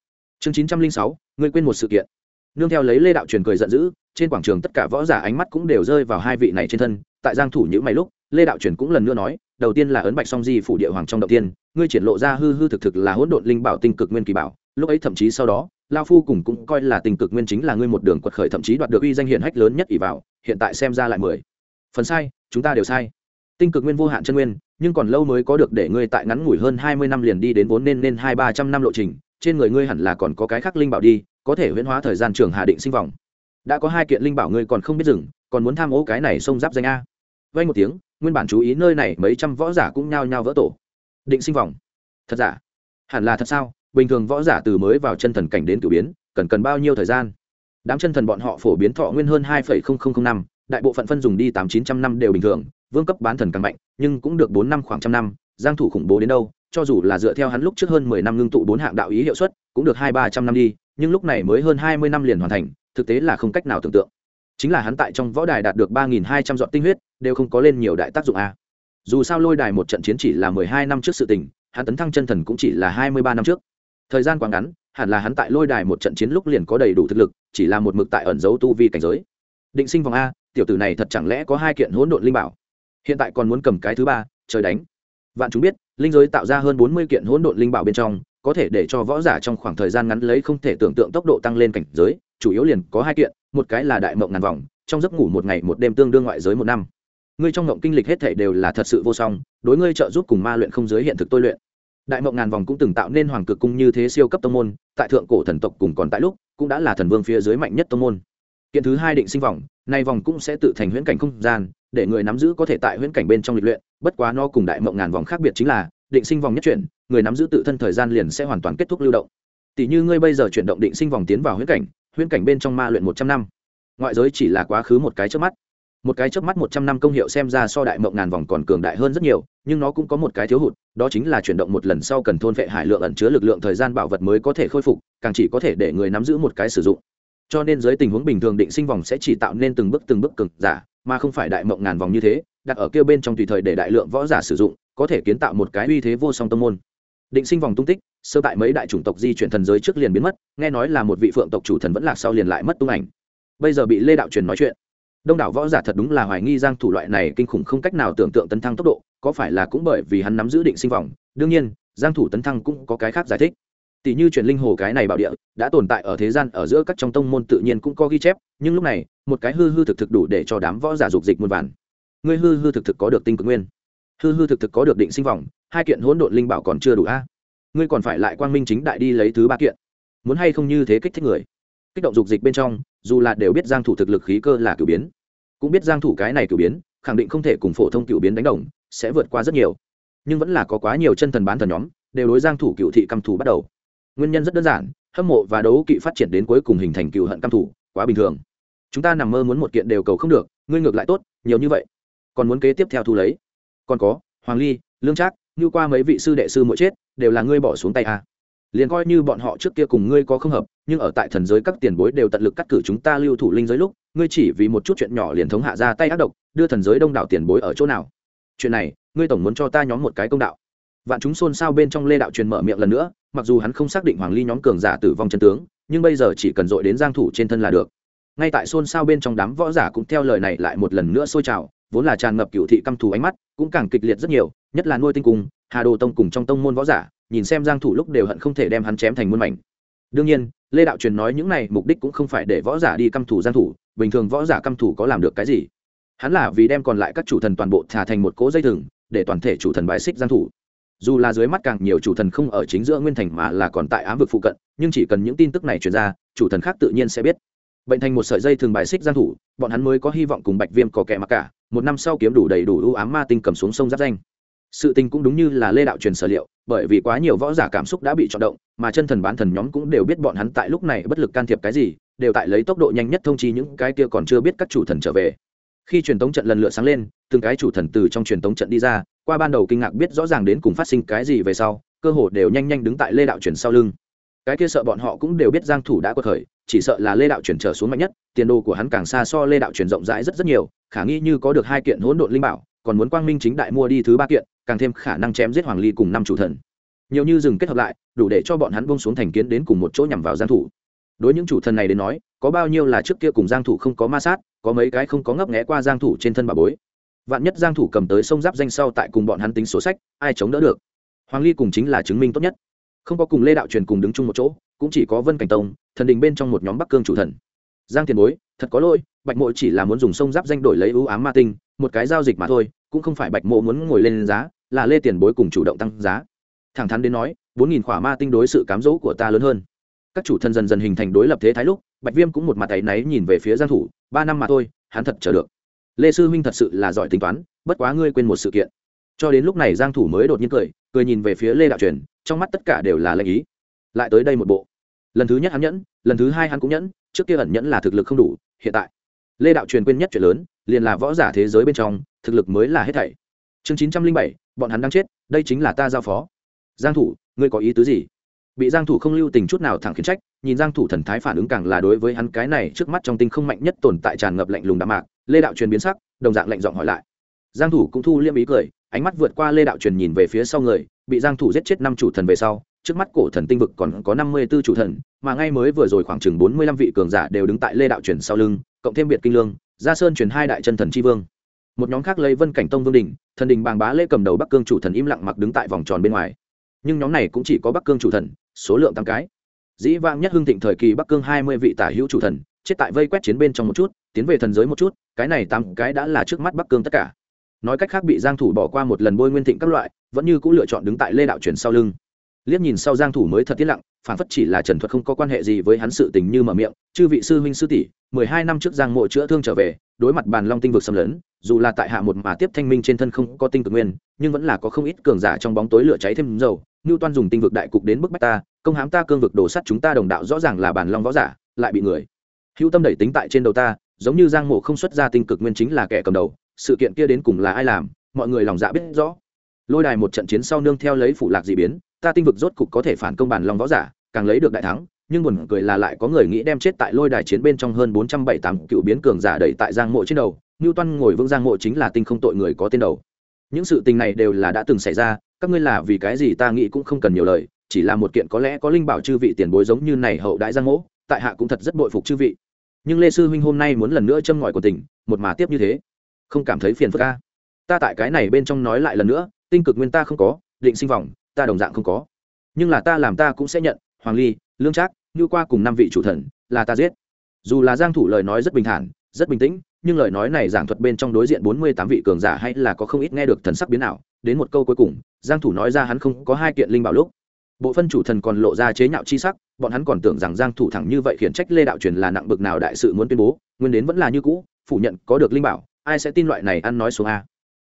Chương 906, ngươi quên một sự kiện. Nương theo lấy lê đạo truyền cười giận dữ trên quảng trường tất cả võ giả ánh mắt cũng đều rơi vào hai vị này trên thân tại giang thủ nhữ mày lúc lê đạo truyền cũng lần nữa nói đầu tiên là ấn bạch song di phủ địa hoàng trong động tiên ngươi triển lộ ra hư hư thực thực là hỗn độn linh bảo tinh cực nguyên kỳ bảo lúc ấy thậm chí sau đó lao phu cùng cũng coi là tinh cực nguyên chính là ngươi một đường quật khởi thậm chí đoạt được uy danh hiển hách lớn nhất ỷ vào hiện tại xem ra lại mười. Phần sai chúng ta đều sai tinh cực nguyên vô hạn chân nguyên, nhưng còn lâu mới có được để ngươi tại ngắn ngủi hơn hai mươi năm liền đi đến vốn nên nên hai ba trăm năm lộ trình, trên người ngươi hẳn là còn có cái khác linh bảo đi, có thể huyễn hóa thời gian trường hà định sinh vòng đã có hai kiện linh bảo ngươi còn không biết dừng, còn muốn tham ô cái này xông giáp danh a. Vay một tiếng, nguyên bản chú ý nơi này mấy trăm võ giả cũng nhao nhao vỡ tổ. Định sinh vòng thật giả? Hẳn là thật sao? Bình thường võ giả từ mới vào chân thần cảnh đến cử biến, cần cần bao nhiêu thời gian? Đám chân thần bọn họ phổ biến thọ nguyên hơn hai năm đại bộ phận phân dùng đi tám chín trăm năm đều bình thường, vương cấp bán thần càng mạnh, nhưng cũng được bốn năm khoảng trăm năm, giang thủ khủng bố đến đâu, cho dù là dựa theo hắn lúc trước hơn mười năm ngưng tụ bốn hạng đạo ý hiệu suất, cũng được hai ba trăm năm đi, nhưng lúc này mới hơn hai mươi năm liền hoàn thành, thực tế là không cách nào tưởng tượng. Chính là hắn tại trong võ đài đạt được ba nghìn hai trăm dọn tinh huyết, đều không có lên nhiều đại tác dụng a. Dù sao lôi đài một trận chiến chỉ là mười hai năm trước sự tình, hắn tấn thăng chân thần cũng chỉ là hai mươi ba năm trước. Thời gian quá ngắn, hẳn là hắn tại lôi đài một trận chiến lúc liền có đầy đủ thực lực, chỉ là một mực tại ẩn dấu tu vi cảnh giới. Định sinh vòng a tiểu tử này thật chẳng lẽ có hai kiện hỗn độn linh bảo? Hiện tại còn muốn cầm cái thứ ba, trời đánh. Vạn chúng biết, linh giới tạo ra hơn bốn mươi kiện hỗn độn linh bảo bên trong, có thể để cho võ giả trong khoảng thời gian ngắn lấy không thể tưởng tượng tốc độ tăng lên cảnh giới, chủ yếu liền có hai kiện, một cái là đại mộng ngàn vòng, trong giấc ngủ một ngày một đêm tương đương ngoại giới một năm. Ngươi trong mộng kinh lịch hết thể đều là thật sự vô song, đối ngươi trợ giúp cùng ma luyện không giới hiện thực tôi luyện. Đại mộng ngàn vòng cũng từng tạo nên hoàng cực cung như thế siêu cấp tông môn, tại thượng cổ thần tộc cùng còn tại lúc, cũng đã là thần vương phía dưới mạnh nhất tông môn. Kiện thứ hai định sinh vòng nay vòng cũng sẽ tự thành huyễn cảnh không gian, để người nắm giữ có thể tại huyễn cảnh bên trong lịch luyện, bất quá nó cùng đại mộng ngàn vòng khác biệt chính là, định sinh vòng nhất chuyển, người nắm giữ tự thân thời gian liền sẽ hoàn toàn kết thúc lưu động. Tỷ như ngươi bây giờ chuyển động định sinh vòng tiến vào huyễn cảnh huyễn cảnh bên trong ma luyện một trăm năm. Ngoại giới chỉ là quá khứ một cái trước mắt. Một cái trước mắt một trăm năm công hiệu xem ra so đại mộng ngàn vòng còn cường đại hơn rất nhiều, nhưng nó cũng có một cái thiếu hụt, đó chính là chuyển động một lần sau cần thôn vệ hải lượng ẩn chứa lực lượng thời gian bảo vật mới có thể khôi phục, càng chỉ có thể để người nắm giữ một cái sử dụng cho nên dưới tình huống bình thường định sinh vòng sẽ chỉ tạo nên từng bước từng bước cực giả, mà không phải đại mộng ngàn vòng như thế, đặt ở kia bên trong tùy thời để đại lượng võ giả sử dụng, có thể kiến tạo một cái uy thế vô song tâm môn. Định sinh vòng tung tích, sơ tại mấy đại chủng tộc di chuyển thần giới trước liền biến mất, nghe nói là một vị phượng tộc chủ thần vẫn lạc sau liền lại mất tung ảnh. Bây giờ bị lê đạo truyền nói chuyện. Đông đảo võ giả thật đúng là hoài nghi giang thủ loại này kinh khủng không cách nào tưởng tượng tấn thăng tốc độ, có phải là cũng bởi vì hắn nắm giữ định sinh vòng. Đương nhiên, giang thủ tấn thăng cũng có cái khác giải thích tỷ như truyền linh hồ cái này bảo địa, đã tồn tại ở thế gian ở giữa các trong tông môn tự nhiên cũng có ghi chép, nhưng lúc này, một cái hư hư thực thực đủ để cho đám võ giả dục dịch muôn vàn. Ngươi hư hư thực thực có được tinh cực nguyên. Hư hư thực thực có được định sinh vòng, hai kiện hỗn độn linh bảo còn chưa đủ a. Ngươi còn phải lại quang minh chính đại đi lấy thứ ba kiện. Muốn hay không như thế kích thích người? Kích động dục dịch bên trong, dù là đều biết giang thủ thực lực khí cơ là cửu biến, cũng biết giang thủ cái này cửu biến, khẳng định không thể cùng phổ thông cửu biến đánh đồng, sẽ vượt qua rất nhiều. Nhưng vẫn là có quá nhiều chân thần bán thần nhóm, đều đối giang thủ cửu thị căm thủ bắt đầu nguyên nhân rất đơn giản, hâm mộ và đấu kỵ phát triển đến cuối cùng hình thành cựu hận căm thủ, quá bình thường. Chúng ta nằm mơ muốn một kiện đều cầu không được, ngươi ngược lại tốt, nhiều như vậy. Còn muốn kế tiếp theo thu lấy. Còn có, hoàng ly, lương trác, như qua mấy vị sư đệ sư mỗi chết, đều là ngươi bỏ xuống tay à. liền coi như bọn họ trước kia cùng ngươi có không hợp, nhưng ở tại thần giới các tiền bối đều tận lực cắt cử chúng ta lưu thủ linh giới lúc, ngươi chỉ vì một chút chuyện nhỏ liền thống hạ ra tay ác độc, đưa thần giới đông đảo tiền bối ở chỗ nào. Chuyện này, ngươi tổng muốn cho ta nhóm một cái công đạo. Vạn chúng xôn xao bên trong lê đạo truyền mở miệng lần nữa mặc dù hắn không xác định hoàng ly nhóm cường giả tử vong chân tướng, nhưng bây giờ chỉ cần dội đến giang thủ trên thân là được. Ngay tại xôn xao bên trong đám võ giả cũng theo lời này lại một lần nữa sôi trào, vốn là tràn ngập cựu thị căm thù ánh mắt, cũng càng kịch liệt rất nhiều, nhất là nuôi tinh cung, hà đồ tông cùng trong tông môn võ giả, nhìn xem giang thủ lúc đều hận không thể đem hắn chém thành muôn mảnh. Đương nhiên, lê đạo truyền nói những này mục đích cũng không phải để võ giả đi căm thủ giang thủ, bình thường võ giả căm thủ có làm được cái gì? Hắn là vì đem còn lại các chủ thần toàn bộ thả thành một cỗ dây thừng, để toàn thể chủ thần bài xích giang thủ dù là dưới mắt càng nhiều chủ thần không ở chính giữa nguyên thành mà là còn tại ám vực phụ cận, nhưng chỉ cần những tin tức này truyền ra, chủ thần khác tự nhiên sẽ biết. Bệnh thành một sợi dây thường bài xích giang thủ, bọn hắn mới có hy vọng cùng bạch viêm có kẻ mặc cả, một năm sau kiếm đủ đầy đủ ưu ám ma tinh cầm xuống sông giáp danh. Sự tình cũng đúng như là lê đạo truyền sở liệu, bởi vì quá nhiều võ giả cảm xúc đã bị chọn động, mà chân thần bán thần nhóm cũng đều biết bọn hắn tại lúc này bất lực can thiệp cái gì, đều tại lấy tốc độ nhanh nhất thông chi những cái kia còn chưa biết các chủ thần trở về. Khi truyền tống trận lần lượt sáng lên, từng cái chủ thần từ trong truyền tống trận đi ra qua ban đầu kinh ngạc biết rõ ràng đến cùng phát sinh cái gì về sau, cơ hồ đều nhanh nhanh đứng tại lê đạo chuyển sau lưng. Cái kia sợ bọn họ cũng đều biết giang thủ đã quật khởi, chỉ sợ là lê đạo chuyển trở xuống mạnh nhất, tiền đồ của hắn càng xa so lê đạo chuyển rộng rãi rất rất nhiều, khả nghi như có được hai kiện hỗn độn linh bảo, còn muốn quang minh chính đại mua đi thứ ba kiện, càng thêm khả năng chém giết hoàng ly cùng năm chủ thần. Nhiều như dừng kết hợp lại, đủ để cho bọn hắn bông xuống thành kiến đến cùng một chỗ nhằm vào giang thủ. Đối những chủ thần này đến nói, có bao nhiêu là trước kia cùng giang thủ không có ma sát, có mấy cái không có ngấp nghé qua giang thủ trên thân bà bối vạn nhất giang thủ cầm tới sông giáp danh sau tại cùng bọn hắn tính số sách, ai chống đỡ được? Hoàng ly cùng chính là chứng minh tốt nhất. Không có cùng lê đạo truyền cùng đứng chung một chỗ, cũng chỉ có vân cảnh tông, thần đình bên trong một nhóm bắc cương chủ thần. Giang tiền bối, thật có lỗi, bạch mộ chỉ là muốn dùng sông giáp danh đổi lấy ưu ám ma tinh, một cái giao dịch mà thôi, cũng không phải bạch mộ muốn ngồi lên giá, là lê tiền bối cùng chủ động tăng giá. Thẳng thắn đến nói, bốn nghìn khỏa ma tinh đối sự cám dỗ của ta lớn hơn. Các chủ thần dần dần hình thành đối lập thế thái lúc, bạch viêm cũng một mặt tay náy nhìn về phía giang thủ, ba năm mà thôi, hắn thật chờ được lê sư huynh thật sự là giỏi tính toán, bất quá ngươi quên một sự kiện. Cho đến lúc này giang thủ mới đột nhiên cười cười nhìn về phía lê đạo truyền, trong mắt tất cả đều là lệnh ý. Lại tới đây một bộ. Lần thứ nhất hắn nhẫn, lần thứ hai hắn cũng nhẫn, trước kia ẩn nhẫn là thực lực không đủ, hiện tại. Lê đạo truyền quên nhất chuyện lớn, liền là võ giả thế giới bên trong, thực lực mới là hết thảy. Chương chín trăm linh bảy, bọn hắn đang chết, đây chính là ta giao phó. Giang thủ, ngươi có ý tứ gì? Bị giang thủ không lưu tình chút nào thẳng khiển trách, nhìn giang thủ thần thái phản ứng càng là đối với hắn cái này trước mắt trong tinh không mạnh nhất tồn tại tràn ngập lạnh lùng đạm mạc, lê đạo truyền biến sắc, đồng dạng lạnh giọng hỏi lại. Giang thủ cũng thu liêm ý cười, ánh mắt vượt qua lê đạo truyền nhìn về phía sau người, bị giang thủ giết chết năm chủ thần về sau, trước mắt cổ thần tinh vực còn có năm mươi 54 chủ thần, mà ngay mới vừa rồi khoảng chừng bốn mươi lăm vị cường giả đều đứng tại lê đạo truyền sau lưng, cộng thêm biệt kinh lương, gia sơn truyền hai đại chân thần chi vương. Một nhóm khác lấy vân cảnh tông vương đình thần đình bàng bá lê cầm đầu bắc cương chủ thần im lặng mặc đứng tại vòng tròn bên ngoài nhưng nhóm này cũng chỉ có bắc cương chủ thần, số lượng tăng cái. Dĩ vãng nhất hưng thịnh thời kỳ bắc cương hai mươi vị tả hữu chủ thần, chết tại vây quét chiến bên trong một chút, tiến về thần giới một chút, cái này tám cái đã là trước mắt bắc cương tất cả. Nói cách khác bị giang thủ bỏ qua một lần bôi nguyên thịnh các loại, vẫn như cũ lựa chọn đứng tại lê đạo truyền sau lưng. Liếc nhìn sau giang thủ mới thật tiết lặng, phản phất chỉ là trần thuật không có quan hệ gì với hắn sự tình như mở miệng, chư vị sư huynh sư tỷ, mười hai năm trước giang mộ chữa thương trở về, đối mặt bàn long tinh vực xâm lấn, dù là tại hạ một mà tiếp thanh minh trên thân không có tinh cực nguyên, nhưng vẫn là có không ít cường giả trong bóng tối lửa cháy thêm dầu ngưu toan dùng tinh vực đại cục đến bức bách ta, công hãm ta cương vực đổ sắt chúng ta đồng đạo rõ ràng là bản long võ giả, lại bị người. Hữu tâm đẩy tính tại trên đầu ta, giống như giang mộ không xuất ra tinh cực nguyên chính là kẻ cầm đầu, sự kiện kia đến cùng là ai làm, mọi người lòng dạ biết rõ. Lôi đài một trận chiến sau nương theo lấy phụ lạc dị biến, ta tinh vực rốt cục có thể phản công bản long võ giả, càng lấy được đại thắng, nhưng buồn cười là lại có người nghĩ đem chết tại lôi đài chiến bên trong hơn bốn trăm bảy tám cựu biến cường giả đẩy tại giang mộ trên đầu, ngưu toan ngồi vững giang mộ chính là tinh không tội người có tên đầu. Những sự tình này đều là đã từng xảy ra các ngươi là vì cái gì ta nghĩ cũng không cần nhiều lời, chỉ là một kiện có lẽ có linh bảo chư vị tiền bối giống như này hậu đại giang mộ tại hạ cũng thật rất bội phục chư vị. Nhưng lê sư huynh hôm nay muốn lần nữa châm ngòi của tỉnh, một mà tiếp như thế. Không cảm thấy phiền phức ca ta tại cái này bên trong nói lại lần nữa, tinh cực nguyên ta không có, định sinh vọng, ta đồng dạng không có. Nhưng là ta làm ta cũng sẽ nhận, hoàng ly, lương trác, như qua cùng năm vị chủ thần, là ta giết. Dù là giang thủ lời nói rất bình thản, rất bình tĩnh nhưng lời nói này giảng thuật bên trong đối diện 48 vị cường giả hay là có không ít nghe được thần sắc biến ảo. Đến một câu cuối cùng, giang thủ nói ra hắn không có hai kiện linh bảo lúc. Bộ phân chủ thần còn lộ ra chế nhạo chi sắc, bọn hắn còn tưởng rằng giang thủ thẳng như vậy khiển trách lê đạo truyền là nặng bực nào đại sự muốn tuyên bố, nguyên đến vẫn là như cũ, phủ nhận có được linh bảo, ai sẽ tin loại này ăn nói xuống a.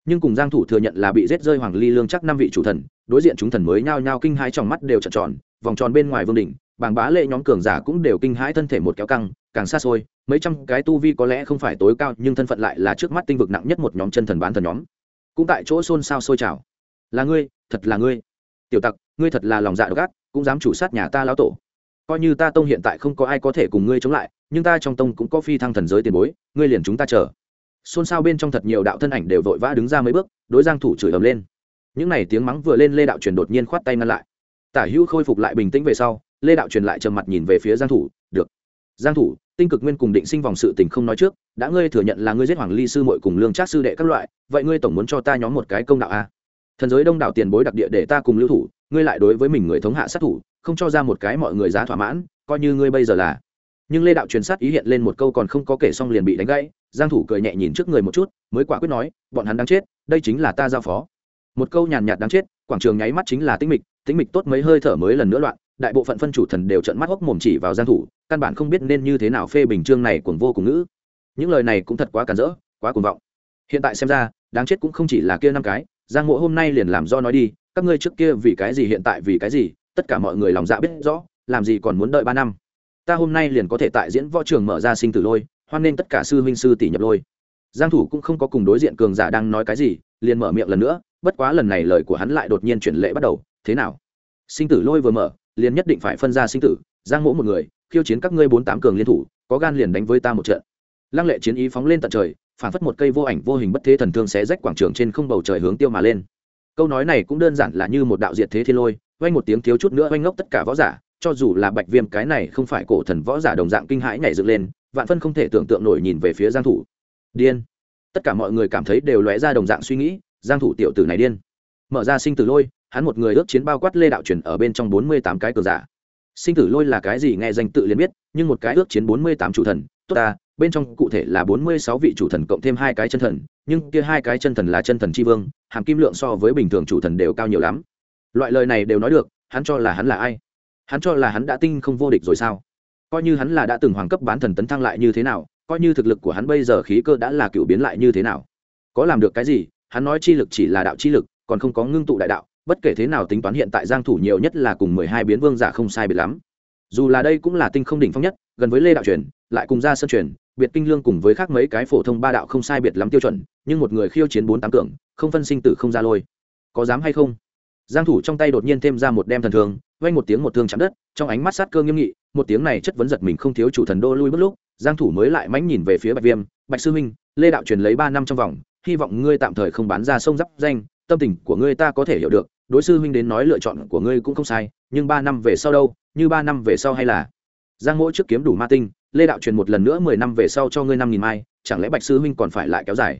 Nhưng cùng giang thủ thừa nhận là bị giết rơi hoàng ly lương chắc năm vị chủ thần, đối diện chúng thần mới nhao nhao kinh hãi trong mắt đều trợn tròn, vòng tròn bên ngoài vương đỉnh, bàng bá lệ nhóm cường giả cũng đều kinh hãi thân thể một kéo căng càng xa xôi, mấy trăm cái tu vi có lẽ không phải tối cao, nhưng thân phận lại là trước mắt tinh vực nặng nhất một nhóm chân thần bán thần nhóm. Cũng tại chỗ xôn xao sôi trào. Là ngươi, thật là ngươi. Tiểu tặc, ngươi thật là lòng dạ độc ác, cũng dám chủ sát nhà ta lão tổ. Coi như ta tông hiện tại không có ai có thể cùng ngươi chống lại, nhưng ta trong tông cũng có phi thăng thần giới tiền bối, ngươi liền chúng ta chờ. Xôn xao bên trong thật nhiều đạo thân ảnh đều vội vã đứng ra mấy bước, đối giang thủ chửi ầm lên. Những này tiếng mắng vừa lên, lê đạo truyền đột nhiên khoát tay ngăn lại. Tả hữu khôi phục lại bình tĩnh về sau, lê đạo truyền lại trầm mặt nhìn về phía giang thủ, được. Giang thủ tinh cực nguyên cùng định sinh vòng sự tình không nói trước, đã ngươi thừa nhận là ngươi giết hoàng ly sư muội cùng lương trác sư đệ các loại, vậy ngươi tổng muốn cho ta nhóm một cái công đạo a? Thần giới đông đảo tiền bối đặc địa để ta cùng lưu thủ, ngươi lại đối với mình người thống hạ sát thủ, không cho ra một cái mọi người giá thỏa mãn, coi như ngươi bây giờ là. Nhưng lê đạo truyền sát ý hiện lên một câu còn không có kể xong liền bị đánh gãy, giang thủ cười nhẹ nhìn trước người một chút, mới quả quyết nói, bọn hắn đáng chết, đây chính là ta giao phó. Một câu nhàn nhạt đáng chết, quảng trường nháy mắt chính là tĩnh mịch tĩnh mịch tốt mấy hơi thở mới lần nữa loạn đại bộ phận phân chủ thần đều trợn mắt hốc mồm chỉ vào giang thủ, căn bản không biết nên như thế nào phê bình chương này cuồng vô cùng ngữ. Những lời này cũng thật quá cản rỡ, quá cuồng vọng. Hiện tại xem ra, đáng chết cũng không chỉ là kia năm cái, giang mộ hôm nay liền làm do nói đi, các ngươi trước kia vì cái gì hiện tại vì cái gì, tất cả mọi người lòng dạ biết rõ, làm gì còn muốn đợi ba năm. Ta hôm nay liền có thể tại diễn võ trường mở ra sinh tử lôi, hoan nên tất cả sư huynh sư tỷ nhập lôi. Giang thủ cũng không có cùng đối diện cường giả đang nói cái gì, liền mở miệng lần nữa, bất quá lần này lời của hắn lại đột nhiên chuyển lệ bắt đầu. Thế nào? Sinh tử lôi vừa mở liền nhất định phải phân ra sinh tử, giang mỗ một người, khiêu chiến các ngươi bốn tám cường liên thủ, có gan liền đánh với ta một trận. Lăng lệ chiến ý phóng lên tận trời, phản phất một cây vô ảnh vô hình bất thế thần thương xé rách quảng trường trên không bầu trời hướng tiêu mà lên. Câu nói này cũng đơn giản là như một đạo diệt thế thiên lôi, vang một tiếng thiếu chút nữa vang ngốc tất cả võ giả, cho dù là bạch viêm cái này không phải cổ thần võ giả đồng dạng kinh hãi nhảy dựng lên, vạn phân không thể tưởng tượng nổi nhìn về phía giang thủ. Điên. Tất cả mọi người cảm thấy đều lóe ra đồng dạng suy nghĩ, giang thủ tiểu tử này điên. Mở ra sinh tử lôi hắn một người ước chiến bao quát lê đạo truyền ở bên trong 48 cái cờ giả. Sinh tử lôi là cái gì nghe danh tự liền biết, nhưng một cái ước chiến 48 chủ thần, tốt ta, bên trong cụ thể là 46 vị chủ thần cộng thêm hai cái chân thần, nhưng kia hai cái chân thần là chân thần chi vương, hàm kim lượng so với bình thường chủ thần đều cao nhiều lắm. Loại lời này đều nói được, hắn cho là hắn là ai? Hắn cho là hắn đã tinh không vô địch rồi sao? Coi như hắn là đã từng hoàng cấp bán thần tấn thăng lại như thế nào, coi như thực lực của hắn bây giờ khí cơ đã là cựu biến lại như thế nào. Có làm được cái gì, hắn nói chi lực chỉ là đạo chi lực, còn không có ngưng tụ đại đạo bất kể thế nào tính toán hiện tại giang thủ nhiều nhất là cùng mười hai biến vương giả không sai biệt lắm. Dù là đây cũng là tinh không đỉnh phong nhất, gần với lê đạo truyền, lại cùng ra sân truyền, biệt kinh lương cùng với khác mấy cái phổ thông ba đạo không sai biệt lắm tiêu chuẩn, nhưng một người khiêu chiến bốn tám cường không phân sinh tử không ra lôi. Có dám hay không? Giang thủ trong tay đột nhiên thêm ra một đem thần thương, vang một tiếng một thương chạm đất, trong ánh mắt sát cơ nghiêm nghị, một tiếng này chất vấn giật mình không thiếu chủ thần đô lui bước lúc, giang thủ mới lại mãnh nhìn về phía bạch viêm, bạch sư minh lê đạo truyền lấy ba năm trong vòng, hy vọng ngươi tạm thời không bán ra sông giáp danh, tâm tình của ngươi ta có thể hiểu được đối sư huynh đến nói lựa chọn của ngươi cũng không sai, nhưng ba năm về sau đâu, như ba năm về sau hay là? Giang mỗi trước kiếm đủ ma tinh, lê đạo truyền một lần nữa mười năm về sau cho ngươi năm nghìn mai, chẳng lẽ bạch sư huynh còn phải lại kéo dài?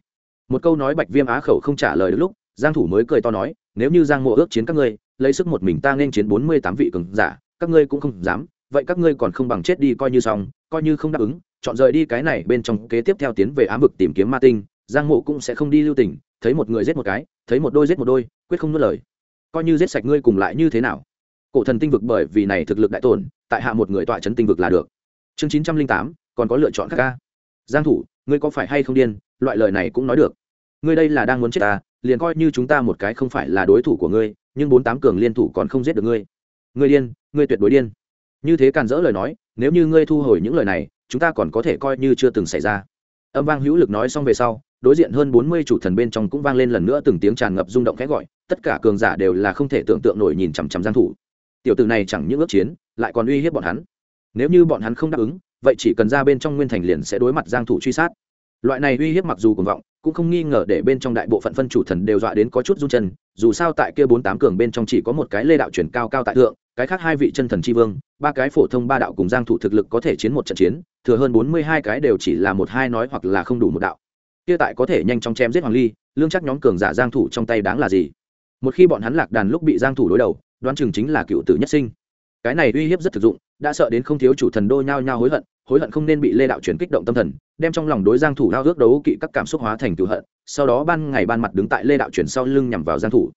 Một câu nói bạch viêm á khẩu không trả lời được lúc, giang thủ mới cười to nói, nếu như giang mộ ước chiến các ngươi, lấy sức một mình ta nên chiến bốn mươi tám vị cường giả, các ngươi cũng không dám, vậy các ngươi còn không bằng chết đi coi như xong, coi như không đáp ứng, chọn rời đi cái này bên trong kế tiếp theo tiến về ám vực tìm kiếm ma tinh, giang mộ cũng sẽ không đi lưu tình, thấy một người giết một cái, thấy một đôi giết một đôi, quyết không nuốt lời coi như giết sạch ngươi cùng lại như thế nào. Cổ thần tinh vực bởi vì này thực lực đại tổn, tại hạ một người tọa chấn tinh vực là được. Chương chín trăm linh tám, còn có lựa chọn khác ca. Giang thủ, ngươi có phải hay không điên? Loại lời này cũng nói được. Ngươi đây là đang muốn chết ta, liền coi như chúng ta một cái không phải là đối thủ của ngươi, nhưng bốn tám cường liên thủ còn không giết được ngươi. Ngươi điên, ngươi tuyệt đối điên. Như thế càn dỡ lời nói, nếu như ngươi thu hồi những lời này, chúng ta còn có thể coi như chưa từng xảy ra. Âm vang hữu lực nói xong về sau đối diện hơn bốn mươi chủ thần bên trong cũng vang lên lần nữa từng tiếng tràn ngập rung động khẽ gọi, tất cả cường giả đều là không thể tưởng tượng nổi nhìn chằm chằm giang thủ. Tiểu tử này chẳng những ước chiến, lại còn uy hiếp bọn hắn. Nếu như bọn hắn không đáp ứng, vậy chỉ cần ra bên trong nguyên thành liền sẽ đối mặt giang thủ truy sát. Loại này uy hiếp mặc dù cuồng vọng, cũng không nghi ngờ để bên trong đại bộ phận phân chủ thần đều dọa đến có chút run chân, dù sao tại kia bốn tám cường bên trong chỉ có một cái lê đạo chuyển cao cao tại thượng, cái khác hai vị chân thần tri vương, ba cái phổ thông ba đạo cùng giang thủ thực lực có thể chiến một trận chiến, thừa hơn bốn mươi hai cái đều chỉ là một hai nói hoặc là không đủ một đạo kia tại có thể nhanh chóng chém giết hoàng ly, lương chắc nhóm cường giả giang thủ trong tay đáng là gì? Một khi bọn hắn lạc đàn lúc bị giang thủ đối đầu, đoán chừng chính là cựu tử nhất sinh. Cái này uy hiếp rất thực dụng, đã sợ đến không thiếu chủ thần đô nhao nhao hối hận hối hận không nên bị lê đạo chuyển kích động tâm thần, đem trong lòng đối giang thủ lao ước đấu kỵ các cảm xúc hóa thành cựu hận, sau đó ban ngày ban mặt đứng tại lê đạo chuyển sau lưng nhằm vào giang thủ.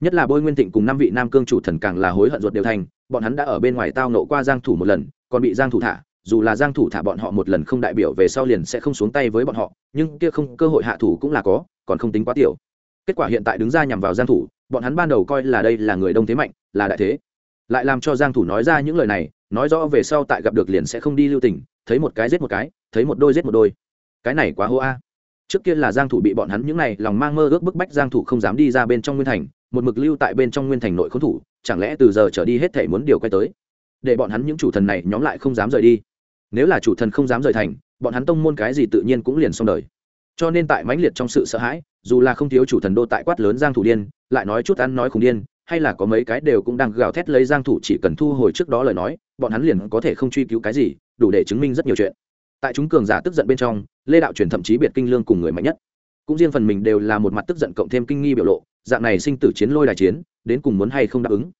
Nhất là bôi nguyên thịnh cùng năm vị nam cương chủ thần càng là hối hận ruột đều thành, bọn hắn đã ở bên ngoài tao nộ qua giang thủ một lần, còn bị giang thủ thả dù là giang thủ thả bọn họ một lần không đại biểu về sau liền sẽ không xuống tay với bọn họ, nhưng kia không, cơ hội hạ thủ cũng là có, còn không tính quá tiểu. Kết quả hiện tại đứng ra nhằm vào giang thủ, bọn hắn ban đầu coi là đây là người đông thế mạnh, là đại thế. Lại làm cho giang thủ nói ra những lời này, nói rõ về sau tại gặp được liền sẽ không đi lưu tình, thấy một cái giết một cái, thấy một đôi giết một đôi. Cái này quá hô a. Trước kia là giang thủ bị bọn hắn những này lòng mang mơ ước bức bách giang thủ không dám đi ra bên trong nguyên thành, một mực lưu tại bên trong nguyên thành nội khốn thủ, chẳng lẽ từ giờ trở đi hết thể muốn điều quay tới? Để bọn hắn những chủ thần này nhóm lại không dám rời đi nếu là chủ thần không dám rời thành, bọn hắn tông môn cái gì tự nhiên cũng liền xong đời. Cho nên tại mãnh liệt trong sự sợ hãi, dù là không thiếu chủ thần đô tại quát lớn giang thủ điên, lại nói chút ăn nói khủng điên, hay là có mấy cái đều cũng đang gào thét lấy giang thủ chỉ cần thu hồi trước đó lời nói, bọn hắn liền có thể không truy cứu cái gì, đủ để chứng minh rất nhiều chuyện. Tại chúng cường giả tức giận bên trong, lê đạo truyền thậm chí biệt kinh lương cùng người mạnh nhất. Cũng riêng phần mình đều là một mặt tức giận cộng thêm kinh nghi biểu lộ, dạng này sinh tử chiến lôi đài chiến, đến cùng muốn hay không đáp ứng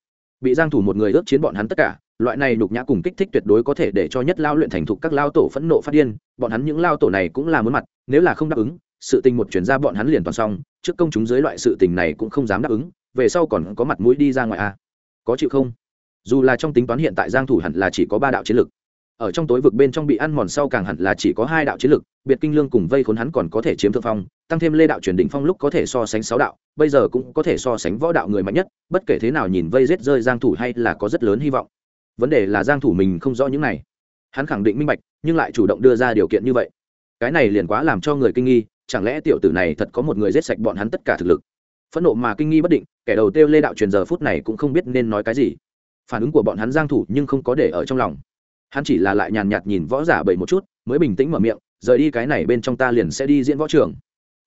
bị giang thủ một người ước chiến bọn hắn tất cả, loại này đục nhã cùng kích thích tuyệt đối có thể để cho nhất lao luyện thành thục các lao tổ phẫn nộ phát điên, bọn hắn những lao tổ này cũng là muốn mặt, nếu là không đáp ứng, sự tình một chuyển ra bọn hắn liền toàn xong, trước công chúng dưới loại sự tình này cũng không dám đáp ứng, về sau còn có mặt mũi đi ra ngoài a à? có chịu không dù là trong tính toán hiện tại giang thủ hẳn là chỉ có ba đạo chiến lực ở trong tối vực bên trong bị ăn mòn sau càng hẳn là chỉ có hai đạo chiến lực, biệt kinh lương cùng vây khốn hắn còn có thể chiếm thượng phong, tăng thêm lê đạo truyền đỉnh phong lúc có thể so sánh sáu đạo, bây giờ cũng có thể so sánh võ đạo người mạnh nhất, bất kể thế nào nhìn vây giết rơi giang thủ hay là có rất lớn hy vọng. Vấn đề là giang thủ mình không rõ những này. Hắn khẳng định minh bạch, nhưng lại chủ động đưa ra điều kiện như vậy. Cái này liền quá làm cho người kinh nghi, chẳng lẽ tiểu tử này thật có một người giết sạch bọn hắn tất cả thực lực? Phẫn nộ mà kinh nghi bất định, kẻ đầu tiêu lê đạo truyền giờ phút này cũng không biết nên nói cái gì. Phản ứng của bọn hắn giang thủ nhưng không có để ở trong lòng hắn chỉ là lại nhàn nhạt nhìn võ giả bảy một chút, mới bình tĩnh mở miệng, rời đi cái này bên trong ta liền sẽ đi diễn võ trường.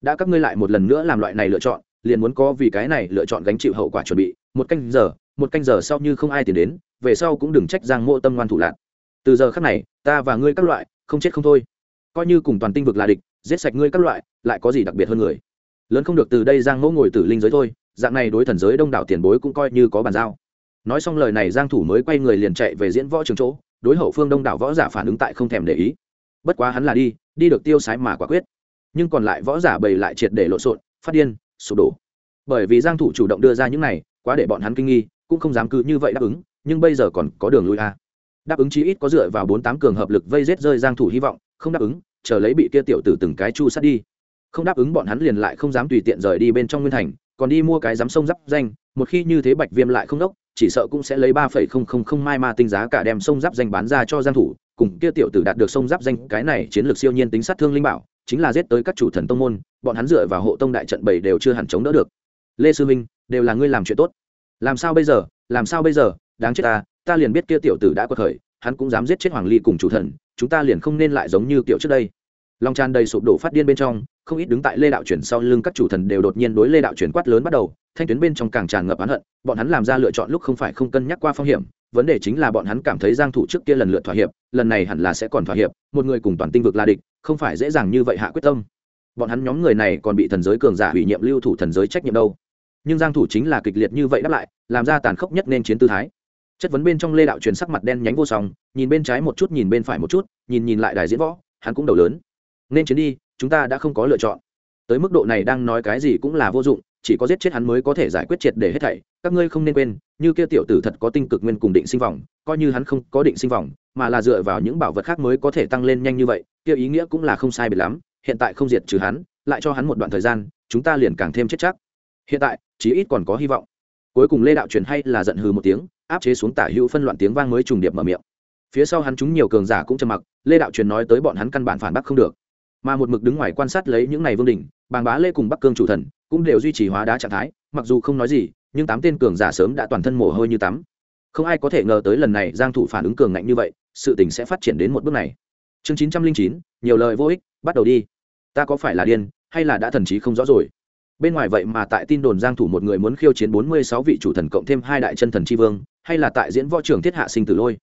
Đã các ngươi lại một lần nữa làm loại này lựa chọn, liền muốn có vì cái này lựa chọn gánh chịu hậu quả chuẩn bị. Một canh giờ, một canh giờ sau như không ai tìm đến, về sau cũng đừng trách giang mộ tâm ngoan thủ lạc từ giờ khắc này, ta và ngươi các loại, không chết không thôi. Coi như cùng toàn tinh vực là địch, giết sạch ngươi các loại, lại có gì đặc biệt hơn người? Lớn không được từ đây giang mẫu ngồi tử linh giới thôi, dạng này đối thần giới đông đảo tiền bối cũng coi như có bàn giao. Nói xong lời này, giang thủ mới quay người liền chạy về diễn võ trường chỗ đối hậu phương đông đảo võ giả phản ứng tại không thèm để ý. Bất quá hắn là đi đi được tiêu sái mà quả quyết. Nhưng còn lại võ giả bày lại triệt để lộn xộn, phát điên, sụp đổ. Bởi vì giang thủ chủ động đưa ra những này, quá để bọn hắn kinh nghi, cũng không dám cứ như vậy đáp ứng, nhưng bây giờ còn có đường lui a. Đáp ứng chí ít có dựa vào bốn tám cường hợp lực vây giết rơi giang thủ hy vọng, không đáp ứng, chờ lấy bị kia tiểu tử từng cái chu sát đi. Không đáp ứng bọn hắn liền lại không dám tùy tiện rời đi bên trong nguyên thành, còn đi mua cái giám sông giáp danh, một khi như thế bạch viêm lại không đốc chỉ sợ cũng sẽ lấy ba phẩy không không không mai ma tinh giá cả đem sông giáp danh bán ra cho giang thủ, cùng kia tiểu tử đạt được sông giáp danh, cái này chiến lược siêu nhiên tính sát thương linh bảo, chính là giết tới các chủ thần tông môn, bọn hắn dựa vào hộ tông đại trận bảy đều chưa hẳn chống đỡ được. Lê sư minh, đều là ngươi làm chuyện tốt. Làm sao bây giờ? Làm sao bây giờ? Đáng chết ta ta liền biết kia tiểu tử đã quật khởi, hắn cũng dám giết chết hoàng ly cùng chủ thần, chúng ta liền không nên lại giống như kiểu trước đây. Long tràn đầy sụp đổ phát điên bên trong không ít đứng tại lê đạo chuyển sau lưng các chủ thần đều đột nhiên đối lê đạo chuyển quát lớn bắt đầu, thanh tuyến bên trong càng tràn ngập oán hận, bọn hắn làm ra lựa chọn lúc không phải không cân nhắc qua phong hiểm, vấn đề chính là bọn hắn cảm thấy giang thủ trước kia lần lượt thỏa hiệp, lần này hẳn là sẽ còn thỏa hiệp, một người cùng toàn tinh vực là địch, không phải dễ dàng như vậy hạ quyết tâm. Bọn hắn nhóm người này còn bị thần giới cường giả ủy nhiệm lưu thủ thần giới trách nhiệm đâu. Nhưng giang thủ chính là kịch liệt như vậy đáp lại, làm ra tàn khốc nhất nên chiến tư thái. Chất vấn bên trong lê đạo truyền sắc mặt đen nhánh vô song, nhìn bên trái một chút, nhìn bên phải một chút, nhìn nhìn lại đài diễn võ, hắn cũng đầu lớn. Nên chiến đi chúng ta đã không có lựa chọn. Tới mức độ này đang nói cái gì cũng là vô dụng, chỉ có giết chết hắn mới có thể giải quyết triệt để hết thảy. Các ngươi không nên quên, như kia tiểu tử thật có tinh cực nguyên cùng định sinh vọng coi như hắn không có định sinh vọng mà là dựa vào những bảo vật khác mới có thể tăng lên nhanh như vậy, kia ý nghĩa cũng là không sai biệt lắm, hiện tại không diệt trừ hắn, lại cho hắn một đoạn thời gian, chúng ta liền càng thêm chết chắc. Hiện tại, chí ít còn có hy vọng. Cuối cùng lê đạo truyền hay là giận hừ một tiếng, áp chế xuống tả hữu phân loạn tiếng vang mới trùng điệp mở miệng. Phía sau hắn chúng nhiều cường giả cũng trầm mặc, lê đạo truyền nói tới bọn hắn căn bản phản bác không được mà một mực đứng ngoài quan sát lấy những này vương đỉnh, bàng bá lê cùng bắc cương chủ thần cũng đều duy trì hóa đá trạng thái, mặc dù không nói gì, nhưng tám tên cường giả sớm đã toàn thân mồ hôi như tắm. Không ai có thể ngờ tới lần này giang thủ phản ứng cường ngạnh như vậy, sự tình sẽ phát triển đến một bước này. Chương chín trăm linh chín, nhiều lời vô ích, bắt đầu đi. Ta có phải là điên, hay là đã thần trí không rõ rồi? Bên ngoài vậy mà tại tin đồn giang thủ một người muốn khiêu chiến 46 vị chủ thần cộng thêm hai đại chân thần chi vương, hay là tại diễn võ trường thiết hạ sinh tử lôi?